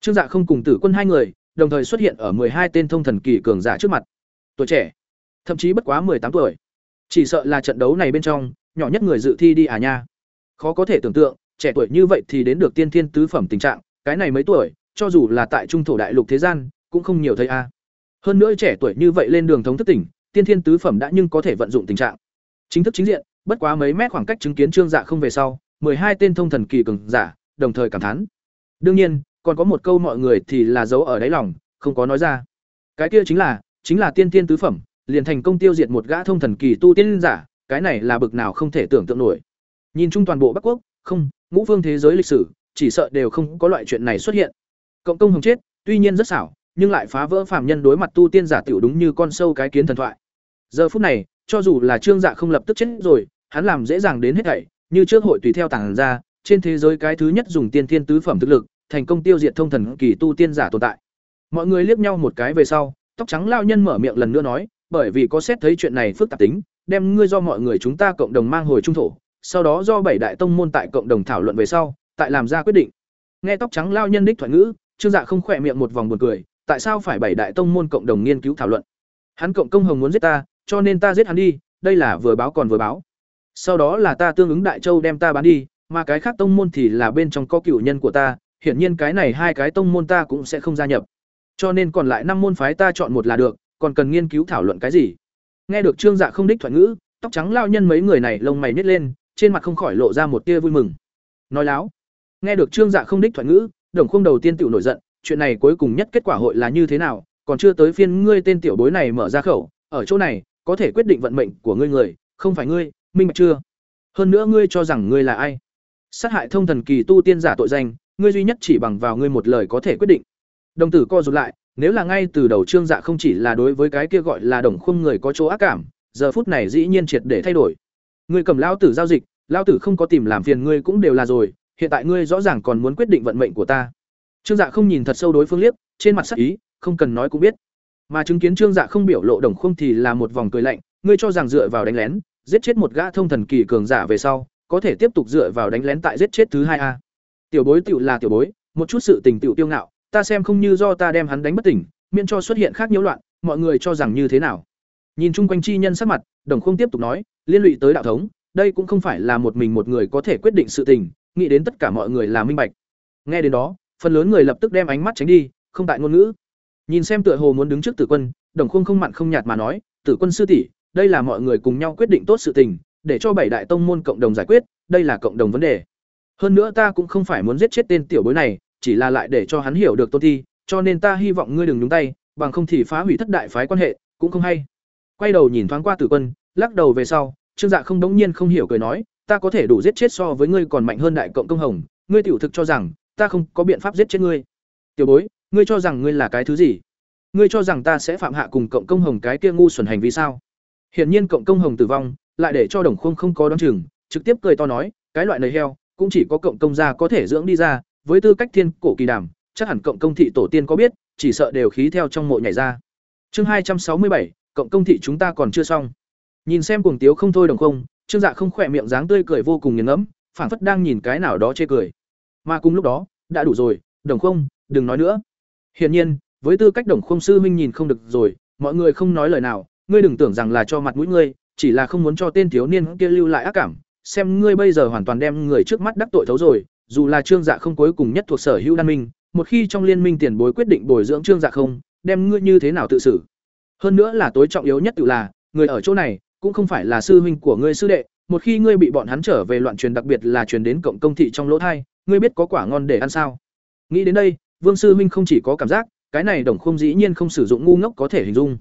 Trương Dạ không cùng Tử Quân hai người, đồng thời xuất hiện ở hai tên thông thần kỳ cường giả trước mặt. Tuổi trẻ, thậm chí bất quá tám tuổi. Chỉ sợ là trận đấu này bên trong, nhỏ nhất người dự thi đi à nha. Khó có thể tưởng tượng, trẻ tuổi như vậy thì đến được tiên thiên tứ phẩm tình trạng, cái này mấy tuổi, cho dù là tại trung thổ đại lục thế gian, cũng không nhiều thấy a. Hơn nữa trẻ tuổi như vậy lên đường thống thức tỉnh, tiên thiên tứ phẩm đã nhưng có thể vận dụng tình trạng. Chính thức chính diện, bất quá mấy mét khoảng cách chứng kiến Trương Dạ không về sau, hai tên thông thần kỳ cường giả, đồng thời cảm thán. Đương nhiên, còn có một câu mọi người thì là giấu ở đáy lòng, không có nói ra. Cái kia chính là, chính là tiên thiên tứ phẩm, liền thành công tiêu diệt một gã thông thần kỳ tu tiên giả, cái này là bực nào không thể tưởng tượng nổi. Nhìn chung toàn bộ Bắc Quốc, không, ngũ phương thế giới lịch sử, chỉ sợ đều không có loại chuyện này xuất hiện. Cộng công hồng chết, tuy nhiên rất xảo, nhưng lại phá vỡ phàm nhân đối mặt tu tiên giả tiểu đúng như con sâu cái kiến thần thoại. Giờ phút này, cho dù là Trương Dạ không lập tức chết rồi, hắn làm dễ dàng đến hết thảy, như trước hội tùy theo tàng ra, trên thế giới cái thứ nhất dùng tiên thiên tứ phẩm thực lực, thành công tiêu diệt thông thần kỳ tu tiên giả tồn tại. Mọi người liếc nhau một cái về sau, tóc trắng lao nhân mở miệng lần nữa nói, bởi vì có xét thấy chuyện này phức tạp tính, đem ngươi do mọi người chúng ta cộng đồng mang hồi trung thổ, sau đó do bảy đại tông môn tại cộng đồng thảo luận về sau, tại làm ra quyết định. Nghe tóc trắng lao nhân đích thoại ngữ, Trương Dạ không khỏe miệng một vòng buồn cười, tại sao phải bảy đại tông môn cộng đồng nghiên cứu thảo luận? Hắn cộng công hồng muốn giết ta, cho nên ta giết hắn đi, đây là vừa báo còn vừa báo. Sau đó là ta tương ứng đại châu đem ta bán đi, mà cái khác tông môn thì là bên trong có cựu nhân của ta, hiển nhiên cái này hai cái tông môn ta cũng sẽ không gia nhập. Cho nên còn lại năm môn phái ta chọn một là được, còn cần nghiên cứu thảo luận cái gì? Nghe được Trương Dạ không đích thoại ngữ, tóc trắng lao nhân mấy người này lông mày nhếch lên, trên mặt không khỏi lộ ra một tia vui mừng. Nói láo. Nghe được Trương Dạ không đích thoại ngữ, Đồng Khung đầu tiên tiểu nổi giận, chuyện này cuối cùng nhất kết quả hội là như thế nào, còn chưa tới phiên ngươi tên tiểu bối này mở ra khẩu, ở chỗ này, có thể quyết định vận mệnh của ngươi người, không phải ngươi, minh bạch chưa? Hơn nữa ngươi cho rằng ngươi là ai? Sát hại thông thần kỳ tu tiên giả tội danh, ngươi duy nhất chỉ bằng vào ngươi một lời có thể quyết định. Đồng tử co rụt lại, nếu là ngay từ đầu Trương Dạ không chỉ là đối với cái kia gọi là đồng khung người có chỗ ác cảm, giờ phút này dĩ nhiên triệt để thay đổi. Ngươi cầm lão tử giao dịch, lão tử không có tìm làm phiền ngươi cũng đều là rồi, hiện tại ngươi rõ ràng còn muốn quyết định vận mệnh của ta. Trương Dạ không nhìn thật sâu đối phương liếc, trên mặt sắc ý, không cần nói cũng biết. Mà chứng kiến Trương Dạ không biểu lộ đồng khung thì là một vòng cười lạnh, ngươi cho rằng dựa vào đánh lén, giết chết một gã thông thần kỳ cường giả về sau, có thể tiếp tục dựa vào đánh lén tại giết chết thứ hai a. Tiểu bối tiểu là tiểu bối, một chút sự tình tiểu tiêu ngạo, ta xem không như do ta đem hắn đánh bất tỉnh, miễn cho xuất hiện khác nhiễu loạn, mọi người cho rằng như thế nào? Nhìn chung quanh chi nhân sắc mặt, Đồng Khung tiếp tục nói, liên lụy tới đạo thống, đây cũng không phải là một mình một người có thể quyết định sự tình, nghĩ đến tất cả mọi người là minh bạch. Nghe đến đó, phần lớn người lập tức đem ánh mắt tránh đi, không tại ngôn ngữ. Nhìn xem tựa hồ muốn đứng trước Tử Quân, Đồng Khung không mặn không nhạt mà nói, "Tử Quân sư tỷ, đây là mọi người cùng nhau quyết định tốt sự tình, để cho bảy đại tông môn cộng đồng giải quyết, đây là cộng đồng vấn đề. Hơn nữa ta cũng không phải muốn giết chết tên tiểu bối này, chỉ là lại để cho hắn hiểu được tôn thi, cho nên ta hy vọng ngươi đừng nhúng tay, bằng không thì phá hủy thất đại phái quan hệ, cũng không hay." Quay đầu nhìn thoáng qua Tử Quân, lắc đầu về sau, Trương Dạ không đống nhiên không hiểu cười nói, "Ta có thể đủ giết chết so với ngươi còn mạnh hơn đại cộng công hồng, ngươi tiểu thực cho rằng ta không có biện pháp giết chết ngươi." Tiểu bối, ngươi cho rằng ngươi là cái thứ gì? Ngươi cho rằng ta sẽ phạm hạ cùng cộng công hồng cái kia ngu xuẩn hành vi sao? Hiển nhiên cộng công hồng tử vong, lại để cho Đồng Khung không có đoán chừng, trực tiếp cười to nói, cái loại nơi heo, cũng chỉ có cộng công gia có thể dưỡng đi ra, với tư cách thiên cổ kỳ đàm, chắc hẳn cộng công thị tổ tiên có biết, chỉ sợ đều khí theo trong mộ nhảy ra. Chương hai trăm sáu mươi bảy, cộng công thị chúng ta còn chưa xong. Nhìn xem cuồng tiếu không thôi Đồng không Trương Dạ không khỏe miệng dáng tươi cười vô cùng nghiền ngẫm, phảng phất đang nhìn cái nào đó chê cười. Mà cùng lúc đó, đã đủ rồi, Đồng không đừng nói nữa. Hiển nhiên, với tư cách Đồng không sư huynh nhìn không được rồi, mọi người không nói lời nào, ngươi đừng tưởng rằng là cho mặt mũi ngươi, chỉ là không muốn cho tên thiếu niên kia lưu lại ác cảm, xem ngươi bây giờ hoàn toàn đem người trước mắt đắc tội thấu rồi, dù là Trương Dạ không cuối cùng nhất thuộc sở hữu đan minh, một khi trong liên minh tiền bối quyết định bồi dưỡng Trương Dạ không, đem ngươi như thế nào tự xử. Hơn nữa là tối trọng yếu nhất tự là, người ở chỗ này cũng không phải là sư huynh của ngươi sư đệ, một khi ngươi bị bọn hắn trở về loạn truyền đặc biệt là truyền đến cộng công thị trong lỗ thai, ngươi biết có quả ngon để ăn sao? Nghĩ đến đây, Vương sư huynh không chỉ có cảm giác, cái này đồng không dĩ nhiên không sử dụng ngu ngốc có thể hình dung.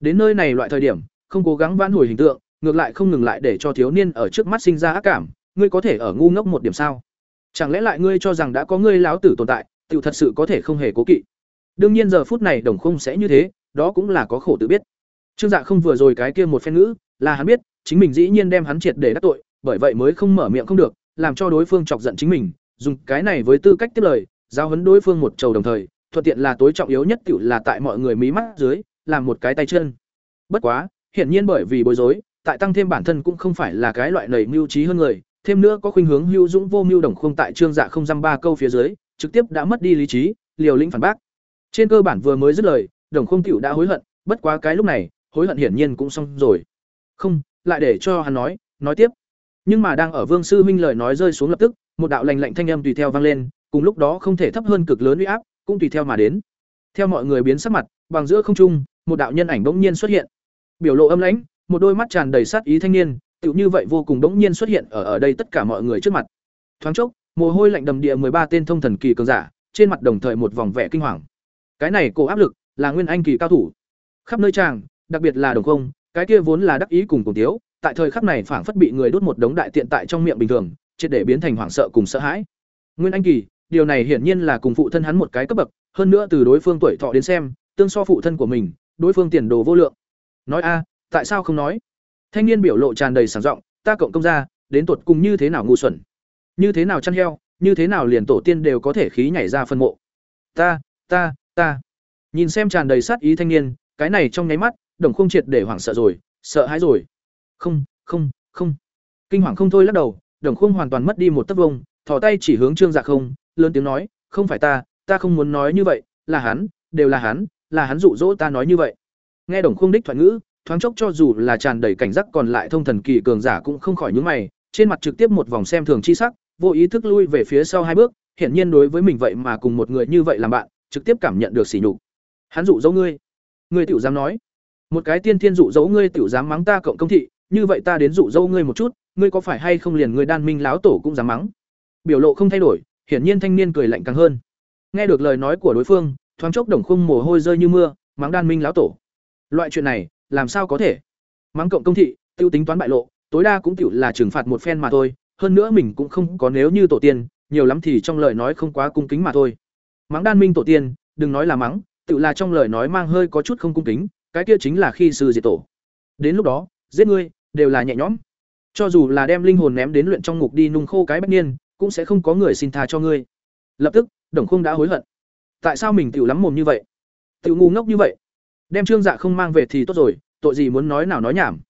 Đến nơi này loại thời điểm, không cố gắng vãn hồi hình tượng, ngược lại không ngừng lại để cho thiếu niên ở trước mắt sinh ra ác cảm, ngươi có thể ở ngu ngốc một điểm sao? Chẳng lẽ lại ngươi cho rằng đã có ngươi láo tử tồn tại, tiểu thật sự có thể không hề cố kỵ. Đương nhiên giờ phút này Đồng Không sẽ như thế, đó cũng là có khổ tự biết. Trương Dạ không vừa rồi cái kia một phen ngữ, là hắn biết, chính mình dĩ nhiên đem hắn triệt để đắc tội, bởi vậy mới không mở miệng không được, làm cho đối phương chọc giận chính mình, dùng cái này với tư cách tiếp lời, giao huấn đối phương một trầu đồng thời, thuận tiện là tối trọng yếu nhất tiểu là tại mọi người mí mắt dưới, làm một cái tay chân. Bất quá, hiển nhiên bởi vì bối rối, tại tăng thêm bản thân cũng không phải là cái loại nảy mưu trí hơn người, thêm nữa có khuynh hướng hữu dũng vô mưu đồng không tại trương dạ không dăm ba câu phía dưới trực tiếp đã mất đi lý trí liều lĩnh phản bác trên cơ bản vừa mới dứt lời đồng không tiểu đã hối hận bất quá cái lúc này hối hận hiển nhiên cũng xong rồi không, lại để cho hắn nói nói tiếp. Nhưng mà đang ở vương sư huynh lời nói rơi xuống lập tức, một đạo lành lạnh thanh âm tùy theo vang lên, cùng lúc đó không thể thấp hơn cực lớn uy áp, cũng tùy theo mà đến. Theo mọi người biến sắc mặt, bằng giữa không trung, một đạo nhân ảnh bỗng nhiên xuất hiện. Biểu lộ âm lãnh, một đôi mắt tràn đầy sát ý thanh niên, tựu như vậy vô cùng bỗng nhiên xuất hiện ở ở đây tất cả mọi người trước mặt. Thoáng chốc, mồ hôi lạnh đầm địa ba tên thông thần kỳ cường giả, trên mặt đồng thời một vòng vẻ kinh hoàng. Cái này cổ áp lực là nguyên anh kỳ cao thủ. Khắp nơi tràng đặc biệt là đồng không cái kia vốn là đắc ý cùng cùng tiếu, tại thời khắc này phảng phất bị người đốt một đống đại tiện tại trong miệng bình thường, triệt để biến thành hoảng sợ cùng sợ hãi. Nguyên anh kỳ, điều này hiển nhiên là cùng phụ thân hắn một cái cấp bậc, hơn nữa từ đối phương tuổi thọ đến xem, tương so phụ thân của mình, đối phương tiền đồ vô lượng. Nói a, tại sao không nói? Thanh niên biểu lộ tràn đầy sảng giọng, ta cộng công ra đến tột cùng như thế nào ngu xuẩn? Như thế nào chăn heo, như thế nào liền tổ tiên đều có thể khí nhảy ra phân mộ? Ta ta ta. Nhìn xem tràn đầy sát ý thanh niên, cái này trong nháy mắt đồng không triệt để hoảng sợ rồi, sợ hãi rồi. Không không không. Kinh hoàng không thôi lắc đầu, đồng không hoàn toàn mất đi một tấc vông, thò tay chỉ hướng trương dạ không, lớn tiếng nói, không phải ta ta không muốn nói như vậy, là hắn, đều là hắn là hắn dụ dỗ ta nói như vậy. Nghe đồng không đích thoại ngữ, thoáng chốc cho dù là tràn đầy cảnh giác còn lại thông thần kỳ cường giả cũng không khỏi nhướng mày, trên mặt trực tiếp một vòng xem thường chi sắc, vô ý thức lui về phía sau hai bước, hiển nhiên đối với mình vậy mà cùng một người như vậy làm bạn, trực tiếp cảm nhận được sỉ nhục. Hắn dụ dỗ ngươi? Ngươi tiểu dám nói một cái tiên thiên dụ dỗ ngươi tiểu dám mắng ta cộng công thị, như vậy ta đến dụ dỗ ngươi một chút, ngươi có phải hay không liền ngươi đan minh láo tổ cũng dám mắng? Biểu lộ không thay đổi, hiển nhiên thanh niên cười lạnh càng hơn. Nghe được lời nói của đối phương, thoáng chốc đồng khung mồ hôi rơi như mưa, mắng đan minh láo tổ. Loại chuyện này, làm sao có thể? Mắng cộng công thị, tiêu tính toán bại lộ, tối đa cũng tiểu là trừng phạt một phen mà thôi, hơn nữa mình cũng không có nếu như tổ tiên, nhiều lắm thì trong lời nói không quá cung kính mà thôi. Mắng đan minh tổ tiên, đừng nói là mắng tự là trong lời nói mang hơi có chút không cung kính cái kia chính là khi sư diệt tổ. Đến lúc đó, giết ngươi, đều là nhẹ nhõm. Cho dù là đem linh hồn ném đến luyện trong ngục đi nung khô cái bách niên, cũng sẽ không có người xin tha cho ngươi. Lập tức, đồng không đã hối hận. Tại sao mình tiểu lắm mồm như vậy? Tiểu ngu ngốc như vậy. Đem trương dạ không mang về thì tốt rồi, tội gì muốn nói nào nói nhảm.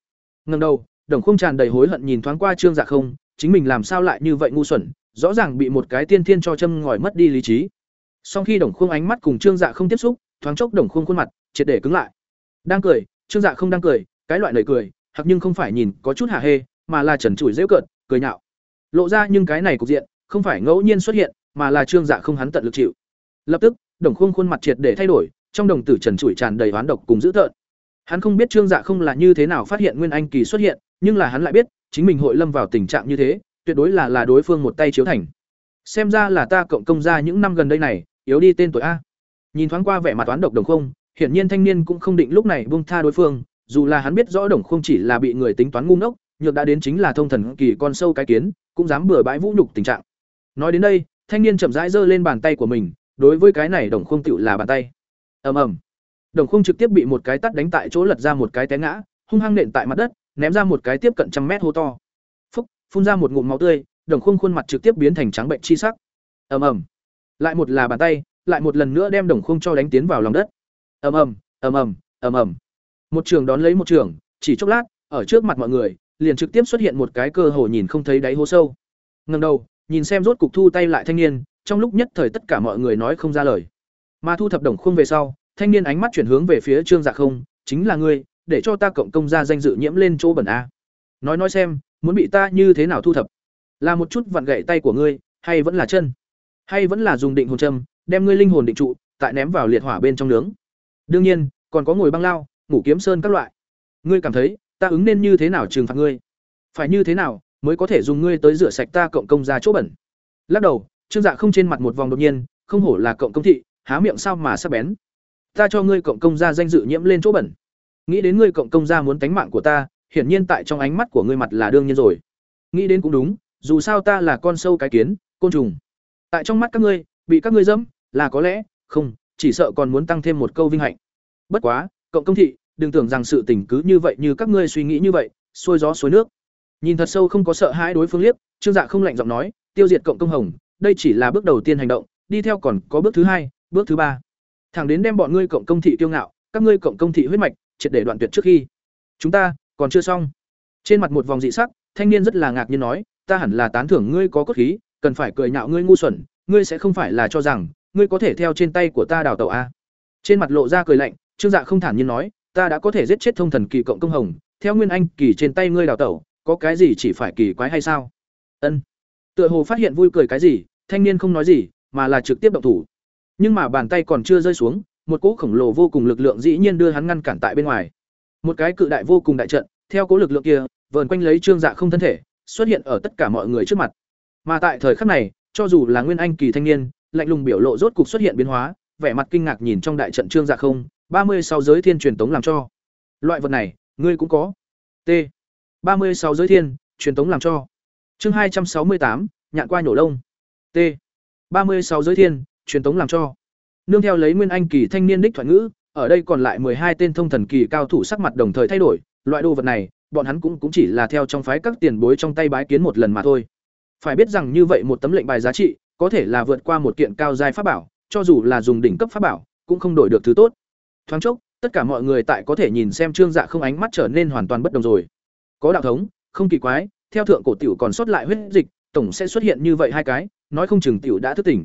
Ngần đầu, đồng không tràn đầy hối hận nhìn thoáng qua trương dạ không, chính mình làm sao lại như vậy ngu xuẩn, rõ ràng bị một cái tiên thiên cho châm ngòi mất đi lý trí. Sau khi đồng khung ánh mắt cùng trương dạ không tiếp xúc, thoáng chốc đồng khung khuôn mặt triệt để cứng lại đang cười, trương dạ không đang cười, cái loại lời cười hoặc nhưng không phải nhìn có chút hả hê, mà là trần trụi dễu cợt, cười nhạo. Lộ ra nhưng cái này cục diện, không phải ngẫu nhiên xuất hiện, mà là trương dạ không hắn tận lực chịu. Lập tức, đồng khuôn khuôn mặt triệt để thay đổi, trong đồng tử trần trụi tràn đầy oán độc cùng dữ tợn. Hắn không biết trương dạ không là như thế nào phát hiện nguyên anh kỳ xuất hiện, nhưng là hắn lại biết, chính mình hội lâm vào tình trạng như thế, tuyệt đối là là đối phương một tay chiếu thành. Xem ra là ta cộng công ra những năm gần đây này, yếu đi tên tuổi a. Nhìn thoáng qua vẻ mặt toán độc đồng không hiển nhiên thanh niên cũng không định lúc này buông tha đối phương, dù là hắn biết rõ đồng không chỉ là bị người tính toán ngu ngốc, nhược đã đến chính là thông thần kỳ con sâu cái kiến, cũng dám bừa bãi vũ nhục tình trạng. Nói đến đây, thanh niên chậm rãi giơ lên bàn tay của mình, đối với cái này đồng không tựu là bàn tay. Ầm ầm. Đồng không trực tiếp bị một cái tát đánh tại chỗ lật ra một cái té ngã, hung hăng nện tại mặt đất, ném ra một cái tiếp cận trăm mét hô to. Phúc, phun ra một ngụm máu tươi, đồng không khuôn mặt trực tiếp biến thành trắng bệnh chi sắc. Ầm ầm. Lại một là bàn tay, lại một lần nữa đem đồng không cho đánh tiến vào lòng đất ầm ầm ầm ầm ầm ầm. Một trường đón lấy một trường, chỉ chốc lát, ở trước mặt mọi người, liền trực tiếp xuất hiện một cái cơ hồ nhìn không thấy đáy hố sâu. Ngẩng đầu, nhìn xem rốt cục thu tay lại thanh niên, trong lúc nhất thời tất cả mọi người nói không ra lời. Mà thu thập đồng khung về sau, thanh niên ánh mắt chuyển hướng về phía trương dạ không, chính là ngươi, để cho ta cộng công ra danh dự nhiễm lên chỗ bẩn a. Nói nói xem, muốn bị ta như thế nào thu thập? Là một chút vặn gậy tay của ngươi, hay vẫn là chân? Hay vẫn là dùng định hồn châm, đem ngươi linh hồn định trụ, tại ném vào liệt hỏa bên trong nướng? Đương nhiên, còn có ngồi băng lao, ngủ kiếm sơn các loại. Ngươi cảm thấy, ta ứng nên như thế nào trừng phạt ngươi? Phải như thế nào mới có thể dùng ngươi tới rửa sạch ta cộng công ra chỗ bẩn? Lắc đầu, trương dạ không trên mặt một vòng đột nhiên, không hổ là cộng công thị, há miệng sao mà sắp bén. Ta cho ngươi cộng công ra danh dự nhiễm lên chỗ bẩn. Nghĩ đến ngươi cộng công ra muốn tánh mạng của ta, hiển nhiên tại trong ánh mắt của ngươi mặt là đương nhiên rồi. Nghĩ đến cũng đúng, dù sao ta là con sâu cái kiến, côn trùng. Tại trong mắt các ngươi, bị các ngươi dẫm, là có lẽ, không chỉ sợ còn muốn tăng thêm một câu vinh hạnh. Bất quá cộng công thị đừng tưởng rằng sự tình cứ như vậy như các ngươi suy nghĩ như vậy xuôi gió xuôi nước. Nhìn thật sâu không có sợ hãi đối phương liếc trương dạ không lạnh giọng nói tiêu diệt cộng công hồng đây chỉ là bước đầu tiên hành động đi theo còn có bước thứ hai bước thứ ba. Thẳng đến đem bọn ngươi cộng công thị tiêu ngạo các ngươi cộng công thị huyết mạch triệt để đoạn tuyệt trước khi. Chúng ta còn chưa xong. Trên mặt một vòng dị sắc thanh niên rất là ngạc nhiên nói ta hẳn là tán thưởng ngươi có cốt khí, cần phải cười nhạo ngươi ngu xuẩn, ngươi sẽ không phải là cho rằng ngươi có thể theo trên tay của ta đào tẩu a. Trên mặt lộ ra cười lạnh, Trương Dạ không thản nhiên nói, ta đã có thể giết chết thông thần kỳ cộng công hồng, theo nguyên anh kỳ trên tay ngươi đào tẩu, có cái gì chỉ phải kỳ quái hay sao? Ân. Tựa hồ phát hiện vui cười cái gì, thanh niên không nói gì, mà là trực tiếp động thủ. Nhưng mà bàn tay còn chưa rơi xuống, một cỗ khổng lồ vô cùng lực lượng dĩ nhiên đưa hắn ngăn cản tại bên ngoài. Một cái cự đại vô cùng đại trận, theo cỗ lực lượng kia, vờn quanh lấy Trương Dạ không thân thể, xuất hiện ở tất cả mọi người trước mặt. Mà tại thời khắc này, cho dù là nguyên anh kỳ thanh niên, lạnh lùng biểu lộ rốt cục xuất hiện biến hóa, vẻ mặt kinh ngạc nhìn trong đại trận Trương Dạ không, ba mươi sáu giới thiên truyền tống làm cho. Loại vật này, ngươi cũng có. T. ba mươi sáu giới thiên, truyền tống làm cho. Chương hai trăm sáu mươi tám nhạn qua nhổ lông. T. ba mươi sáu giới thiên, truyền tống làm cho. Nương theo lấy Nguyên Anh kỳ thanh niên đích thoại ngữ, ở đây còn lại hai tên thông thần kỳ cao thủ sắc mặt đồng thời thay đổi, loại đồ vật này, bọn hắn cũng cũng chỉ là theo trong phái các tiền bối trong tay bái kiến một lần mà thôi. Phải biết rằng như vậy một tấm lệnh bài giá trị, có thể là vượt qua một kiện cao giai pháp bảo, cho dù là dùng đỉnh cấp pháp bảo, cũng không đổi được thứ tốt. Thoáng chốc, tất cả mọi người tại có thể nhìn xem Trương Dạ không ánh mắt trở nên hoàn toàn bất đồng rồi. Có đạo thống, không kỳ quái, theo thượng cổ tiểu còn sót lại huyết dịch, tổng sẽ xuất hiện như vậy hai cái, nói không chừng tiểu đã thức tỉnh.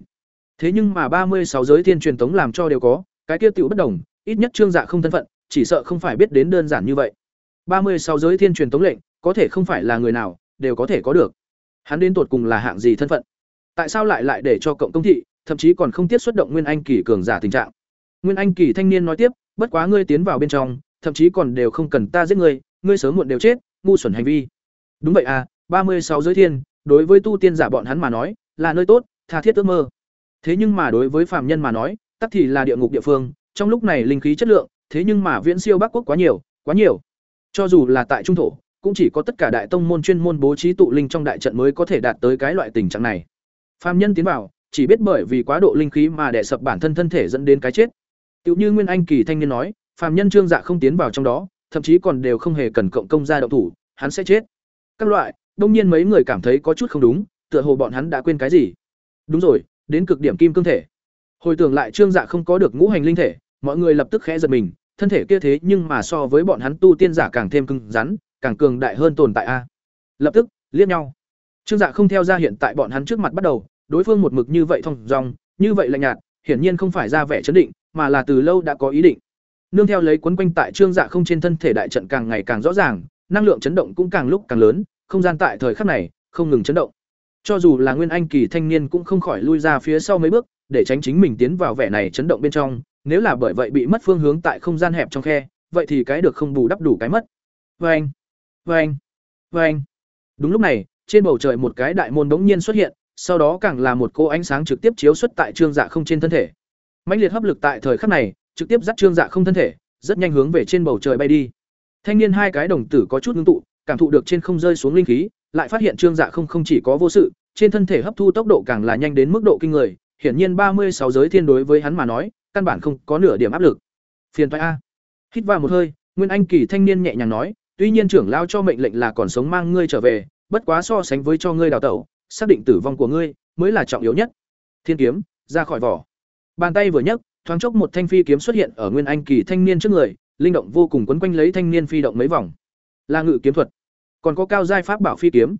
Thế nhưng mà ba mươi sáu giới thiên truyền tống làm cho đều có, cái kia tiểu bất đồng, ít nhất Trương Dạ không thân phận, chỉ sợ không phải biết đến đơn giản như vậy. ba mươi sáu giới thiên truyền tống lệnh, có thể không phải là người nào đều có thể có được. Hắn đến tột cùng là hạng gì thân phận? Tại sao lại lại để cho cộng công thị, thậm chí còn không tiết xuất động Nguyên Anh kỳ cường giả tình trạng? Nguyên Anh kỳ thanh niên nói tiếp, bất quá ngươi tiến vào bên trong, thậm chí còn đều không cần ta giết ngươi, ngươi sớm muộn đều chết, ngu xuẩn hành vi. Đúng vậy à, ba mươi sáu giới thiên, đối với tu tiên giả bọn hắn mà nói, là nơi tốt, tha thiết ước mơ. Thế nhưng mà đối với phàm nhân mà nói, tắc thì là địa ngục địa phương, trong lúc này linh khí chất lượng, thế nhưng mà viễn siêu Bắc quốc quá nhiều, quá nhiều. Cho dù là tại trung thổ, cũng chỉ có tất cả đại tông môn chuyên môn bố trí tụ linh trong đại trận mới có thể đạt tới cái loại tình trạng này. Phàm nhân tiến vào, chỉ biết bởi vì quá độ linh khí mà đè sập bản thân thân thể dẫn đến cái chết. Tiểu như Nguyên Anh kỳ thanh niên nói, phàm nhân Trương Dạ không tiến vào trong đó, thậm chí còn đều không hề cần cộng công ra động thủ, hắn sẽ chết. Các loại, đông nhiên mấy người cảm thấy có chút không đúng, tựa hồ bọn hắn đã quên cái gì. Đúng rồi, đến cực điểm kim cương thể. Hồi tưởng lại Trương Dạ không có được ngũ hành linh thể, mọi người lập tức khẽ giật mình, thân thể kia thế nhưng mà so với bọn hắn tu tiên giả càng thêm cứng rắn, càng cường đại hơn tồn tại a. Lập tức, liếc nhau. Trương Dạ không theo ra hiện tại bọn hắn trước mặt bắt đầu, đối phương một mực như vậy thông dong, như vậy lạnh nhạt, hiển nhiên không phải ra vẻ chấn định, mà là từ lâu đã có ý định. Nương theo lấy quấn quanh tại Trương Dạ không trên thân thể đại trận càng ngày càng rõ ràng, năng lượng chấn động cũng càng lúc càng lớn, không gian tại thời khắc này không ngừng chấn động. Cho dù là Nguyên Anh kỳ thanh niên cũng không khỏi lui ra phía sau mấy bước, để tránh chính mình tiến vào vẻ này chấn động bên trong, nếu là bởi vậy bị mất phương hướng tại không gian hẹp trong khe, vậy thì cái được không bù đắp đủ cái mất. Oeng, oeng, oeng. Đúng lúc này, trên bầu trời một cái đại môn bỗng nhiên xuất hiện, sau đó càng là một cô ánh sáng trực tiếp chiếu xuất tại Trương Dạ không trên thân thể. Mãnh liệt hấp lực tại thời khắc này, trực tiếp dắt Trương Dạ không thân thể, rất nhanh hướng về trên bầu trời bay đi. Thanh niên hai cái đồng tử có chút ngưng tụ, cảm thụ được trên không rơi xuống linh khí, lại phát hiện Trương Dạ không không chỉ có vô sự, trên thân thể hấp thu tốc độ càng là nhanh đến mức độ kinh người, hiển nhiên ba mươi sáu giới thiên đối với hắn mà nói, căn bản không có nửa điểm áp lực. Phiền toái a. Hít vào một hơi, Nguyên Anh kỳ thanh niên nhẹ nhàng nói, tuy nhiên trưởng lao cho mệnh lệnh là còn sống mang ngươi trở về, bất quá so sánh với cho ngươi đào tẩu, xác định tử vong của ngươi mới là trọng yếu nhất. Thiên kiếm, ra khỏi vỏ. Bàn tay vừa nhấc, thoáng chốc một thanh phi kiếm xuất hiện ở Nguyên Anh kỳ thanh niên trước người, linh động vô cùng quấn quanh lấy thanh niên phi động mấy vòng. Là ngự kiếm thuật, còn có cao giai pháp bảo phi kiếm.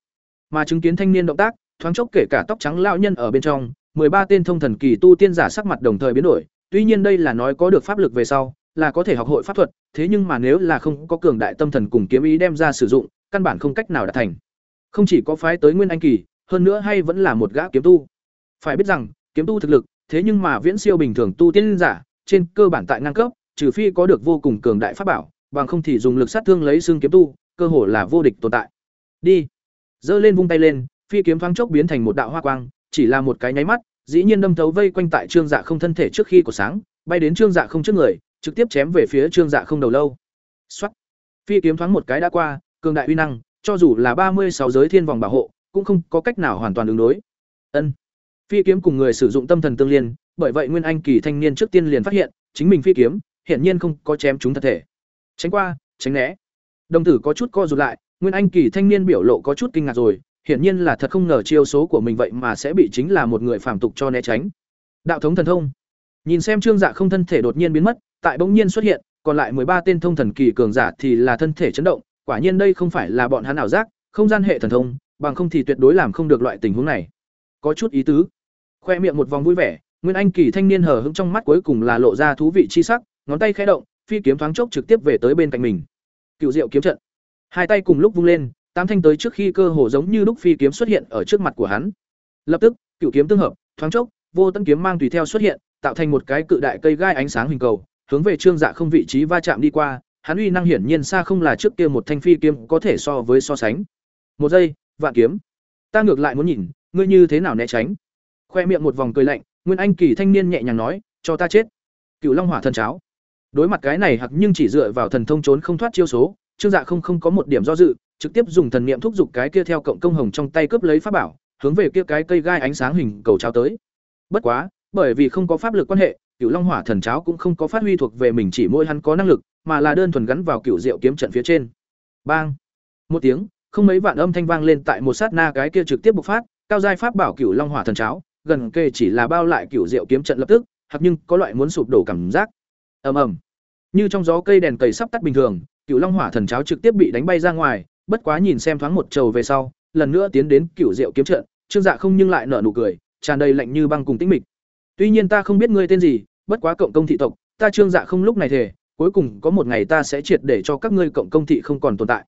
Mà chứng kiến thanh niên động tác, thoáng chốc kể cả tóc trắng lão nhân ở bên trong, ba tên thông thần kỳ tu tiên giả sắc mặt đồng thời biến đổi, tuy nhiên đây là nói có được pháp lực về sau, là có thể học hội pháp thuật, thế nhưng mà nếu là không có cường đại tâm thần cùng kiếm ý đem ra sử dụng, căn bản không cách nào đạt thành. Không chỉ có phái tới Nguyên Anh kỳ, hơn nữa hay vẫn là một gã kiếm tu. Phải biết rằng, kiếm tu thực lực, thế nhưng mà viễn siêu bình thường tu tiên giả, trên cơ bản tại ngang cấp, trừ phi có được vô cùng cường đại pháp bảo, bằng không thì dùng lực sát thương lấy xương kiếm tu, cơ hồ là vô địch tồn tại. Đi. Giơ lên vung tay lên, phi kiếm thoáng chốc biến thành một đạo hoa quang, chỉ là một cái nháy mắt, dĩ nhiên đâm thấu vây quanh tại Trương Dạ không thân thể trước khi của sáng, bay đến Trương Dạ không trước người, trực tiếp chém về phía Trương Dạ không đầu lâu. Soát. Phi kiếm thoáng một cái đã qua, cường đại uy năng, cho dù là ba mươi sáu giới thiên vòng bảo hộ, cũng không có cách nào hoàn toàn ứng đối. Ân. Phi kiếm cùng người sử dụng tâm thần tương liên, bởi vậy Nguyên Anh kỳ thanh niên trước tiên liền phát hiện, chính mình phi kiếm, hiển nhiên không có chém chúng thật thể. Tránh qua, tránh né. Đồng tử có chút co rụt lại, Nguyên Anh kỳ thanh niên biểu lộ có chút kinh ngạc rồi, hiển nhiên là thật không ngờ chiêu số của mình vậy mà sẽ bị chính là một người phàm tục cho né tránh. Đạo thống thần thông. Nhìn xem Trương Dạ không thân thể đột nhiên biến mất, tại bỗng nhiên xuất hiện, còn lại ba tên thông thần kỳ cường giả thì là thân thể chấn động, quả nhiên đây không phải là bọn hắn ảo giác, không gian hệ thần thông, bằng không thì tuyệt đối làm không được loại tình huống này. Có chút ý tứ. Khoe miệng một vòng vui vẻ, Nguyên Anh kỳ thanh niên hở hững trong mắt cuối cùng là lộ ra thú vị chi sắc, ngón tay khẽ động, phi kiếm thoáng chốc trực tiếp về tới bên cạnh mình. Cựu Diệu kiếm trận. Hai tay cùng lúc vung lên, tám thanh tới trước khi cơ hồ giống như lúc phi kiếm xuất hiện ở trước mặt của hắn. Lập tức, cựu kiếm tương hợp, thoáng chốc, vô tận kiếm mang tùy theo xuất hiện, tạo thành một cái cự đại cây gai ánh sáng hình cầu, hướng về Trương Dạ không vị trí va chạm đi qua, hắn uy năng hiển nhiên xa không là trước kia một thanh phi kiếm có thể so với so sánh. Một giây, vạn kiếm. Ta ngược lại muốn nhìn, ngươi như thế nào né tránh. Khoe miệng một vòng cười lạnh, Nguyên Anh kỳ thanh niên nhẹ nhàng nói, cho ta chết. Cựu Long Hỏa thần cháo. Đối mặt cái này hoặc nhưng chỉ dựa vào thần thông trốn không thoát chiêu số, Trương Dạ không không có một điểm do dự, trực tiếp dùng thần niệm thúc giục cái kia theo cộng công hồng trong tay cướp lấy pháp bảo, hướng về kia cái cây gai ánh sáng hình cầu cháo tới. Bất quá, bởi vì không có pháp lực quan hệ, Cửu Long Hỏa thần cháo cũng không có phát huy thuộc về mình chỉ mỗi hắn có năng lực, mà là đơn thuần gắn vào Cửu Diệu kiếm trận phía trên. Bang! Một tiếng, không mấy vạn âm thanh vang lên tại một sát na cái kia trực tiếp bộc phát, cao giai pháp bảo Cửu Long Hỏa thần cháo, gần kề chỉ là bao lại Cửu Diệu kiếm trận lập tức, hoặc nhưng có loại muốn sụp đổ cảm giác. Ầm ầm. Như trong gió cây đèn cầy sắp tắt bình thường, Cửu Long Hỏa thần cháo trực tiếp bị đánh bay ra ngoài, bất quá nhìn xem thoáng một trầu về sau, lần nữa tiến đến Cửu Diệu kiếm trận, Trương Dạ không nhưng lại nở nụ cười, tràn đầy lạnh như băng cùng tĩnh mịch. Tuy nhiên ta không biết ngươi tên gì, bất quá cộng công thị tộc, ta Trương Dạ không lúc này thể, cuối cùng có một ngày ta sẽ triệt để cho các ngươi cộng công thị không còn tồn tại.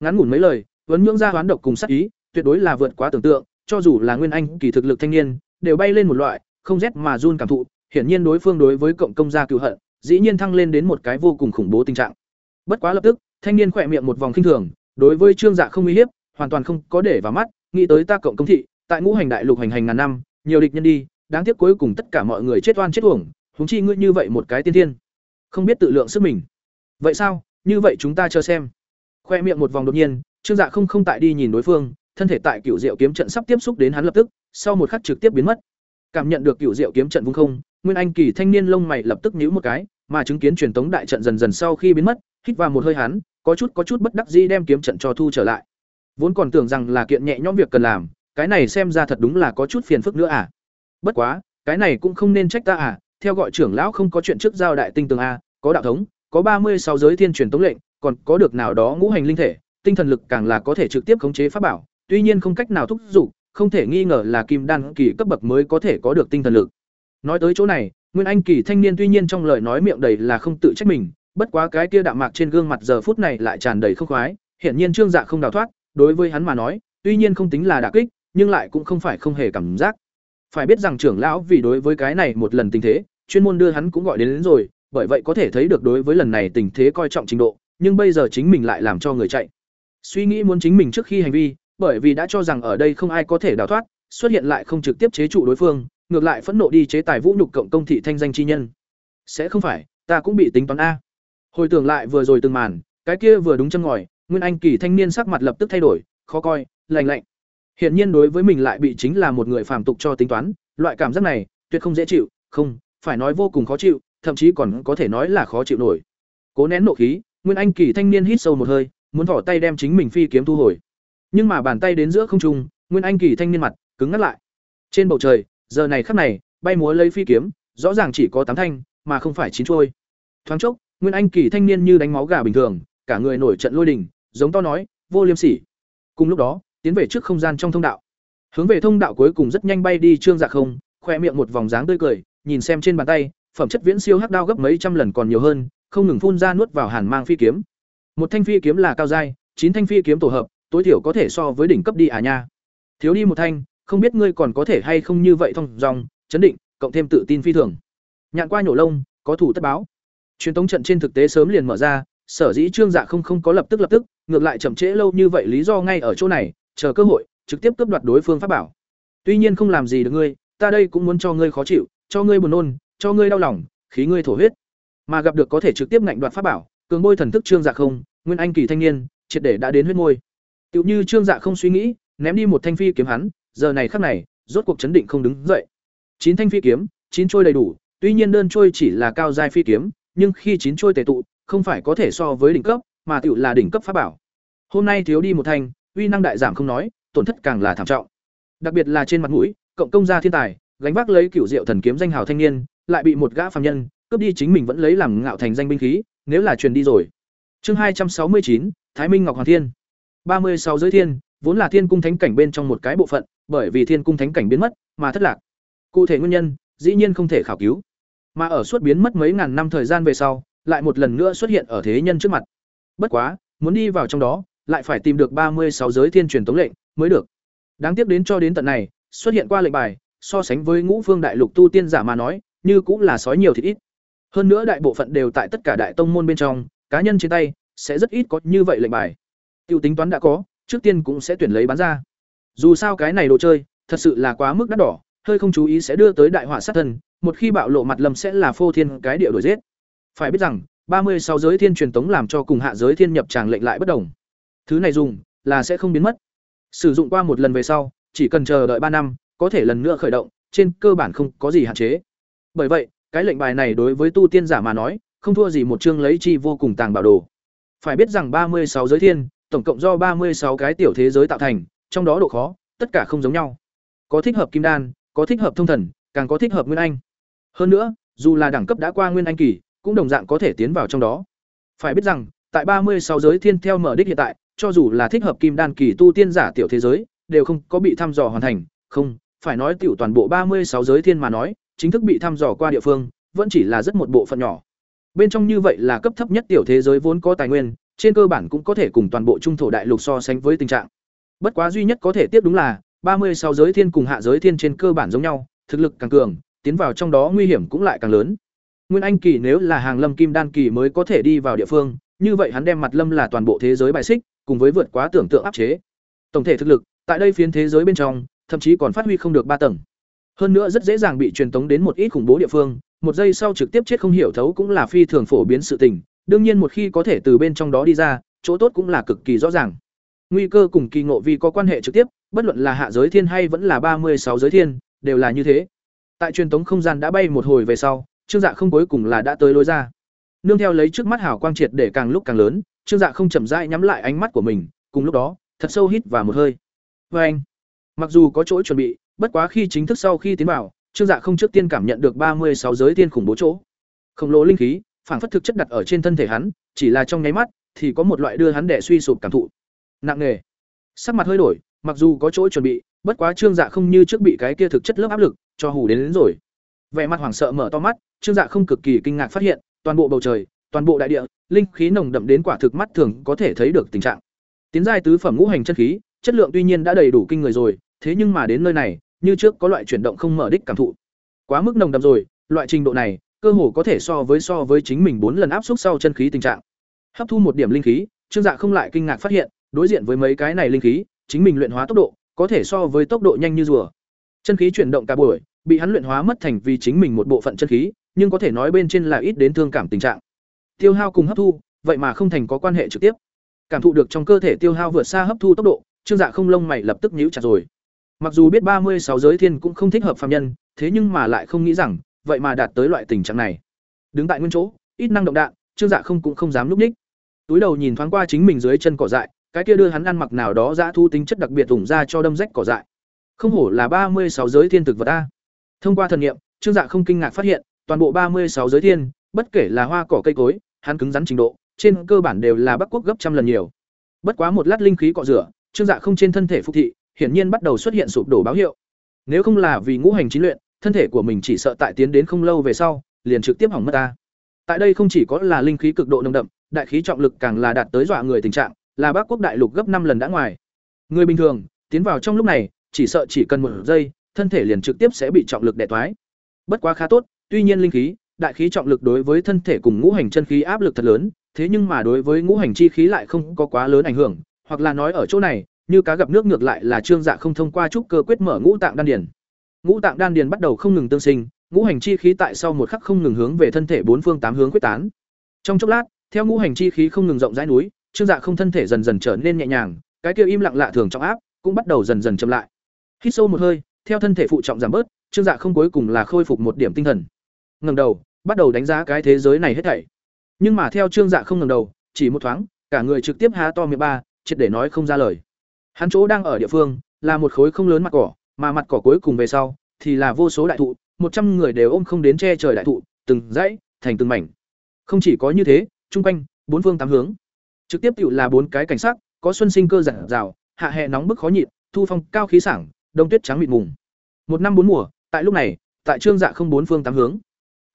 Ngắn ngủn mấy lời, vẫn nhưỡng ra hoán độc cùng sát ý, tuyệt đối là vượt quá tưởng tượng, cho dù là nguyên anh kỳ thực lực thanh niên, đều bay lên một loại, không rét mà run cảm thụ, hiển nhiên đối phương đối với cộng công gia cừu hận, dĩ nhiên thăng lên đến một cái vô cùng khủng bố tình trạng. Bất quá lập tức, thanh niên khỏe miệng một vòng khinh thường, đối với Trương Dạ không uy hiếp, hoàn toàn không có để vào mắt, nghĩ tới ta cộng công thị, tại ngũ hành đại lục hành hành ngàn năm, nhiều địch nhân đi, đáng tiếc cuối cùng tất cả mọi người chết oan chết uổng, huống chi ngươi như vậy một cái tiên thiên, không biết tự lượng sức mình. Vậy sao? Như vậy chúng ta chờ xem. Khoe miệng một vòng đột nhiên, Trương Dạ không không tại đi nhìn đối phương, thân thể tại Cửu Diệu kiếm trận sắp tiếp xúc đến hắn lập tức, sau một khắc trực tiếp biến mất. Cảm nhận được Cửu Diệu kiếm trận vung không, Nguyên Anh kỳ thanh niên lông mày lập tức nhíu một cái, mà chứng kiến truyền tống đại trận dần dần sau khi biến mất, hít vào một hơi hắn, có chút có chút bất đắc dĩ đem kiếm trận cho thu trở lại. Vốn còn tưởng rằng là kiện nhẹ nhõm việc cần làm, cái này xem ra thật đúng là có chút phiền phức nữa à. Bất quá, cái này cũng không nên trách ta à, theo gọi trưởng lão không có chuyện trước giao đại tinh tường a, có đạo thống, có ba mươi sáu giới thiên truyền tống lệnh, còn có được nào đó ngũ hành linh thể, tinh thần lực càng là có thể trực tiếp khống chế pháp bảo, tuy nhiên không cách nào thúc giục không thể nghi ngờ là kim đan kỳ cấp bậc mới có thể có được tinh thần lực. Nói tới chỗ này, Nguyên Anh kỳ thanh niên tuy nhiên trong lời nói miệng đầy là không tự trách mình, bất quá cái kia đạm mạc trên gương mặt giờ phút này lại tràn đầy không khoái, hiển nhiên Trương Dạ không đào thoát, đối với hắn mà nói, tuy nhiên không tính là đả kích, nhưng lại cũng không phải không hề cảm giác. Phải biết rằng trưởng lão vì đối với cái này một lần tình thế, chuyên môn đưa hắn cũng gọi đến, đến rồi, bởi vậy có thể thấy được đối với lần này tình thế coi trọng trình độ, nhưng bây giờ chính mình lại làm cho người chạy. Suy nghĩ muốn chính mình trước khi hành vi, bởi vì đã cho rằng ở đây không ai có thể đào thoát, xuất hiện lại không trực tiếp chế trụ đối phương, ngược lại phẫn nộ đi chế tài vũ nhục cộng công thị thanh danh chi nhân. Sẽ không phải, ta cũng bị tính toán a. Hồi tưởng lại vừa rồi từng màn, cái kia vừa đúng chân ngòi, Nguyên Anh kỳ thanh niên sắc mặt lập tức thay đổi, khó coi, lạnh lạnh. Hiển nhiên đối với mình lại bị chính là một người phàm tục cho tính toán, loại cảm giác này tuyệt không dễ chịu, không, phải nói vô cùng khó chịu, thậm chí còn có thể nói là khó chịu nổi. Cố nén nộ khí, Nguyên Anh kỳ thanh niên hít sâu một hơi, muốn vỏ tay đem chính mình phi kiếm thu hồi. Nhưng mà bàn tay đến giữa không trung, Nguyên Anh kỳ thanh niên mặt cứng ngắt lại. Trên bầu trời, giờ này khắc này, bay múa lấy phi kiếm, rõ ràng chỉ có tám thanh, mà không phải chín chuôi. Thoáng chốc, Nguyên Anh kỳ thanh niên như đánh máu gà bình thường, cả người nổi trận lôi đình, giống to nói, vô liêm sỉ. Cùng lúc đó, tiến về trước không gian trong thông đạo. Hướng về thông đạo cuối cùng rất nhanh bay đi trương dạ không, khoe miệng một vòng dáng tươi cười, nhìn xem trên bàn tay, phẩm chất viễn siêu hắc đao gấp mấy trăm lần còn nhiều hơn, không ngừng phun ra nuốt vào hàn mang phi kiếm. Một thanh phi kiếm là cao giai, chín thanh phi kiếm tổ hợp, tối thiểu có thể so với đỉnh cấp đi à nha. Thiếu đi một thanh, không biết ngươi còn có thể hay không như vậy thông dòng, chấn định, cộng thêm tự tin phi thường. Nhạn qua nhổ lông, có thủ tất báo. Truyền tống trận trên thực tế sớm liền mở ra, sở dĩ trương dạ không không có lập tức lập tức, ngược lại chậm trễ lâu như vậy lý do ngay ở chỗ này chờ cơ hội, trực tiếp cướp đoạt đối phương pháp bảo. Tuy nhiên không làm gì được ngươi, ta đây cũng muốn cho ngươi khó chịu, cho ngươi buồn nôn, cho ngươi đau lòng, khí ngươi thổ huyết. Mà gặp được có thể trực tiếp ngạnh đoạt pháp bảo, cường bôi thần thức trương dạ không, nguyên anh kỳ thanh niên, triệt để đã đến huyết ngôi. Tiểu như trương dạ không suy nghĩ, ném đi một thanh phi kiếm hắn, giờ này khắc này, rốt cuộc chấn định không đứng dậy. Chín thanh phi kiếm, chín trôi đầy đủ, tuy nhiên đơn trôi chỉ là cao giai phi kiếm, nhưng khi chín trôi tề tụ, không phải có thể so với đỉnh cấp, mà tiểu là đỉnh cấp pháp bảo. Hôm nay thiếu đi một thanh, uy năng đại giảm không nói, tổn thất càng là thảm trọng. Đặc biệt là trên mặt mũi, cộng công gia thiên tài, gánh vác lấy cửu diệu thần kiếm danh hào thanh niên, lại bị một gã phàm nhân cướp đi chính mình vẫn lấy làm ngạo thành danh binh khí, nếu là truyền đi rồi. Chương hai trăm sáu mươi chín Thái Minh Ngọc Hoàng Thiên. ba mươi sáu giới thiên, vốn là thiên cung thánh cảnh bên trong một cái bộ phận bởi vì thiên cung thánh cảnh biến mất mà thất lạc cụ thể nguyên nhân dĩ nhiên không thể khảo cứu mà ở suốt biến mất mấy ngàn năm thời gian về sau lại một lần nữa xuất hiện ở thế nhân trước mặt bất quá muốn đi vào trong đó lại phải tìm được ba mươi sáu giới thiên truyền tống lệnh mới được. Đáng tiếc đến cho đến tận này, xuất hiện qua lệnh bài, so sánh với ngũ phương đại lục tu tiên giả mà nói, như cũng là sói nhiều thịt ít. Hơn nữa đại bộ phận đều tại tất cả đại tông môn bên trong, cá nhân trên tay sẽ rất ít có như vậy lệnh bài. Tiêu tính toán đã có, trước tiên cũng sẽ tuyển lấy bán ra. Dù sao cái này đồ chơi, thật sự là quá mức đắt đỏ, hơi không chú ý sẽ đưa tới đại họa sát thân một khi bạo lộ mặt lâm sẽ là phô thiên cái địa đổi giết. Phải biết rằng, ba mươi sáu giới thiên truyền tống làm cho cùng hạ giới thiên nhập tràng lệnh lại bất đồng thứ này dùng là sẽ không biến mất. Sử dụng qua một lần về sau, chỉ cần chờ đợi ba năm, có thể lần nữa khởi động, trên cơ bản không có gì hạn chế. Bởi vậy, cái lệnh bài này đối với tu tiên giả mà nói, không thua gì một chương lấy chi vô cùng tàng bảo đồ. Phải biết rằng ba mươi sáu giới thiên, tổng cộng do ba mươi sáu cái tiểu thế giới tạo thành, trong đó độ khó, tất cả không giống nhau. Có thích hợp kim đan, có thích hợp thông thần, càng có thích hợp nguyên anh. Hơn nữa, dù là đẳng cấp đã qua nguyên anh kỳ, cũng đồng dạng có thể tiến vào trong đó. Phải biết rằng, tại ba mươi sáu giới thiên theo mở đích hiện tại cho dù là thích hợp kim đan kỳ tu tiên giả tiểu thế giới, đều không có bị thăm dò hoàn thành. Không, phải nói tiểu toàn bộ ba mươi sáu giới thiên mà nói, chính thức bị thăm dò qua địa phương, vẫn chỉ là rất một bộ phận nhỏ. Bên trong như vậy là cấp thấp nhất tiểu thế giới vốn có tài nguyên, trên cơ bản cũng có thể cùng toàn bộ trung thổ đại lục so sánh với tình trạng. Bất quá duy nhất có thể tiếp đúng là, ba mươi sáu giới thiên cùng hạ giới thiên trên cơ bản giống nhau, thực lực càng cường, tiến vào trong đó nguy hiểm cũng lại càng lớn. Nguyên anh kỳ nếu là hàng lâm kim đan kỳ mới có thể đi vào địa phương, như vậy hắn đem mặt lâm là toàn bộ thế giới bài xích cùng với vượt quá tưởng tượng áp chế. Tổng thể thực lực, tại đây phiến thế giới bên trong, thậm chí còn phát huy không được ba tầng. Hơn nữa rất dễ dàng bị truyền tống đến một ít khủng bố địa phương, một giây sau trực tiếp chết không hiểu thấu cũng là phi thường phổ biến sự tình, đương nhiên một khi có thể từ bên trong đó đi ra, chỗ tốt cũng là cực kỳ rõ ràng. Nguy cơ cùng kỳ ngộ vì có quan hệ trực tiếp, bất luận là hạ giới thiên hay vẫn là ba mươi sáu giới thiên, đều là như thế. Tại truyền tống không gian đã bay một hồi về sau, trương dạ không cuối cùng là đã tới lối ra. Nương theo lấy trước mắt hào quang triệt để càng lúc càng lớn trương dạ không chậm rãi nhắm lại ánh mắt của mình cùng lúc đó thật sâu hít vào một hơi. Vê anh mặc dù có chỗ chuẩn bị bất quá khi chính thức sau khi tiến vào trương dạ không trước tiên cảm nhận được ba mươi sáu giới tiên khủng bố chỗ. Khổng lồ linh khí phản phất thực chất đặt ở trên thân thể hắn chỉ là trong nháy mắt thì có một loại đưa hắn để suy sụp cảm thụ. Nặng nề. Sắc mặt hơi đổi mặc dù có chỗ chuẩn bị bất quá trương dạ không như trước bị cái kia thực chất lớp áp lực cho hù đến, đến rồi. Vẻ mặt hoảng sợ mở to mắt trương dạ không cực kỳ kinh ngạc phát hiện toàn bộ bầu trời toàn bộ đại địa, linh khí nồng đậm đến quả thực mắt thường có thể thấy được tình trạng. Tiến giai tứ phẩm ngũ hành chân khí, chất lượng tuy nhiên đã đầy đủ kinh người rồi, thế nhưng mà đến nơi này, như trước có loại chuyển động không mở đích cảm thụ. Quá mức nồng đậm rồi, loại trình độ này, cơ hồ có thể so với so với chính mình bốn lần áp suất sau chân khí tình trạng. Hấp thu một điểm linh khí, trương dạ không lại kinh ngạc phát hiện, đối diện với mấy cái này linh khí, chính mình luyện hóa tốc độ, có thể so với tốc độ nhanh như rùa. Chân khí chuyển động cả buổi, bị hắn luyện hóa mất thành vì chính mình một bộ phận chân khí, nhưng có thể nói bên trên là ít đến thương cảm tình trạng tiêu hao cùng hấp thu, vậy mà không thành có quan hệ trực tiếp. Cảm thụ được trong cơ thể tiêu hao vượt xa hấp thu tốc độ, trương dạ không lông mày lập tức nhíu chặt rồi. Mặc dù biết ba mươi sáu giới thiên cũng không thích hợp phàm nhân, thế nhưng mà lại không nghĩ rằng, vậy mà đạt tới loại tình trạng này. Đứng tại nguyên chỗ, ít năng động đạn, trương dạ không cũng không dám núp ních. Túi đầu nhìn thoáng qua chính mình dưới chân cỏ dại, cái kia đưa hắn ăn mặc nào đó dã thu tính chất đặc biệt ủng ra cho đâm rách cỏ dại. Không hổ là ba mươi sáu giới thiên thực vật a. Thông qua thần nghiệm, trương dạ không kinh ngạc phát hiện, toàn bộ ba mươi sáu giới thiên, bất kể là hoa cỏ cây cối hắn cứng rắn trình độ, trên cơ bản đều là bắc quốc gấp trăm lần nhiều. Bất quá một lát linh khí cọ rửa, trương dạ không trên thân thể phục thị, hiển nhiên bắt đầu xuất hiện sụp đổ báo hiệu. Nếu không là vì ngũ hành chín luyện, thân thể của mình chỉ sợ tại tiến đến không lâu về sau, liền trực tiếp hỏng mất ta. Tại đây không chỉ có là linh khí cực độ nồng đậm, đại khí trọng lực càng là đạt tới dọa người tình trạng, là bắc quốc đại lục gấp năm lần đã ngoài. Người bình thường, tiến vào trong lúc này, chỉ sợ chỉ cần một giây, thân thể liền trực tiếp sẽ bị trọng lực đè toái. Bất quá khá tốt, tuy nhiên linh khí đại khí trọng lực đối với thân thể cùng ngũ hành chân khí áp lực thật lớn, thế nhưng mà đối với ngũ hành chi khí lại không có quá lớn ảnh hưởng, hoặc là nói ở chỗ này, như cá gặp nước ngược lại là trương dạ không thông qua trúc cơ quyết mở ngũ tạng đan điền. Ngũ tạng đan điền bắt đầu không ngừng tương sinh, ngũ hành chi khí tại sau một khắc không ngừng hướng về thân thể bốn phương tám hướng quyết tán. Trong chốc lát, theo ngũ hành chi khí không ngừng rộng rãi núi, trương dạ không thân thể dần dần trở nên nhẹ nhàng, cái kia im lặng lạ thường trong áp cũng bắt đầu dần dần chậm lại. Hít sâu một hơi, theo thân thể phụ trọng giảm bớt, trương dạ không cuối cùng là khôi phục một điểm tinh thần. Ngẩng đầu, bắt đầu đánh giá cái thế giới này hết thảy nhưng mà theo trương dạ không ngẩng đầu chỉ một thoáng cả người trực tiếp há to miệng ba triệt để nói không ra lời hắn chỗ đang ở địa phương là một khối không lớn mặt cỏ mà mặt cỏ cuối cùng về sau thì là vô số đại thụ một trăm người đều ôm không đến che trời đại thụ từng dãy thành từng mảnh không chỉ có như thế chung quanh bốn phương tám hướng trực tiếp tự là bốn cái cảnh sắc có xuân sinh cơ giản rào hạ hè nóng bức khó nhịn, thu phong cao khí sảng, đông tuyết trắng mịt mùng. Một năm bốn mùa, tại lúc này, tại trương dạ không bốn phương tám hướng.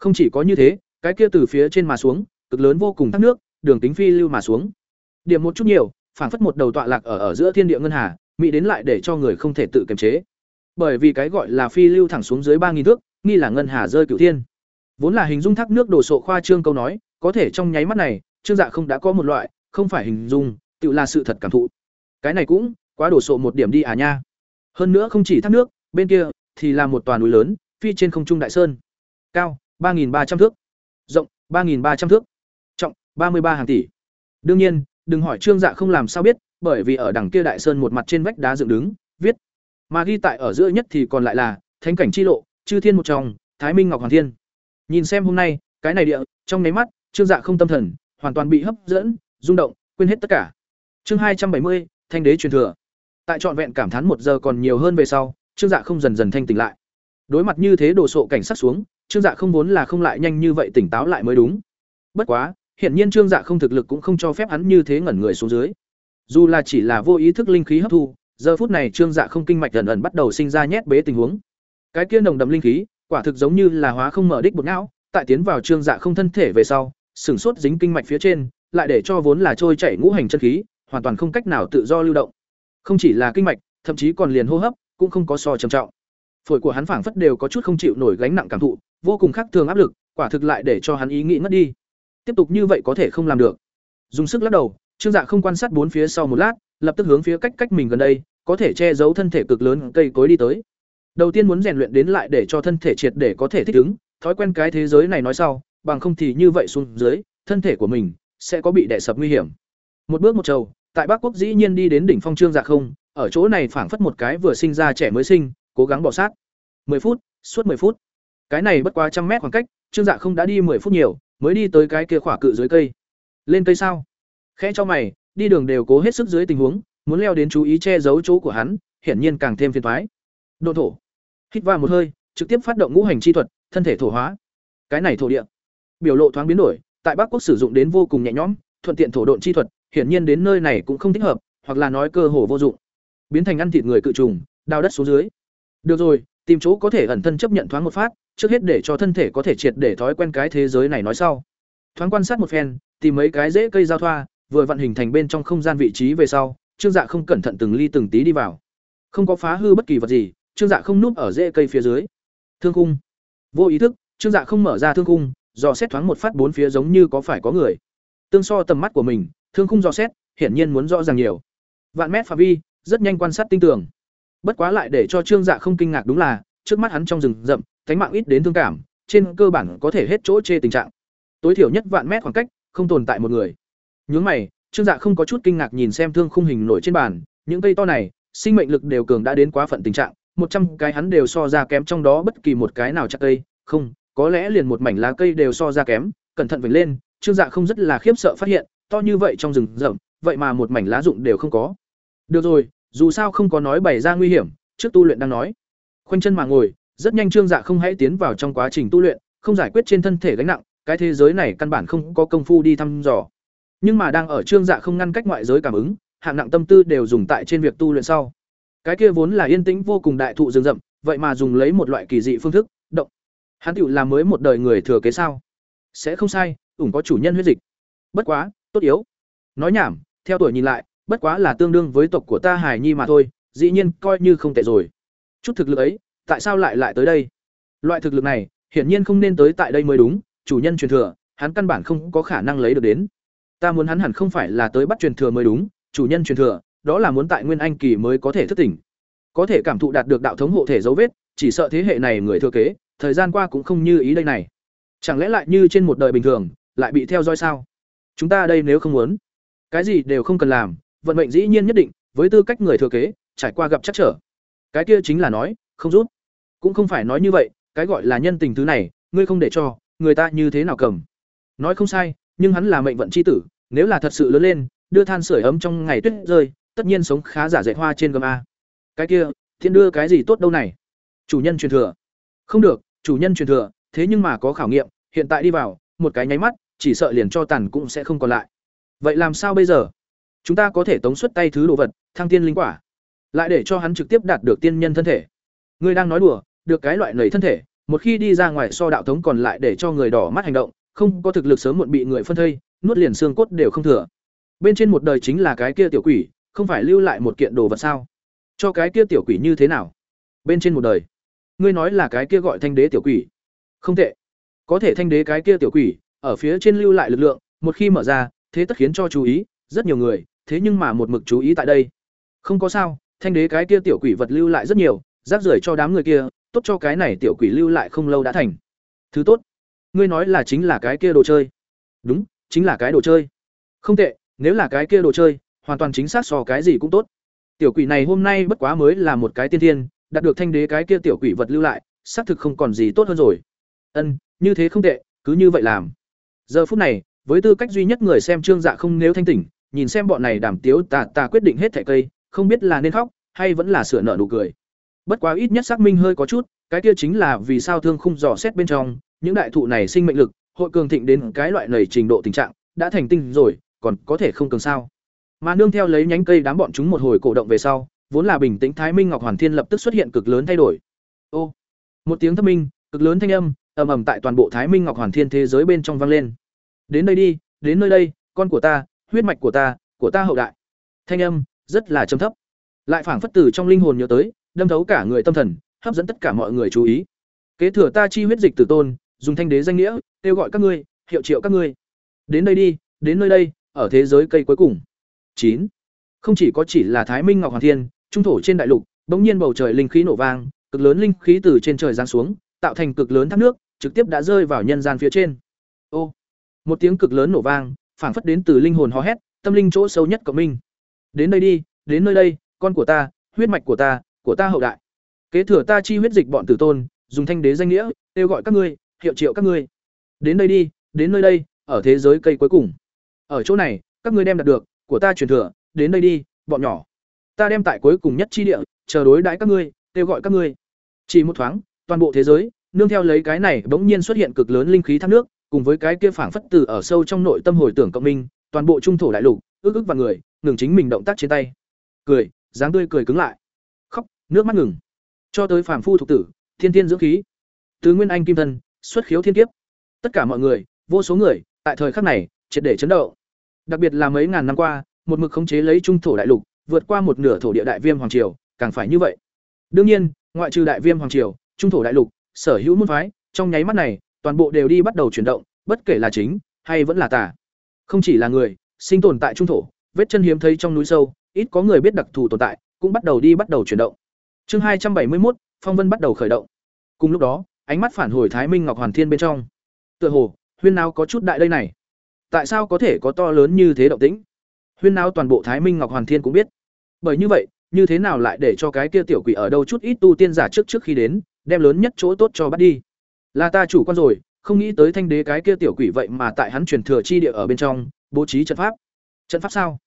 Không chỉ có như thế, cái kia từ phía trên mà xuống, cực lớn vô cùng thác nước, đường tính phi lưu mà xuống. Điểm một chút nhiều, phảng phất một đầu tọa lạc ở ở giữa thiên địa ngân hà, mỹ đến lại để cho người không thể tự kiềm chế. Bởi vì cái gọi là phi lưu thẳng xuống dưới ba nghìn thước, nghi là ngân hà rơi cửu thiên. Vốn là hình dung thác nước đổ sộ khoa trương câu nói, có thể trong nháy mắt này, Trương Dạ không đã có một loại, không phải hình dung, tự là sự thật cảm thụ. Cái này cũng quá đổ sộ một điểm đi à nha. Hơn nữa không chỉ thác nước, bên kia thì là một tòa núi lớn, phi trên không trung đại sơn. Cao ba ba trăm thước, rộng ba ba trăm thước, trọng ba mươi ba hàng tỷ. Đương nhiên, đừng hỏi Trương Dạ không làm sao biết, bởi vì ở đằng kia đại sơn một mặt trên vách đá dựng đứng, viết mà ghi tại ở giữa nhất thì còn lại là thánh cảnh chi lộ, chư thiên một trong, Thái Minh Ngọc Hoàng Thiên. Nhìn xem hôm nay, cái này địa, trong mấy mắt, Trương Dạ không tâm thần, hoàn toàn bị hấp dẫn, rung động, quên hết tất cả. Chương hai trăm bảy mươi, Thanh đế truyền thừa. Tại trọn vẹn cảm thán một giờ còn nhiều hơn về sau, Trương Dạ không dần dần thanh tỉnh lại. Đối mặt như thế đồ sộ cảnh sát xuống, Trương Dạ không vốn là không lại nhanh như vậy tỉnh táo lại mới đúng. Bất quá, hiển nhiên Trương Dạ không thực lực cũng không cho phép hắn như thế ngẩn người xuống dưới. Dù là chỉ là vô ý thức linh khí hấp thu, giờ phút này Trương Dạ không kinh mạch dần ẩn bắt đầu sinh ra nhét bế tình huống. Cái kia nồng đậm linh khí, quả thực giống như là hóa không mở đích bột não, tại tiến vào Trương Dạ không thân thể về sau, sừng sốt dính kinh mạch phía trên, lại để cho vốn là trôi chảy ngũ hành chân khí, hoàn toàn không cách nào tự do lưu động. Không chỉ là kinh mạch, thậm chí còn liền hô hấp, cũng không có so trầm trọng. Phổi của hắn phảng phất đều có chút không chịu nổi gánh nặng cảm thụ, vô cùng khắc thường áp lực, quả thực lại để cho hắn ý nghĩ ngất đi. Tiếp tục như vậy có thể không làm được. Dùng sức lắc đầu, Trương Dạ không quan sát bốn phía sau một lát, lập tức hướng phía cách cách mình gần đây, có thể che giấu thân thể cực lớn cây cối đi tới. Đầu tiên muốn rèn luyện đến lại để cho thân thể triệt để có thể thích ứng, thói quen cái thế giới này nói sau, bằng không thì như vậy xuống dưới, thân thể của mình sẽ có bị đè sập nguy hiểm. Một bước một trầu, tại Bắc Quốc dĩ nhiên đi đến đỉnh phong trương dạ không, ở chỗ này phảng phất một cái vừa sinh ra trẻ mới sinh, cố gắng bỏ sát. 10 phút, suốt 10 phút. Cái này bất quá trăm mét khoảng cách, trương dạ không đã đi 10 phút nhiều, mới đi tới cái kia khỏa cự dưới cây. Lên cây sao? Khẽ cho mày, đi đường đều cố hết sức dưới tình huống, muốn leo đến chú ý che giấu chỗ của hắn, hiển nhiên càng thêm phiền toái. Độ thổ. Hít vào một hơi, trực tiếp phát động ngũ hành chi thuật, thân thể thổ hóa. Cái này thổ địa. Biểu lộ thoáng biến đổi, tại Bắc Quốc sử dụng đến vô cùng nhẹ nhõm, thuận tiện thổ độn chi thuật, hiển nhiên đến nơi này cũng không thích hợp, hoặc là nói cơ hồ vô dụng. Biến thành ăn thịt người cự trùng, đào đất xuống dưới. Được rồi, tìm chỗ có thể ẩn thân chấp nhận thoáng một phát, trước hết để cho thân thể có thể triệt để thói quen cái thế giới này nói sau. Thoáng quan sát một phen, tìm mấy cái rễ cây giao thoa, vừa vận hình thành bên trong không gian vị trí về sau, Trương Dạ không cẩn thận từng ly từng tí đi vào. Không có phá hư bất kỳ vật gì, Trương Dạ không núp ở rễ cây phía dưới. Thương khung. Vô ý thức, Trương Dạ không mở ra thương khung, dò xét thoáng một phát bốn phía giống như có phải có người. Tương so tầm mắt của mình, thương khung dò xét, hiển nhiên muốn rõ ràng nhiều. Vạn mét phạm vi, rất nhanh quan sát tinh tường. Bất quá lại để cho Trương Dạ không kinh ngạc đúng là, trước mắt hắn trong rừng rậm, cánh mạng ít đến thương cảm, trên cơ bản có thể hết chỗ chê tình trạng. Tối thiểu nhất vạn mét khoảng cách, không tồn tại một người. Nhướng mày, Trương Dạ không có chút kinh ngạc nhìn xem thương khung hình nổi trên bàn, những cây to này, sinh mệnh lực đều cường đã đến quá phận tình trạng, một trăm cái hắn đều so ra kém trong đó bất kỳ một cái nào chắc cây, không, có lẽ liền một mảnh lá cây đều so ra kém, cẩn thận vểnh lên, Trương Dạ không rất là khiếp sợ phát hiện, to như vậy trong rừng rậm, vậy mà một mảnh lá rụng đều không có. Được rồi, dù sao không có nói bày ra nguy hiểm, trước tu luyện đang nói. Khoanh chân mà ngồi, rất nhanh Trương Dạ không hãy tiến vào trong quá trình tu luyện, không giải quyết trên thân thể gánh nặng, cái thế giới này căn bản không có công phu đi thăm dò. Nhưng mà đang ở Trương Dạ không ngăn cách ngoại giới cảm ứng, hạng nặng tâm tư đều dùng tại trên việc tu luyện sau. Cái kia vốn là yên tĩnh vô cùng đại thụ rừng rậm, vậy mà dùng lấy một loại kỳ dị phương thức, động. Hắn tựu làm mới một đời người thừa kế sao? Sẽ không sai, ủng có chủ nhân huyết dịch. Bất quá, tốt yếu. Nói nhảm, theo tuổi nhìn lại, bất quá là tương đương với tộc của ta Hải Nhi mà thôi, dĩ nhiên coi như không tệ rồi. Chút thực lực ấy, tại sao lại lại tới đây? Loại thực lực này, hiển nhiên không nên tới tại đây mới đúng, chủ nhân truyền thừa, hắn căn bản không có khả năng lấy được đến. Ta muốn hắn hẳn không phải là tới bắt truyền thừa mới đúng, chủ nhân truyền thừa, đó là muốn tại Nguyên Anh kỳ mới có thể thức tỉnh. Có thể cảm thụ đạt được đạo thống hộ thể dấu vết, chỉ sợ thế hệ này người thừa kế, thời gian qua cũng không như ý đây này. Chẳng lẽ lại như trên một đời bình thường, lại bị theo dõi sao? Chúng ta đây nếu không muốn, cái gì đều không cần làm, vận mệnh dĩ nhiên nhất định, với tư cách người thừa kế, trải qua gặp chắc trở. Cái kia chính là nói, không rút. Cũng không phải nói như vậy, cái gọi là nhân tình thứ này, ngươi không để cho, người ta như thế nào cầm. Nói không sai, nhưng hắn là mệnh vận chi tử, nếu là thật sự lớn lên, đưa than sưởi ấm trong ngày tuyết rơi, tất nhiên sống khá giả dạy hoa trên gầm a. Cái kia, thiên đưa cái gì tốt đâu này? Chủ nhân truyền thừa. Không được, chủ nhân truyền thừa, thế nhưng mà có khảo nghiệm, hiện tại đi vào, một cái nháy mắt, chỉ sợ liền cho tàn cũng sẽ không còn lại. Vậy làm sao bây giờ? Chúng ta có thể tống xuất tay thứ đồ vật, thăng tiên linh quả. Lại để cho hắn trực tiếp đạt được tiên nhân thân thể. Ngươi đang nói đùa được cái loại nầy thân thể một khi đi ra ngoài so đạo thống còn lại để cho người đỏ mắt hành động không có thực lực sớm muộn bị người phân thây nuốt liền xương cốt đều không thừa. Bên trên một đời chính là cái kia tiểu quỷ không phải lưu lại một kiện đồ vật sao? Cho cái kia tiểu quỷ như thế nào? Bên trên một đời. Ngươi nói là cái kia gọi thanh đế tiểu quỷ. Không tệ. Có thể thanh đế cái kia tiểu quỷ ở phía trên lưu lại lực lượng một khi mở ra thế tất khiến cho chú ý rất nhiều người thế nhưng mà một mực chú ý tại đây. Không có sao, thanh đế cái kia tiểu quỷ vật lưu lại rất nhiều, rác rưởi cho đám người kia, tốt cho cái này tiểu quỷ lưu lại không lâu đã thành. Thứ tốt, ngươi nói là chính là cái kia đồ chơi. Đúng, chính là cái đồ chơi. Không tệ, nếu là cái kia đồ chơi, hoàn toàn chính xác so cái gì cũng tốt. Tiểu quỷ này hôm nay bất quá mới là một cái tiên thiên, đạt được thanh đế cái kia tiểu quỷ vật lưu lại, xác thực không còn gì tốt hơn rồi. Ân, như thế không tệ, cứ như vậy làm. Giờ phút này, với tư cách duy nhất người xem trương dạ không nếu thanh tỉnh nhìn xem bọn này đảm tiếu tà tà quyết định hết thẻ cây, không biết là nên khóc, hay vẫn là sửa nợ nụ cười. Bất quá ít nhất xác minh hơi có chút, cái kia chính là vì sao thương khung dò xét bên trong, những đại thụ này sinh mệnh lực, hội cường thịnh đến cái loại nầy trình độ tình trạng, đã thành tinh rồi, còn có thể không cường sao? Mà nương theo lấy nhánh cây đám bọn chúng một hồi cổ động về sau, vốn là bình tĩnh thái minh ngọc hoàn thiên lập tức xuất hiện cực lớn thay đổi. Ô, một tiếng thất minh, cực lớn thanh âm, ầm ầm tại toàn bộ thái minh ngọc hoàn thiên thế giới bên trong vang lên. Đến đây đi, đến nơi đây, con của ta huyết mạch của ta của ta hậu đại. Thanh âm, rất là trầm thấp. Lại phảng phất từ trong linh hồn nhớ tới, đâm thấu cả người tâm thần, hấp dẫn tất cả mọi người chú ý. Kế thừa ta chi huyết dịch tử tôn, dùng thanh đế danh nghĩa, kêu gọi các ngươi, hiệu triệu các ngươi. Đến đây đi, đến nơi đây, ở thế giới cây cuối cùng. Chín. Không chỉ có chỉ là thái minh ngọc hoàng thiên, trung thổ trên đại lục, bỗng nhiên bầu trời linh khí nổ vang, cực lớn linh khí từ trên trời giáng xuống, tạo thành cực lớn thác nước, trực tiếp đã rơi vào nhân gian phía trên. Ô. Một tiếng cực lớn nổ vang phảng phất đến từ linh hồn hò hét, tâm linh chỗ sâu nhất của mình. đến đây đi, đến nơi đây, con của ta, huyết mạch của ta của ta hậu đại. Kế thừa ta chi huyết dịch bọn tử tôn, dùng thanh đế danh nghĩa, kêu gọi các ngươi, hiệu triệu các ngươi. Đến đây đi, đến nơi đây, ở thế giới cây cuối cùng. Ở chỗ này, các ngươi đem đạt được, của ta truyền thừa, đến đây đi, bọn nhỏ. Ta đem tại cuối cùng nhất chi địa, chờ đối đãi các ngươi, kêu gọi các ngươi. Chỉ một thoáng, toàn bộ thế giới, nương theo lấy cái này bỗng nhiên xuất hiện cực lớn linh khí thác nước cùng với cái kia phảng phất từ ở sâu trong nội tâm hồi tưởng cộng minh, toàn bộ trung thổ đại lục, ước ước và người, ngừng chính mình động tác trên tay. Cười, dáng tươi cười cứng lại. Khóc, nước mắt ngừng. Cho tới phàm phu thuộc tử, thiên thiên dưỡng khí. Từ nguyên anh kim thân, xuất khiếu thiên kiếp. Tất cả mọi người, vô số người, tại thời khắc này, triệt để chấn động. Đặc biệt là mấy ngàn năm qua, một mực khống chế lấy trung thổ đại lục, vượt qua một nửa thổ địa đại viêm hoàng triều, càng phải như vậy. Đương nhiên, ngoại trừ đại viêm hoàng triều, trung thổ đại lục, sở hữu môn phái, trong nháy mắt này toàn bộ đều đi bắt đầu chuyển động, bất kể là chính hay vẫn là tà. Không chỉ là người, sinh tồn tại trung thổ, vết chân hiếm thấy trong núi sâu, ít có người biết đặc thù tồn tại, cũng bắt đầu đi bắt đầu chuyển động. Chương hai trăm bảy mươi một phong vân bắt đầu khởi động. Cùng lúc đó, ánh mắt phản hồi thái minh ngọc hoàn thiên bên trong. Tựa hồ, huyên náo có chút đại đây này. Tại sao có thể có to lớn như thế động tĩnh? Huyên náo toàn bộ thái minh ngọc hoàn thiên cũng biết. Bởi như vậy, như thế nào lại để cho cái kia tiểu quỷ ở đâu chút ít tu tiên giả trước trước khi đến, đem lớn nhất chỗ tốt cho bắt đi? Là ta chủ quan rồi, không nghĩ tới thanh đế cái kia tiểu quỷ vậy mà tại hắn truyền thừa chi địa ở bên trong, bố trí trận pháp. Trận pháp sao?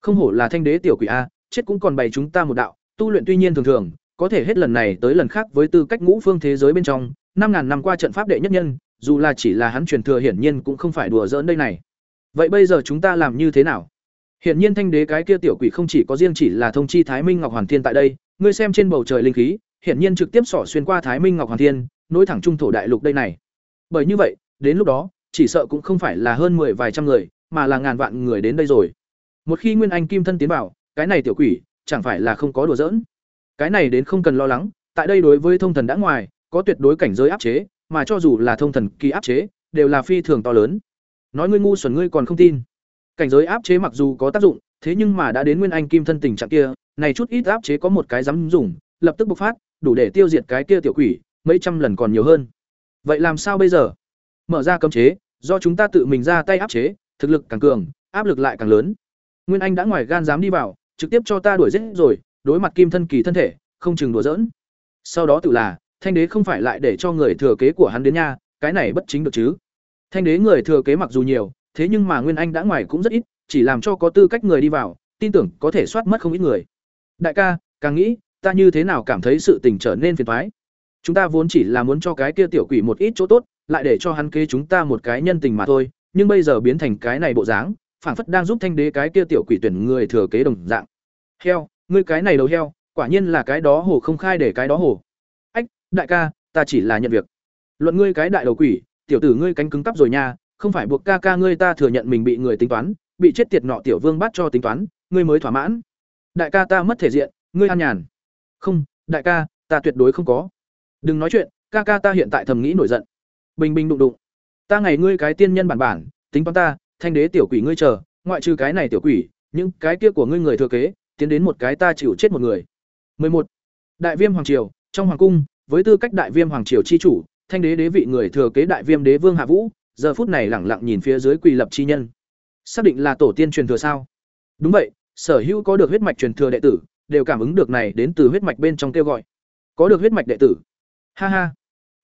Không hổ là thanh đế tiểu quỷ a, chết cũng còn bày chúng ta một đạo, tu luyện tuy nhiên thường thường, có thể hết lần này tới lần khác với tư cách ngũ phương thế giới bên trong, năm ngàn năm qua trận pháp đệ nhất nhân, dù là chỉ là hắn truyền thừa hiển nhiên cũng không phải đùa giỡn đây này. Vậy bây giờ chúng ta làm như thế nào? Hiển nhiên thanh đế cái kia tiểu quỷ không chỉ có riêng chỉ là thông chi thái minh ngọc hoàn thiên tại đây, ngươi xem trên bầu trời linh khí, hiển nhiên trực tiếp xỏ xuyên qua thái minh ngọc hoàn thiên nối thẳng trung thổ đại lục đây này. Bởi như vậy, đến lúc đó, chỉ sợ cũng không phải là hơn mười vài trăm người, mà là ngàn vạn người đến đây rồi. Một khi nguyên anh kim thân tiến vào, cái này tiểu quỷ, chẳng phải là không có đùa giỡn. Cái này đến không cần lo lắng, tại đây đối với thông thần đã ngoài, có tuyệt đối cảnh giới áp chế, mà cho dù là thông thần kỳ áp chế, đều là phi thường to lớn. Nói ngươi ngu xuẩn ngươi còn không tin. Cảnh giới áp chế mặc dù có tác dụng, thế nhưng mà đã đến nguyên anh kim thân tình trạng kia, này chút ít áp chế có một cái dám dùng, lập tức bộc phát, đủ để tiêu diệt cái kia tiểu quỷ mấy trăm lần còn nhiều hơn. Vậy làm sao bây giờ? Mở ra cấm chế, do chúng ta tự mình ra tay áp chế, thực lực càng cường, áp lực lại càng lớn. Nguyên anh đã ngoài gan dám đi vào, trực tiếp cho ta đuổi giết rồi, đối mặt kim thân kỳ thân thể, không chừng đùa giỡn. Sau đó tự là, thanh đế không phải lại để cho người thừa kế của hắn đến nha, cái này bất chính được chứ. Thanh đế người thừa kế mặc dù nhiều, thế nhưng mà nguyên anh đã ngoài cũng rất ít, chỉ làm cho có tư cách người đi vào, tin tưởng có thể soát mất không ít người. Đại ca, càng nghĩ, ta như thế nào cảm thấy sự tình trở nên phiền thoái chúng ta vốn chỉ là muốn cho cái kia tiểu quỷ một ít chỗ tốt, lại để cho hắn kế chúng ta một cái nhân tình mà thôi, nhưng bây giờ biến thành cái này bộ dáng, phảng phất đang giúp thanh đế cái kia tiểu quỷ tuyển người thừa kế đồng dạng. Heo, ngươi cái này đầu heo, quả nhiên là cái đó hồ không khai để cái đó hồ ách, đại ca, ta chỉ là nhận việc. Luận ngươi cái đại đầu quỷ, tiểu tử ngươi cánh cứng cắp rồi nha, không phải buộc ca ca ngươi ta thừa nhận mình bị người tính toán, bị chết tiệt nọ tiểu vương bắt cho tính toán, ngươi mới thỏa mãn. Đại ca ta mất thể diện, ngươi an nhàn. Không, đại ca, ta tuyệt đối không có đừng nói chuyện, ca ca ta hiện tại thầm nghĩ nổi giận. Bình bình đụng đụng. Ta ngày ngươi cái tiên nhân bản bản, tính toán ta, thanh đế tiểu quỷ ngươi chờ, ngoại trừ cái này tiểu quỷ, những cái kia của ngươi người thừa kế, tiến đến một cái ta chịu chết một người. 11. đại viêm hoàng triều, trong hoàng cung, với tư cách đại viêm hoàng triều chi chủ, thanh đế đế vị người thừa kế đại viêm đế vương hạ vũ, giờ phút này lẳng lặng nhìn phía dưới quỳ lập chi nhân. Xác định là tổ tiên truyền thừa sao? Đúng vậy, sở hữu có được huyết mạch truyền thừa đệ tử, đều cảm ứng được này đến từ huyết mạch bên trong kêu gọi. Có được huyết mạch đệ tử ha ha.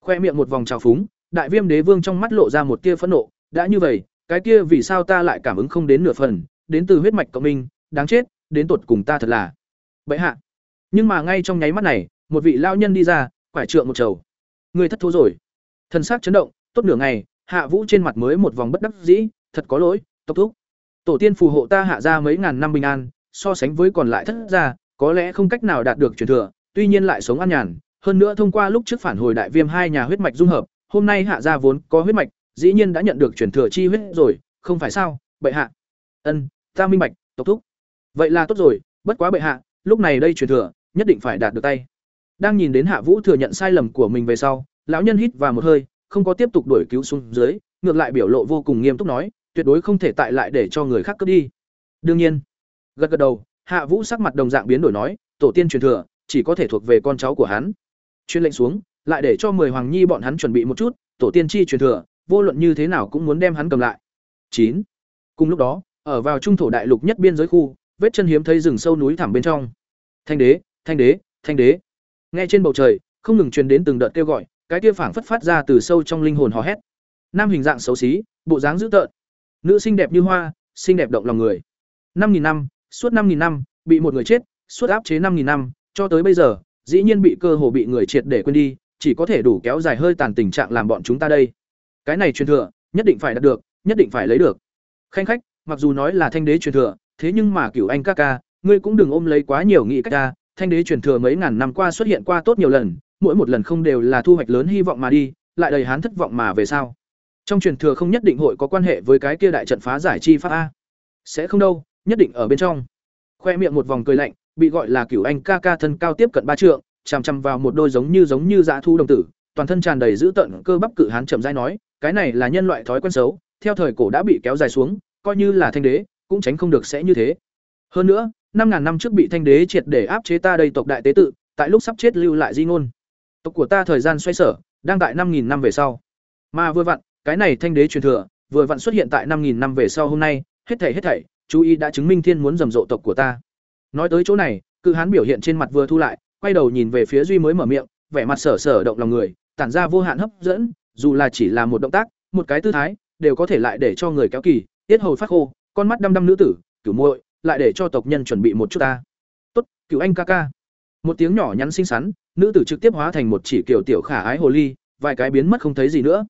Khoe miệng một vòng trào phúng, đại viêm đế vương trong mắt lộ ra một tia phẫn nộ. Đã như vậy, cái kia vì sao ta lại cảm ứng không đến nửa phần, đến từ huyết mạch cộng minh, đáng chết, đến tột cùng ta thật là bệ hạ. Nhưng mà ngay trong nháy mắt này, một vị lao nhân đi ra, quải trượng một trầu. Người thất thố rồi. Thần sắc chấn động, tốt nửa ngày, hạ vũ trên mặt mới một vòng bất đắc dĩ, thật có lỗi tốc thúc. Tổ tiên phù hộ ta hạ ra mấy ngàn năm bình an, so sánh với còn lại thất gia, có lẽ không cách nào đạt được truyền thừa, tuy nhiên lại sống an nhàn hơn nữa thông qua lúc trước phản hồi đại viêm hai nhà huyết mạch dung hợp, hôm nay hạ gia vốn có huyết mạch, dĩ nhiên đã nhận được truyền thừa chi huyết rồi, không phải sao? Bệ hạ. Ân, ta minh bạch, tộc thúc. Vậy là tốt rồi, bất quá bệ hạ, lúc này đây truyền thừa, nhất định phải đạt được tay. Đang nhìn đến hạ vũ thừa nhận sai lầm của mình về sau, lão nhân hít vào một hơi, không có tiếp tục đuổi cứu xuống dưới, ngược lại biểu lộ vô cùng nghiêm túc nói, tuyệt đối không thể tại lại để cho người khác cướp đi. Đương nhiên, gật gật đầu, hạ vũ sắc mặt đồng dạng biến đổi nói, tổ tiên truyền thừa, chỉ có thể thuộc về con cháu của hắn chuyên lệnh xuống, lại để cho mười hoàng nhi bọn hắn chuẩn bị một chút, tổ tiên chi truyền thừa, vô luận như thế nào cũng muốn đem hắn cầm lại. Chín. Cùng lúc đó, ở vào trung thổ đại lục nhất biên giới khu, vết chân hiếm thấy rừng sâu núi thẳm bên trong. Thanh đế thanh đế thanh đế. Nghe trên bầu trời, không ngừng truyền đến từng đợt kêu gọi, cái kia phảng phất phát ra từ sâu trong linh hồn hò hét. Nam hình dạng xấu xí, bộ dáng dữ tợn. Nữ xinh đẹp như hoa, xinh đẹp động lòng người. Năm nghìn năm, suốt năm nghìn năm, bị một người chết, suốt áp chế năm nghìn năm, cho tới bây giờ dĩ nhiên bị cơ hồ bị người triệt để quên đi, chỉ có thể đủ kéo dài hơi tàn tình trạng làm bọn chúng ta đây. Cái này truyền thừa, nhất định phải đạt được, nhất định phải lấy được. Khanh khách, mặc dù nói là thanh đế truyền thừa, thế nhưng mà cửu anh ca ca, ngươi cũng đừng ôm lấy quá nhiều nghị cách ca thanh đế truyền thừa mấy ngàn năm qua xuất hiện qua tốt nhiều lần, mỗi một lần không đều là thu hoạch lớn hy vọng mà đi, lại đầy hán thất vọng mà về sau trong truyền thừa không nhất định hội có quan hệ với cái kia đại trận phá giải chi pháp a. Sẽ không đâu, nhất định ở bên trong. Khoe miệng một vòng cười lạnh bị gọi là cửu anh ca ca thân cao tiếp cận ba trượng, chằm chằm vào một đôi giống như giống như dã thu đồng tử, toàn thân tràn đầy dữ tợn, cơ bắp cự hán chậm rãi nói, cái này là nhân loại thói quen xấu, theo thời cổ đã bị kéo dài xuống, coi như là thanh đế, cũng tránh không được sẽ như thế. Hơn nữa, năm ngàn năm trước bị thanh đế triệt để áp chế ta đây tộc đại tế tự, tại lúc sắp chết lưu lại di ngôn. Tộc của ta thời gian xoay sở, đang tại năm nghìn năm về sau. Mà vừa vặn, cái này thanh đế truyền thừa, vừa vặn xuất hiện tại năm nghìn năm về sau hôm nay, hết thảy hết thảy, chú ý đã chứng minh thiên muốn rầm rộ tộc của ta nói tới chỗ này, cự hán biểu hiện trên mặt vừa thu lại, quay đầu nhìn về phía duy mới mở miệng, vẻ mặt sở sở động lòng người, tản ra vô hạn hấp dẫn, dù là chỉ là một động tác, một cái tư thái, đều có thể lại để cho người kéo kỳ, tiết hầu phát khô, con mắt đăm đăm nữ tử, cửu muội, lại để cho tộc nhân chuẩn bị một chút ta. Tốt, cửu anh ca ca. Một tiếng nhỏ nhắn xinh xắn, nữ tử trực tiếp hóa thành một chỉ kiểu tiểu khả ái hồ ly, vài cái biến mất không thấy gì nữa.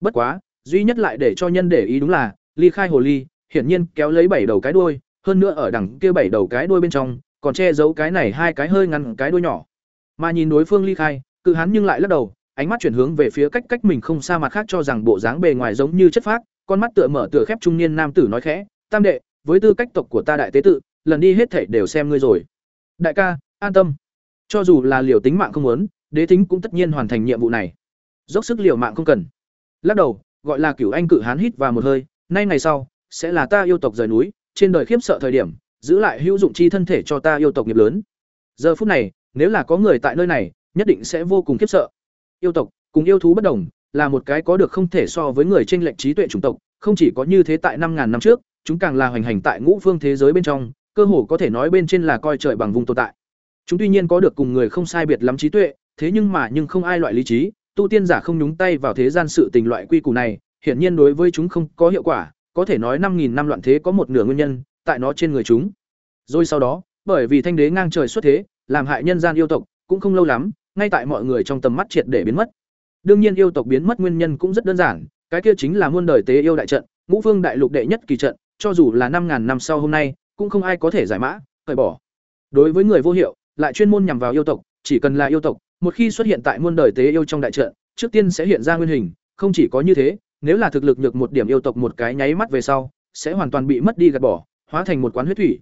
Bất quá, duy nhất lại để cho nhân để ý đúng là, ly khai hồ ly, hiển nhiên kéo lấy bảy đầu cái đuôi hơn nữa ở đằng kia bảy đầu cái đuôi bên trong, còn che giấu cái này hai cái hơi ngăn cái đuôi nhỏ. Mà nhìn đối phương ly khai, cự hắn nhưng lại lắc đầu, ánh mắt chuyển hướng về phía cách cách mình không xa mặt khác cho rằng bộ dáng bề ngoài giống như chất phác, con mắt tựa mở tựa khép trung niên nam tử nói khẽ, tam đệ, với tư cách tộc của ta đại tế tự, lần đi hết thảy đều xem ngươi rồi. Đại ca, an tâm. Cho dù là liều tính mạng không muốn, đế tính cũng tất nhiên hoàn thành nhiệm vụ này. Dốc sức liều mạng không cần. Lắc đầu, gọi là cửu anh cự hán hít vào một hơi, nay ngày sau, sẽ là ta yêu tộc rời núi trên đời khiếp sợ thời điểm, giữ lại hữu dụng chi thân thể cho ta yêu tộc nghiệp lớn. Giờ phút này, nếu là có người tại nơi này, nhất định sẽ vô cùng khiếp sợ. Yêu tộc, cùng yêu thú bất đồng, là một cái có được không thể so với người trên lệnh trí tuệ chủng tộc, không chỉ có như thế tại năm ngàn năm trước, chúng càng là hoành hành tại ngũ phương thế giới bên trong, cơ hồ có thể nói bên trên là coi trời bằng vùng tồn tại. Chúng tuy nhiên có được cùng người không sai biệt lắm trí tuệ, thế nhưng mà nhưng không ai loại lý trí, tu tiên giả không nhúng tay vào thế gian sự tình loại quy củ này, hiển nhiên đối với chúng không có hiệu quả có thể nói năm nghìn năm loạn thế có một nửa nguyên nhân tại nó trên người chúng. Rồi sau đó bởi vì thanh đế ngang trời xuất thế làm hại nhân gian yêu tộc cũng không lâu lắm ngay tại mọi người trong tầm mắt triệt để biến mất. Đương nhiên yêu tộc biến mất nguyên nhân cũng rất đơn giản cái kia chính là muôn đời tế yêu đại trận ngũ phương đại lục đệ nhất kỳ trận cho dù là năm ngàn năm sau hôm nay cũng không ai có thể giải mã cởi bỏ. Đối với người vô hiệu, lại chuyên môn nhằm vào yêu tộc, chỉ cần là yêu tộc, một khi xuất hiện tại muôn đời tế yêu trong đại trận, trước tiên sẽ hiện ra nguyên hình, không chỉ có như thế, nếu là thực lực nhược một điểm yêu tộc một cái nháy mắt về sau, sẽ hoàn toàn bị mất đi gạt bỏ, hóa thành một quán huyết thủy.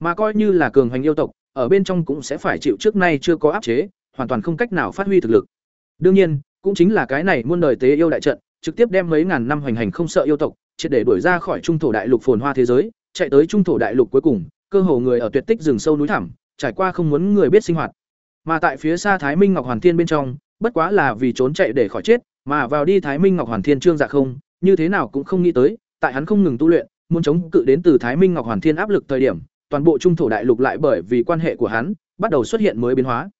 Mà coi như là cường hành yêu tộc, ở bên trong cũng sẽ phải chịu trước nay chưa có áp chế, hoàn toàn không cách nào phát huy thực lực. Đương nhiên, cũng chính là cái này muôn đời tế yêu đại trận, trực tiếp đem mấy ngàn năm hoành hành không sợ yêu tộc, triệt để đuổi ra khỏi trung thổ đại lục phồn hoa thế giới, chạy tới trung thổ đại lục cuối cùng, cơ hồ người ở tuyệt tích rừng sâu núi thẳm, trải qua không muốn người biết sinh hoạt. Mà tại phía xa Thái Minh Ngọc Hoàn Thiên bên trong, bất quá là vì trốn chạy để khỏi chết, mà vào đi Thái Minh Ngọc Hoàn Thiên trương dạ không, như thế nào cũng không nghĩ tới, tại hắn không ngừng tu luyện, muốn chống cự đến từ Thái Minh Ngọc Hoàn Thiên áp lực thời điểm, toàn bộ trung thổ đại lục lại bởi vì quan hệ của hắn, bắt đầu xuất hiện mới biến hóa.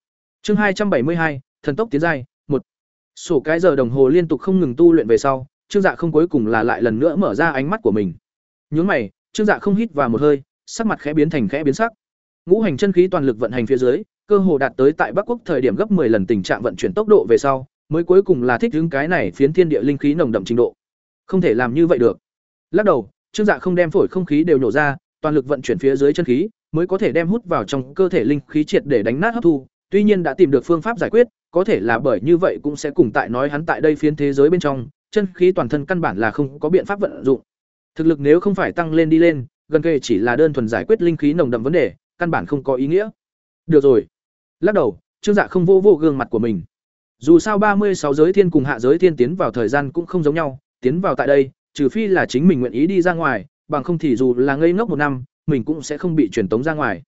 Chương hai trăm bảy mươi hai, thần tốc tiến giai, một Sổ cái giờ đồng hồ liên tục không ngừng tu luyện về sau, Trương Dạ không cuối cùng là lại lần nữa mở ra ánh mắt của mình. Nhướng mày, Trương Dạ không hít vào một hơi, sắc mặt khẽ biến thành khẽ biến sắc. Ngũ hành chân khí toàn lực vận hành phía dưới, cơ hồ đạt tới tại Bắc Quốc thời điểm gấp 10 lần tình trạng vận chuyển tốc độ về sau, mới cuối cùng là thích ứng cái này phiến thiên địa linh khí nồng đậm trình độ. Không thể làm như vậy được. Lắc đầu, Trương Dạ không đem phổi không khí đều nhổ ra, toàn lực vận chuyển phía dưới chân khí, mới có thể đem hút vào trong cơ thể linh khí triệt để đánh nát hấp thu. Tuy nhiên đã tìm được phương pháp giải quyết, có thể là bởi như vậy cũng sẽ cùng tại nói hắn tại đây phiến thế giới bên trong, chân khí toàn thân căn bản là không có biện pháp vận dụng. Thực lực nếu không phải tăng lên đi lên, gần kề chỉ là đơn thuần giải quyết linh khí nồng đậm vấn đề, căn bản không có ý nghĩa. Được rồi. Lắc đầu, Trương Dạ không vô vô gương mặt của mình. Dù sao ba mươi sáu giới thiên cùng hạ giới thiên tiến vào thời gian cũng không giống nhau, tiến vào tại đây, trừ phi là chính mình nguyện ý đi ra ngoài, bằng không thì dù là ngây ngốc một năm, mình cũng sẽ không bị truyền tống ra ngoài.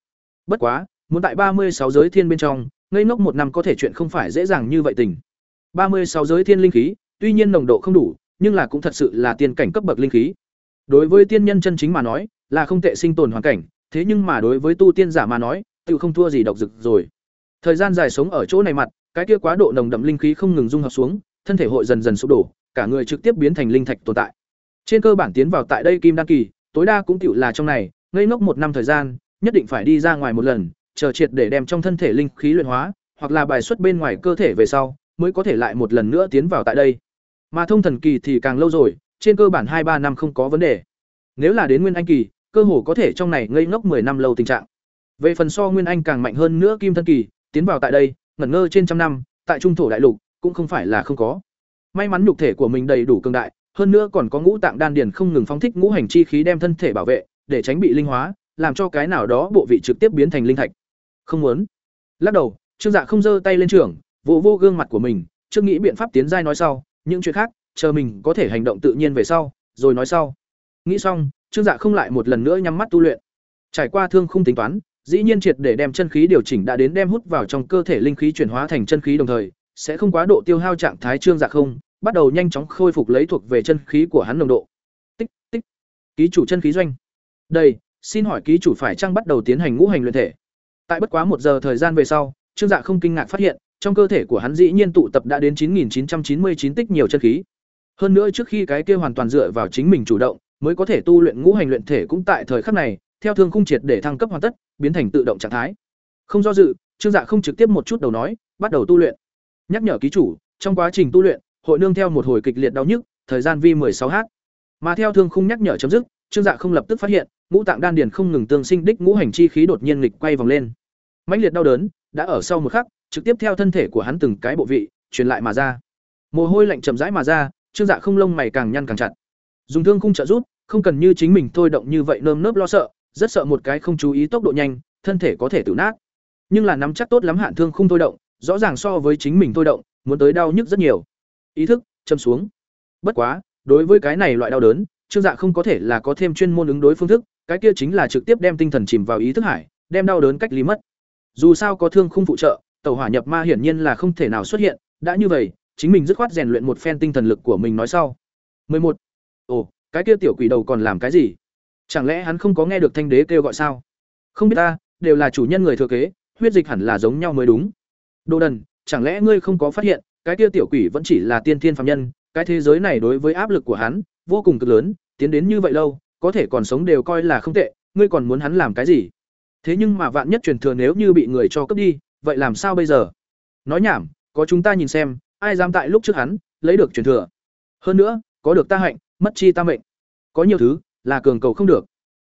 Bất quá, muốn tại ba mươi sáu giới thiên bên trong, ngây ngốc một năm có thể chuyện không phải dễ dàng như vậy tình. ba mươi sáu giới thiên linh khí, tuy nhiên nồng độ không đủ, nhưng là cũng thật sự là tiên cảnh cấp bậc linh khí. Đối với tiên nhân chân chính mà nói, là không tệ sinh tồn hoàn cảnh, thế nhưng mà đối với tu tiên giả mà nói, tự không thua gì độc dược rồi. Thời gian dài sống ở chỗ này mặt, cái kia quá độ nồng đậm linh khí không ngừng dung hợp xuống, thân thể hội dần dần sụp đổ, cả người trực tiếp biến thành linh thạch tồn tại. Trên cơ bản tiến vào tại đây kim đan kỳ, tối đa cũng tiểu là trong này, ngây ngốc một năm thời gian, nhất định phải đi ra ngoài một lần, chờ triệt để đem trong thân thể linh khí luyện hóa, hoặc là bài xuất bên ngoài cơ thể về sau, mới có thể lại một lần nữa tiến vào tại đây. Mà thông thần kỳ thì càng lâu rồi, trên cơ bản hai ba năm không có vấn đề. Nếu là đến nguyên anh kỳ, cơ hồ có thể trong này ngây ngốc 10 năm lâu tình trạng. Về phần so nguyên anh càng mạnh hơn nữa kim thân kỳ, tiến vào tại đây, ngẩn ngơ trên trăm năm, tại trung thổ đại lục cũng không phải là không có. May mắn nhục thể của mình đầy đủ cường đại, hơn nữa còn có ngũ tạng đan điền không ngừng phóng thích ngũ hành chi khí đem thân thể bảo vệ, để tránh bị linh hóa, làm cho cái nào đó bộ vị trực tiếp biến thành linh thạch. Không muốn. Lắc đầu, Trương Dạ không giơ tay lên trưởng, vỗ vô gương mặt của mình, trước nghĩ biện pháp tiến giai nói sau, những chuyện khác, chờ mình có thể hành động tự nhiên về sau, rồi nói sau. Nghĩ xong, Trương Dạ không lại một lần nữa nhắm mắt tu luyện. Trải qua thương không tính toán, dĩ nhiên triệt để đem chân khí điều chỉnh đã đến đem hút vào trong cơ thể linh khí chuyển hóa thành chân khí đồng thời, sẽ không quá độ tiêu hao trạng thái Trương Dạ không, bắt đầu nhanh chóng khôi phục lấy thuộc về chân khí của hắn nồng độ. Tích tích. Ký chủ chân khí doanh. Đây, xin hỏi ký chủ phải chăng bắt đầu tiến hành ngũ hành luyện thể? Tại bất quá một giờ thời gian về sau, Trương Dạ không kinh ngạc phát hiện, trong cơ thể của hắn dĩ nhiên tụ tập đã đến 9999 tích nhiều chân khí. Hơn nữa trước khi cái kia hoàn toàn dựa vào chính mình chủ động, mới có thể tu luyện ngũ hành luyện thể cũng tại thời khắc này, theo thương khung triệt để thăng cấp hoàn tất, biến thành tự động trạng thái. Không do dự, Trương Dạ không trực tiếp một chút đầu nói, bắt đầu tu luyện. Nhắc nhở ký chủ, trong quá trình tu luyện, hội nương theo một hồi kịch liệt đau nhức, thời gian vi 16h. Mà theo thương khung nhắc nhở chấm dứt, Trương Dạ không lập tức phát hiện, ngũ tạng đan điền không ngừng tương sinh đích ngũ hành chi khí đột nhiên nghịch quay vòng lên. Mãnh liệt đau đớn, đã ở sau một khắc, trực tiếp theo thân thể của hắn từng cái bộ vị, truyền lại mà ra. Mồ hôi lạnh chậm rãi mà ra, Trương Dạ không lông mày càng nhăn càng chặt. Dùng thương khung trợ rút, không cần như chính mình thôi động như vậy nơm nớp lo sợ, rất sợ một cái không chú ý tốc độ nhanh, thân thể có thể tự nát. Nhưng là nắm chắc tốt lắm hạn thương không thôi động, rõ ràng so với chính mình thôi động, muốn tới đau nhức rất nhiều. Ý thức, châm xuống. Bất quá, đối với cái này loại đau đớn, Trương Dạ không có thể là có thêm chuyên môn ứng đối phương thức, cái kia chính là trực tiếp đem tinh thần chìm vào ý thức hải, đem đau đớn cách ly mất. Dù sao có thương không phụ trợ, tàu hỏa nhập ma hiển nhiên là không thể nào xuất hiện, đã như vậy, chính mình dứt khoát rèn luyện một phen tinh thần lực của mình nói sau. 11. Ồ, cái kia tiểu quỷ đầu còn làm cái gì? Chẳng lẽ hắn không có nghe được thanh đế kêu gọi sao? Không biết ta, đều là chủ nhân người thừa kế, huyết dịch hẳn là giống nhau mới đúng. Đồ đần, chẳng lẽ ngươi không có phát hiện, cái kia tiểu quỷ vẫn chỉ là tiên thiên phạm nhân, cái thế giới này đối với áp lực của hắn vô cùng cực lớn, tiến đến như vậy lâu, có thể còn sống đều coi là không tệ, ngươi còn muốn hắn làm cái gì? Thế nhưng mà vạn nhất truyền thừa nếu như bị người cho cướp đi, vậy làm sao bây giờ? Nói nhảm, có chúng ta nhìn xem, ai dám tại lúc trước hắn lấy được truyền thừa. Hơn nữa, có được ta hạnh, mất chi ta mệnh. Có nhiều thứ là cường cầu không được.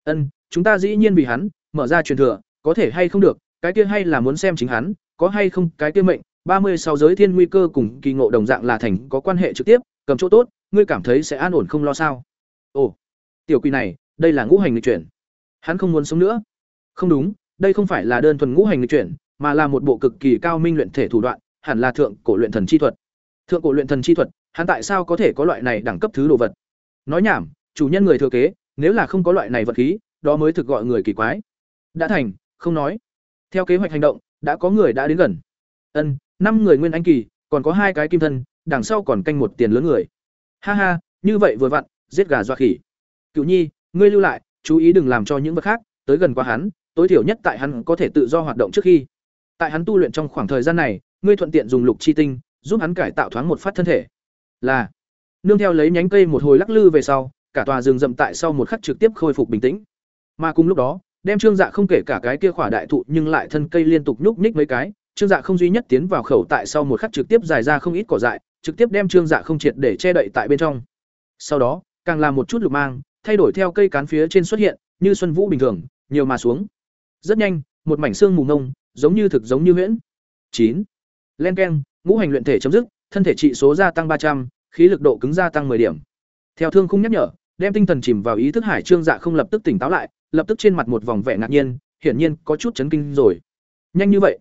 Ân, chúng ta dĩ nhiên vì hắn mở ra truyền thừa, có thể hay không được, cái kia hay là muốn xem chính hắn, có hay không cái kia mệnh, ba mươi sáu giới thiên nguy cơ cùng kỳ ngộ đồng dạng là thành có quan hệ trực tiếp, cầm chỗ tốt, ngươi cảm thấy sẽ an ổn không lo sao? Ồ, tiểu quỷ này, đây là ngũ hành nghịch chuyển. Hắn không muốn sống nữa. Không đúng, đây không phải là đơn thuần ngũ hành nghịch chuyển, mà là một bộ cực kỳ cao minh luyện thể thủ đoạn, hẳn là thượng cổ luyện thần chi thuật. Thượng cổ luyện thần chi thuật, hắn tại sao có thể có loại này đẳng cấp thứ đồ vật? Nói nhảm, chủ nhân người thừa kế, nếu là không có loại này vật khí, đó mới thực gọi người kỳ quái. Đã thành, không nói. Theo kế hoạch hành động, đã có người đã đến gần. Ân, năm người nguyên anh kỳ, còn có hai cái kim thân, đằng sau còn canh một tiền lớn người. Ha ha, như vậy vừa vặn, giết gà dọa khỉ. Cửu Nhi, ngươi lưu lại, chú ý đừng làm cho những vật khác tới gần qua hắn, tối thiểu nhất tại hắn có thể tự do hoạt động trước khi. Tại hắn tu luyện trong khoảng thời gian này, ngươi thuận tiện dùng lục chi tinh, giúp hắn cải tạo thoáng một phát thân thể. Là, nương theo lấy nhánh cây một hồi lắc lư về sau, cả tòa rừng rậm tại sau một khắc trực tiếp khôi phục bình tĩnh. Mà cùng lúc đó, đem Trương Dạ không kể cả cái kia khỏa đại thụ nhưng lại thân cây liên tục nhúc nhích mấy cái, Trương Dạ không duy nhất tiến vào khẩu tại sau một khắc trực tiếp dài ra không ít cỏ dại, trực tiếp đem Trương Dạ không triệt để che đậy tại bên trong. Sau đó, càng làm một chút lục mang, thay đổi theo cây cán phía trên xuất hiện, như xuân vũ bình thường, nhiều mà xuống. Rất nhanh, một mảnh xương mù ngông, giống như thực giống như huyễn. chín Len keng, ngũ hành luyện thể chấm dứt, thân thể trị số gia tăng ba trăm khí lực độ cứng gia tăng 10 điểm. Theo thương không nhắc nhở, đem tinh thần chìm vào ý thức hải trương dạ không lập tức tỉnh táo lại, lập tức trên mặt một vòng vẻ ngạc nhiên, hiển nhiên có chút chấn kinh rồi. Nhanh như vậy?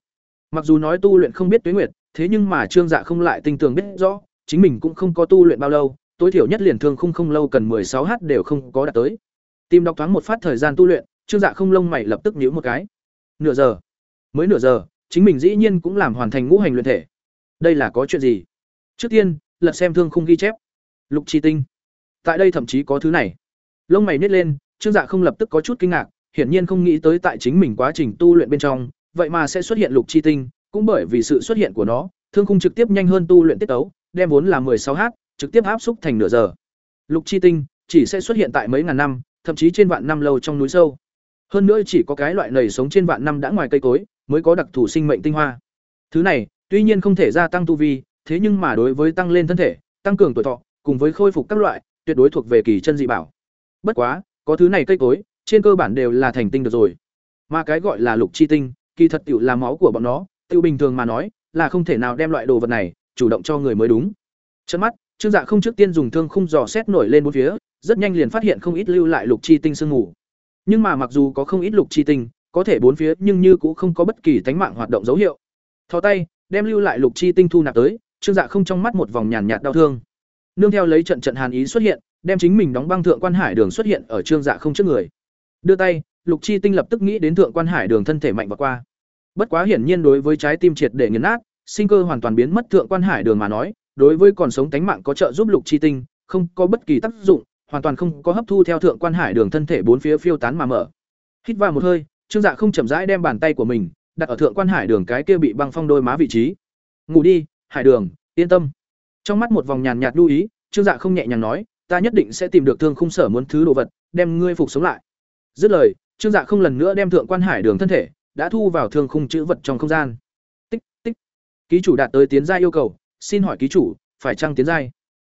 Mặc dù nói tu luyện không biết tuế nguyệt, thế nhưng mà trương dạ không lại tinh tường biết rõ, chính mình cũng không có tu luyện bao lâu, tối thiểu nhất liền thương không không lâu cần 16 h đều không có đạt tới. Tìm đọc thoáng một phát thời gian tu luyện, trương dạ không lông mày lập tức nhíu một cái. Nửa giờ, mới nửa giờ, chính mình dĩ nhiên cũng làm hoàn thành ngũ hành luyện thể. Đây là có chuyện gì? Trước tiên, lật xem thương khung ghi chép. Lục chi tinh. Tại đây thậm chí có thứ này. Lông mày nhếch lên, Trương Dạ không lập tức có chút kinh ngạc, hiển nhiên không nghĩ tới tại chính mình quá trình tu luyện bên trong, vậy mà sẽ xuất hiện lục chi tinh, cũng bởi vì sự xuất hiện của nó, thương khung trực tiếp nhanh hơn tu luyện tiết tấu, đem vốn là 16h, trực tiếp áp xúc thành nửa giờ. Lục chi tinh chỉ sẽ xuất hiện tại mấy ngàn năm, thậm chí trên vạn năm lâu trong núi sâu. Hơn nữa chỉ có cái loại nảy sống trên vạn năm đã ngoài cây cối, mới có đặc thù sinh mệnh tinh hoa. Thứ này, tuy nhiên không thể gia tăng tu vi, thế nhưng mà đối với tăng lên thân thể, tăng cường tuổi thọ, cùng với khôi phục các loại, tuyệt đối thuộc về kỳ chân dị bảo. Bất quá, có thứ này cây cối, trên cơ bản đều là thành tinh được rồi. Mà cái gọi là lục chi tinh, kỳ thật tiểu là máu của bọn nó, tiêu bình thường mà nói, là không thể nào đem loại đồ vật này chủ động cho người mới đúng. Chớp mắt, Trương Dạ không trước tiên dùng thương khung dò xét nổi lên bốn phía, rất nhanh liền phát hiện không ít lưu lại lục chi tinh sương ngủ. Nhưng mà mặc dù có không ít lục chi tinh, có thể bốn phía nhưng như cũng không có bất kỳ tánh mạng hoạt động dấu hiệu. Thò tay, đem lưu lại lục chi tinh thu nạp tới, Trương Dạ không trong mắt một vòng nhàn nhạt đau thương. Nương theo lấy trận trận hàn ý xuất hiện, đem chính mình đóng băng thượng quan hải đường xuất hiện ở Trương Dạ không trước người. Đưa tay, Lục Chi Tinh lập tức nghĩ đến thượng quan hải đường thân thể mạnh và qua. Bất quá hiển nhiên đối với trái tim triệt để nghiền nát, sinh cơ hoàn toàn biến mất thượng quan hải đường mà nói, đối với còn sống tánh mạng có trợ giúp Lục Chi Tinh, không có bất kỳ tác dụng, hoàn toàn không có hấp thu theo thượng quan hải đường thân thể bốn phía phiêu tán mà mở. Hít vào một hơi, Trương Dạ không chậm rãi đem bàn tay của mình đặt ở thượng quan hải đường cái kia bị băng phong đôi má vị trí. "Ngủ đi, Hải Đường, yên tâm." Trong mắt một vòng nhàn nhạt lưu ý, Trương Dạ không nhẹ nhàng nói, "Ta nhất định sẽ tìm được thương khung sở muốn thứ đồ vật, đem ngươi phục sống lại." Dứt lời, Trương Dạ không lần nữa đem thượng quan hải đường thân thể đã thu vào thương khung chữ vật trong không gian. Tích tích. Ký chủ đạt tới tiến gia yêu cầu, xin hỏi ký chủ, phải chăng tiến giai?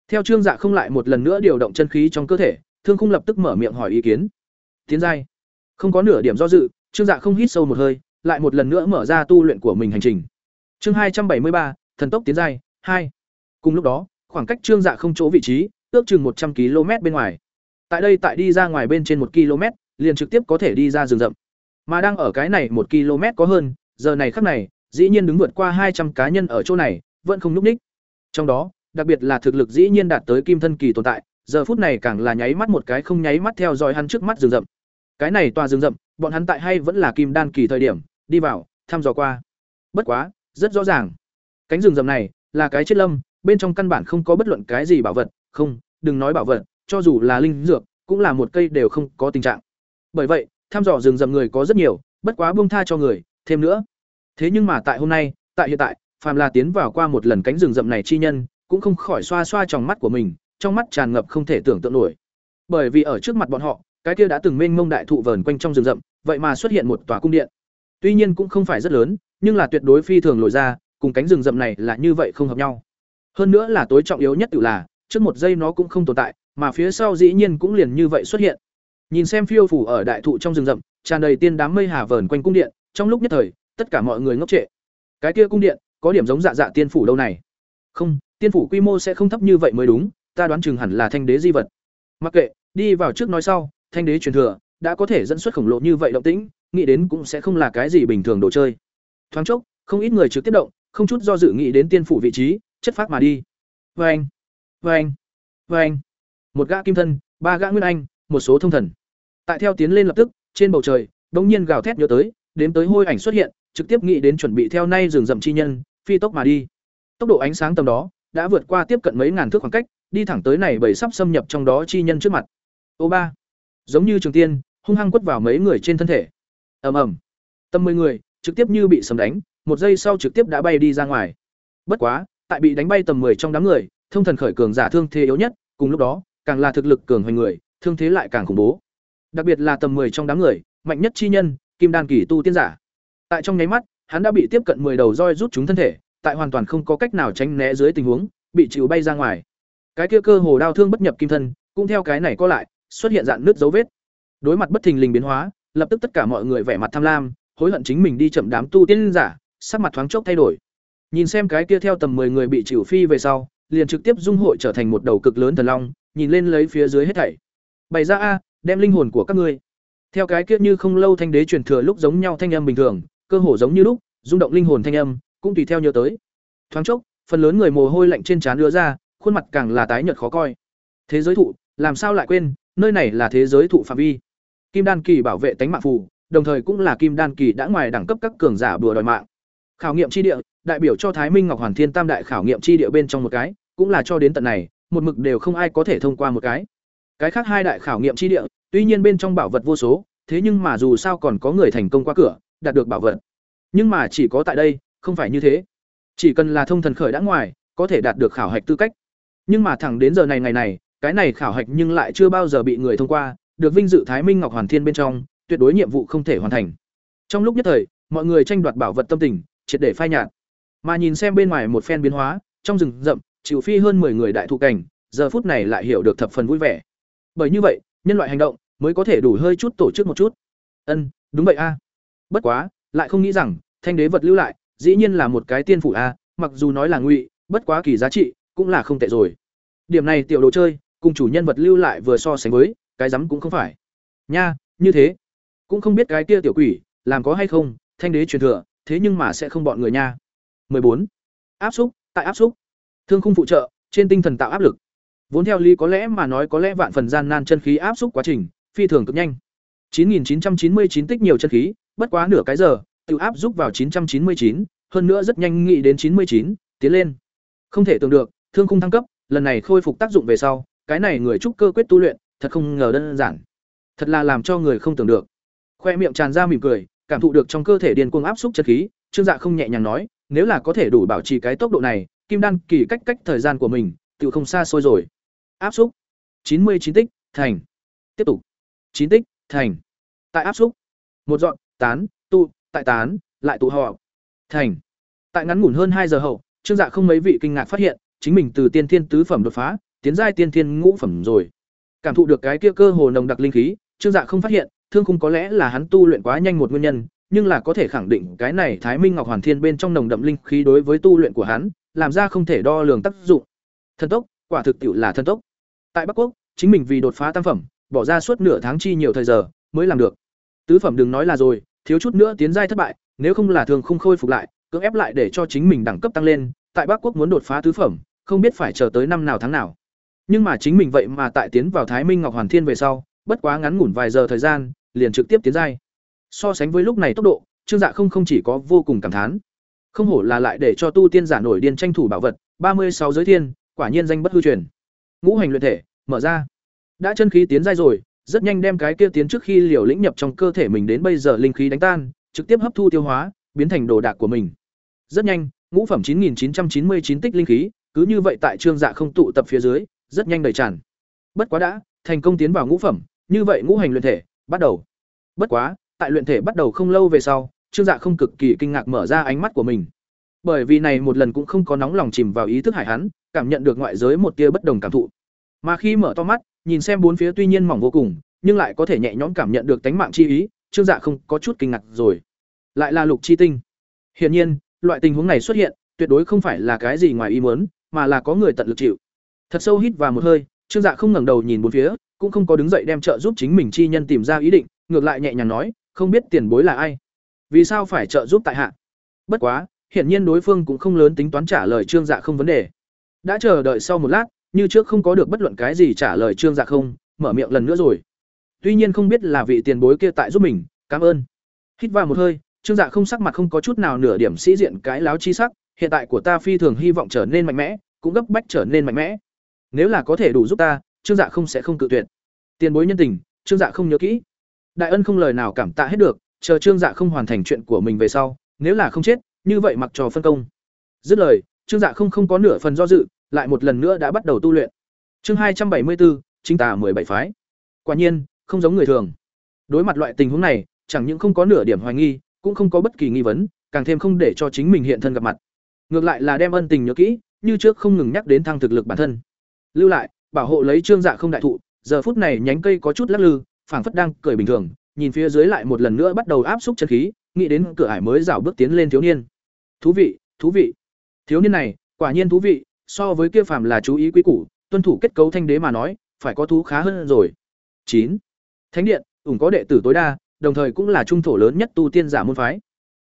Theo Trương Dạ không lại một lần nữa điều động chân khí trong cơ thể, thương khung lập tức mở miệng hỏi ý kiến. Tiến giai? Không có nửa điểm do dự, Trương Dạ không hít sâu một hơi, lại một lần nữa mở ra tu luyện của mình hành trình. Chương hai trăm bảy mươi ba, thần tốc tiến giai hai. Cùng lúc đó, khoảng cách Trương Dạ không chỗ vị trí, ước chừng một trăm km bên ngoài. Tại đây tại đi ra ngoài bên trên một km, liền trực tiếp có thể đi ra rừng rậm. Mà đang ở cái này một km có hơn, giờ này khắc này, dĩ nhiên đứng vượt qua hai trăm cá nhân ở chỗ này, vẫn không lúc ních. Trong đó, đặc biệt là thực lực dĩ nhiên đạt tới kim thân kỳ tồn tại, giờ phút này càng là nháy mắt một cái không nháy mắt theo dõi hắn trước mắt rừng rậm. Cái này tòa rừng rậm, bọn hắn tại hay vẫn là kim đan kỳ thời điểm, đi vào, thăm dò qua. Bất quá, rất rõ ràng, cánh rừng rậm này là cái chết lâm, bên trong căn bản không có bất luận cái gì bảo vật, không, đừng nói bảo vật, cho dù là linh dược, cũng là một cây đều không có tình trạng. Bởi vậy, tham dò rừng rậm người có rất nhiều, bất quá buông tha cho người, thêm nữa. Thế nhưng mà tại hôm nay, tại hiện tại, phàm là tiến vào qua một lần cánh rừng rậm này chi nhân, cũng không khỏi xoa xoa trong mắt của mình, trong mắt tràn ngập không thể tưởng tượng nổi. Bởi vì ở trước mặt bọn họ, cái kia đã từng mênh mông đại thụ vờn quanh trong rừng rậm, vậy mà xuất hiện một tòa cung điện. Tuy nhiên cũng không phải rất lớn, nhưng là tuyệt đối phi thường lồi ra, cùng cánh rừng rậm này là như vậy không hợp nhau. Hơn nữa là tối trọng yếu nhất tự là, trước một giây nó cũng không tồn tại, mà phía sau dĩ nhiên cũng liền như vậy xuất hiện. Nhìn xem phiêu phủ ở đại thụ trong rừng rậm, tràn đầy tiên đám mây hà vờn quanh cung điện, trong lúc nhất thời, tất cả mọi người ngốc trệ. Cái kia cung điện có điểm giống dạ dạ tiên phủ đâu này. Không tiên phủ quy mô sẽ không thấp như vậy mới đúng ta đoán chừng hẳn là thanh đế di vật. Mặc kệ đi vào trước nói sau thanh đế truyền thừa đã có thể dẫn xuất khổng lồ như vậy động tĩnh nghĩ đến cũng sẽ không là cái gì bình thường đồ chơi. Thoáng chốc không ít người trực tiếp động không chút do dự nghĩ đến tiên phủ vị trí chất phát mà đi. Vê anh vê anh vê anh một gã kim thân, ba gã nguyên anh, một số thông thần. Tại theo tiến lên lập tức, trên bầu trời bỗng nhiên gào thét nhớ tới, đếm tới hôi ảnh xuất hiện, trực tiếp nghĩ đến chuẩn bị theo nay rừng rậm chi nhân, phi tốc mà đi. Tốc độ ánh sáng tầm đó, đã vượt qua tiếp cận mấy ngàn thước khoảng cách, đi thẳng tới này bởi sắp xâm nhập trong đó chi nhân trước mặt. Ô ba, giống như trường tiên, hung hăng quất vào mấy người trên thân thể. Ầm ầm. Tầm mười người, trực tiếp như bị sấm đánh, một giây sau trực tiếp đã bay đi ra ngoài. Bất quá tại bị đánh bay tầm 10 trong đám người, thông thần khởi cường giả thương thế yếu nhất, cùng lúc đó, càng là thực lực cường hoành người, thương thế lại càng khủng bố. Đặc biệt là tầm 10 trong đám người, mạnh nhất chi nhân, kim đan kỳ tu tiên giả. Tại trong nháy mắt, hắn đã bị tiếp cận 10 đầu roi rút chúng thân thể, tại hoàn toàn không có cách nào tránh né dưới tình huống, bị chịu bay ra ngoài. Cái kia cơ hồ đau thương bất nhập kim thân, cũng theo cái này có lại, xuất hiện dạng nước dấu vết. Đối mặt bất thình lình biến hóa, lập tức tất cả mọi người vẻ mặt tham lam, hối hận chính mình đi chậm đám tu tiên giả, sắc mặt thoáng chốc thay đổi nhìn xem cái kia theo tầm 10 người bị chịu phi về sau, liền trực tiếp dung hội trở thành một đầu cực lớn thần long, nhìn lên lấy phía dưới hết thảy. Bày ra a, đem linh hồn của các ngươi. Theo cái kia như không lâu thanh đế truyền thừa lúc giống nhau thanh âm bình thường, cơ hồ giống như lúc, rung động linh hồn thanh âm, cũng tùy theo nhớ tới. Thoáng chốc, phần lớn người mồ hôi lạnh trên trán đưa ra, khuôn mặt càng là tái nhợt khó coi. Thế giới thụ, làm sao lại quên, nơi này là thế giới thụ phạm vi. Kim đan kỳ bảo vệ tánh mạng phù, đồng thời cũng là kim đan kỳ đã ngoài đẳng cấp các cường giả bừa đòi mạng. Khảo nghiệm chi địa đại biểu cho thái minh ngọc hoàn thiên tam đại khảo nghiệm chi địa bên trong một cái, cũng là cho đến tận này, một mực đều không ai có thể thông qua một cái. Cái khác hai đại khảo nghiệm chi địa, tuy nhiên bên trong bảo vật vô số, thế nhưng mà dù sao còn có người thành công qua cửa, đạt được bảo vật. Nhưng mà chỉ có tại đây, không phải như thế. Chỉ cần là thông thần khởi đã ngoài, có thể đạt được khảo hạch tư cách. Nhưng mà thẳng đến giờ này ngày này, cái này khảo hạch nhưng lại chưa bao giờ bị người thông qua, được vinh dự thái minh ngọc hoàn thiên bên trong, tuyệt đối nhiệm vụ không thể hoàn thành. Trong lúc nhất thời, mọi người tranh đoạt bảo vật tâm tình, triệt để phai nhạt mà nhìn xem bên ngoài một phen biến hóa, trong rừng rậm, chịu phi hơn 10 người đại thụ cảnh, giờ phút này lại hiểu được thập phần vui vẻ. Bởi như vậy, nhân loại hành động mới có thể đủ hơi chút tổ chức một chút. Ân, đúng vậy a. Bất quá, lại không nghĩ rằng, thanh đế vật lưu lại, dĩ nhiên là một cái tiên phủ a, mặc dù nói là ngụy, bất quá kỳ giá trị cũng là không tệ rồi. Điểm này tiểu đồ chơi, cùng chủ nhân vật lưu lại vừa so sánh với, cái rắm cũng không phải. Nha, như thế. Cũng không biết cái kia tiểu quỷ, làm có hay không, thanh đế truyền thừa, thế nhưng mà sẽ không bọn người nha. 14. áp xúc tại áp xúc. Thương khung phụ trợ trên tinh thần tạo áp lực. Vốn theo lý có lẽ mà nói có lẽ vạn phần gian nan chân khí áp xúc quá trình phi thường cực nhanh. 9999 tích nhiều chân khí bất quá nửa cái giờ tự áp xúc vào 999, hơn nữa rất nhanh nghĩ đến 99, tiến lên. Không thể tưởng được thương khung thăng cấp lần này khôi phục tác dụng về sau cái này người trúc cơ quyết tu luyện thật không ngờ đơn giản. Thật là làm cho người không tưởng được. Khoe miệng tràn ra mỉm cười cảm thụ được trong cơ thể điên cuồng áp xúc chân khí trương dạ không nhẹ nhàng nói nếu là có thể đủ bảo trì cái tốc độ này, kim đan kỳ cách cách thời gian của mình tự không xa xôi rồi. Áp xúc. Chín mươi chín tích, thành. Tiếp tục. Chín tích, thành. Tại áp xúc. Một dọn, tán, tụ, tại tán, lại tụ họ thành. Tại ngắn ngủn hơn hai giờ hậu, trương dạ không mấy vị kinh ngạc phát hiện, chính mình từ tiên thiên tứ phẩm đột phá, tiến giai tiên thiên ngũ phẩm rồi. Cảm thụ được cái kia cơ hồ nồng đặc linh khí, trương dạ không phát hiện, thương khung có lẽ là hắn tu luyện quá nhanh một nguyên nhân nhưng là có thể khẳng định cái này thái minh ngọc hoàn thiên bên trong nồng đậm linh khí đối với tu luyện của hắn, làm ra không thể đo lường tác dụng. Thần tốc, quả thực tiệu là thần tốc. Tại bắc quốc, chính mình vì đột phá tam phẩm, bỏ ra suốt nửa tháng chi nhiều thời giờ, mới làm được. Tứ phẩm đừng nói là rồi, thiếu chút nữa tiến giai thất bại, nếu không là thường không khôi phục lại, cưỡng ép lại để cho chính mình đẳng cấp tăng lên, tại bắc quốc muốn đột phá tứ phẩm, không biết phải chờ tới năm nào tháng nào. Nhưng mà chính mình vậy mà tại tiến vào thái minh ngọc hoàn thiên về sau, bất quá ngắn ngủn vài giờ thời gian, liền trực tiếp tiến giai so sánh với lúc này tốc độ, trương dạ không không chỉ có vô cùng cảm thán. Không hổ là lại để cho tu tiên giả nổi điên tranh thủ bảo vật, ba mươi sáu giới thiên, quả nhiên danh bất hư truyền. Ngũ hành luyện thể, mở ra. Đã chân khí tiến dai rồi, rất nhanh đem cái kia tiến trước khi liều lĩnh nhập trong cơ thể mình đến bây giờ linh khí đánh tan, trực tiếp hấp thu tiêu hóa, biến thành đồ đạc của mình. Rất nhanh, ngũ phẩm chín nghìn chín trăm chín mươi chín tích linh khí, cứ như vậy tại trương dạ không tụ tập phía dưới, rất nhanh đầy tràn. Bất quá đã, thành công tiến vào ngũ phẩm, như vậy ngũ hành luyện thể, bắt đầu. Bất quá tại luyện thể bắt đầu không lâu về sau trương dạ không cực kỳ kinh ngạc mở ra ánh mắt của mình. Bởi vì này một lần cũng không có nóng lòng chìm vào ý thức hải hắn cảm nhận được ngoại giới một tia bất đồng cảm thụ. Mà khi mở to mắt nhìn xem bốn phía tuy nhiên mỏng vô cùng nhưng lại có thể nhẹ nhõm cảm nhận được tánh mạng chi ý trương dạ không có chút kinh ngạc rồi. Lại là lục chi tinh. Hiển nhiên, loại tình huống này xuất hiện, tuyệt đối không phải là cái gì ngoài ý muốn, mà là có người tận lực chịu. Thật sâu hít vào một hơi, Trương Dạ không ngẩng đầu nhìn bốn phía, cũng không có đứng dậy đem trợ giúp chính mình chi nhân tìm ra ý định, ngược lại nhẹ nhàng nói, không biết tiền bối là ai, vì sao phải trợ giúp tại hạ. Bất quá, hiển nhiên đối phương cũng không lớn tính toán trả lời Trương Dạ không vấn đề. Đã chờ đợi sau một lát, như trước không có được bất luận cái gì trả lời Trương Dạ không, mở miệng lần nữa rồi. Tuy nhiên không biết là vị tiền bối kia tại giúp mình, cảm ơn. Hít vào một hơi, Trương Dạ không sắc mặt không có chút nào nửa điểm sĩ diện cái láo chi sắc, hiện tại của ta phi thường hy vọng trở nên mạnh mẽ, cũng gấp bách trở nên mạnh mẽ. Nếu là có thể đủ giúp ta, Trương Dạ không sẽ không cự tuyệt. Tiền bối nhân tình, Trương Dạ không nhớ kỹ. Đại ân không lời nào cảm tạ hết được, chờ Trương Dạ không hoàn thành chuyện của mình về sau, nếu là không chết, như vậy mặc trò phân công. Dứt lời, Trương Dạ không không có nửa phần do dự, lại một lần nữa đã bắt đầu tu luyện. Chương hai trăm bảy mươi bốn, chính tà bảy phái. Quả nhiên, không giống người thường. Đối mặt loại tình huống này, chẳng những không có nửa điểm hoài nghi, cũng không có bất kỳ nghi vấn, càng thêm không để cho chính mình hiện thân gặp mặt. Ngược lại là đem ân tình nhớ kỹ, như trước không ngừng nhắc đến thăng thực lực bản thân. Lưu lại, bảo hộ lấy Trương Dạ không đại thụ, giờ phút này nhánh cây có chút lắc lư, phảng phất đang cười bình thường, nhìn phía dưới lại một lần nữa bắt đầu áp xúc chân khí, nghĩ đến cửa ải mới rảo bước tiến lên thiếu niên. Thú vị, thú vị. Thiếu niên này, quả nhiên thú vị, so với kia phàm là chú ý quý củ, tuân thủ kết cấu thanh đế mà nói, phải có thú khá hơn rồi. Chín, Thánh điện, ủng có đệ tử tối đa, đồng thời cũng là trung thổ lớn nhất tu tiên giả môn phái.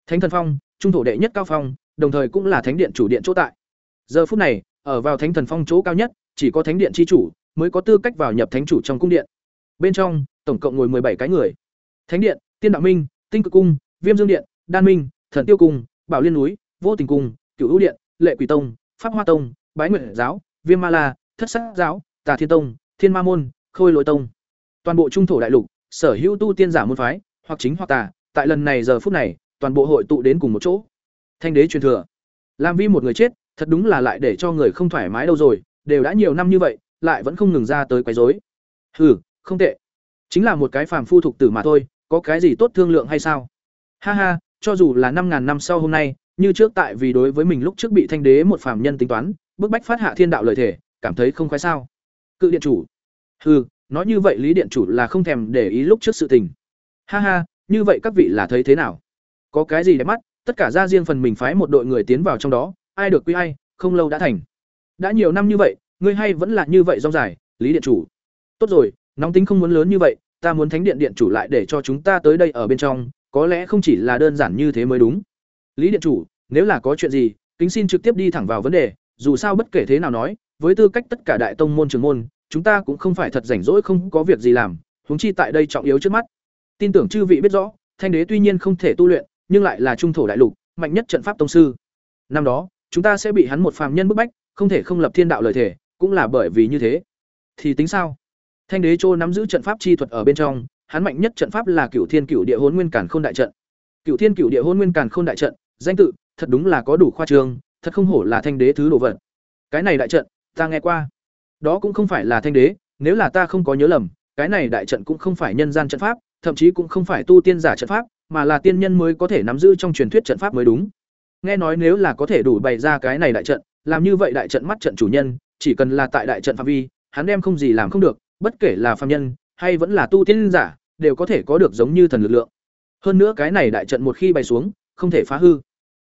Thánh thần phong, trung thổ đệ nhất cao phong, đồng thời cũng là thánh điện chủ điện chỗ tại. Giờ phút này, ở vào thánh thần phong chỗ cao nhất, chỉ có thánh điện chi chủ mới có tư cách vào nhập thánh chủ trong cung điện. Bên trong, tổng cộng ngồi bảy cái người. Thánh điện, Tiên đạo minh, Tinh cực cung, Viêm Dương điện, Đan minh, Thần tiêu cung, Bảo Liên núi, Vô Tình cung, Cửu Vũ điện, Lệ Quỷ tông, Pháp Hoa tông, Bái Nguyện giáo, Viêm Ma La, Thất Sát giáo, Tà Thiên tông, Thiên Ma môn, Khôi lội tông. Toàn bộ trung thổ đại lục, sở hữu tu tiên giả môn phái, hoặc chính hoặc tà, tại lần này giờ phút này, toàn bộ hội tụ đến cùng một chỗ. Thanh đế truyền thừa. Làm vi một người chết, thật đúng là lại để cho người không thoải mái đâu rồi, đều đã nhiều năm như vậy, lại vẫn không ngừng ra tới quấy rối. Hừ, không tệ. Chính là một cái phàm phu thuộc tử mà thôi, có cái gì tốt thương lượng hay sao? Ha ha, cho dù là năm ngàn năm sau hôm nay, như trước tại vì đối với mình lúc trước bị thanh đế một phàm nhân tính toán, bức bách phát hạ thiên đạo lời thể, cảm thấy không khoái sao? Cự điện chủ. Hừ, nói như vậy Lý điện chủ là không thèm để ý lúc trước sự tình. Ha ha, như vậy các vị là thấy thế nào? Có cái gì đẹp mắt, tất cả ra riêng phần mình phái một đội người tiến vào trong đó, ai được quy ai, không lâu đã thành. Đã nhiều năm như vậy, ngươi hay vẫn là như vậy rong dài, Lý điện chủ. Tốt rồi, nóng tính không muốn lớn như vậy, ta muốn thánh điện điện chủ lại để cho chúng ta tới đây ở bên trong, có lẽ không chỉ là đơn giản như thế mới đúng. Lý điện chủ, nếu là có chuyện gì, kính xin trực tiếp đi thẳng vào vấn đề, dù sao bất kể thế nào nói, với tư cách tất cả đại tông môn trường môn, chúng ta cũng không phải thật rảnh rỗi không có việc gì làm, huống chi tại đây trọng yếu trước mắt. Tin tưởng chư vị biết rõ, Thanh đế tuy nhiên không thể tu luyện, nhưng lại là trung thổ đại lục, mạnh nhất trận pháp tông sư. Năm đó, chúng ta sẽ bị hắn một phàm nhân bức bách, không thể không lập thiên đạo lời thể, cũng là bởi vì như thế. Thì tính sao? Thanh đế Trô nắm giữ trận pháp chi thuật ở bên trong, hắn mạnh nhất trận pháp là Cửu Thiên Cửu Địa Hỗn Nguyên Càn Khôn đại trận. Cửu Thiên Cửu Địa Hỗn Nguyên Càn Khôn đại trận, danh tự, thật đúng là có đủ khoa trương, thật không hổ là thanh đế thứ đồ vật. Cái này đại trận, ta nghe qua. Đó cũng không phải là thanh đế, nếu là ta không có nhớ lầm, cái này đại trận cũng không phải nhân gian trận pháp, thậm chí cũng không phải tu tiên giả trận pháp, mà là tiên nhân mới có thể nắm giữ trong truyền thuyết trận pháp mới đúng. Nghe nói nếu là có thể đủ bày ra cái này đại trận, làm như vậy đại trận mắt trận chủ nhân, chỉ cần là tại đại trận phạm vi, hắn đem không gì làm không được, bất kể là phàm nhân hay vẫn là tu tiên giả, đều có thể có được giống như thần lực lượng. Hơn nữa cái này đại trận một khi bày xuống, không thể phá hư.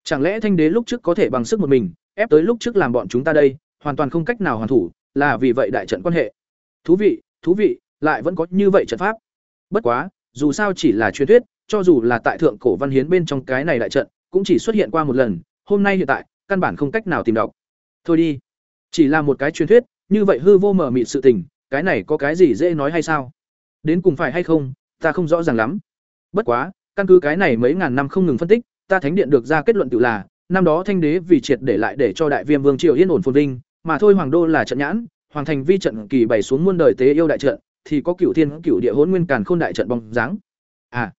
Chẳng lẽ Thanh đế lúc trước có thể bằng sức một mình, ép tới lúc trước làm bọn chúng ta đây, hoàn toàn không cách nào hoàn thủ, là vì vậy đại trận quan hệ. Thú vị, thú vị, lại vẫn có như vậy trận pháp. Bất quá, dù sao chỉ là truyền thuyết, cho dù là tại thượng cổ văn hiến bên trong cái này đại trận, cũng chỉ xuất hiện qua một lần, hôm nay hiện tại, căn bản không cách nào tìm đọc. Thôi đi, chỉ là một cái truyền thuyết, như vậy hư vô mờ mịt sự tình, cái này có cái gì dễ nói hay sao? Đến cùng phải hay không, ta không rõ ràng lắm. Bất quá, căn cứ cái này mấy ngàn năm không ngừng phân tích, ta thánh điện được ra kết luận tự là, năm đó thanh đế vì triệt để lại để cho đại viêm vương triều yên ổn phồn vinh, mà thôi hoàng đô là trận nhãn, hoàng thành vi trận kỳ bày xuống muôn đời tế yêu đại trận, thì có cửu thiên cửu địa hỗn nguyên càn khôn đại trận bóng dáng. À,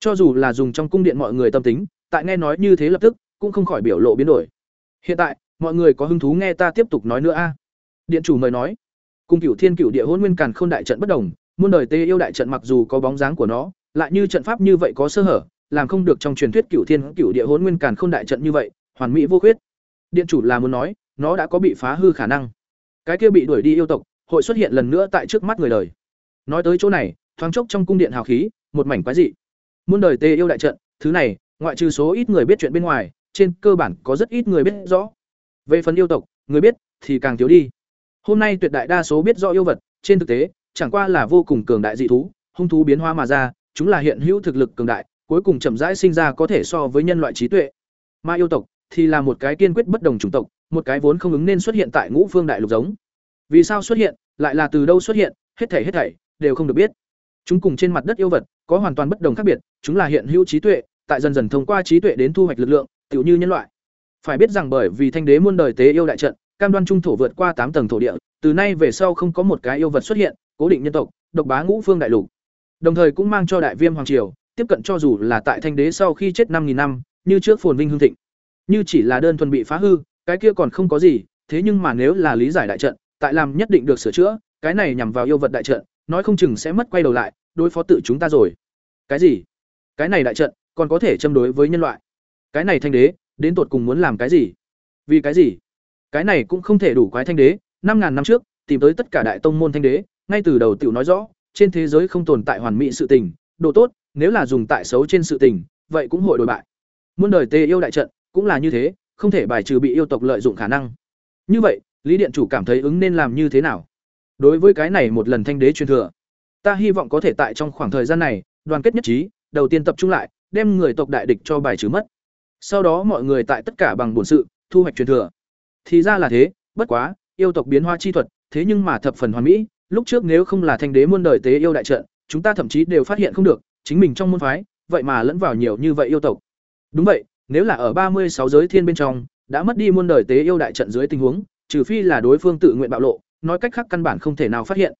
cho dù là dùng trong cung điện mọi người tâm tính, tại nghe nói như thế lập tức, cũng không khỏi biểu lộ biến đổi. Hiện tại, mọi người có hứng thú nghe ta tiếp tục nói nữa a. Điện chủ mời nói, cung cửu thiên cửu địa hỗn nguyên càn khôn đại trận bất đồng, muôn đời tê yêu đại trận mặc dù có bóng dáng của nó, lại như trận pháp như vậy có sơ hở, làm không được trong truyền thuyết cửu thiên cửu địa hỗn nguyên càn khôn đại trận như vậy, hoàn mỹ vô khuyết. Điện chủ là muốn nói, nó đã có bị phá hư khả năng. Cái kia bị đuổi đi yêu tộc, hội xuất hiện lần nữa tại trước mắt người đời. Nói tới chỗ này, thoáng chốc trong cung điện hào khí, một mảnh quái dị. Muôn đời tê yêu đại trận, thứ này, ngoại trừ số ít người biết chuyện bên ngoài, trên cơ bản có rất ít người biết rõ. Về phần yêu tộc, người biết thì càng thiếu đi. Hôm nay tuyệt đại đa số biết rõ yêu vật, trên thực tế, chẳng qua là vô cùng cường đại dị thú, hung thú biến hóa mà ra, chúng là hiện hữu thực lực cường đại, cuối cùng chậm rãi sinh ra có thể so với nhân loại trí tuệ. Mà yêu tộc thì là một cái kiên quyết bất đồng chủng tộc, một cái vốn không ứng nên xuất hiện tại Ngũ Phương Đại Lục giống. Vì sao xuất hiện, lại là từ đâu xuất hiện, hết thảy hết thảy đều không được biết. Chúng cùng trên mặt đất yêu vật có hoàn toàn bất đồng khác biệt, chúng là hiện hữu trí tuệ, tại dần dần thông qua trí tuệ đến thu hoạch lực lượng, tựu như nhân loại. Phải biết rằng bởi vì thanh đế muôn đời tế yêu đại trận, cam đoan trung thổ vượt qua tám tầng thổ địa, từ nay về sau không có một cái yêu vật xuất hiện, cố định nhân tộc, độc bá ngũ phương đại lục. Đồng thời cũng mang cho đại viêm hoàng triều, tiếp cận cho dù là tại thanh đế sau khi chết năm nghìn năm, như trước phồn vinh hưng thịnh. Như chỉ là đơn thuần bị phá hư, cái kia còn không có gì, thế nhưng mà nếu là lý giải đại trận, tại làm nhất định được sửa chữa, cái này nhằm vào yêu vật đại trận, nói không chừng sẽ mất quay đầu lại, đối phó tự chúng ta rồi. Cái gì? Cái này đại trận còn có thể châm đối với nhân loại. Cái này thanh đế, đến tột cùng muốn làm cái gì? Vì cái gì? Cái này cũng không thể đủ quái thanh đế, năm ngàn năm trước, tìm tới tất cả đại tông môn thanh đế, ngay từ đầu tiểu nói rõ, trên thế giới không tồn tại hoàn mỹ sự tình, độ tốt, nếu là dùng tại xấu trên sự tình, vậy cũng hội đổi bại. Muôn đời tê yêu đại trận, cũng là như thế, không thể bài trừ bị yêu tộc lợi dụng khả năng. Như vậy, Lý điện chủ cảm thấy ứng nên làm như thế nào? Đối với cái này một lần thanh đế truyền thừa, ta hy vọng có thể tại trong khoảng thời gian này, đoàn kết nhất trí, đầu tiên tập trung lại, đem người tộc đại địch cho bài trừ mất. Sau đó mọi người tại tất cả bằng bổn sự, thu hoạch truyền thừa. Thì ra là thế, bất quá, yêu tộc biến hóa chi thuật, thế nhưng mà thập phần hoàn mỹ, lúc trước nếu không là thanh đế muôn đời tế yêu đại trận, chúng ta thậm chí đều phát hiện không được, chính mình trong môn phái, vậy mà lẫn vào nhiều như vậy yêu tộc. Đúng vậy, nếu là ở ba mươi sáu giới thiên bên trong, đã mất đi muôn đời tế yêu đại trận dưới tình huống, trừ phi là đối phương tự nguyện bạo lộ, nói cách khác căn bản không thể nào phát hiện.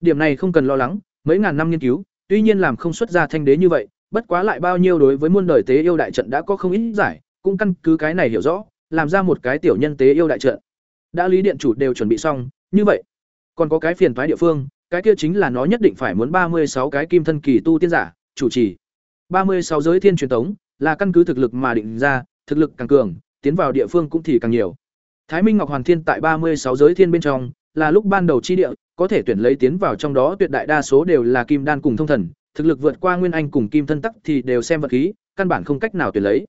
Điểm này không cần lo lắng, mấy ngàn năm nghiên cứu, tuy nhiên làm không xuất ra thanh đế như vậy, bất quá lại bao nhiêu đối với muôn đời tế yêu đại trận đã có không ít giải, cũng căn cứ cái này hiểu rõ, làm ra một cái tiểu nhân tế yêu đại trận. Đã lý điện chủ đều chuẩn bị xong, như vậy, còn có cái phiền thoái địa phương, cái kia chính là nó nhất định phải muốn ba mươi sáu cái kim thân kỳ tu tiên giả, chủ trì. ba mươi sáu giới thiên truyền tống, là căn cứ thực lực mà định ra, thực lực càng cường, tiến vào địa phương cũng thì càng nhiều. Thái Minh Ngọc Hoàn Thiên tại ba mươi sáu giới thiên bên trong, là lúc ban đầu chi địa, có thể tuyển lấy tiến vào trong đó tuyệt đại đa số đều là kim đan cùng thông thần, thực lực vượt qua nguyên anh cùng kim thân tắc thì đều xem vật khí, căn bản không cách nào tuyển lấy.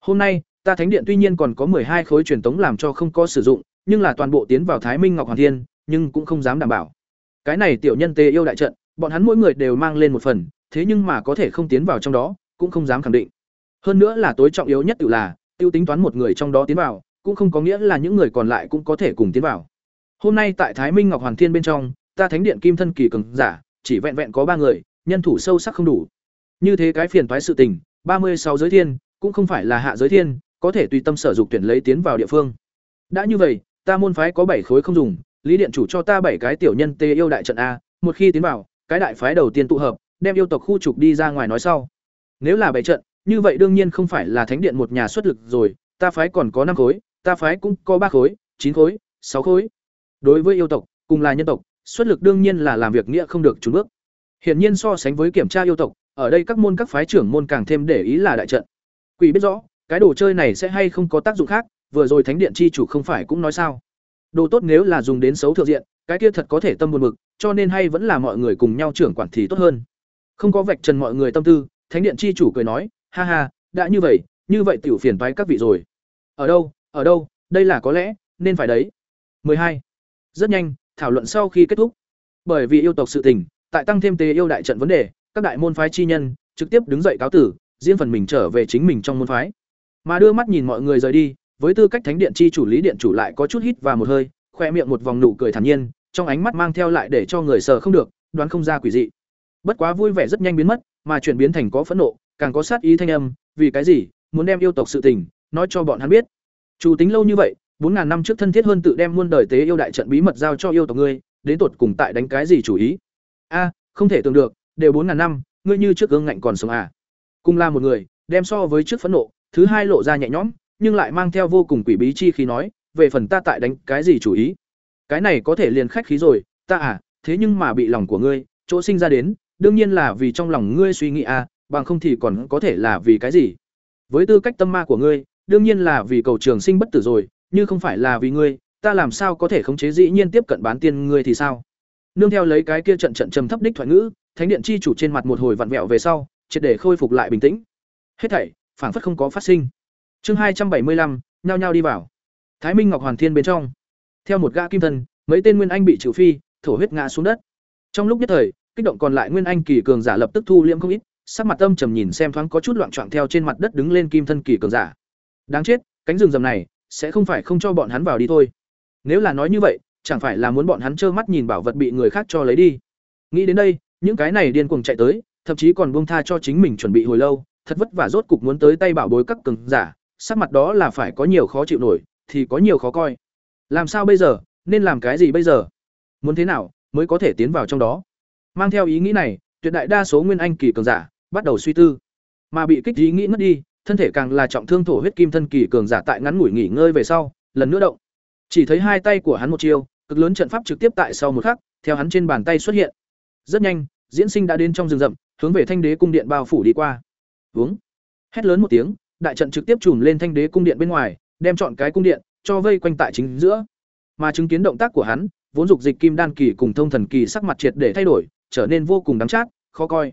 Hôm nay, ta thánh điện tuy nhiên còn có hai khối truyền tống làm cho không có sử dụng, nhưng là toàn bộ tiến vào Thái Minh Ngọc Hoàn Thiên, nhưng cũng không dám đảm bảo. Cái này tiểu nhân tê yêu đại trận, bọn hắn mỗi người đều mang lên một phần, thế nhưng mà có thể không tiến vào trong đó, cũng không dám khẳng định. Hơn nữa là tối trọng yếu nhất tự là, tiêu tính toán một người trong đó tiến vào, cũng không có nghĩa là những người còn lại cũng có thể cùng tiến vào. Hôm nay tại Thái Minh Ngọc Hoàn Thiên bên trong, ta thánh điện kim thân kỳ cường giả, chỉ vẹn vẹn có ba người, nhân thủ sâu sắc không đủ. Như thế cái phiền toái sự tình, ba mươi sáu giới thiên, cũng không phải là hạ giới thiên, có thể tùy tâm sở dục tuyển lấy tiến vào địa phương. Đã như vậy, ta môn phái có bảy khối không dùng, Lý điện chủ cho ta bảy cái tiểu nhân tê yêu đại trận a, một khi tiến vào, cái đại phái đầu tiên tụ hợp, đem yêu tộc khu trục đi ra ngoài nói sau. Nếu là bảy trận, như vậy đương nhiên không phải là thánh điện một nhà xuất lực rồi, ta phái còn có năm khối, ta phái cũng có ba khối, chín khối, sáu khối. Đối với yêu tộc, cùng là nhân tộc, xuất lực đương nhiên là làm việc nghĩa không được trốn bước. Hiển nhiên so sánh với kiểm tra yêu tộc, ở đây các môn các phái trưởng môn càng thêm để ý là đại trận. Quỷ biết rõ, cái đồ chơi này sẽ hay không có tác dụng khác, vừa rồi thánh điện chi chủ không phải cũng nói sao? Đồ tốt nếu là dùng đến xấu thượng diện, cái kia thật có thể tâm buồn mực, cho nên hay vẫn là mọi người cùng nhau trưởng quản thì tốt hơn. Không có vạch trần mọi người tâm tư, thánh điện chi chủ cười nói, ha ha, đã như vậy, như vậy tiểu phiền toái các vị rồi. Ở đâu? Ở đâu? Đây là có lẽ, nên phải đấy. hai Rất nhanh, thảo luận sau khi kết thúc. Bởi vì yêu tộc sự tình, tại tăng thêm tế yêu đại trận vấn đề, các đại môn phái chi nhân trực tiếp đứng dậy cáo tử, riêng phần mình trở về chính mình trong môn phái. Mà đưa mắt nhìn mọi người rời đi, với tư cách thánh điện chi chủ lý điện chủ lại có chút hít và một hơi, khoe miệng một vòng nụ cười thản nhiên, trong ánh mắt mang theo lại để cho người sợ không được, đoán không ra quỷ dị. Bất quá vui vẻ rất nhanh biến mất, mà chuyển biến thành có phẫn nộ, càng có sát ý thanh âm, vì cái gì? Muốn đem yêu tộc sự tình nói cho bọn hắn biết. Chủ tính lâu như vậy, bốn ngàn năm trước thân thiết hơn tự đem muôn đời tế yêu đại trận bí mật giao cho yêu tộc ngươi, đến tột cùng tại đánh cái gì chủ ý? A, không thể tưởng được, đều bốn ngàn năm, ngươi như trước gương ngạnh còn sống à? Cùng là một người, đem so với trước phẫn nộ, thứ hai lộ ra nhẹ nhõm, nhưng lại mang theo vô cùng quỷ bí chi khí nói, về phần ta tại đánh cái gì chủ ý? Cái này có thể liền khách khí rồi, ta à, thế nhưng mà bị lòng của ngươi, chỗ sinh ra đến, đương nhiên là vì trong lòng ngươi suy nghĩ à, bằng không thì còn có thể là vì cái gì? Với tư cách tâm ma của ngươi, đương nhiên là vì cầu trường sinh bất tử rồi, như không phải là vì ngươi, ta làm sao có thể khống chế dĩ nhiên tiếp cận bán tiên ngươi thì sao? Nương theo lấy cái kia trận trận trầm thấp đích thoại ngữ, thánh điện chi chủ trên mặt một hồi vặn vẹo về sau, triệt để khôi phục lại bình tĩnh. Hết thảy, phảng phất không có phát sinh. Chương hai trăm bảy mươi lăm nhao nhao đi vào. Thái Minh Ngọc Hoàn Thiên bên trong. Theo một gã kim thân, mấy tên nguyên anh bị trừ phi, thổ huyết ngã xuống đất. Trong lúc nhất thời, kích động còn lại nguyên anh kỳ cường giả lập tức thu liễm không ít, sắc mặt âm trầm nhìn xem thoáng có chút loạn choạng theo trên mặt đất đứng lên kim thân kỳ cường giả. Đáng chết, cánh rừng rầm này sẽ không phải không cho bọn hắn vào đi thôi. Nếu là nói như vậy, chẳng phải là muốn bọn hắn trơ mắt nhìn bảo vật bị người khác cho lấy đi. Nghĩ đến đây, những cái này điên cuồng chạy tới, thậm chí còn buông tha cho chính mình chuẩn bị hồi lâu, thật vất vả rốt cục muốn tới tay bảo bối các cường giả, sắc mặt đó là phải có nhiều khó chịu nổi, thì có nhiều khó coi. Làm sao bây giờ, nên làm cái gì bây giờ? Muốn thế nào mới có thể tiến vào trong đó? Mang theo ý nghĩ này, tuyệt đại đa số nguyên anh kỳ cường giả bắt đầu suy tư. Mà bị kích ý nghĩ ngất đi, thân thể càng là trọng thương thổ huyết kim thân kỳ cường giả tại ngắn ngủi nghỉ ngơi về sau, lần nữa động. Chỉ thấy hai tay của hắn một chiêu, cực lớn trận pháp trực tiếp tại sau một khắc, theo hắn trên bàn tay xuất hiện. Rất nhanh, diễn sinh đã đến trong rừng rậm, hướng về Thanh Đế cung điện bao phủ đi qua. Vướng. Hét lớn một tiếng, đại trận trực tiếp trùm lên Thanh Đế cung điện bên ngoài, đem chọn cái cung điện cho vây quanh tại chính giữa. Mà chứng kiến động tác của hắn, vốn dục dịch kim đan kỳ cùng thông thần kỳ sắc mặt triệt để thay đổi, trở nên vô cùng đáng chát, khó coi.